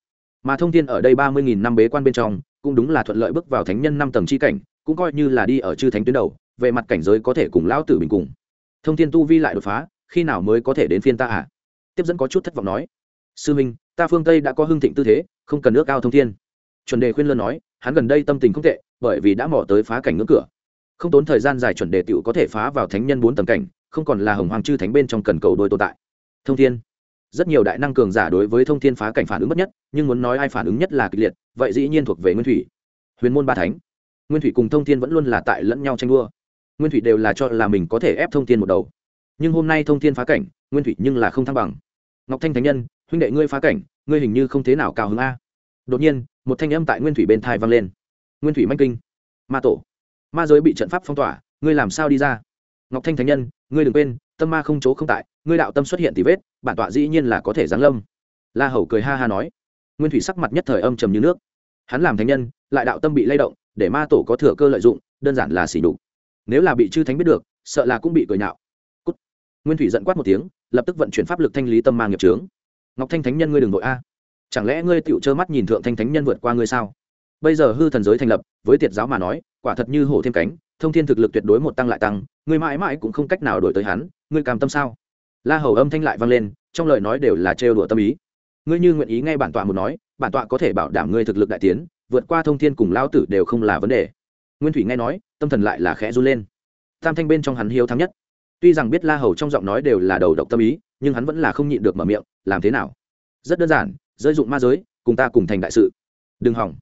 Mà thông thiên ở đây ba mươi nghìn năm bế quan bên trong, cũng đúng là thuận lợi bước vào thánh nhân năm tầng c h i cảnh, cũng coi như là đi ở chư thánh tuyến đầu, về mặt cảnh giới có thể cùng lão tử bình cùng. Thông thiên tu vi lại đột phá, khi nào mới có thể đến phiên ta à? Tiếp dẫn có chút thất vọng nói. Sư minh, ta phương tây đã có hưng thịnh tư thế, không cần nước cao thông thiên. Chuẩn đề khuyên lân nói, hắn gần đây tâm tình không tệ, bởi vì đã mỏ tới phá cảnh ngưỡng cửa. Không tốn thời gian dài chuẩn đề tựu có thể phá vào thánh nhân bốn tầng cảnh, không còn là hồng hoàng chư thánh bên trong cần cầu đôi tồn tại thông thiên. Rất nhiều đại năng cường giả đối với thông thiên phá cảnh phản ứng bất nhất, nhưng muốn nói ai phản ứng nhất là kịch liệt, vậy dĩ nhiên thuộc về nguyên thủy. Huyền môn ba thánh. Nguyên thủy cùng thông thiên vẫn luôn là tại lẫn nhau tranh đua. Nguyên thủy đều là cho là mình có thể ép thông thiên một đầu. Nhưng hôm nay thông thiên phá cảnh, nguyên thủy nhưng là không thăng bằng. Ngọc thanh thánh nhân, huynh đệ ngươi phá cảnh, ngươi hình như không thế nào cao hứng a. Đột nhiên, một thanh âm tại nguyên thủy bên thai vang lên. Nguyên thủy manh kinh. Ma tổ. Ma giới bị trận pháp phong tỏa, ngươi làm sao đi ra? Ngọc thanh thánh nhân, ngươi đừng quên tâm ma không chỗ không tại, ngươi đạo tâm xuất hiện thì vết, bản tọa dĩ nhiên là có thể giáng lâm. La hầu cười ha ha nói. Nguyên thủy sắc mặt nhất thời âm trầm như nước. Hắn làm thánh nhân, lại đạo tâm bị lay động, để ma tổ có thừa cơ lợi dụng, đơn giản là xỉ đục nếu là bị chư thánh biết được, sợ là cũng bị cười nhạo. Cút. nguyên thủy giận quát một tiếng, lập tức vận chuyển pháp lực thanh lý tâm ma nghiệp trướng ngọc thanh thánh nhân ngươi đừng vội a. Chẳng lẽ ngươi tựu trơ mắt nhìn thượng thanh thánh nhân vượt qua ngươi sao? Bây giờ hư thần giới thành lập, với tiệt giáo mà nói, quả thật như hổ thêm cánh, thông thiên thực lực tuyệt đối một tăng lại tăng, ngươi mãi mãi cũng không cách nào đổi tới hắn ngươi cam tâm sao? La hầu âm thanh lại vang lên, trong lời nói đều là trêu đùa tâm ý. Ngươi như nguyện ý nghe bản tọa một nói, bản tọa có thể bảo đảm ngươi thực lực đại tiến, vượt qua thông thiên cùng lao tử đều không là vấn đề. Nguyên thủy nghe nói, tâm thần lại là khẽ run lên. Tam thanh bên trong hắn hiếu thắng nhất. Tuy rằng biết la hầu trong giọng nói đều là đầu độc tâm ý, nhưng hắn vẫn là không nhịn được mở miệng, làm thế nào? Rất đơn giản, rơi dụng ma giới, cùng ta cùng thành đại sự. Đừng hỏng.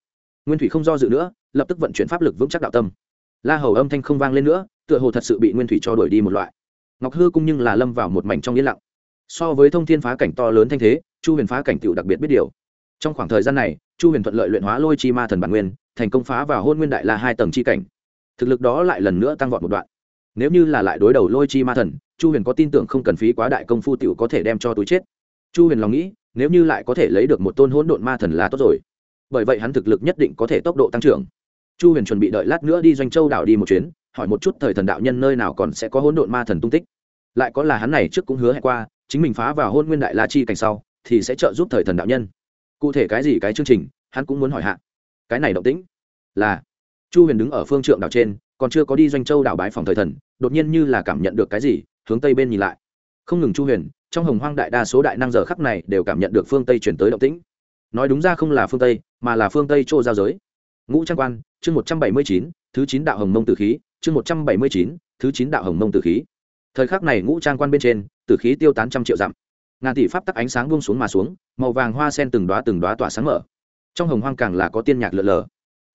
Nguyên thủy không do dự nữa, lập tức vận chuyển pháp lực vững chắc đạo tâm. La hầu âm thanh không vang lên nữa, tựa hồ thật sự bị nguyên thủy cho đuổi đi một loại ngọc hư cung nhưng là lâm vào một mảnh trong yên lặng so với thông thiên phá cảnh to lớn thanh thế chu huyền phá cảnh tựu đặc biệt biết điều trong khoảng thời gian này chu huyền thuận lợi luyện hóa lôi chi ma thần bản nguyên thành công phá vào hôn nguyên đại la hai tầng chi cảnh thực lực đó lại lần nữa tăng vọt một đoạn nếu như là lại đối đầu lôi chi ma thần chu huyền có tin tưởng không cần phí quá đại công phu t i ể u có thể đem cho túi chết chu huyền lòng nghĩ nếu như lại có thể lấy được một tôn hỗn độn ma thần là tốt rồi bởi vậy hắn thực lực nhất định có thể tốc độ tăng trưởng chu huyền chuẩn bị đợi lát nữa đi doanh châu đảo đi một chuyến hỏi một chút thời thần đạo nhân nơi nào còn sẽ có hỗn độn ma thần tung tích. Lại có là hắn này trước cũng hứa hẹn qua, chính mình phá vào hôn nguyên đại la chi cảnh sau, thì sẽ trợ giúp thời thần đạo nhân. Cụ thể cái gì cái chương trình, hắn cũng muốn hỏi hạ. Cái này động tĩnh là chu huyền đứng ở phương trượng đảo trên, còn chưa có đi doanh châu đảo bái phòng thời thần, đột nhiên như là cảm nhận được cái gì, hướng tây bên nhìn lại. Không ngừng chu huyền, trong hồng hoang đại đa số đại năng giờ khắc này đều cảm nhận được phương tây chuyển tới động tĩnh. Nói đúng ra không là phương tây, mà là phương tây chỗ giao giới. Ngũ trang quan, chương một trăm bảy mươi chín, thứ chín đạo hồng mông tử khí chương một trăm bảy mươi chín, thứ chín đạo hồng mông tử khí. Thời khắc này ngũ trang quan bên trên, tử khí tiêu tán trăm triệu dặm. Ngàn tỷ pháp tắc ánh sáng buông xuống mà xuống, màu vàng hoa sen từng đoá từng đoá tỏa sáng mở. Trong hồng hoang càng là có tiên nhạc lượn lờ.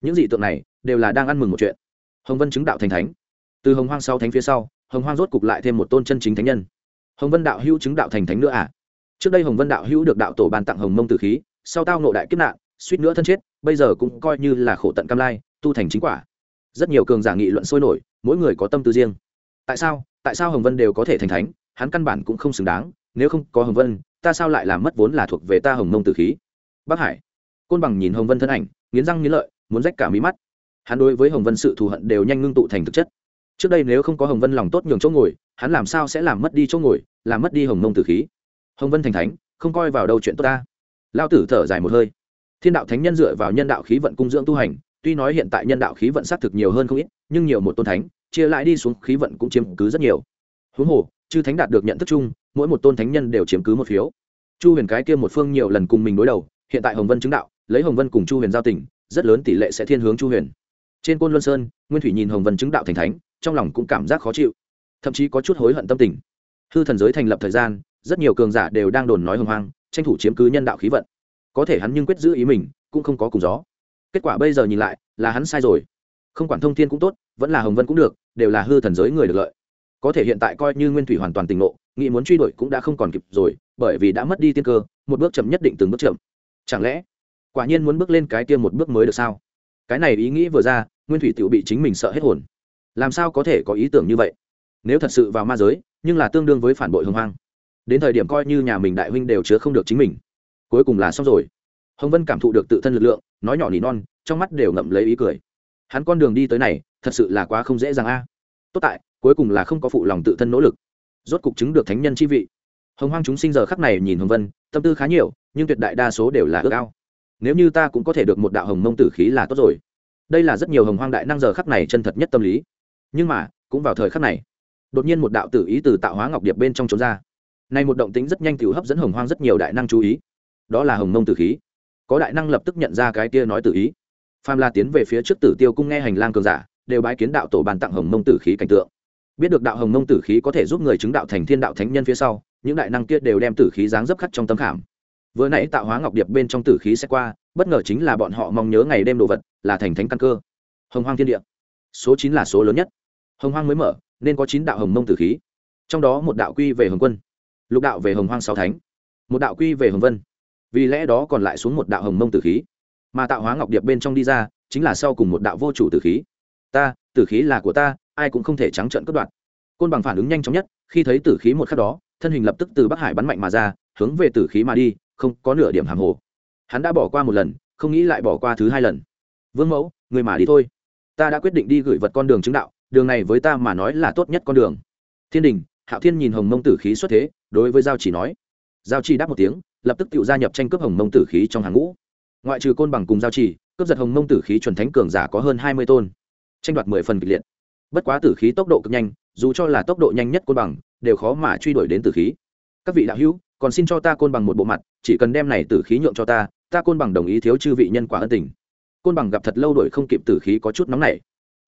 Những dị tượng này đều là đang ăn mừng một chuyện. Hồng vân chứng đạo thành thánh. Từ hồng hoang sau thánh phía sau, hồng hoang rốt cục lại thêm một tôn chân chính thánh nhân. Hồng vân đạo hữu chứng đạo thành thánh nữa à? Trước đây hồng vân đạo hữu được đạo tổ ban tặng hồng mông tử khí, sau tao nộ đại kiếp nạn, suýt nữa thân chết, bây giờ cũng coi như là khổ tận cam lai, tu thành chính quả rất nhiều cường giả nghị luận sôi nổi, mỗi người có tâm tư riêng. Tại sao? Tại sao hồng vân đều có thể thành thánh? Hắn căn bản cũng không xứng đáng, nếu không có hồng vân, ta sao lại làm mất vốn là thuộc về ta hồng mông tử khí? Bắc hải, côn bằng nhìn hồng vân thân ảnh, nghiến răng nghiến lợi, muốn rách cả mí mắt. Hắn đối với hồng vân sự thù hận đều nhanh ngưng tụ thành thực chất. Trước đây nếu không có hồng vân lòng tốt nhường chỗ ngồi, hắn làm sao sẽ làm mất đi chỗ ngồi, làm mất đi hồng mông tử khí? Hồng vân thành thánh, không coi vào đâu chuyện tốt ta. Lao tử thở dài một hơi. Thiên đạo thánh nhân dựa vào nhân đạo khí vận cung dưỡng tu hành tuy nói hiện tại nhân đạo khí vận xác thực nhiều hơn không ít, nhưng nhiều một tôn thánh, chia lại đi xuống khí vận cũng chiếm cứ rất nhiều. Huống hồ, chư thánh đạt được nhận thức chung, mỗi một tôn thánh nhân đều chiếm cứ một phiếu. Chu huyền cái kia một phương nhiều lần cùng mình đối đầu, hiện tại hồng vân chứng đạo, lấy hồng vân cùng chu huyền giao tình, rất lớn tỷ lệ sẽ thiên hướng chu huyền. Trên côn luân sơn, nguyên thủy nhìn hồng vân chứng đạo thành thánh, trong lòng cũng cảm giác khó chịu, thậm chí có chút hối hận tâm tình. Hư thần giới thành lập thời gian, rất nhiều cường giả đều đang đồn nói hồng hoang, tranh thủ chiếm cứ nhân đạo khí vận. Có thể hắn nhưng quyết giữ ý mình, cũng không có cùng gió kết quả bây giờ nhìn lại, là hắn sai rồi. Không quản thông thiên cũng tốt, vẫn là hồng vân cũng được, đều là hư thần giới người được lợi. Có thể hiện tại coi như nguyên thủy hoàn toàn tỉnh ngộ, nghĩ muốn truy đuổi cũng đã không còn kịp rồi, bởi vì đã mất đi tiên cơ, một bước chậm nhất định từng bước chậm. Chẳng lẽ, quả nhiên muốn bước lên cái tiên một bước mới được sao? Cái này ý nghĩ vừa ra, nguyên thủy tự bị chính mình sợ hết hồn. Làm sao có thể có ý tưởng như vậy? Nếu thật sự vào ma giới, nhưng là tương đương với phản bội hồng hoang. Đến thời điểm coi như nhà mình đại huynh đều chứa không được chính mình. Cuối cùng là xong rồi hồng vân cảm thụ được tự thân lực lượng, nói nhỏ nỉ non, trong mắt đều ngậm lấy ý cười. Hắn con đường đi tới này, thật sự là quá không dễ dàng a. Tốt tại, cuối cùng là không có phụ lòng tự thân nỗ lực. Rốt cục chứng được thánh nhân chi vị. Hồng hoang chúng sinh giờ khắc này nhìn hồng vân, tâm tư khá nhiều, nhưng tuyệt đại đa số đều là ước ao. Nếu như ta cũng có thể được một đạo hồng mông tử khí là tốt rồi. Đây là rất nhiều hồng hoang đại năng giờ khắc này chân thật nhất tâm lý. Nhưng mà, cũng vào thời khắc này, đột nhiên một đạo tử ý từ tạo hóa ngọc điệp bên trong trốn ra. Này một động tính rất nhanh tự hấp dẫn hồng hoang rất nhiều đại năng chú ý. Đó là hồng mông tử khí có đại năng lập tức nhận ra cái kia nói tự ý. Phàm la tiến về phía trước tử tiêu cung nghe hành lang cường giả, đều bái kiến đạo tổ bàn tặng hồng mông tử khí cảnh tượng. Biết được đạo hồng mông tử khí có thể giúp người chứng đạo thành thiên đạo thánh nhân phía sau, những đại năng kia đều đem tử khí dáng dấp khắc trong tấm khảm. Vừa nãy tạo hóa ngọc điệp bên trong tử khí sẽ qua, bất ngờ chính là bọn họ mong nhớ ngày đêm đồ vật, là thành thánh căn cơ. Hồng hoang thiên địa. Số chín là số lớn nhất. Hồng hoang mới mở, nên có chín đạo hồng mông tử khí. Trong đó một đạo quy về hồng quân, lục đạo về hồng hoang sáu thánh, một đạo quy về hồng vân vì lẽ đó còn lại xuống một đạo hồng mông tử khí. Mà tạo hóa ngọc điệp bên trong đi ra, chính là sau cùng một đạo vô chủ tử khí. Ta, tử khí là của ta, ai cũng không thể trắng trợn cất đoạt. Côn bằng phản ứng nhanh chóng nhất, khi thấy tử khí một khắc đó, thân hình lập tức từ bắc hải bắn mạnh mà ra, hướng về tử khí mà đi, không có nửa điểm hàm hồ. Hắn đã bỏ qua một lần, không nghĩ lại bỏ qua thứ hai lần. Vương mẫu, người mà đi thôi. Ta đã quyết định đi gửi vật con đường chứng đạo, đường này với ta mà nói là tốt nhất con đường. Thiên đình, hạo thiên nhìn hồng mông tử khí xuất thế, đối với giao chỉ nói. Giao chỉ đáp một tiếng lập tức tự gia nhập tranh cướp hồng mông tử khí trong hàng ngũ. Ngoại trừ côn bằng cùng giao trì, cướp giật hồng mông tử khí chuẩn thánh cường giả có hơn hai mươi tôn. Tranh đoạt mười phần kịch liệt. Bất quá tử khí tốc độ cực nhanh dù cho là tốc độ nhanh nhất côn bằng đều khó mà truy đuổi đến tử khí. Các vị đạo hữu còn xin cho ta côn bằng một bộ mặt chỉ cần đem này tử khí nhượng cho ta ta côn bằng đồng ý thiếu chư vị nhân quả ân tình. Côn bằng gặp thật lâu đuổi không kịp tử khí có chút nóng nảy.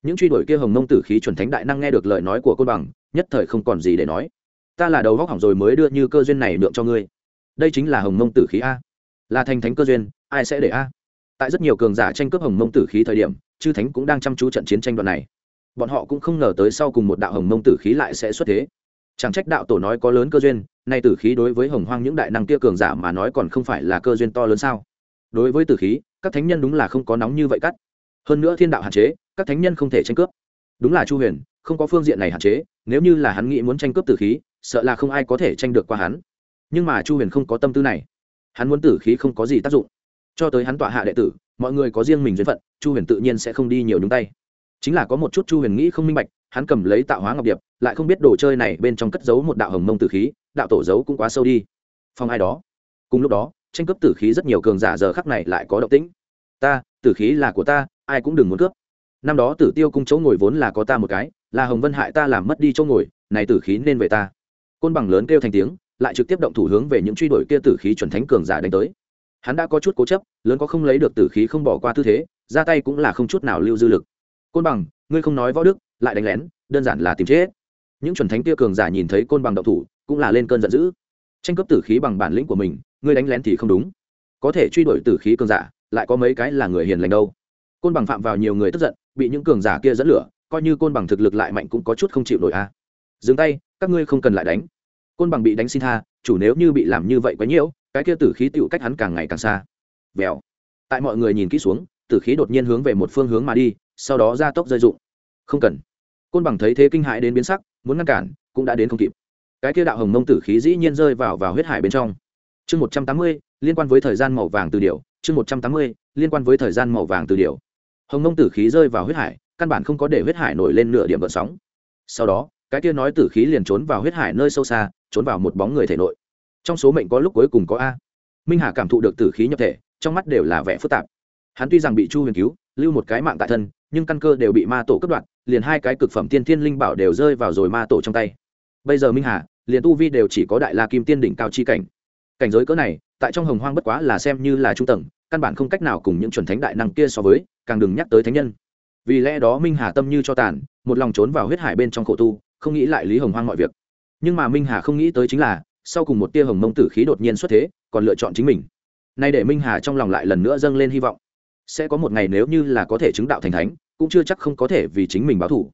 Những truy đuổi kia hồng mông tử khí chuẩn thánh đại năng nghe được lời nói của côn bằng nhất thời không còn gì để nói. Ta là đầu góc hỏng rồi mới đưa như cơ duyên này nhượng cho ngươi đây chính là hồng mông tử khí a. Là thành thánh cơ duyên, ai sẽ để a? Tại rất nhiều cường giả tranh cướp hồng mông tử khí thời điểm, chư thánh cũng đang chăm chú trận chiến tranh đoạn này. Bọn họ cũng không ngờ tới sau cùng một đạo hồng mông tử khí lại sẽ xuất thế. Chẳng trách đạo tổ nói có lớn cơ duyên, nay tử khí đối với hồng hoang những đại năng kia cường giả mà nói còn không phải là cơ duyên to lớn sao? Đối với tử khí, các thánh nhân đúng là không có nóng như vậy cắt. Hơn nữa thiên đạo hạn chế, các thánh nhân không thể tranh cướp. Đúng là chu huyền, không có phương diện này hạn chế, nếu như là hắn nghĩ muốn tranh cướp tử khí, sợ là không ai có thể tranh được qua hắn nhưng mà chu huyền không có tâm tư này. Hắn muốn tử khí không có gì tác dụng. Cho tới hắn tọa hạ đệ tử, mọi người có riêng mình duyên phận, chu huyền tự nhiên sẽ không đi nhiều nhúng tay. Chính là có một chút chu huyền nghĩ không minh bạch, hắn cầm lấy tạo hóa ngọc điệp, lại không biết đồ chơi này bên trong cất giấu một đạo hồng mông tử khí, đạo tổ giấu cũng quá sâu đi. Phong ai đó. Cùng lúc đó, tranh cướp tử khí rất nhiều cường giả giờ khắc này lại có động tĩnh. Ta, tử khí là của ta, ai cũng đừng muốn cướp. Năm đó tử tiêu cung chỗ ngồi vốn là có ta một cái, là hồng vân hại ta làm mất đi chỗ ngồi, này tử khí nên về ta. Côn bằng lớn kêu thành tiếng lại trực tiếp động thủ hướng về những truy đuổi kia tử khí chuẩn thánh cường giả đánh tới. Hắn đã có chút cố chấp, lớn có không lấy được tử khí không bỏ qua tư thế, ra tay cũng là không chút nào lưu dư lực. Côn bằng, ngươi không nói võ đức, lại đánh lén, đơn giản là tìm chết. Những chuẩn thánh kia cường giả nhìn thấy côn bằng động thủ, cũng là lên cơn giận dữ. Tranh cướp tử khí bằng bản lĩnh của mình, ngươi đánh lén thì không đúng. Có thể truy đuổi tử khí cường giả, lại có mấy cái là người hiền lành đâu. Côn bằng phạm vào nhiều người tức giận, bị những cường giả kia dẫn lửa, coi như côn bằng thực lực lại mạnh cũng có chút không chịu nổi a. À. dừng tay, các ngươi không cần lại đánh côn bằng bị đánh xin tha, chủ nếu như bị làm như vậy quá nhiễu cái kia tử khí tựu cách hắn càng ngày càng xa. Vèo. Tại mọi người nhìn kỹ xuống, tử khí đột nhiên hướng về một phương hướng mà đi, sau đó ra tốc rơi dụng. Không cần. Côn bằng thấy thế kinh hãi đến biến sắc, muốn ngăn cản, cũng đã đến không kịp. Cái kia đạo hồng mông tử khí dĩ nhiên rơi vào vào huyết hải bên trong. Chương một trăm tám mươi, liên quan với thời gian màu vàng từ điều chương một trăm tám mươi, liên quan với thời gian màu vàng từ điều hồng mông tử khí rơi vào huyết hải, căn bản không có để huyết hải nổi lên nửa điểm gợn sóng. Sau đó, cái kia nói tử khí liền trốn vào huyết hải nơi sâu xa trốn vào một bóng người thể nội. Trong số mệnh có lúc cuối cùng có a. Minh hà cảm thụ được tử khí nhập thể, trong mắt đều là vẻ phức tạp. Hắn tuy rằng bị chu huyền cứu, lưu một cái mạng tại thân, nhưng căn cơ đều bị ma tổ cướp đoạt, liền hai cái cực phẩm tiên thiên linh bảo đều rơi vào rồi ma tổ trong tay. Bây giờ minh hà, liền tu vi đều chỉ có đại la kim tiên đỉnh cao chi cảnh. Cảnh giới cỡ này, tại trong hồng hoang bất quá là xem như là trung tầng, căn bản không cách nào cùng những chuẩn thánh đại năng kia so với, càng đừng nhắc tới thánh nhân. Vì lẽ đó minh hà tâm như cho tàn, một lòng trốn vào huyết hải bên trong khổ tu, không nghĩ lại lý hồng hoang mọi việc nhưng mà minh hà không nghĩ tới chính là, sau cùng một tia hồng mông tử khí đột nhiên xuất thế, còn lựa chọn chính mình. Nay để minh hà trong lòng lại lần nữa dâng lên hy vọng. Sẽ có một ngày nếu như là có thể chứng đạo thành thánh, cũng chưa chắc không có thể vì chính mình báo thủ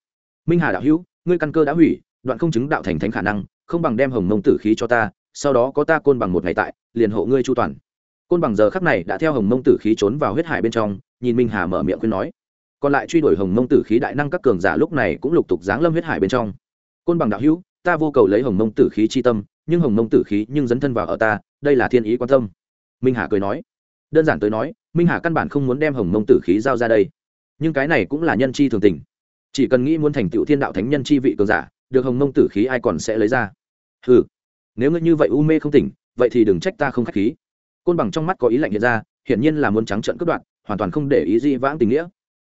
minh hà đạo hữu, ngươi căn cơ đã hủy, đoạn không chứng đạo thành thánh khả năng, không bằng đem hồng mông tử khí cho ta, sau đó có ta côn bằng một ngày tại, liền hộ ngươi chu toàn. Côn bằng giờ khắc này đã theo hồng mông tử khí trốn vào huyết hải bên trong, nhìn minh hà mở miệng khuyên nói. Còn lại truy đuổi hồng mông tử khí đại năng các cường giả lúc này cũng lục tục giáng lâm huyết hải bên trong. Côn bằng đạo hữu ta vô cầu lấy hồng mông tử khí chi tâm, nhưng hồng mông tử khí nhưng dấn thân vào ở ta, đây là thiên ý quan tâm. Minh hà cười nói. Đơn giản tới nói, minh hà căn bản không muốn đem hồng mông tử khí giao ra đây. Nhưng cái này cũng là nhân chi thường tình. Chỉ cần nghĩ muốn thành tựu thiên đạo thánh nhân chi vị cường giả, được hồng mông tử khí ai còn sẽ lấy ra? Ừ nếu ngươi như vậy u mê không tỉnh, vậy thì đừng trách ta không k h á c h khí. Côn bằng trong mắt có ý lạnh hiện ra, hiển nhiên là muốn trắng trận cướp đoạn hoàn toàn không để ý gì vãng tình nghĩa.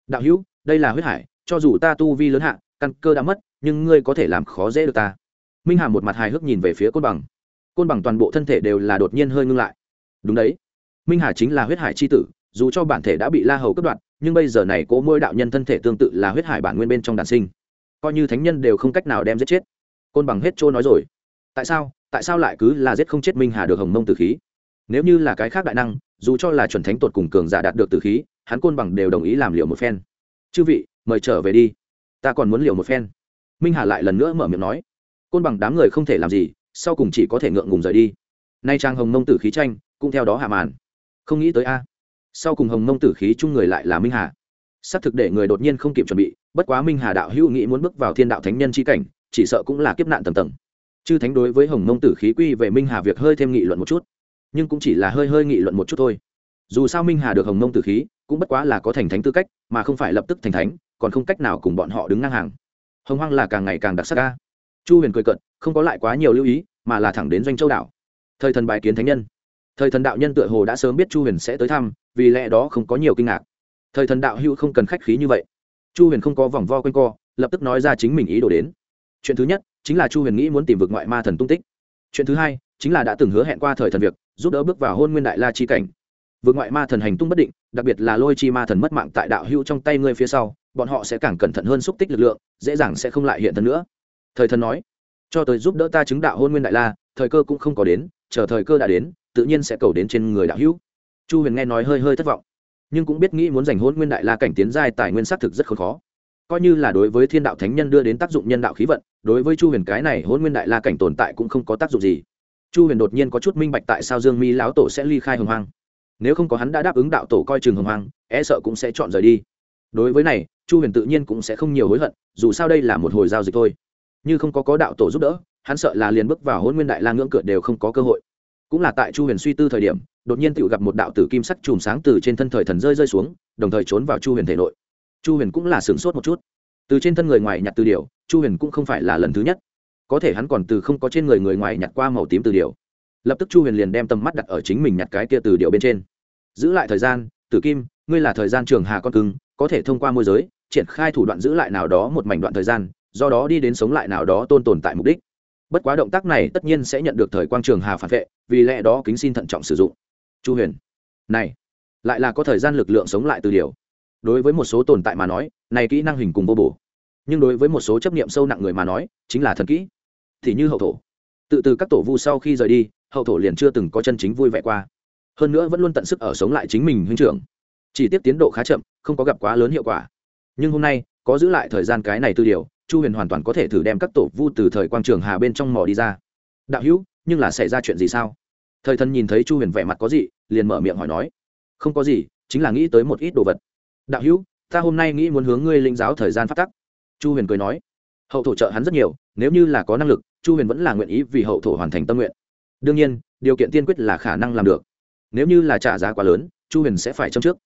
Đạo hữu, đây là huyết hải, cho dù ta tu vi lớn hạ, căn cơ đã mất, nhưng ngươi có thể làm khó dễ được ta minh hà một mặt hài hước nhìn về phía côn bằng. Côn bằng toàn bộ thân thể đều là đột nhiên hơi ngưng lại. Đúng đấy, minh hà chính là huyết hải c h i tử, dù cho bản thể đã bị la hầu cướp đoạt, nhưng bây giờ này cố môi đạo nhân thân thể tương tự là huyết hải bản nguyên bên trong đàn sinh. Coi như thánh nhân đều không cách nào đem giết chết. Côn bằng hết trôi nói rồi. Tại sao? Tại sao lại cứ là giết không chết minh hà được hồng mông tử khí? Nếu như là cái khác đại năng, dù cho là chuẩn thánh tột cùng cường giả đạt được tử khí, hắn côn bằng đều đồng ý làm liệu một phen. Chư vị, mời trở về đi. Ta còn muốn liệu một phen. Minh hà lại lần nữa mở miệng nói côn bằng đám người không thể làm gì, sau cùng chỉ có thể ngượng ngùng rời đi. Nay trang hồng mông tử khí tranh, cũng theo đó hạ màn. Không nghĩ tới a. Sau cùng hồng mông tử khí chung người lại là minh hà. Xác thực để người đột nhiên không kịp chuẩn bị, bất quá minh hà đạo hữu nghĩ muốn bước vào thiên đạo thánh nhân c h i cảnh, chỉ sợ cũng là kiếp nạn tầm tầng. Chư thánh đối với hồng mông tử khí quy về minh hà việc hơi thêm nghị luận một chút. Nhưng cũng chỉ là hơi hơi nghị luận một chút thôi. Dù sao minh hà được hồng mông tử khí, cũng bất quá là có thành thánh tư cách, mà không phải lập tức thành thánh, còn không cách nào cùng bọn họ đứng ngang hàng. Hồng hoang là càng ngày càng đặc sắc ca chu huyền cười cận không có lại quá nhiều lưu ý, mà là thẳng đến doanh châu đảo. Thời thần bài kiến thánh nhân. Thời thần đạo nhân tựa hồ đã sớm biết chu huyền sẽ tới thăm, vì lẽ đó không có nhiều kinh ngạc. Thời thần đạo hữu không cần khách khí như vậy. Chu huyền không có vòng vo quanh co, lập tức nói ra chính mình ý đồ đến. Chuyện thứ nhất, chính là chu huyền nghĩ muốn tìm vực ngoại ma thần tung tích. Chuyện thứ hai, chính là đã từng hứa hẹn qua thời thần việc, giúp đỡ bước vào hôn nguyên đại la chi cảnh. Vượt ngoại ma thần hành tung bất định, đặc biệt là lôi chi ma thần mất mạng tại đạo hữu trong tay ngươi phía sau, bọn họ sẽ càng cẩn thận hơn xúc tích lực lượng, dễ dàng sẽ không lại hiện thân nữa thời thần nói, cho tới giúp đỡ ta chứng đạo hôn nguyên đại la, thời cơ cũng không có đến, chờ thời cơ đã đến, tự nhiên sẽ cầu đến trên người đạo hữu. Chu huyền nghe nói hơi hơi thất vọng, nhưng cũng biết nghĩ muốn giành hôn nguyên đại la cảnh tiến giai tài nguyên xác thực rất khó. Coi như là đối với thiên đạo thánh nhân đưa đến tác dụng nhân đạo khí vận, đối với chu huyền cái này hôn nguyên đại la cảnh tồn tại cũng không có tác dụng gì. Chu huyền đột nhiên có chút minh bạch tại sao dương mi lão tổ sẽ ly khai hồng hoang. Nếu không có hắn đã đáp ứng đạo tổ coi chừng hồng hoang e sợ cũng sẽ chọn rời đi. Đối với này, chu huyền tự nhiên cũng sẽ không nhiều hối hận, dù sao đây là một hồi giao dịch thôi như không có có đạo tổ giúp đỡ, hắn sợ là liền bước vào hôn nguyên đại la ngưỡng cửa đều không có cơ hội. Cũng là tại chu huyền suy tư thời điểm, đột nhiên tự gặp một đạo tử kim sắc chùm sáng từ trên thân thời thần rơi rơi xuống, đồng thời trốn vào chu huyền thể nội. Chu huyền cũng là sửng sốt một chút. Từ trên thân người ngoài nhặt từ điều chu huyền cũng không phải là lần thứ nhất. Có thể hắn còn từ không có trên người người ngoài nhặt qua màu tím từ điều lập tức chu huyền liền đem tầm mắt đặt ở chính mình nhặt cái kia từ điều bên trên. Giữ lại thời gian, tử kim, ngươi là thời gian trường hà con cưng, có thể thông qua môi giới, triển khai thủ đoạn giữ lại nào đó một mảnh đoạn thời gian do đó đi đến sống lại nào đó tôn tồn tại mục đích. Bất quá động tác này tất nhiên sẽ nhận được thời quang trường hà phản vệ, vì lẽ đó kính xin thận trọng sử dụng. Chu huyền, này, lại là có thời gian lực lượng sống lại từ điều. Đối với một số tồn tại mà nói, này kỹ năng hình cùng vô bổ. Nhưng đối với một số chấp niệm sâu nặng người mà nói, chính là thần kỹ. Thì như hậu thổ. Tự từ các tổ vu sau khi rời đi, hậu thổ liền chưa từng có chân chính vui vẻ qua. Hơn nữa vẫn luôn tận sức ở sống lại chính mình huynh trưởng. Chỉ tiếp tiến độ khá chậm, không có gặp quá lớn hiệu quả. Nhưng hôm nay, có giữ lại thời gian cái này tư điều chu huyền hoàn toàn có thể thử đem các tổ vu từ thời quang trường hà bên trong mỏ đi ra. Đạo hữu, nhưng là xảy ra chuyện gì sao? Thời thần nhìn thấy chu huyền vẻ mặt có gì, liền mở miệng hỏi nói. Không có gì, chính là nghĩ tới một ít đồ vật. Đạo hữu, ta hôm nay nghĩ muốn hướng ngươi linh giáo thời gian phát tắc. Chu huyền cười nói. Hậu thổ trợ hắn rất nhiều, nếu như là có năng lực, chu huyền vẫn là nguyện ý vì hậu thổ hoàn thành tâm nguyện. Đương nhiên, điều kiện tiên quyết là khả năng làm được. Nếu như là trả giá quá lớn, chu huyền sẽ phải châm trước.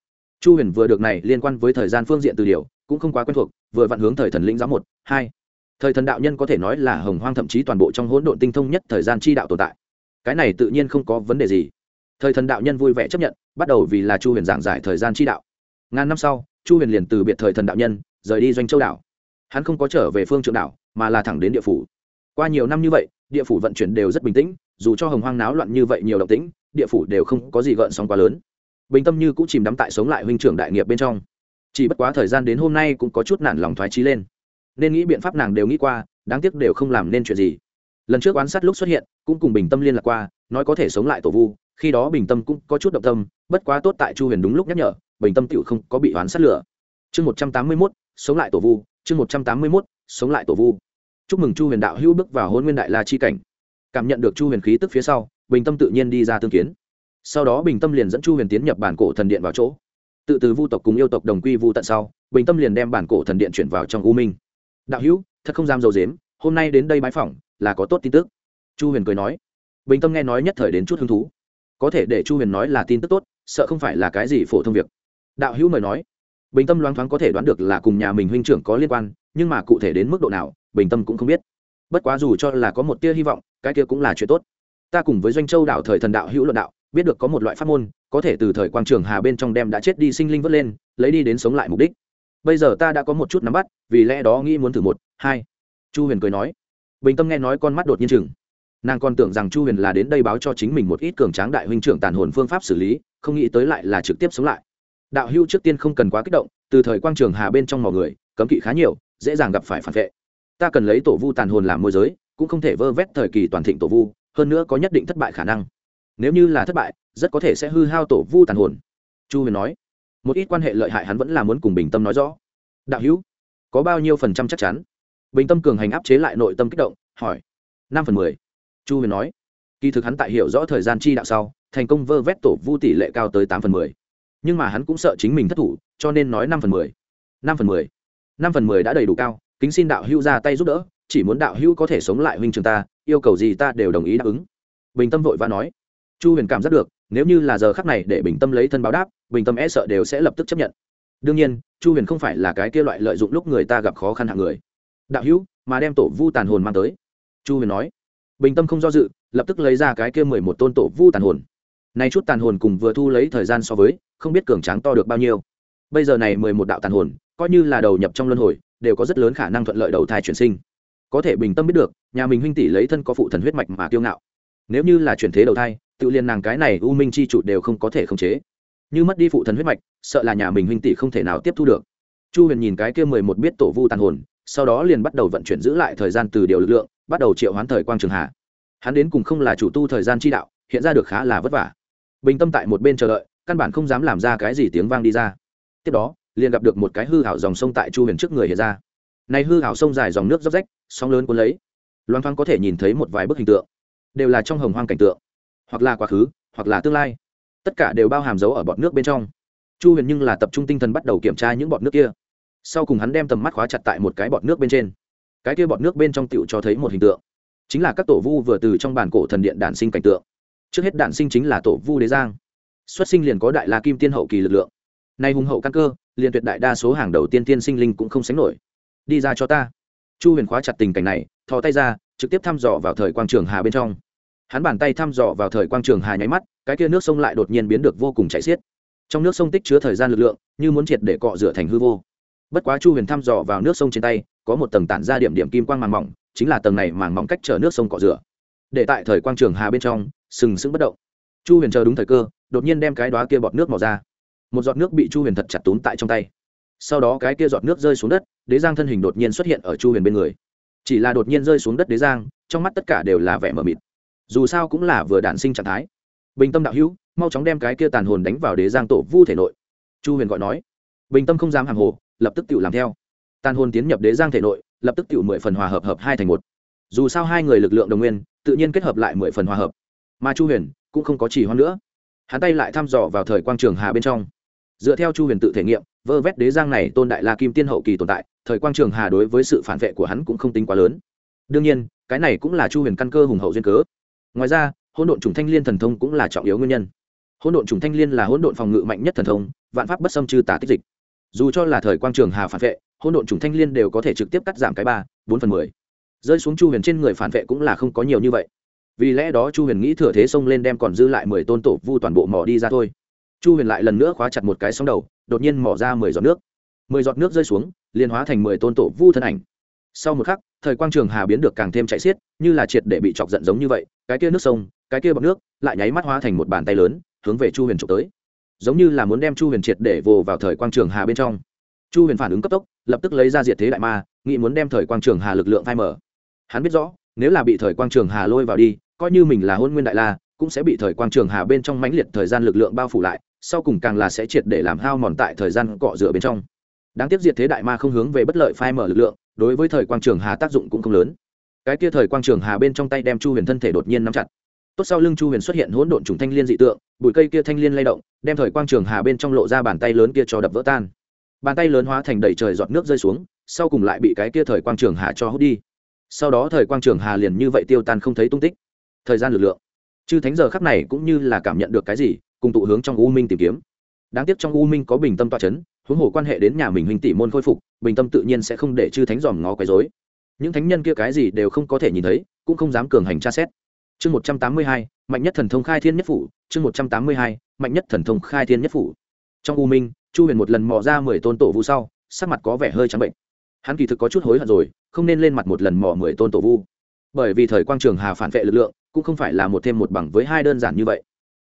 Chu huyền vừa được này liên quan với thời gian phương diện từ điều cũng không quá quen thuộc, vừa vặn hướng thời thần lĩnh giáo một, hai. Thời thần đạo nhân có thể nói là hồng hoang thậm chí toàn bộ trong hỗn độn tinh thông nhất thời gian chi đạo tồn tại. Cái này tự nhiên không có vấn đề gì. Thời thần đạo nhân vui vẻ chấp nhận, bắt đầu vì là chu huyền giảng giải thời gian chi đạo. Ngàn năm sau, chu huyền liền từ biệt thời thần đạo nhân, rời đi doanh châu đảo. Hắn không có trở về phương trượng đảo, mà là thẳng đến địa phủ. Qua nhiều năm như vậy, địa phủ vận chuyển đều rất bình tĩnh, dù cho hồng hoang náo loạn như vậy nhiều động tĩnh, địa phủ đều không có gì gợn sóng quá lớn. Bình tâm như cũng chìm đắm tại sống lại huynh trưởng đại nghiệp bên trong chỉ bất quá thời gian đến hôm nay cũng có chút nản lòng thoái trí lên. Nên nghĩ biện pháp nàng đều nghĩ qua, đáng tiếc đều không làm nên chuyện gì. Lần trước oán sát lúc xuất hiện, cũng cùng bình tâm liên lạc qua, nói có thể sống lại tổ vu, khi đó bình tâm cũng có chút động tâm, bất quá tốt tại chu huyền đúng lúc nhắc nhở, bình tâm tựu không có bị oán sát lửa. Chương một trăm tám mươi mốt, sống lại tổ vu, chương một trăm tám mươi mốt, sống lại tổ vu. Chúc mừng chu huyền đạo hữu bước vào hôn nguyên đại la chi cảnh. Cảm nhận được chu huyền khí tức phía sau, bình tâm tự nhiên đi ra tương kiến. Sau đó bình tâm liền dẫn chu huyền tiến nhập bản cổ thần điện vào chỗ tự từ vu tộc cùng yêu tộc đồng quy vu tận sau, bình tâm liền đem bản cổ thần điện chuyển vào trong u minh. Đạo hữu, thật không dám dầu dếm, hôm nay đến đây bái phỏng, là có tốt tin tức. Chu huyền cười nói. Bình tâm nghe nói nhất thời đến chút hứng thú. Có thể để chu huyền nói là tin tức tốt, sợ không phải là cái gì phổ thông việc. Đạo hữu mời nói. Bình tâm loáng thoáng có thể đoán được là cùng nhà mình huynh trưởng có liên quan, nhưng mà cụ thể đến mức độ nào, bình tâm cũng không biết. Bất quá dù cho là có một tia hy vọng, cái kia cũng là chuyện tốt. Ta cùng với doanh châu đạo thời thần đạo hữu luận đạo biết được có một loại pháp môn, có thể từ thời quang trường hà bên trong đem đã chết đi sinh linh vớt lên, lấy đi đến sống lại mục đích. Bây giờ ta đã có một chút nắm bắt, vì lẽ đó nghĩ muốn thử một, hai. Chu huyền cười nói. Bình tâm nghe nói con mắt đột nhiên chừng nàng còn tưởng rằng chu huyền là đến đây báo cho chính mình một ít cường tráng đại huynh trưởng tàn hồn phương pháp xử lý, không nghĩ tới lại là trực tiếp sống lại. Đạo hưu trước tiên không cần quá kích động, từ thời quang trường hà bên trong mọi người, cấm kỵ khá nhiều, dễ dàng gặp phải phản vệ. Ta cần lấy tổ vu tàn hồn làm môi giới, cũng không thể vơ vét thời kỳ toàn thịnh tổ vu, hơn nữa có nhất định thất bại khả năng nếu như là thất bại, rất có thể sẽ hư hao tổ vu tàn hồn. Chu huyền nói, một ít quan hệ lợi hại hắn vẫn là muốn cùng bình tâm nói rõ. Đạo hữu, có bao nhiêu phần trăm chắc chắn? Bình tâm cường hành áp chế lại nội tâm kích động, hỏi. Năm phần mười. Chu huyền nói, kỳ thực hắn tại hiểu rõ thời gian chi đạo sau, thành công vơ vét tổ vu tỷ lệ cao tới tám phần mười. Nhưng mà hắn cũng sợ chính mình thất thủ, cho nên nói năm phần mười. Năm phần mười. Năm phần mười đã đầy đủ cao, kính xin đạo hữu ra tay giúp đỡ, chỉ muốn đạo hữu có thể sống lại huynh trường ta, yêu cầu gì ta đều đồng ý đáp ứng. Bình tâm vội vã nói chu huyền cảm giác được, nếu như là giờ khắc này để bình tâm lấy thân báo đáp, bình tâm e sợ đều sẽ lập tức chấp nhận. Đương nhiên, chu huyền không phải là cái kia loại lợi dụng lúc người ta gặp khó khăn hạng người. Đạo hữu, mà đem tổ vu tàn hồn mang tới. Chu huyền nói. Bình tâm không do dự, lập tức lấy ra cái kia mười một tôn tổ vu tàn hồn. Nay chút tàn hồn cùng vừa thu lấy thời gian so với, không biết cường tráng to được bao nhiêu. Bây giờ này mười một đạo tàn hồn, coi như là đầu nhập trong luân hồi, đều có rất lớn khả năng thuận lợi đầu thai chuyển sinh. Có thể bình tâm biết được, nhà mình huynh tỷ lấy thân có phụ thần huyết mạch mà kiêu ngạo. Nếu như là chuyển thế đầu thai tự liền nàng cái này u minh chi chủ đều không có thể khống chế. Như mất đi phụ thần huyết mạch, sợ là nhà mình huynh tỷ không thể nào tiếp thu được. Chu huyền nhìn cái kia mười một biết tổ vu tàn hồn, sau đó liền bắt đầu vận chuyển giữ lại thời gian từ điều lực lượng, bắt đầu triệu hoán thời quang trường hạ. Hắn đến cùng không là chủ tu thời gian chi đạo, hiện ra được khá là vất vả. Bình tâm tại một bên chờ đợi, căn bản không dám làm ra cái gì tiếng vang đi ra. Tiếp đó, liền gặp được một cái hư hảo dòng sông tại chu huyền trước người hiện ra. Này hư hảo sông dài dòng nước dốc rách, sóng lớn cuốn lấy. Loan thoáng có thể nhìn thấy một vài bức hình tượng, đều là trong hồng hoang cảnh tượng hoặc là quá khứ, hoặc là tương lai. Tất cả đều bao hàm dấu ở bọt nước bên trong. Chu huyền nhưng là tập trung tinh thần bắt đầu kiểm tra những bọt nước kia. Sau cùng hắn đem tầm mắt khóa chặt tại một cái bọt nước bên trên. Cái kia bọt nước bên trong tựu cho thấy một hình tượng. Chính là các tổ vu vừa từ trong bản cổ thần điện đản sinh cảnh tượng. Trước hết đản sinh chính là tổ vu đế giang. Xuất sinh liền có đại la kim tiên hậu kỳ lực lượng. Nay hùng hậu căn cơ, liền tuyệt đại đa số hàng đầu tiên tiên sinh linh cũng không sánh nổi. Đi ra cho ta. Chu huyền khóa chặt tình cảnh này, thò tay ra, trực tiếp thăm dò vào thời quang trường hà bên trong hắn bàn tay thăm dò vào thời quang trường hà nháy mắt, cái kia nước sông lại đột nhiên biến được vô cùng chảy xiết. Trong nước sông tích chứa thời gian lực lượng, như muốn triệt để cọ rửa thành hư vô. Bất quá chu huyền thăm dò vào nước sông trên tay, có một tầng tản ra điểm điểm kim quang màng mỏng, chính là tầng này màng mỏng cách chở nước sông cọ rửa. Để tại thời quang trường hà bên trong, sừng sững bất động. Chu huyền chờ đúng thời cơ, đột nhiên đem cái đó kia bọt nước màu ra. Một giọt nước bị chu huyền thật chặt túm tại trong tay. Sau đó cái kia giọt nước rơi xuống đất, đế giang thân hình đột nhiên xuất hiện ở chu huyền bên người. Chỉ là đột nhiên rơi xuống đất đế giang, trong mắt tất cả đều là vẻ mờ mịt dù sao cũng là vừa đản sinh trạng thái. Bình tâm đạo hữu, mau chóng đem cái kia tàn hồn đánh vào đế giang tổ vu thể nội. Chu huyền gọi nói. Bình tâm không dám hàng hồ, lập tức tự làm theo. Tàn hồn tiến nhập đế giang thể nội, lập tức tự mười phần hòa hợp hợp hai thành một. Dù sao hai người lực lượng đồng nguyên, tự nhiên kết hợp lại mười phần hòa hợp. Mà chu huyền cũng không có chỉ hoan nữa. Hắn tay lại thăm dò vào thời quang trường hà bên trong. Dựa theo chu huyền tự thể nghiệm, vơ vét đế giang này tôn đại la kim tiên hậu kỳ tồn tại, thời quang trường hà đối với sự phản vệ của hắn cũng không tính quá lớn. Đương nhiên, cái này cũng là chu huyền căn cơ hùng hậu duyên cớ ngoài ra, hỗn độn trùng thanh liên thần thông cũng là trọng yếu nguyên nhân. Hỗn độn trùng thanh liên là hỗn độn phòng ngự mạnh nhất thần thông, vạn pháp bất xâm trừ tả tích dịch. Dù cho là thời quang trường hà phản vệ, hỗn độn trùng thanh liên đều có thể trực tiếp cắt giảm cái ba, bốn phần mười. Rơi xuống chu huyền trên người phản vệ cũng là không có nhiều như vậy. Vì lẽ đó chu huyền nghĩ thừa thế xông lên đem còn dư lại mười tôn tổ vu toàn bộ mỏ đi ra thôi. Chu huyền lại lần nữa khóa chặt một cái sóng đầu, đột nhiên mỏ ra mười giọt nước. Mười giọt nước rơi xuống, liền hóa thành mười tôn tổ vu thân ảnh. Sau một khắc thời quang trường hà biến được càng thêm chạy xiết, như là triệt để bị chọc giận giống như vậy, cái kia nước sông, cái kia bọc nước, lại nháy mắt hóa thành một bàn tay lớn, hướng về chu huyền trộm tới. Giống như là muốn đem chu huyền triệt để vồ vào thời quang trường hà bên trong. Chu huyền phản ứng cấp tốc, lập tức lấy ra diệt thế đại ma, nghĩ muốn đem thời quang trường hà lực lượng phai mở. Hắn biết rõ, nếu là bị thời quang trường hà lôi vào đi, coi như mình là hôn nguyên đại la, cũng sẽ bị thời quang trường hà bên trong mãnh liệt thời gian lực lượng bao phủ lại, sau cùng càng là sẽ triệt để làm hao mòn tại thời gian cọ rửa bên trong. Đáng tiếc diệt thế đại ma không hướng về bất lợi phai mở lực lượng đối với thời quang trường hà tác dụng cũng không lớn. Cái kia thời quang trường hà bên trong tay đem chu huyền thân thể đột nhiên nắm chặt. Tốt sau lưng chu huyền xuất hiện hỗn độn trùng thanh liên dị tượng, bụi cây kia thanh liên lay động, đem thời quang trường hà bên trong lộ ra bàn tay lớn kia cho đập vỡ tan. Bàn tay lớn hóa thành đầy trời giọt nước rơi xuống, sau cùng lại bị cái kia thời quang trường hà cho hút đi. Sau đó thời quang trường hà liền như vậy tiêu tan không thấy tung tích. Thời gian lực lượng. Chư thánh giờ khắc này cũng như là cảm nhận được cái gì, cùng tụ hướng trong u minh tìm kiếm. Đáng tiếc trong u minh có bình tâm toa c h ấ n huống hồ quan hệ đến nhà mình huynh tỷ môn khôi phục, bình tâm tự nhiên sẽ không để chư thánh dòm ngó quấy dối những thánh nhân kia cái gì đều không có thể nhìn thấy, cũng không dám cường hành tra xét. Chương một trăm tám mươi hai, mạnh nhất thần thông khai thiên nhất phủ, chương một trăm tám mươi hai, mạnh nhất thần thông khai thiên nhất phủ. Trong u minh, chu huyền một lần mò ra mười tôn tổ vu sau, sắc mặt có vẻ hơi trắng bệnh. Hắn kỳ thực có chút hối hận rồi, không nên lên mặt một lần mò mười tôn tổ vu. Bởi vì thời quang trường hà phản vệ lực lượng, cũng không phải là một thêm một bằng với hai đơn giản như vậy.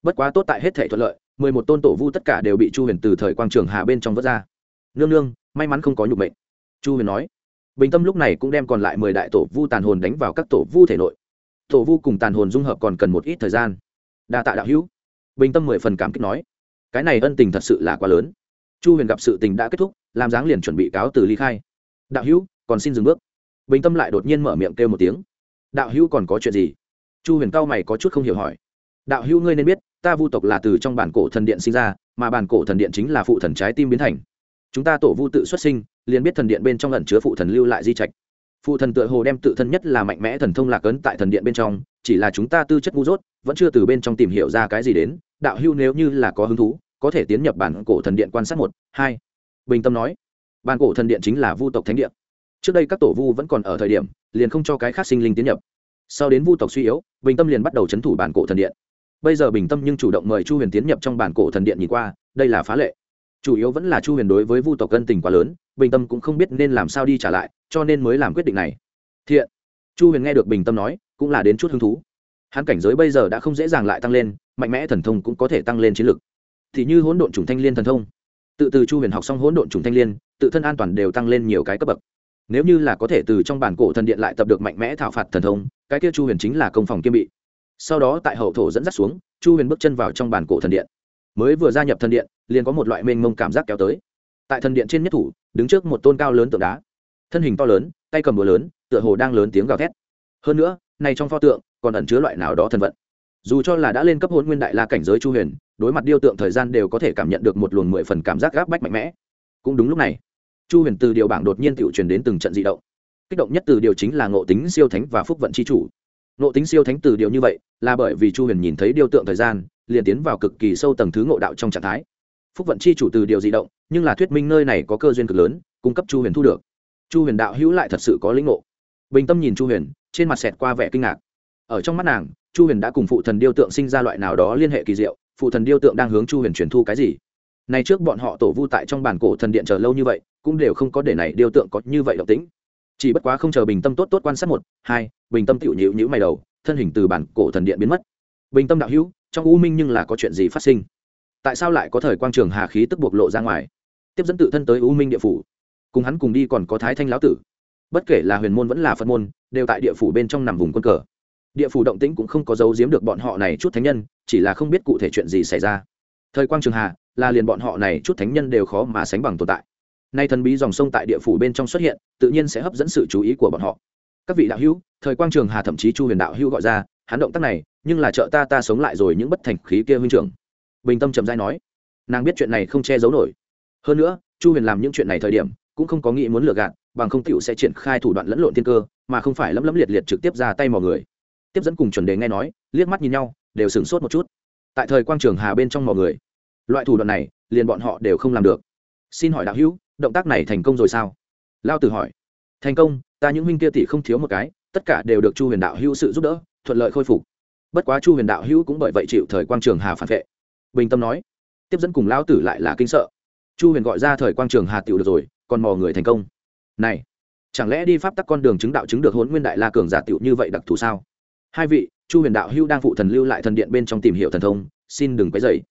Bất quá tốt tại hết thể thuận lợi mười một tôn tổ vu tất cả đều bị chu huyền từ thời quang trường hà bên trong vớt ra. Nương nương, may mắn không có nhục mệnh. Chu huyền nói. Bình tâm lúc này cũng đem còn lại mười đại tổ vu tàn hồn đánh vào các tổ vu thể nội. Tổ vu cùng tàn hồn dung hợp còn cần một ít thời gian. Đa tạ đạo hữu. Bình tâm mười phần cảm kích nói. Cái này ân tình thật sự là quá lớn. Chu huyền gặp sự tình đã kết thúc, làm dáng liền chuẩn bị cáo từ ly khai. Đạo hữu, còn xin dừng bước. Bình tâm lại đột nhiên mở miệng kêu một tiếng. Đạo hữu còn có chuyện gì? Chu huyền cao mày có chút không hiểu hỏi đạo hữu ngươi nên biết, ta vu tộc là từ trong bản cổ thần điện sinh ra, mà bản cổ thần điện chính là phụ thần trái tim biến thành. Chúng ta tổ vu tự xuất sinh, liền biết thần điện bên trong ẩn chứa phụ thần lưu lại di trạch. Phụ thần tựa hồ đem tự thân nhất là mạnh mẽ thần thông lạc ấn tại thần điện bên trong, chỉ là chúng ta tư chất ngu dốt, vẫn chưa từ bên trong tìm hiểu ra cái gì đến. Đạo hưu nếu như là có hứng thú, có thể tiến nhập bản cổ thần điện quan sát một, hai. Bình tâm nói, bản cổ thần điện chính là vu tộc thánh điện trước đây các tổ vu vẫn còn ở thời điểm, liền không cho cái khác sinh linh tiến nhập. Sau đến vu tộc suy yếu, bình tâm liền bắt đầu c h ấ n thủ bản cổ thần điện bây giờ bình tâm nhưng chủ động mời chu huyền tiến nhập trong bản cổ thần điện nhìn qua, đây là phá lệ. Chủ yếu vẫn là chu huyền đối với vu tộc cân tình quá lớn, bình tâm cũng không biết nên làm sao đi trả lại, cho nên mới làm quyết định này. Thiện. Chu huyền nghe được bình tâm nói, cũng là đến chút hứng thú. Hắn cảnh giới bây giờ đã không dễ dàng lại tăng lên, mạnh mẽ thần thông cũng có thể tăng lên chiến lực. Thì như hỗn độn chủng thanh liên thần thông. Tự từ chu huyền học xong hỗn độn chủng thanh liên, tự thân an toàn đều tăng lên nhiều cái cấp bậc. Nếu như là có thể từ trong bản cổ thần điện lại tập được mạnh mẽ thảo phạt thần thông, cái kia chu huyền chính là công phòng kiêm bị sau đó tại hậu thổ dẫn dắt xuống, chu huyền bước chân vào trong bản cổ thần điện. Mới vừa gia nhập thần điện, liền có một loại mênh mông cảm giác kéo tới. Tại thần điện trên nhất thủ, đứng trước một tôn cao lớn tượng đá. Thân hình to lớn, tay cầm búa lớn, tựa hồ đang lớn tiếng gào thét. Hơn nữa, này trong pho tượng, còn ẩn chứa loại nào đó thần vận. Dù cho là đã lên cấp hôn nguyên đại la cảnh giới chu huyền, đối mặt điêu tượng thời gian đều có thể cảm nhận được một luồng mười phần cảm giác gáp bách mạnh mẽ. Cũng đúng lúc này, chu huyền từ điều bảng đột nhiên tự truyền đến từng trận di động. Kích động nhất từ điều chính là ngộ tính siêu thánh và phúc vận c h i chủ ngộ tính siêu thánh từ điều như vậy, là bởi vì chu huyền nhìn thấy điều tượng thời gian, liền tiến vào cực kỳ sâu tầng thứ ngộ đạo trong trạng thái. Phúc vận chi chủ từ điều di động, nhưng là thuyết minh nơi này có cơ duyên cực lớn, cung cấp chu huyền thu được. Chu huyền đạo hữu lại thật sự có lĩnh ngộ. Bình tâm nhìn chu huyền, trên mặt xẹt qua vẻ kinh ngạc. Ở trong mắt nàng, chu huyền đã cùng phụ thần điêu tượng sinh ra loại nào đó liên hệ kỳ diệu, phụ thần điêu tượng đang hướng chu huyền truyền thu cái gì? Này trước bọn họ tổ vu tại trong bản cổ thần điện chờ lâu như vậy, cũng đều không có để này điêu tượng có như vậy động tĩnh chỉ bất quá không chờ bình tâm tốt tốt quan sát một, hai, bình tâm tựu nhịu nhữ mày đầu, thân hình từ bản cổ thần điện biến mất. Bình tâm đạo hữu, trong u minh nhưng là có chuyện gì phát sinh? Tại sao lại có thời quang trường hà khí tức bộc lộ ra ngoài? Tiếp dẫn tự thân tới u minh địa phủ. Cùng hắn cùng đi còn có thái thanh lão tử. Bất kể là huyền môn vẫn là phật môn, đều tại địa phủ bên trong nằm vùng quân cờ. Địa phủ động tĩnh cũng không có dấu giếm được bọn họ này chút thánh nhân, chỉ là không biết cụ thể chuyện gì xảy ra. Thời quang trường hà là liền bọn họ này chút thánh nhân đều khó mà sánh bằng tồn tại nay thần bí dòng sông tại địa phủ bên trong xuất hiện, tự nhiên sẽ hấp dẫn sự chú ý của bọn họ. Các vị đạo hữu, thời quang trường hà thậm chí chu huyền đạo hữu gọi ra, hắn động tác này, nhưng là trợ ta ta sống lại rồi những bất thành khí kia huynh trưởng. Bình tâm trầm dai nói, nàng biết chuyện này không che giấu nổi. Hơn nữa, chu huyền làm những chuyện này thời điểm, cũng không có nghĩ muốn lừa gạt, bằng không tựu sẽ triển khai thủ đoạn lẫn lộn thiên cơ, mà không phải lấm lấm liệt liệt trực tiếp ra tay mò người. Tiếp dẫn cùng chuẩn đề nghe nói, liếc mắt nhìn nhau, đều sửng sốt một chút. Tại thời quang trường hà bên trong mò người, loại thủ đoạn này, liền bọn họ đều không làm được. Xin hỏi đạo hữu động tác này thành công rồi sao? Lao tử hỏi. Thành công, ta những huynh kia tỷ không thiếu một cái, tất cả đều được chu huyền đạo hữu sự giúp đỡ, thuận lợi khôi phục. Bất quá chu huyền đạo hữu cũng bởi vậy chịu thời quang trường hà phản vệ. Bình tâm nói. Tiếp dẫn cùng lão tử lại là kinh sợ. Chu huyền gọi ra thời quang trường hà tiểu được rồi, còn mò người thành công. Này, chẳng lẽ đi pháp tắc con đường chứng đạo chứng được hôn nguyên đại la cường giả tiểu như vậy đặc thù sao? Hai vị, chu huyền đạo hữu đang phụ thần lưu lại thần điện bên trong tìm hiểu thần thông, xin đừng quấy dày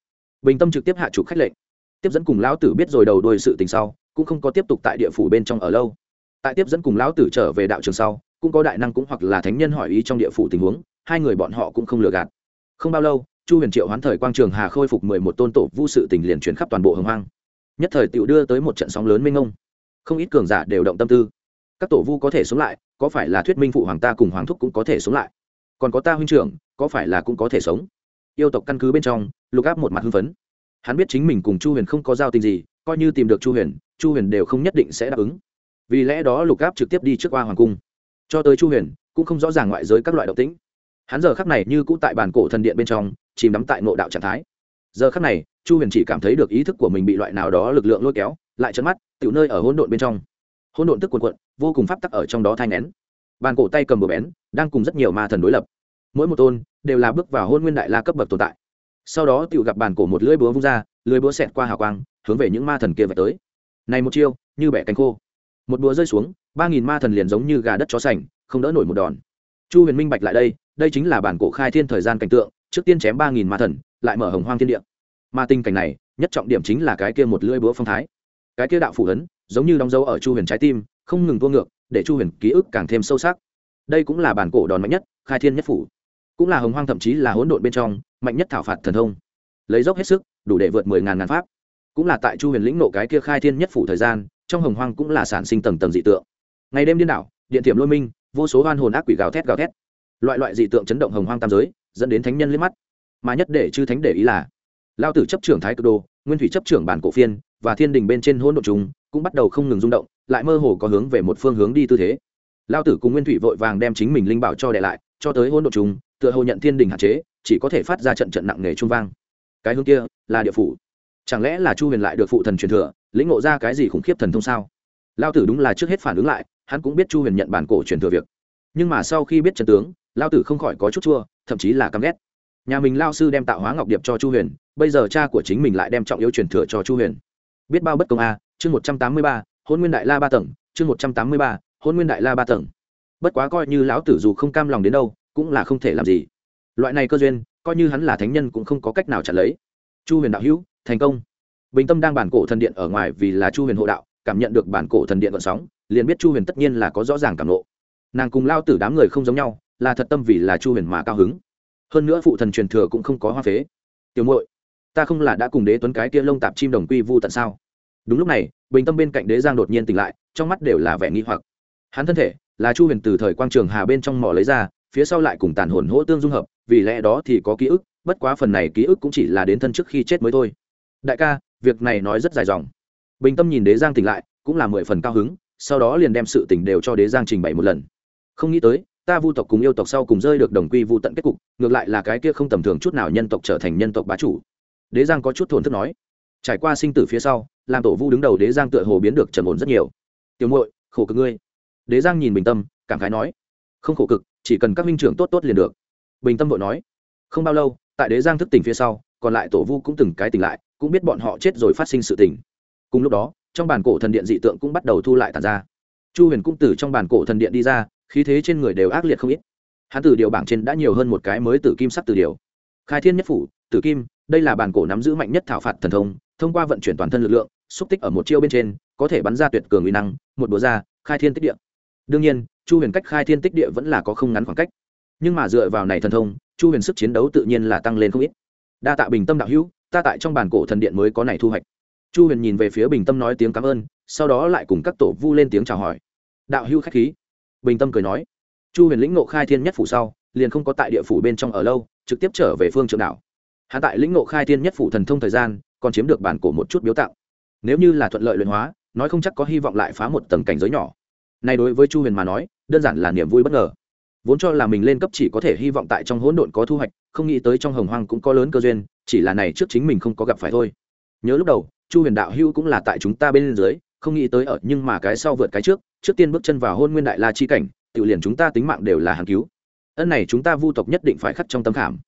bình tâm trực tiếp hạ chủ khách lệnh tiếp dẫn cùng lão tử biết rồi đầu đuôi sự tình sau, cũng không có tiếp tục tại địa phủ bên trong ở lâu. Tại tiếp dẫn cùng lão tử trở về đạo trường sau, cũng có đại năng cũng hoặc là thánh nhân hỏi ý trong địa phủ tình huống, hai người bọn họ cũng không lừa gạt. Không bao lâu, chu huyền triệu hoán thời quang trường hà khôi phục mười một tôn tổ vu sự tình liền chuyển khắp toàn bộ hồng hoang. Nhất thời tự đưa tới một trận sóng lớn minh ông không ít cường giả đều động tâm tư. Các tổ vu có thể sống lại, có phải là thuyết minh phụ hoàng ta cùng hoàng thúc cũng có thể sống lại? Còn có ta huynh trưởng, có phải là cũng có thể sống? Yêu tộc căn cứ bên trong, lục áp một mặt hưng phấn hắn biết chính mình cùng chu huyền không có giao tình gì, coi như tìm được chu huyền chu huyền đều không nhất định sẽ đáp ứng. Vì lẽ đó lục áp trực tiếp đi trước qua hoàng cung. Cho tới chu huyền, cũng không rõ ràng ngoại giới các loại động tĩnh. Hắn giờ khắc này như cũ tại bàn cổ thần điện bên trong, chìm đắm tại ngộ đạo trạng thái. Giờ khắc này, chu huyền chỉ cảm thấy được ý thức của mình bị loại nào đó lực lượng lôi kéo, lại chấn mắt, tiểu nơi ở hỗn độn bên trong. Hỗn độn tức quần quận vô cùng pháp tắc ở trong đó thai ngén bàn cổ tay cầm bờ bén, đang cùng rất nhiều ma thần đối lập. Mỗi một tôn, đều là bước vào hôn nguyên đại la cấp bậc tồn tại sau đó tiểu gặp bàn cổ một lưỡi búa vung ra, lưỡi búa xẹt qua hào quang, hướng về những ma thần kia về tới. Này một chiêu, như bẻ cánh khô. Một búa rơi xuống, ba nghìn ma thần liền giống như gà đất chó sành, không đỡ nổi một đòn. Chu huyền minh bạch lại đây đây chính là bản cổ khai thiên thời gian cảnh tượng, trước tiên chém ba nghìn ma thần, lại mở hồng hoang thiên địa. Ma tình cảnh này, nhất trọng điểm chính là cái kia một lưỡi búa phong thái. Cái kia đạo phủ ấn, giống như đóng dấu ở chu huyền trái tim, không ngừng tua ngược, để chu huyền ký ức càng thêm sâu sắc. Đây cũng là bản cổ đòn mạnh nhất, khai thiên nhất phủ cũng là hồng hoang thậm chí là hỗn độn bên trong, mạnh nhất thảo phạt thần thông. Lấy dốc hết sức, đủ để vượt mười ngàn ngàn pháp. Cũng là tại chu huyền lĩnh nộ cái kia khai thiên nhất phủ thời gian, trong hồng hoang cũng là sản sinh tầng tầng dị tượng. Ngày đêm điên đảo, điện tiệm lôi minh, vô số oan hồn ác quỷ gào thét gào thét. Loại loại dị tượng chấn động hồng hoang tam giới, dẫn đến thánh nhân liếc mắt. Mà nhất để chư thánh để ý là, lao tử chấp trưởng thái cực đồ, nguyên thủy chấp trưởng bản cổ phiên, và thiên đình bên trên hỗn độn chúng cũng bắt đầu không ngừng rung động, lại mơ hồ có hướng về một phương hướng đi tư thế. Lao tử cùng nguyên thủy vội vàng đem chính mình linh bảo cho đệ lại, cho tới hỗn độn chúng tựa hồ nhận thiên đình hạn chế, chỉ có thể phát ra trận trận nặng nề trung vang. Cái hướng kia là địa phủ. Chẳng lẽ là chu huyền lại được phụ thần truyền thừa, lĩnh ngộ ra cái gì khủng khiếp thần thông sao? Lao tử đúng là trước hết phản ứng lại, hắn cũng biết chu huyền nhận bản cổ truyền thừa việc. Nhưng mà sau khi biết trần tướng lao tử không khỏi có chút chua, thậm chí là căm ghét. Nhà mình lao sư đem tạo hóa ngọc điệp cho chu huyền, bây giờ cha của chính mình lại đem trọng yếu truyền thừa cho chu huyền. Biết bao bất công a, chương một trăm tám mươi ba, hôn nguyên đại la ba tầng, chương một trăm tám mươi ba, hôn nguyên đại la ba tầng. Bất quá coi như lão tử dù không cam lòng đến đâu cũng là không thể làm gì. Loại này cơ duyên, coi như hắn là thánh nhân cũng không có cách nào chặn lấy. Chu huyền đạo hữu, thành công. Bình tâm đang bản cổ thần điện ở ngoài vì là chu huyền hộ đạo, cảm nhận được bản cổ thần điện vận sóng, liền biết chu huyền tất nhiên là có rõ ràng cảm lộ nàng cùng lao tử đám người không giống nhau, là thật tâm vì là chu huyền mà cao hứng. Hơn nữa phụ thần truyền thừa cũng không có hoa phế. Tiểu muội, ta không là đã cùng đế tuấn cái kia lông tạp chim đồng quy vu tận sao? Đúng lúc này, bình tâm bên cạnh đế giang đột nhiên tỉnh lại, trong mắt đều là vẻ nghi hoặc. Hắn thân thể là chu huyền từ thời quang trường hà bên trong mỏ lấy ra phía sau lại cùng tàn hồn hỗ tương dung hợp, vì lẽ đó thì có ký ức, bất quá phần này ký ức cũng chỉ là đến thân trước khi chết mới thôi. Đại ca, việc này nói rất dài dòng. Bình tâm nhìn đế giang tỉnh lại, cũng là mười phần cao hứng, sau đó liền đem sự tỉnh đều cho đế giang trình bày một lần. Không nghĩ tới, ta vu tộc cùng yêu tộc sau cùng rơi được đồng quy vu tận kết cục, ngược lại là cái kia không tầm thường chút nào nhân tộc trở thành nhân tộc bá chủ. Đế giang có chút thổn thức nói. Trải qua sinh tử phía sau, làm tổ vu đứng đầu đế giang tựa hồ biến được trầm ổn rất nhiều. Tiểu muội, khổ cực ngươi. Đế giang nhìn bình tâm, cảm khái nói. Không khổ cực chỉ cần các minh trưởng tốt tốt liền được. Bình tâm vội nói, không bao lâu, tại đế giang thức tỉnh phía sau, còn lại tổ vu cũng từng cái tỉnh lại, cũng biết bọn họ chết rồi phát sinh sự tỉnh cùng lúc đó, trong bản cổ thần điện dị tượng cũng bắt đầu thu lại tàn ra. Chu huyền cũng từ trong bản cổ thần điện đi ra, khí thế trên người đều ác liệt không ít. Hắn từ điều bảng trên đã nhiều hơn một cái mới tử kim sắc từ điều. Khai thiên nhất phủ, tử kim, đây là bản cổ nắm giữ mạnh nhất thảo phạt thần thông thông qua vận chuyển toàn thân lực lượng, xúc tích ở một chiêu bên trên, có thể bắn ra tuyệt cường uy năng, một búa ra, khai thiên tích địa đương nhiên, chu huyền cách khai thiên tích địa vẫn là có không ngắn khoảng cách. Nhưng mà dựa vào này thần thông, chu huyền sức chiến đấu tự nhiên là tăng lên không ít. Đa tạ bình tâm đạo hữu, ta tại trong bản cổ thần điện mới có này thu hoạch. Chu huyền nhìn về phía bình tâm nói tiếng cảm ơn, sau đó lại cùng các tổ vu lên tiếng chào hỏi. Đạo hữu khách khí. Bình tâm cười nói. Chu huyền lĩnh ngộ khai thiên nhất phủ sau, liền không có tại địa phủ bên trong ở lâu, trực tiếp trở về phương trượng đảo hạ tại lĩnh ngộ khai thiên nhất phủ thần thông thời gian, còn chiếm được bản cổ một chút biếu tặng. Nếu như là thuận lợi luyện hóa, nói không chắc có hy vọng lại phá một tầng cảnh giới nhỏ này đối với chu huyền mà nói, đơn giản là niềm vui bất ngờ. Vốn cho là mình lên cấp chỉ có thể hy vọng tại trong hỗn độn có thu hoạch, không nghĩ tới trong hồng hoang cũng có lớn cơ duyên, chỉ là này trước chính mình không có gặp phải thôi. Nhớ lúc đầu, chu huyền đạo hưu cũng là tại chúng ta bên dưới, không nghĩ tới ở, nhưng mà cái sau vượt cái trước trước tiên bước chân vào hôn nguyên đại la chi cảnh, tự liền chúng ta tính mạng đều là hàng cứu. Ân này chúng ta vu tộc nhất định phải khắc trong tâm khảm.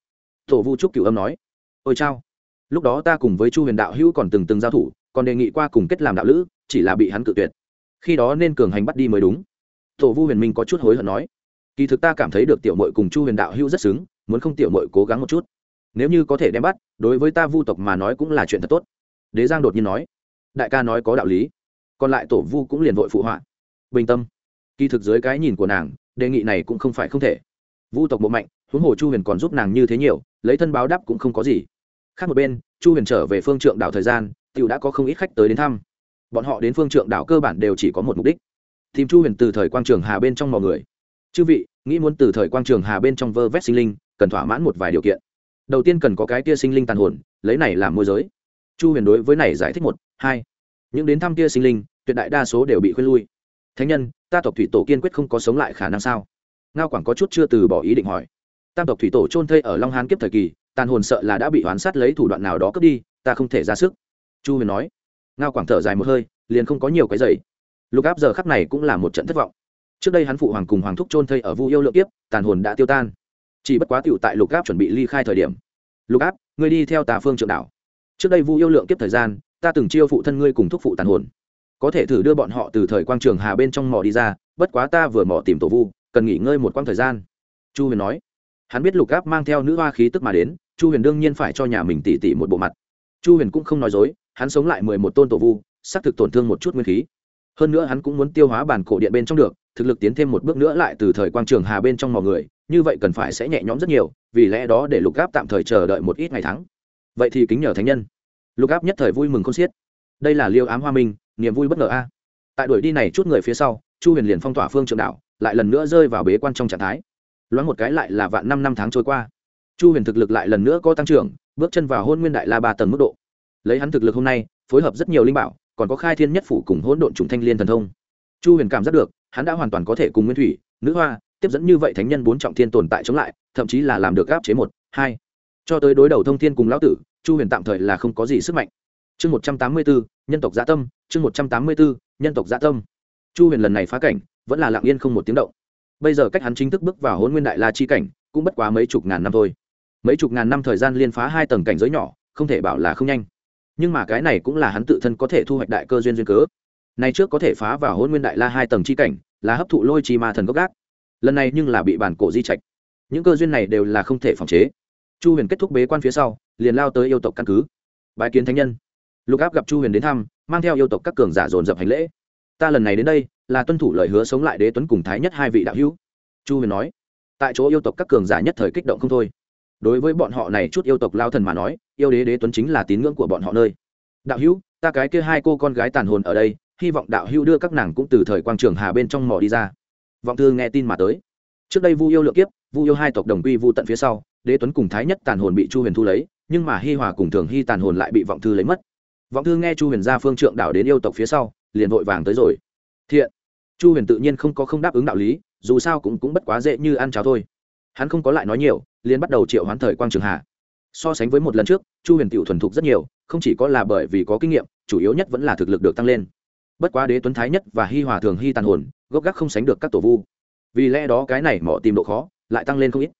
Tổ vu trúc cửu âm nói, ôi chao, lúc đó ta cùng với chu huyền đạo hữu còn từng từng giao thủ, còn đề nghị qua cùng kết làm đạo lữ, chỉ là bị hắn cự tuyệt khi đó nên cường hành bắt đi mới đúng. Tổ vu huyền minh có chút hối hận nói, kỳ thực ta cảm thấy được tiểu mội cùng chu huyền đạo hữu rất xứng, muốn không tiểu mội cố gắng một chút. Nếu như có thể đem bắt, đối với ta vu tộc mà nói cũng là chuyện thật tốt. Đế giang đột nhiên nói, đại ca nói có đạo lý. Còn lại tổ vu cũng liền vội phụ họa, bình tâm. Kỳ thực dưới cái nhìn của nàng, đề nghị này cũng không phải không thể. Vu tộc bộ mạnh, huống hồ chu huyền còn giúp nàng như thế nhiều, lấy thân báo đáp cũng không có gì. Khác một bên, chu huyền trở về phương trượng đảo thời gian t i ể u đã có không ít khách tới đến thăm bọn họ đến phương trượng đảo cơ bản đều chỉ có một mục đích. Tìm chu huyền từ thời quang trường hà bên trong mọi người. Chư vị, nghĩ muốn từ thời quang trường hà bên trong vơ vét sinh linh, cần thỏa mãn một vài điều kiện. Đầu tiên cần có cái tia sinh linh tàn hồn, lấy này làm môi giới. Chu huyền đối với này giải thích một, hai. Những đến thăm tia sinh linh, tuyệt đại đa số đều bị khuyên lui. Thánh nhân, ta tộc thủy tổ kiên quyết không có sống lại khả năng sao? Ngao quảng có chút chưa từ bỏ ý định hỏi. Tam tộc thủy tổ trôn thây ở long hán kiếp thời kỳ, tàn hồn sợ là đã bị oán sát lấy thủ đoạn nào đó cướp đi, ta không thể ra sức. Chu huyền nói ngao quảng thở dài một hơi, liền không có nhiều cái giày. Lục áp giờ khắc này cũng là một trận thất vọng. Trước đây hắn phụ hoàng cùng hoàng thúc trôn thây ở vu yêu lượng kiếp, tàn hồn đã tiêu tan. Chỉ bất quá tựu tại lục áp chuẩn bị ly khai thời điểm. Lục áp, ngươi đi theo tà phương trượng đảo. Trước đây vu yêu lượng kiếp thời gian, ta từng chiêu phụ thân ngươi cùng thúc phụ tàn hồn. Có thể thử đưa bọn họ từ thời quang trường hà bên trong mỏ đi ra, bất quá ta vừa mỏ tìm tổ vu, cần nghỉ ngơi một quãng thời gian. Chu huyền nói. Hắn biết lục áp mang theo nữ hoa khí tức mà đến, chu huyền đương nhiên phải cho nhà mình tỉ tỉ một bộ mặt chu huyền cũng không nói dối, hắn sống lại mười một tôn tổ vu, xác thực tổn thương một chút nguyên khí. Hơn nữa hắn cũng muốn tiêu hóa bản cổ điện bên trong được, thực lực tiến thêm một bước nữa lại từ thời quang trường hà bên trong mò người, như vậy cần phải sẽ nhẹ nhõm rất nhiều, vì lẽ đó để lục áp tạm thời chờ đợi một ít ngày tháng. Vậy thì kính nhờ thánh nhân. Lục áp nhất thời vui mừng không xiết. Đây là liêu ám hoa minh, niềm vui bất ngờ a. Tại đuổi đi này chút người phía sau, chu huyền liền phong tỏa phương trượng đạo lại lần nữa rơi vào bế quan trong trạng thái. Loáng một cái lại là vạn năm năm tháng trôi qua. Chu huyền thực lực lại lần nữa có tăng trưởng bước chân vào hôn nguyên đại la ba tầng mức độ. Lấy hắn thực lực hôm nay, phối hợp rất nhiều linh bảo, còn có khai thiên nhất phủ cùng hỗn độn trùng thanh liên thần thông. Chu huyền cảm giác được, hắn đã hoàn toàn có thể cùng nguyên thủy, nữ hoa, tiếp dẫn như vậy thánh nhân bốn trọng thiên tồn tại chống lại, thậm chí là làm được áp chế một, hai. Cho tới đối đầu thông thiên cùng lão tử, chu huyền tạm thời là không có gì sức mạnh. Chương một trăm tám mươi bốn, nhân tộc gia tâm, chương một trăm tám mươi bốn, nhân tộc gia tâm. Chu huyền lần này phá cảnh, vẫn là lặng yên không một tiếng động. Bây giờ cách hắn chính thức bước vào hôn nguyên đại la chi cảnh, cũng bất quá mấy chục ngàn năm thôi mấy chục ngàn năm thời gian liên phá hai tầng cảnh giới nhỏ, không thể bảo là không nhanh. Nhưng mà cái này cũng là hắn tự thân có thể thu hoạch đại cơ duyên duyên cớ. Nay trước có thể phá vào hôn nguyên đại la hai tầng chi cảnh, là hấp thụ lôi chi ma thần gốc gác. Lần này nhưng là bị bản cổ di trạch. Những cơ duyên này đều là không thể phòng chế. Chu huyền kết thúc bế quan phía sau, liền lao tới yêu tộc căn cứ. Bãi kiến thánh nhân. Lục áp gặp chu huyền đến thăm, mang theo yêu tộc các cường giả dồn dập hành lễ. Ta lần này đến đây, là tuân thủ lời hứa sống lại đế tuấn cùng thái nhất hai vị đạo hữu. Chu huyền nói. Tại chỗ yêu tộc các cường giả nhất thời kích động không thôi đối với bọn họ này chút yêu tộc lao thần mà nói, yêu đế đế tuấn chính là tín ngưỡng của bọn họ nơi. Đạo hữu, ta cái kia hai cô con gái tàn hồn ở đây, hy vọng đạo hữu đưa các nàng cũng từ thời quang trường hà bên trong mỏ đi ra. Vọng thư nghe tin mà tới. Trước đây vu yêu lượng kiếp, vu yêu hai tộc đồng quy vu tận phía sau, đế tuấn cùng thái nhất tàn hồn bị chu huyền thu lấy, nhưng mà hi hòa cùng thường hy tàn hồn lại bị vọng thư lấy mất. Vọng thư nghe chu huyền ra phương trượng đảo đến yêu tộc phía sau, liền vội vàng tới rồi. Thiện! Chu huyền tự nhiên không có không đáp ứng đạo lý, dù sao cũng cũng bất quá dễ như ăn cháo thôi. Hắn không có lại nói nhiều liền bắt đầu triệu hoán thời quang trường hà. So sánh với một lần trước, chu huyền tiểu thuần thục rất nhiều, không chỉ có là bởi vì có kinh nghiệm, chủ yếu nhất vẫn là thực lực được tăng lên. Bất quá đế tuấn thái nhất và hi hòa thường hy tàn hồn, gốc gác không sánh được các tổ vu. Vì lẽ đó cái này mỏ tìm độ khó, lại tăng lên không ít.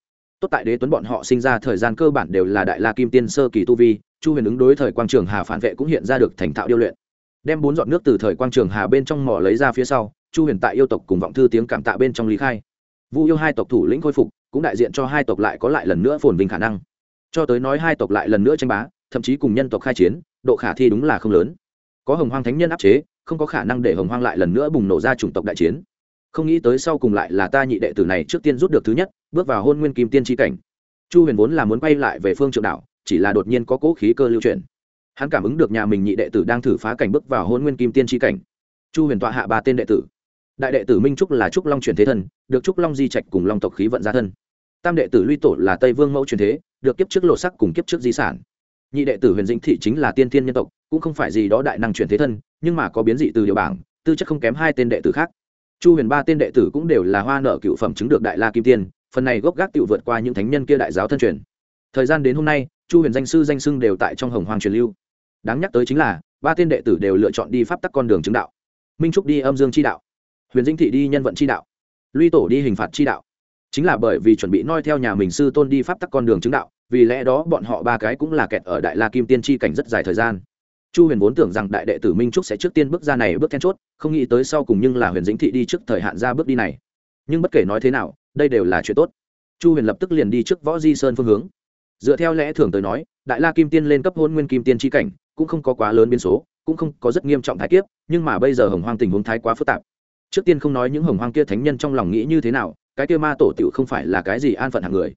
Tốt tại đế tuấn bọn họ sinh ra thời gian cơ bản đều là đại la kim tiên sơ kỳ tu vi, chu huyền ứng đối thời quang trường hà phản vệ cũng hiện ra được thành thạo điêu luyện. Đem bốn giọt nước từ thời quang trường hà bên trong mỏ lấy ra phía sau, chu huyền tại yêu tộc cùng vọng thư tiếng cảm tạ bên trong lý khai. Vu yêu hai tộc thủ lĩnh khôi phục cũng đại diện cho hai tộc lại có lại lần nữa phồn vinh khả năng. Cho tới nói hai tộc lại lần nữa tranh bá, thậm chí cùng nhân tộc khai chiến, độ khả thi đúng là không lớn. Có hồng hoang thánh nhân áp chế, không có khả năng để hồng hoang lại lần nữa bùng nổ ra chủng tộc đại chiến. Không nghĩ tới sau cùng lại là ta nhị đệ tử này trước tiên rút được thứ nhất, bước vào hôn nguyên kim tiên tri cảnh. Chu huyền vốn là muốn quay lại về phương trượng đạo chỉ là đột nhiên có cỗ khí cơ lưu chuyển. Hắn cảm ứng được nhà mình nhị đệ tử đang thử phá cảnh bước vào hôn nguyên kim tiên tri cảnh. Chu huyền tọa hạ ba tên đệ tử. Đại đệ tử minh trúc là trúc long truyền thế thân, được trúc long di trạch cùng long tộc khí vận gia thân tam đệ tử luy tổ là tây vương mẫu truyền thế, được kiếp trước lộ sắc cùng kiếp trước di sản. Nhị đệ tử huyền dĩnh thị chính là tiên thiên nhân tộc, cũng không phải gì đó đại năng truyền thế thân, nhưng mà có biến dị từ điều bảng, tư chất không kém hai tên đệ tử khác. Chu huyền ba tên đệ tử cũng đều là hoa nợ cựu phẩm chứng được đại la kim tiên, phần này gốc gác tự vượt qua những thánh nhân kia đại giáo thân truyền. Thời gian đến hôm nay, chu huyền danh sư danh sưng đều tại trong hồng hoàng truyền lưu. Đáng nhắc tới chính là, ba tên đệ tử đều lựa chọn đi pháp tắc con đường chứng đạo. Minh trúc đi âm dương chi đạo. Huyền dĩnh thị đi nhân vận chi đạo. Luy tổ đi hình phạt chi đạo chính là bởi vì chuẩn bị noi theo nhà mình sư tôn đi pháp tắc con đường chứng đạo, vì lẽ đó bọn họ ba cái cũng là kẹt ở đại la kim tiên tri cảnh rất dài thời gian. Chu huyền vốn tưởng rằng đại đệ tử minh trúc sẽ trước tiên bước ra này bước then chốt, không nghĩ tới sau cùng nhưng là huyền dĩnh thị đi trước thời hạn ra bước đi này. Nhưng bất kể nói thế nào, đây đều là chuyện tốt. Chu huyền lập tức liền đi trước võ di sơn phương hướng. Dựa theo lẽ thường tới nói, đại la kim tiên lên cấp hôn nguyên kim tiên tri cảnh, cũng không có quá lớn biến số, cũng không có rất nghiêm trọng thái kiếp, nhưng mà bây giờ hồng hoang tình huống thái quá phức tạp. Trước tiên không nói những hồng hoang kia thánh nhân trong lòng nghĩ như thế nào cái kia ma tổ tiểu không phải là cái gì an phận hàng người.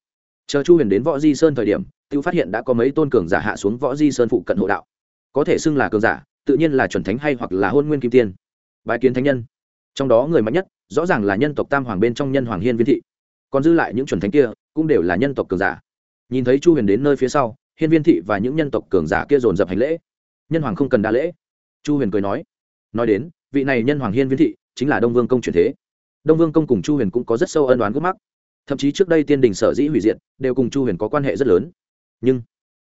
Chờ chu huyền đến võ di sơn thời điểm, Tiểu phát hiện đã có mấy tôn cường giả hạ xuống võ di sơn phụ cận hộ đạo. Có thể xưng là cường giả, tự nhiên là chuẩn thánh hay hoặc là hôn nguyên kim tiên. Bài kiến thánh nhân. Trong đó người mạnh nhất, rõ ràng là nhân tộc tam hoàng bên trong nhân hoàng hiên viên thị. Còn dư lại những chuẩn thánh kia, cũng đều là nhân tộc cường giả. Nhìn thấy chu huyền đến nơi phía sau, hiên viên thị và những nhân tộc cường giả kia dồn dập hành lễ. Nhân hoàng không cần đa lễ. Chu huyền cười nói. Nói đến, vị này nhân hoàng hiên viên thị chính là đông vương công truyền thế đông vương công cùng chu huyền cũng có rất sâu ân đoán gốc mắc. Thậm chí trước đây tiên đình sở dĩ hủy diệt, đều cùng chu huyền có quan hệ rất lớn. Nhưng,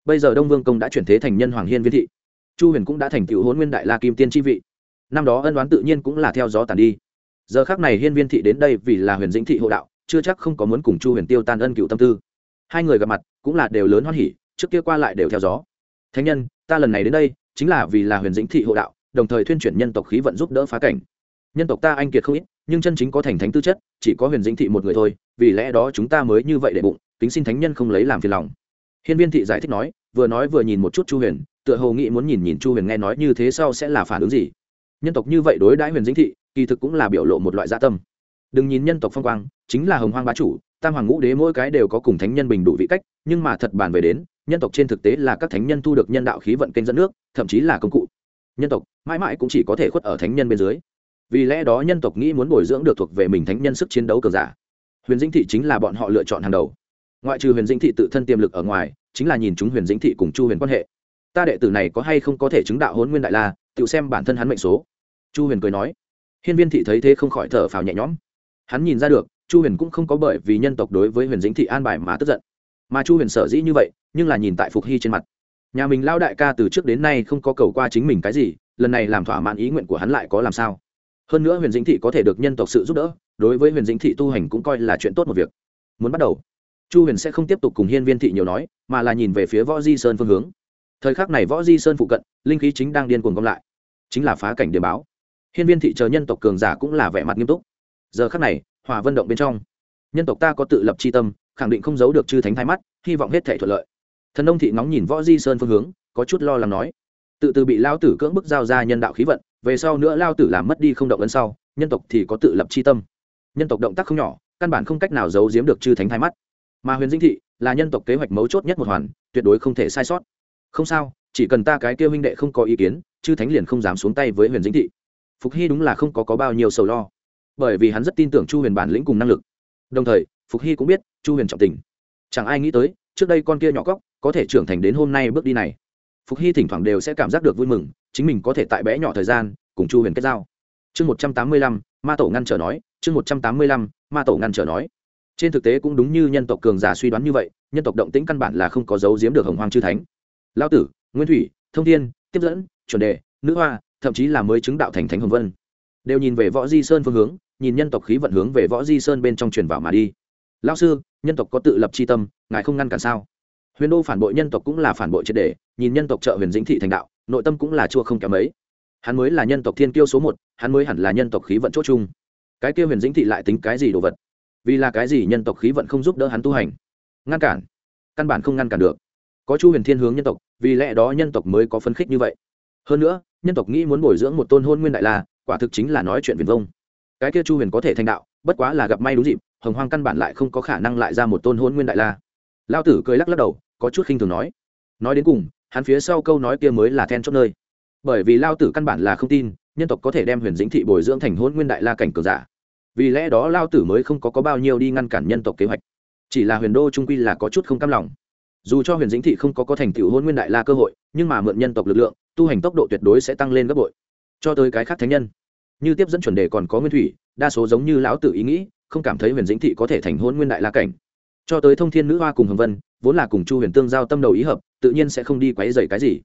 bây giờ đông vương công đã chuyển thế thành nhân hoàng hiên viên thị. Chu huyền cũng đã thành tựu hôn nguyên đại la kim tiên tri vị. Năm đó ân đoán tự nhiên cũng là theo gió tàn đi. Giờ khác này hiên viên thị đến đây vì là huyền dĩnh thị hộ đạo, chưa chắc không có muốn cùng chu huyền tiêu tan ân cựu tâm tư. Hai người gặp mặt, cũng là đều lớn hoan hỉ, trước kia qua lại đều theo gió. Thánh nhân, ta lần này đến đây, chính là vì là huyền dĩnh thị hộ đạo, đồng thời thuyên chuyển nhân tộc khí vận giúp đỡ phá cảnh. Nhân tộc ta anh kiệt không ít nhưng chân chính có thành thánh tư chất, chỉ có huyền dĩnh thị một người thôi, vì lẽ đó chúng ta mới như vậy để bụng tính xin thánh nhân không lấy làm phiền lòng. Hiên viên thị giải thích nói, vừa nói vừa nhìn một chút chu huyền, tựa hồ nghĩ muốn nhìn nhìn chu huyền nghe nói như thế sau sẽ là phản ứng gì. Nhân tộc như vậy đối đãi huyền dĩnh thị, kỳ thực cũng là biểu lộ một loại gia dạ tâm. Đừng nhìn nhân tộc phong quang, chính là hồng hoang bá chủ, tam hoàng ngũ đế mỗi cái đều có cùng thánh nhân bình đủ vị cách, nhưng mà thật bàn về đến, nhân tộc trên thực tế là các thánh nhân thu được nhân đạo khí vận kênh dẫn nước, thậm chí là công cụ. Nhân tộc mãi mãi cũng chỉ có thể khuất ở thánh nhân bên dưới vì lẽ đó nhân tộc nghĩ muốn bồi dưỡng được thuộc về mình thánh nhân sức chiến đấu cường giả. Huyền dĩnh thị chính là bọn họ lựa chọn hàng đầu. Ngoại trừ huyền dĩnh thị tự thân tiềm lực ở ngoài, chính là nhìn chúng huyền dĩnh thị cùng chu huyền quan hệ. Ta đệ tử này có hay không có thể chứng đạo hôn nguyên đại la, tự xem bản thân hắn mệnh số. Chu huyền cười nói. Hiên viên thị thấy thế không khỏi thở phào nhẹ nhõm. Hắn nhìn ra được, chu huyền cũng không có bởi vì nhân tộc đối với huyền dĩnh thị an bài mà tức giận. Mà chu huyền sở dĩ như vậy, nhưng là nhìn tại phục hy trên mặt. Nhà mình lao đại ca từ trước đến nay không có cầu qua chính mình cái gì, lần này làm thỏa mãn ý nguyện của hắn lại có làm sao? Hơn nữa huyền dĩnh thị có thể được nhân tộc sự giúp đỡ, đối với huyền dĩnh thị tu hành cũng coi là chuyện tốt một việc. Muốn bắt đầu, chu huyền sẽ không tiếp tục cùng hiên viên thị nhiều nói, mà là nhìn về phía võ di sơn phương hướng. Thời khắc này võ di sơn phụ cận, linh khí chính đang điên cuồng gom lại. Chính là phá cảnh điểm báo. Hiên viên thị chờ nhân tộc cường giả cũng là vẻ mặt nghiêm túc. Giờ khắc này hòa vân động bên trong, nhân tộc ta có tự lập c h i tâm, khẳng định không giấu được chư thánh thái mắt, hy vọng hết thể thuận lợi. Thần nông thị ngóng nhìn võ di sơn phương hướng, có chút lo lắng nói tự từ bị lao tử cưỡng bức giao ra nhân đạo khí vận về sau nữa lao tử làm mất đi không động ấn sau nhân tộc thì có tự lập c h i tâm. Nhân tộc động tác không nhỏ căn bản không cách nào giấu giếm được chư thánh thái mắt. Mà huyền dinh thị là nhân tộc kế hoạch mấu chốt nhất một hoàn tuyệt đối không thể sai sót. Không sao chỉ cần ta cái kêu huynh đệ không có ý kiến chư thánh liền không dám xuống tay với huyền dinh thị. Phục hy đúng là không có, có bao nhiêu sầu lo bởi vì hắn rất tin tưởng chu huyền bản lĩnh cùng năng lực. Đồng thời phục hy cũng biết chu huyền trọng tình. Chẳng ai nghĩ tới trước đây con kia nhỏ cóc có thể trưởng thành đến hôm nay bước đi này phục hy thỉnh thoảng đều sẽ cảm giác được vui mừng, chính mình có thể tại bé nhỏ thời gian, cùng chu huyền kết giao. Chương một trăm tám mươi lăm, ma tổ ngăn trở nói, chương một trăm tám mươi lăm, ma tổ ngăn trở nói. Trên thực tế cũng đúng như nhân tộc cường giả suy đoán như vậy, nhân tộc động tĩnh căn bản là không có dấu giếm được hồng hoàng chư thánh. Lao tử, nguyên thủy, thông thiên, tiếp dẫn, chuẩn đề, nữ hoa, thậm chí là mới chứng đạo thành thánh hồng vân, đều nhìn về võ di sơn phương hướng, nhìn nhân tộc khí vận hướng về võ di sơn bên trong truyền vào mà đi. Lao sư, nhân tộc có tự lập c h i tâm, ngài không ngăn cản sao? Huyền đô phản bội nhân tộc cũng là phản bội triệt đề, nhìn nhân tộc trợ huyền dĩnh thị thành đạo, nội tâm cũng là chua không kém ấy hắn mới là nhân tộc thiên kiêu số một, hắn mới hẳn là nhân tộc khí vận c h chung cái kia huyền dĩnh thị lại tính cái gì đồ vật? Vì là cái gì nhân tộc khí vận không giúp đỡ hắn tu hành? Ngăn cản. Căn bản không ngăn cản được. Có chu huyền thiên hướng nhân tộc, vì lẽ đó nhân tộc mới có phấn khích như vậy. Hơn nữa, nhân tộc nghĩ muốn bồi dưỡng một tôn hôn nguyên đại la, quả thực chính là nói chuyện viền vông. Cái kia chu huyền có thể thành đạo, bất quá là gặp may đúng dịp, hồng hoang căn bản lại không có khả năng lại ra một tôn hôn nguyên đại la. Lao tử cười lắc lắc đầu có chút khinh thường nói. Nói đến cùng hắn phía sau câu nói kia mới là then chốt nơi. Bởi vì lao tử căn bản là không tin nhân tộc có thể đem huyền dĩnh thị bồi dưỡng thành hôn nguyên đại la cảnh cường giả. Vì lẽ đó lao tử mới không có, có bao nhiêu đi ngăn cản nhân tộc kế hoạch. Chỉ là huyền đô trung quy là có chút không cam lòng. Dù cho huyền dĩnh thị không có có thành tựu hôn nguyên đại la cơ hội nhưng mà mượn nhân tộc lực lượng tu hành tốc độ tuyệt đối sẽ tăng lên gấp bội. Cho tới cái khác thánh nhân. Như tiếp dẫn chuẩn đề còn có nguyên thủy đa số giống như lão tử ý nghĩ không cảm thấy huyền dĩnh thị có thể thành hôn nguyên đại la cảnh. Cho tới thông thiên nữ hoa cùng hồng vân vốn là cùng chu huyền tương giao tâm đầu ý hợp, tự nhiên sẽ không đi quấy dày cái gì.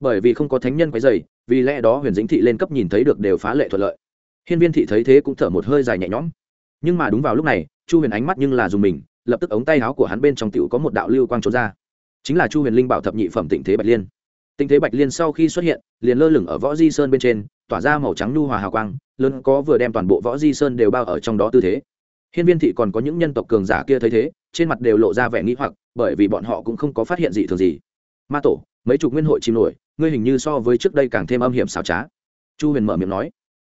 Bởi vì không có thánh nhân quấy dày vì lẽ đó huyền dĩnh thị lên cấp nhìn thấy được đều phá lệ thuận lợi. Hiên viên thị thấy thế cũng thở một hơi dài nhẹ nhõm. Nhưng mà đúng vào lúc này, chu huyền ánh mắt nhưng là dùng mình, lập tức ống tay áo của hắn bên trong tiểu có một đạo lưu quang trốn ra. Chính là chu huyền linh bảo thập nhị phẩm tịnh thế bạch liên. Tịnh thế bạch liên sau khi xuất hiện, liền lơ lửng ở võ di sơn bên trên, tỏa ra màu trắng nhu hòa hào quang, lớn có vừa đem toàn bộ võ di sơn đều bao ở trong đó tư thế. Hiên viên thị còn có những nhân tộc cường giả kia thấy thế trên mặt đều lộ ra vẻ nghĩ hoặc, bởi vì bọn họ cũng không có phát hiện gì thường gì. Ma tổ, mấy chục nguyên hội chìm nổi, ngươi hình như so với trước đây càng thêm âm hiểm xảo trá. Chu huyền mở miệng nói.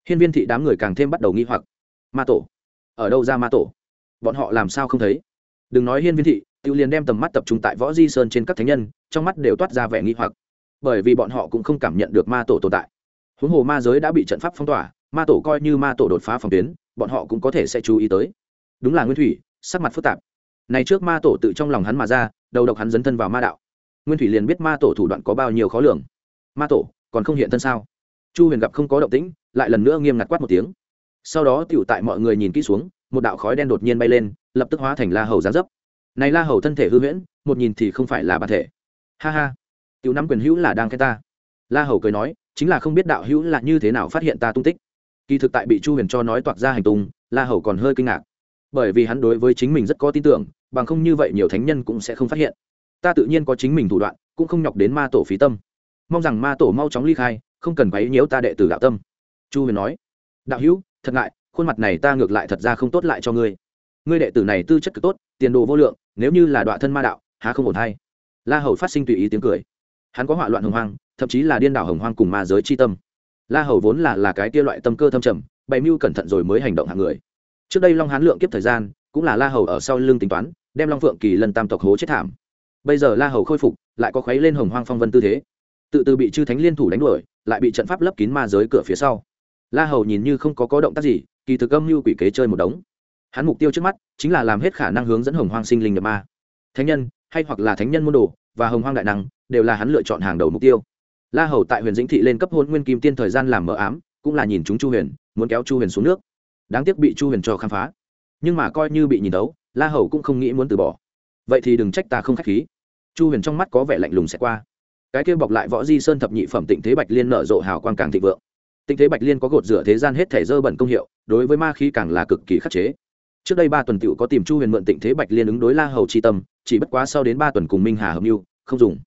Hiên viên thị đám người càng thêm bắt đầu nghi hoặc. Ma tổ, ở đâu ra ma tổ? Bọn họ làm sao không thấy? Đừng nói hiên viên thị tự liền đem tầm mắt tập trung tại võ di sơn trên các thánh nhân, trong mắt đều toát ra vẻ nghi hoặc. Bởi vì bọn họ cũng không cảm nhận được ma tổ tồn tại. Huống hồ ma giới đã bị trận pháp phong tỏa, ma tổ coi như ma tổ đột phá phòng tuyến, bọn họ cũng có thể sẽ chú ý tới. Đúng là nguyên thủy, sắc mặt phức tạp này trước ma tổ tự trong lòng hắn mà ra, đầu độc hắn dấn thân vào ma đạo. Nguyên thủy liền biết ma tổ thủ đoạn có bao nhiêu khó lường. Ma tổ, còn không hiện thân sao? Chu huyền gặp không có động tĩnh, lại lần nữa nghiêm ngặt quát một tiếng. Sau đó tiểu tại mọi người nhìn kỹ xuống, một đạo khói đen đột nhiên bay lên, lập tức hóa thành la hầu gián dấp. Này la hầu thân thể hư huyễn, một nhìn thì không phải là bản thể. Ha ha. Tiểu năm quyền hữu là đang khen ta. La hầu cười nói, chính là không biết đạo hữu là như thế nào phát hiện ta tung tích. Kỳ thực tại bị chu huyền cho nói toạc ra hành tung, la hầu còn hơi kinh ngạc. Bởi vì hắn đối với chính mình rất có tin tưởng bằng không như vậy nhiều thánh nhân cũng sẽ không phát hiện. Ta tự nhiên có chính mình thủ đoạn, cũng không nhọc đến ma tổ phí tâm. Mong rằng ma tổ mau chóng ly khai, không cần quấy nhiễu ta đệ tử đạo tâm. Chu huyền nói. Đạo hữu, thật ngại, khuôn mặt này ta ngược lại thật ra không tốt lại cho ngươi. Ngươi đệ tử này tư chất cực tốt, tiền đồ vô lượng, nếu như là đoạn thân ma đạo, há không ổn hay? La hầu phát sinh tùy ý tiếng cười. Hắn có họa loạn hồng hoang, thậm chí là điên đảo hồng hoang cùng ma giới c h i tâm. La hầu vốn là là cái kia loại tâm cơ thâm trầm, bày mưu cẩn thận rồi mới hành động hạng người. Trước đây long hán lượng kiếp thời gian, cũng là la hầu ở sau lưng tính toán đem long phượng kỳ lần tam tộc hố chết thảm. Bây giờ la hầu khôi phục, lại có khuấy lên hồng hoang phong vân tư thế. Tự từ bị chư thánh liên thủ đánh đuổi, lại bị trận pháp lấp kín ma giới cửa phía sau. La hầu nhìn như không có có động tác gì, kỳ thực âm mưu quỷ kế chơi một đống. Hắn mục tiêu trước mắt chính là làm hết khả năng hướng dẫn hồng hoang sinh linh nhập ma. Thánh nhân, hay hoặc là thánh nhân môn đồ và hồng hoang đại năng, đều là hắn lựa chọn hàng đầu mục tiêu. La hầu tại huyền dĩnh thị lên cấp hôn nguyên kim tiên thời gian làm mờ ám, cũng là nhìn chúng chu huyền, muốn kéo chu huyền xuống nước. Đáng tiếc bị chu huyền cho khám phá nhưng mà coi như bị nhìn tấu, la hầu cũng không nghĩ muốn từ bỏ. Vậy thì đừng trách ta không k h á c h khí. Chu huyền trong mắt có vẻ lạnh lùng sẽ qua. Cái kia bọc lại võ di sơn thập nhị phẩm tịnh thế bạch liên nở rộ hào quang càng thịnh vượng. Tịnh thế bạch liên có gột rửa thế gian hết thể dơ bẩn công hiệu, đối với ma khí càng là cực kỳ khắc chế. Trước đây ba tuần t có tìm chu huyền mượn tịnh thế bạch liên ứng đối la hầu tri tâm, chỉ bất quá sau đến ba tuần cùng minh hà hợp mưu không dùng.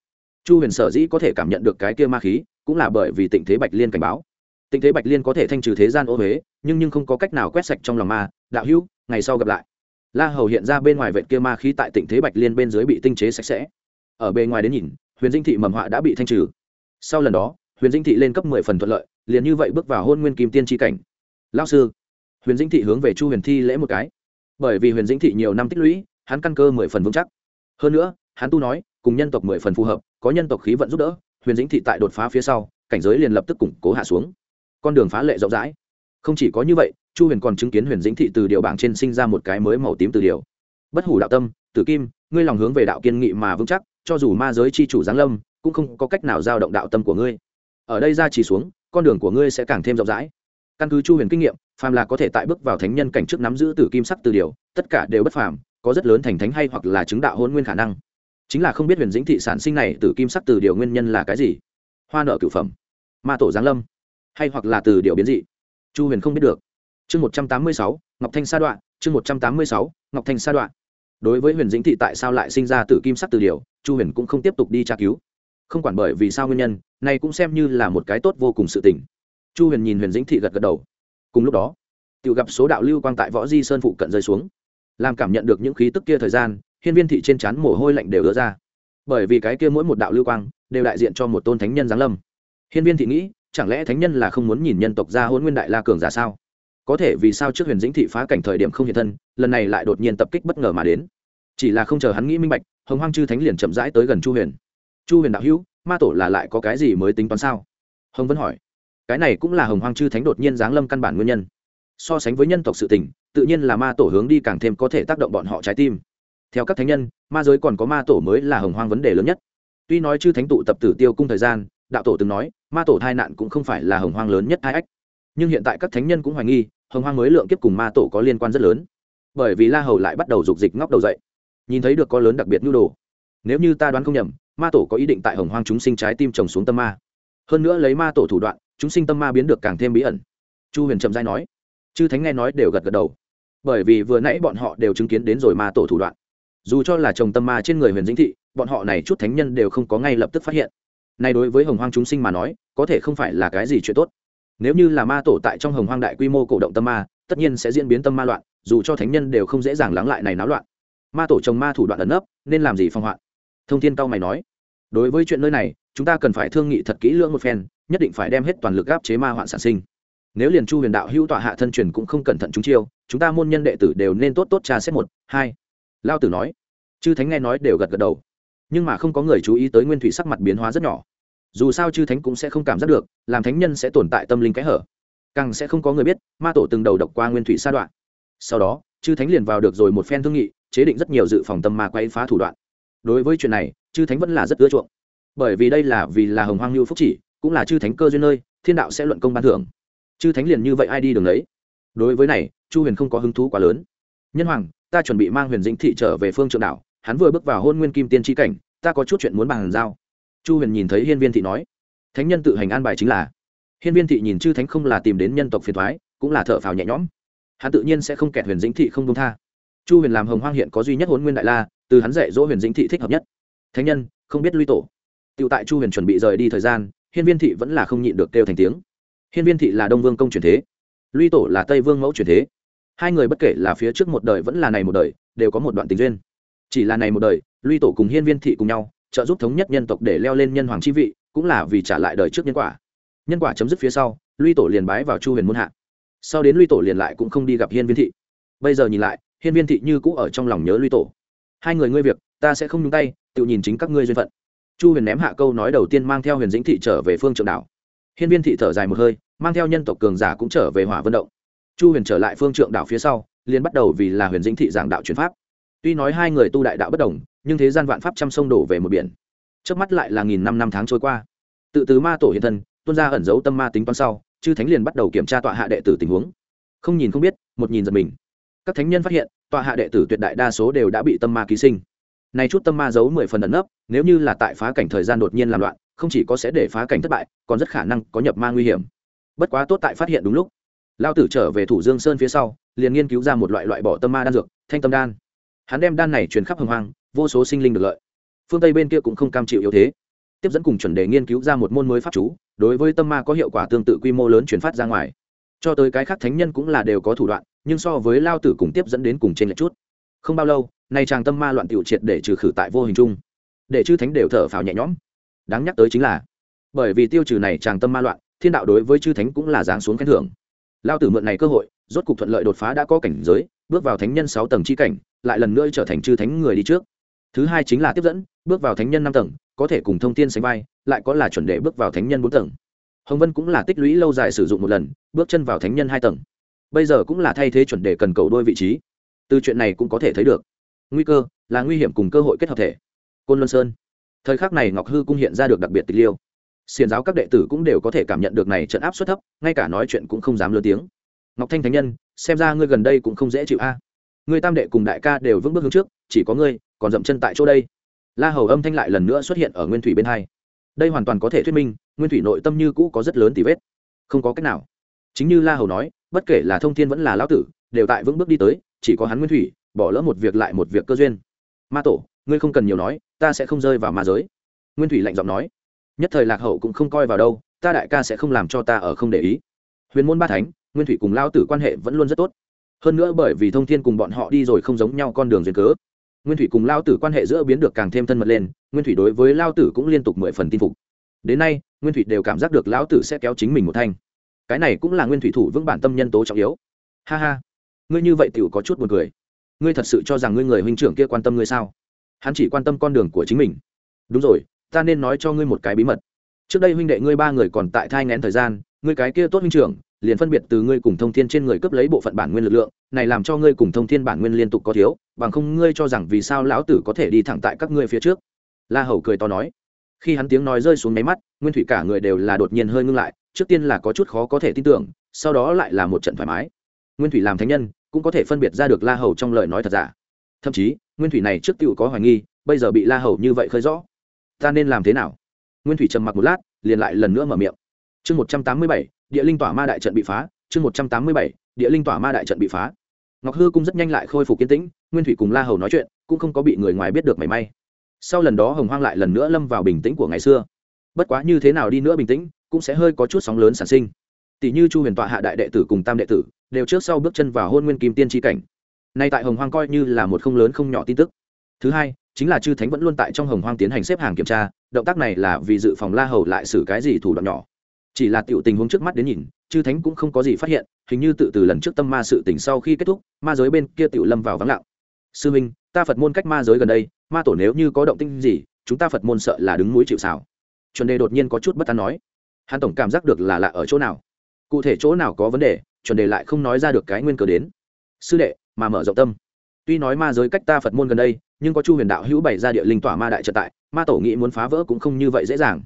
Chu huyền sở dĩ có thể cảm nhận được cái kia ma khí, cũng là bởi vì tịnh thế bạch liên cảnh báo. Tịnh thế bạch liên có thể thanh trừ thế gian ô huế nhưng nhưng không có cách nào quét sạch trong lòng ma, đạo hữu, ngày sau gặp lại. La hầu hiện ra bên ngoài vệ kia ma khí tại tỉnh thế bạch liên bên dưới bị tinh chế sạch sẽ. Ở bề ngoài đến nhìn, huyền dinh thị mầm họa đã bị thanh trừ. Sau lần đó, huyền dinh thị lên cấp mười phần thuận lợi, liền như vậy bước vào hôn nguyên kim tiên tri cảnh. Lao sư, huyền dinh thị hướng về chu huyền thi lễ một cái. Bởi vì huyền dinh thị nhiều năm tích lũy, hắn căn cơ mười phần vững chắc. Hơn nữa, hắn tu nói, cùng nhân tộc mười phần phù hợp, có nhân tộc khí vận giúp đỡ, huyền dĩnh thị tại đột phá phía sau, cảnh giới liền lập tức củng cố hạ xuống. Con đường phá lệ rộng rãi không chỉ có như vậy, chu huyền còn chứng kiến huyền dĩnh thị từ điều bảng trên sinh ra một cái mới màu tím từ điều. Bất hủ đạo tâm, tử kim, ngươi lòng hướng về đạo kiên nghị mà vững chắc, cho dù ma giới c h i chủ giáng lâm, cũng không có cách nào giao động đạo tâm của ngươi. Ở đây ra chỉ xuống, con đường của ngươi sẽ càng thêm rộng rãi. Căn cứ chu huyền kinh nghiệm, phàm là có thể tại bước vào thánh nhân cảnh trước nắm giữ tử kim sắc từ điều, tất cả đều bất phàm, có rất lớn thành thánh hay hoặc là chứng đạo hôn nguyên khả năng. Chính là không biết huyền dĩnh thị sản sinh này từ kim sắc từ điều nguyên nhân là cái gì. Hoa nợ cửu phẩm, ma tổ giáng lâm, hay hoặc là từ điều biến dị chu huyền không biết được. Chương một trăm tám mươi sáu, ngọc thanh sa đoạn, chương một trăm tám mươi sáu, ngọc thanh sa đoạn. Đối với huyền dĩnh thị tại sao lại sinh ra từ kim sắc từ điều, chu huyền cũng không tiếp tục đi tra cứu. Không quản bởi vì sao nguyên nhân, này cũng xem như là một cái tốt vô cùng sự tình. Chu huyền nhìn huyền dĩnh thị gật gật đầu. Cùng lúc đó tự gặp số đạo lưu quang tại võ di sơn phụ cận rơi xuống, làm cảm nhận được những khí tức kia thời gian, hiên viên thị trên trán mồ hôi lạnh đều ứa ra. Bởi vì cái kia mỗi một đạo lưu quang, đều đại diện cho một tôn thánh nhân giáng lâm. Hiên viên thị nghĩ chẳng lẽ thánh nhân là không muốn nhìn nhân tộc ra hôn nguyên đại la cường giả sao? Có thể vì sao trước huyền dĩnh thị phá cảnh thời điểm không hiện thân, lần này lại đột nhiên tập kích bất ngờ mà đến. Chỉ là không chờ hắn nghĩ minh bạch, hồng hoang chư thánh liền chậm rãi tới gần chu huyền. Chu huyền đạo hữu, ma tổ là lại có cái gì mới tính toán sao? Hồng vẫn hỏi. Cái này cũng là hồng hoang chư thánh đột nhiên giáng lâm căn bản nguyên nhân. So sánh với nhân tộc sự tình, tự nhiên là ma tổ hướng đi càng thêm có thể tác động bọn họ trái tim. Theo các thánh nhân, ma giới còn có ma tổ mới là hồng hoang vấn đề lớn nhất. Tuy nói chư thánh tụ tập tử tiêu cung thời gian đạo tổ từng nói, ma tổ thai nạn cũng không phải là hồng hoang lớn nhất hai ách. Nhưng hiện tại các thánh nhân cũng hoài nghi, hồng hoang mới lượng kiếp cùng ma tổ có liên quan rất lớn. Bởi vì la hầu lại bắt đầu dục dịch ngóc đầu dậy. Nhìn thấy được có lớn đặc biệt nhu đồ. Nếu như ta đoán không nhầm, ma tổ có ý định tại hồng hoang chúng sinh trái tim trồng xuống tâm ma. Hơn nữa lấy ma tổ thủ đoạn, chúng sinh tâm ma biến được càng thêm bí ẩn. Chu huyền trầm giai nói. Chư thánh nghe nói đều gật gật đầu. Bởi vì vừa nãy bọn họ đều chứng kiến đến rồi ma tổ thủ đoạn. Dù cho là chồng tâm ma trên người huyền dĩnh thị, bọn họ này chút thánh nhân đều không có ngay lập tức phát hiện này đối với hồng hoang chúng sinh mà nói, có thể không phải là cái gì chuyện tốt. Nếu như là ma tổ tại trong hồng hoang đại quy mô cổ động tâm ma, tất nhiên sẽ diễn biến tâm ma loạn, dù cho thánh nhân đều không dễ dàng lắng lại này náo loạn. Ma tổ chồng ma thủ đoạn ẩn nấp, nên làm gì phong hoạn? Thông thiên cao mày nói, đối với chuyện nơi này, chúng ta cần phải thương nghị thật kỹ lưỡng một phen, nhất định phải đem hết toàn lực áp chế ma hoạn sản sinh. Nếu liền chu huyền đạo hữu tọa hạ thân truyền cũng không cẩn thận chúng chiêu, chúng ta môn nhân đệ tử đều nên tốt tốt tra xét một, hai. Lao tử nói, chư thánh nghe nói đều gật gật đầu nhưng mà không có người chú ý tới nguyên thủy sắc mặt biến hóa rất nhỏ. Dù sao chư thánh cũng sẽ không cảm giác được, làm thánh nhân sẽ tồn tại tâm linh kẽ hở. Càng sẽ không có người biết, ma tổ từng đầu độc qua nguyên thủy sa đoạn. Sau đó, chư thánh liền vào được rồi một phen thương nghị, chế định rất nhiều dự phòng tâm ma quay phá thủ đoạn. Đối với chuyện này, chư thánh vẫn là rất ưa chuộng. Bởi vì đây là vì là hồng hoang lưu phúc chỉ, cũng là chư thánh cơ duyên nơi, thiên đạo sẽ luận công ban thưởng. Chư thánh liền như vậy ai đi đường đấy? Đối với này, chu huyền không có hứng thú quá lớn. Nhân hoàng, ta chuẩn bị mang huyền dĩnh thị trở về phương trượng đảo hắn vừa bước vào hôn nguyên kim tiên tri cảnh, ta có chút chuyện muốn bàn giao. Chu huyền nhìn thấy hiên viên thị nói, thánh nhân tự hành an bài chính là. Hiên viên thị nhìn chư thánh không là tìm đến nhân tộc phiền thoái cũng là thợ phào nhẹ nhõm. Hắn tự nhiên sẽ không kẹt huyền dĩnh thị không công tha. Chu huyền làm hồng hoang hiện có duy nhất hôn nguyên đại la, từ hắn dạy dỗ huyền dĩnh thị thích hợp nhất. Thánh nhân, không biết luy tổ. Tựu tại chu huyền chuẩn bị rời đi thời gian, hiên viên thị vẫn là không nhịn được kêu thành tiếng. Hiên viên thị là đông vương công truyền thế. Luy tổ là tây vương mẫu truyền thế. Hai người bất kể là phía trước một đời vẫn là này một đời, đều có một đoạn tình duyên chỉ là này một đời, luy tổ cùng hiên viên thị cùng nhau, trợ giúp thống nhất nhân tộc để leo lên nhân hoàng chi vị, cũng là vì trả lại đời trước nhân quả. Nhân quả chấm dứt phía sau, luy tổ liền bái vào chu huyền muôn hạ. Sau đến luy tổ liền lại cũng không đi gặp hiên viên thị. Bây giờ nhìn lại, hiên viên thị như cũ ở trong lòng nhớ luy tổ. Hai người ngươi việc, ta sẽ không nhúng tay, tự nhìn chính các ngươi duyên phận. Chu huyền ném hạ câu nói đầu tiên mang theo huyền dĩnh thị trở về phương trượng đảo. Hiên viên thị thở dài một hơi, mang theo nhân tộc cường giả cũng trở về hỏa vận động. Chu huyền trở lại phương trượng đảo phía sau, liền bắt đầu vì là huyền dĩnh thị giảng đạo chuyển pháp tuy nói hai người tu đại đạo bất đồng, nhưng thế gian vạn pháp trăm sông đổ về một biển. Trước mắt lại là nghìn năm năm tháng trôi qua. Tự từ ma tổ hiện thân tuân ra ẩn giấu tâm ma tính toán sau, chư thánh liền bắt đầu kiểm tra tọa hạ đệ tử tình huống. Không nhìn không biết, một nhìn giật mình. Các thánh nhân phát hiện, tọa hạ đệ tử tuyệt đại đa số đều đã bị tâm ma ký sinh. Này chút tâm ma giấu mười phần ẩn nấp, nếu như là tại phá cảnh thời gian đột nhiên làm loạn, không chỉ có sẽ để phá cảnh thất bại, còn rất khả năng có nhập ma nguy hiểm. Bất quá tốt tại phát hiện đúng lúc. Lao tử trở về thủ dương sơn phía sau, liền nghiên cứu ra một loại loại bỏ tâm ma đan dược, thanh tâm đan hắn đem đan này truyền khắp hồng hoang, vô số sinh linh được lợi. Phương tây bên kia cũng không cam chịu yếu thế. Tiếp dẫn cùng chuẩn đề nghiên cứu ra một môn mới pháp chú, đối với tâm ma có hiệu quả tương tự quy mô lớn chuyển phát ra ngoài. Cho tới cái khác thánh nhân cũng là đều có thủ đoạn, nhưng so với lao tử cùng tiếp dẫn đến cùng trên lệch chút. Không bao lâu, nay chàng tâm ma loạn tiểu triệt để trừ khử tại vô hình chung. Để chư thánh đều thở phào nhẹ nhõm. Đáng nhắc tới chính là, bởi vì tiêu trừ này chàng tâm ma loạn, thiên đạo đối với chư thánh cũng là giáng xuống khen thưởng. Lao tử mượn này cơ hội, rốt cục thuận lợi đột phá đã có cảnh giới, bước vào thánh nhân sáu tầng chi cảnh lại lần nữa trở thành chư thánh người đi trước. Thứ hai chính là tiếp dẫn, bước vào thánh nhân năm tầng, có thể cùng thông tin sánh vai, lại có là chuẩn đệ bước vào thánh nhân bốn tầng. Hồng vân cũng là tích lũy lâu dài sử dụng một lần, bước chân vào thánh nhân hai tầng. Bây giờ cũng là thay thế chuẩn đề cần cầu đôi vị trí. Từ chuyện này cũng có thể thấy được. Nguy cơ, là nguy hiểm cùng cơ hội kết hợp thể. Côn luân sơn. Thời khắc này ngọc hư cung hiện ra được đặc biệt tịch liêu. Xiền giáo các đệ tử cũng đều có thể cảm nhận được này trận áp suất thấp, ngay cả nói chuyện cũng không dám lớn tiếng. Ngọc thanh thánh nhân, xem ra ngươi gần đây cũng không dễ chịu a. Người tam đệ cùng đại ca đều vững bước hướng trước, chỉ có ngươi, còn dậm chân tại chỗ đây. La hầu âm thanh lại lần nữa xuất hiện ở nguyên thủy bên hai. Đây hoàn toàn có thể thuyết minh, nguyên thủy nội tâm như cũ có rất lớn tỷ vết. Không có cách nào. Chính như la hầu nói, bất kể là thông thiên vẫn là lão tử, đều tại vững bước đi tới, chỉ có hắn nguyên thủy, bỏ lỡ một việc lại một việc cơ duyên. Ma tổ, ngươi không cần nhiều nói, ta sẽ không rơi vào ma giới. Nguyên thủy lạnh giọng nói. Nhất thời lạc hậu cũng không coi vào đâu, ta đại ca sẽ không làm cho ta ở không để ý. Huyền môn ba thánh, nguyên thủy cùng lao tử quan hệ vẫn luôn rất tốt hơn nữa bởi vì thông thiên cùng bọn họ đi rồi không giống nhau con đường duyên cớ. Nguyên thủy cùng lao tử quan hệ giữa biến được càng thêm thân mật lên, nguyên thủy đối với lao tử cũng liên tục mười phần tin phục. Đến nay, nguyên thủy đều cảm giác được lão tử sẽ kéo chính mình một thanh. Cái này cũng là nguyên thủy thủ vững bản tâm nhân tố trọng yếu. Ha ha, ngươi như vậy t i ể u có chút b u ồ n cười. Ngươi thật sự cho rằng ngươi người huynh trưởng kia quan tâm ngươi sao? Hắn chỉ quan tâm con đường của chính mình. Đúng rồi, ta nên nói cho ngươi một cái bí mật. Trước đây huynh đệ ngươi ba người còn tại thai ngén thời gian ngươi cái kia tốt huynh trưởng, liền phân biệt từ ngươi cùng thông thiên trên người cướp lấy bộ phận bản nguyên lực lượng, này làm cho ngươi cùng thông thiên bản nguyên liên tục có thiếu, bằng không ngươi cho rằng vì sao lão tử có thể đi thẳng tại các ngươi phía trước? La hầu cười to nói. Khi hắn tiếng nói rơi xuống máy mắt, nguyên thủy cả người đều là đột nhiên hơi ngưng lại, trước tiên là có chút khó có thể tin tưởng, sau đó lại là một trận thoải mái. Nguyên thủy làm thánh nhân, cũng có thể phân biệt ra được la hầu trong lời nói thật giả. Thậm chí, nguyên thủy này trước tựu có hoài nghi, bây giờ bị la hầu như vậy khơi rõ. Ta nên làm thế nào? Nguyên thủy trầm mặc một lát, liền lại lần nữa mở miệng chương một trăm tám mươi bảy, địa linh tỏa ma đại trận bị phá, chương một trăm tám mươi bảy, địa linh tỏa ma đại trận bị phá. Ngọc hư cung rất nhanh lại khôi phục kiến tĩnh, nguyên thủy cùng la hầu nói chuyện, cũng không có bị người ngoài biết được mảy may. Sau lần đó hồng hoang lại lần nữa lâm vào bình tĩnh của ngày xưa. Bất quá như thế nào đi nữa bình tĩnh, cũng sẽ hơi có chút sóng lớn sản sinh. Tỷ như chu huyền tọa hạ đại đệ tử cùng tam đệ tử, đều trước sau bước chân vào hôn nguyên kim tiên tri cảnh. Nay tại hồng hoang coi như là một không lớn không nhỏ tin tức. Thứ hai, chính là chư thánh vẫn luôn tại trong hồng hoang tiến hành xếp hàng kiểm tra, động tác này là vì dự phòng la hầu lại xử cái gì thủ đoạn nhỏ chỉ là tiểu tình huống trước mắt đến nhìn, chư thánh cũng không có gì phát hiện, hình như tự từ lần trước tâm ma sự tỉnh sau khi kết thúc, ma giới bên kia tiểu lâm vào vắng lặng. Sư minh, ta phật môn cách ma giới gần đây, ma tổ nếu như có động tinh gì, chúng ta phật môn sợ là đứng núi chịu xào chuẩn đề đột nhiên có chút bất an nói. Hắn tổng cảm giác được là lạ ở chỗ nào. Cụ thể chỗ nào có vấn đề, chuẩn đề lại không nói ra được cái nguyên cờ đến. Sư đệ, mà mở rộng tâm. Tuy nói ma giới cách ta phật môn gần đây, nhưng có chu huyền đạo hữu bày ra địa linh tỏa ma đại trật tại, ma tổ nghĩ muốn phá vỡ cũng không như vậy dễ dàng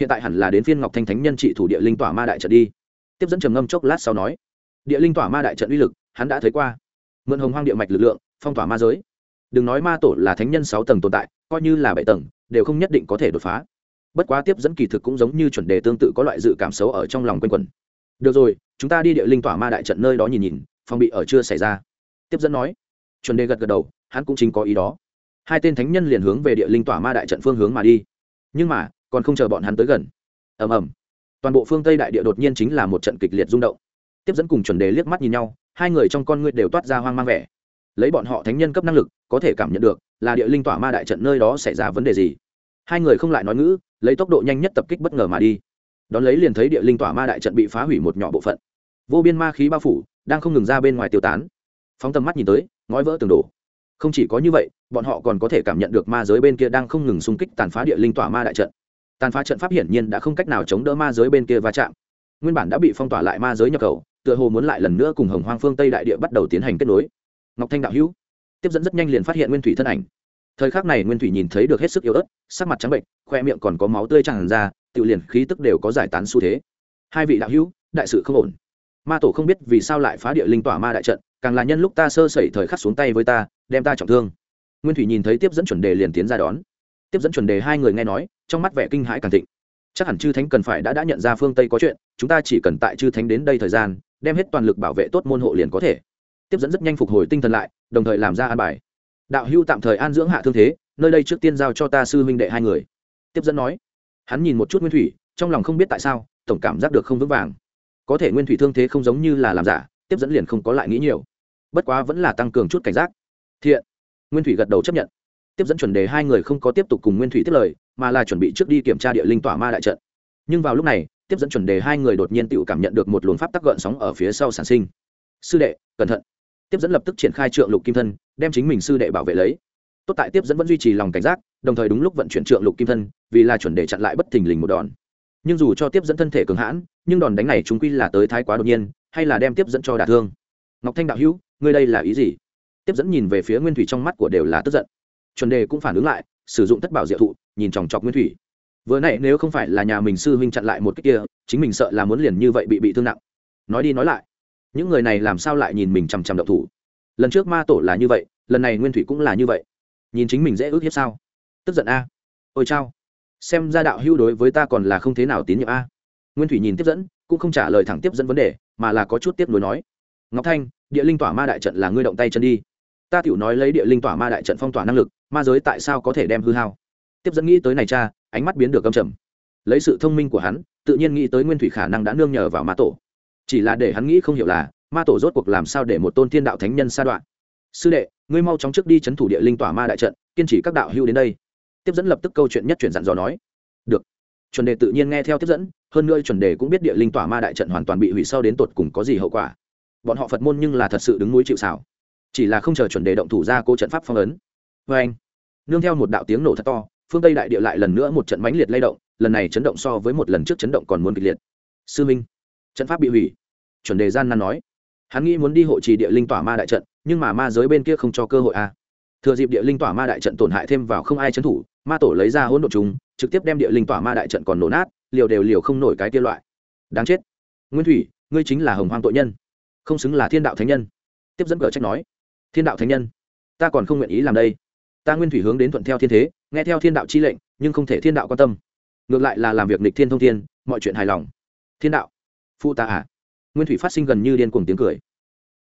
hiện tại hẳn là đến phiên ngọc thanh thánh nhân trị thủ địa linh tỏa ma đại trận đi. Tiếp dẫn trầm ngâm chốc lát sau nói, địa linh tỏa ma đại trận uy lực, hắn đã thấy qua. Mượn hồng hoang địa mạch lực lượng, phong tỏa ma giới. Đừng nói ma tổ là thánh nhân sáu tầng tồn tại, coi như là bảy tầng, đều không nhất định có thể đột phá. Bất quá tiếp dẫn kỳ thực cũng giống như chuẩn đề tương tự có loại dự cảm xấu ở trong lòng quanh quẩn. Được rồi, chúng ta đi địa linh tỏa ma đại trận nơi đó nhìn nhìn, phòng bị ở chưa xảy ra. Tiếp dẫn nói, chuẩn đề gật gật đầu, hắn cũng chính có ý đó. Hai tên thánh nhân liền hướng về địa linh tỏa ma đại trận phương hướng mà đi. Nhưng mà còn không chờ bọn hắn tới gần. Ầm ầm. Toàn bộ phương tây đại địa đột nhiên chính là một trận kịch liệt rung động. Tiếp dẫn cùng chuẩn đề liếc mắt nhìn nhau, hai người trong con ngươi đều toát ra hoang mang vẻ. Lấy bọn họ thánh nhân cấp năng lực, có thể cảm nhận được là địa linh tỏa ma đại trận nơi đó xảy ra vấn đề gì. Hai người không lại nói ngữ, lấy tốc độ nhanh nhất tập kích bất ngờ mà đi. Đón lấy liền thấy địa linh tỏa ma đại trận bị phá hủy một nhỏ bộ phận. Vô biên ma khí bao phủ, đang không ngừng ra bên ngoài tiêu tán. Phóng tầm mắt nhìn tới, ngói vỡ tường đổ. Không chỉ có như vậy, bọn họ còn có thể cảm nhận được ma giới bên kia đang không ngừng xung kích tàn phá địa linh tỏa ma đại trận tàn phá trận pháp hiển nhiên đã không cách nào chống đỡ ma giới bên kia va chạm. Nguyên bản đã bị phong tỏa lại ma giới nhập khẩu, tựa hồ muốn lại lần nữa cùng hồng hoang phương tây đại địa bắt đầu tiến hành kết nối. Ngọc thanh đạo hữu, tiếp dẫn rất nhanh liền phát hiện nguyên thủy thân ảnh. Thời khắc này nguyên thủy nhìn thấy được hết sức yếu ớt, sắc mặt trắng bệnh, khoe miệng còn có máu tươi tràn ra, tự liền khí tức đều có giải tán xu thế. Hai vị đạo hữu, đại sự không ổn. Ma tổ không biết vì sao lại phá địa linh tỏa ma đại trận, càng là nhân lúc ta sơ sẩy thời khắc xuống tay với ta, đem ta trọng thương. Nguyên thủy nhìn thấy tiếp dẫn chuẩn đề liền tiến ra đón. Tiếp dẫn chuẩn đề hai người nghe nói trong mắt vẻ kinh hãi càng thịnh. Chắc hẳn chư thánh cần phải đã đã nhận ra phương tây có chuyện, chúng ta chỉ cần tại chư thánh đến đây thời gian, đem hết toàn lực bảo vệ tốt môn hộ liền có thể. Tiếp dẫn rất nhanh phục hồi tinh thần lại, đồng thời làm ra an bài. Đạo hưu tạm thời an dưỡng hạ thương thế, nơi đây trước tiên giao cho ta sư huynh đệ hai người. Tiếp dẫn nói, hắn nhìn một chút nguyên thủy, trong lòng không biết tại sao, tổng cảm giác được không vững vàng. Có thể nguyên thủy thương thế không giống như là làm giả, tiếp dẫn liền không có lại nghĩ nhiều. Bất quá vẫn là tăng cường chút cảnh giác. Thiện. Nguyên thủy gật đầu chấp nhận tiếp dẫn chuẩn đề hai người không có tiếp tục cùng nguyên thủy tiếp lời, mà là chuẩn bị trước đi kiểm tra địa linh tỏa ma đại trận. Nhưng vào lúc này, tiếp dẫn chuẩn đề hai người đột nhiên tự cảm nhận được một luồng pháp tắc gợn sóng ở phía sau sản sinh. Sư đệ, cẩn thận. Tiếp dẫn lập tức triển khai trượng lục kim thân, đem chính mình sư đệ bảo vệ lấy. Tốt tại tiếp dẫn vẫn duy trì lòng cảnh giác, đồng thời đúng lúc vận chuyển trượng lục kim thân, vì là chuẩn đề chặn lại bất thình lình một đòn. Nhưng dù cho tiếp dẫn thân thể cường hãn, nhưng đòn đánh này chúng quy là tới thái quá đột nhiên, hay là đem tiếp dẫn cho đả thương. Ngọc thanh đạo hữu, ngươi đây là ý gì? Tiếp dẫn nhìn về phía nguyên thủy trong mắt của đều là tức giận chuẩn đề cũng phản ứng lại, sử dụng thất bảo diệu thụ, nhìn chòng chọc nguyên thủy. Vừa nãy nếu không phải là nhà mình sư huynh chặn lại một cách kia, chính mình sợ là muốn liền như vậy bị bị thương nặng. Nói đi nói lại, những người này làm sao lại nhìn mình chằm chằm độc thủ? Lần trước ma tổ là như vậy, lần này nguyên thủy cũng là như vậy. Nhìn chính mình dễ ước hiếp sao? Tức giận a. Ôi chao. Xem ra đạo hưu đối với ta còn là không thế nào tín nhiệm a. Nguyên thủy nhìn tiếp dẫn, cũng không trả lời thẳng tiếp dẫn vấn đề, mà là có chút tiếp nối nói. Ngọc thanh, địa linh tỏa ma đại trận là ngươi động tay chân đi. Ta tiểu nói lấy địa linh tỏa ma đại trận phong tỏa năng lực ma giới tại sao có thể đem hư hao? Tiếp dẫn nghĩ tới này cha, ánh mắt biến được âm trầm. Lấy sự thông minh của hắn, tự nhiên nghĩ tới nguyên thủy khả năng đã nương nhờ vào ma tổ. Chỉ là để hắn nghĩ không hiểu là, ma tổ rốt cuộc làm sao để một tôn thiên đạo thánh nhân sa đoạn? Sư đệ, ngươi mau chóng trước đi c h ấ n thủ địa linh tỏa ma đại trận, kiên trì các đạo hưu đến đây. Tiếp dẫn lập tức câu chuyện nhất chuyển dặn dò nói. Được. Chuẩn đề tự nhiên nghe theo tiếp dẫn, hơn nữa chuẩn đề cũng biết địa linh tỏa ma đại trận hoàn toàn bị hủy sau đến tột cùng có gì hậu quả. Bọn họ phật môn nhưng là thật sự đứng núi chịu xảo chỉ là không chờ chuẩn đề động thủ ra cô trận pháp phong ấn. Vê anh nương theo một đạo tiếng nổ thật to, phương tây đại địa lại lần nữa một trận mãnh liệt lay động, lần này chấn động so với một lần trước chấn động còn muốn kịch liệt. Sư minh, trận pháp bị hủy. Chuẩn đề gian nan nói. Hắn nghĩ muốn đi hộ trì địa linh tỏa ma đại trận, nhưng mà ma giới bên kia không cho cơ hội a à. thừa dịp địa linh tỏa ma đại trận tổn hại thêm vào không ai trấn thủ, ma tổ lấy ra hỗn độ chúng trực tiếp đem địa linh tỏa ma đại trận còn nổ nát, liều đều liều không nổi cái kia loại. Đáng chết. Nguyên thủy, ngươi chính là hồng hoang tội nhân. Không xứng là thiên đạo thánh nhân. Tiếp dẫn cờ trách nói. Thiên đạo thánh nhân, ta còn không nguyện ý làm đây ta nguyên thủy hướng đến thuận theo thiên thế, nghe theo thiên đạo chi lệnh, nhưng không thể thiên đạo quan tâm. Ngược lại là làm việc nịch thiên thông thiên, mọi chuyện hài lòng. Thiên đạo. Phụ ta à. Nguyên thủy phát sinh gần như điên cuồng tiếng cười.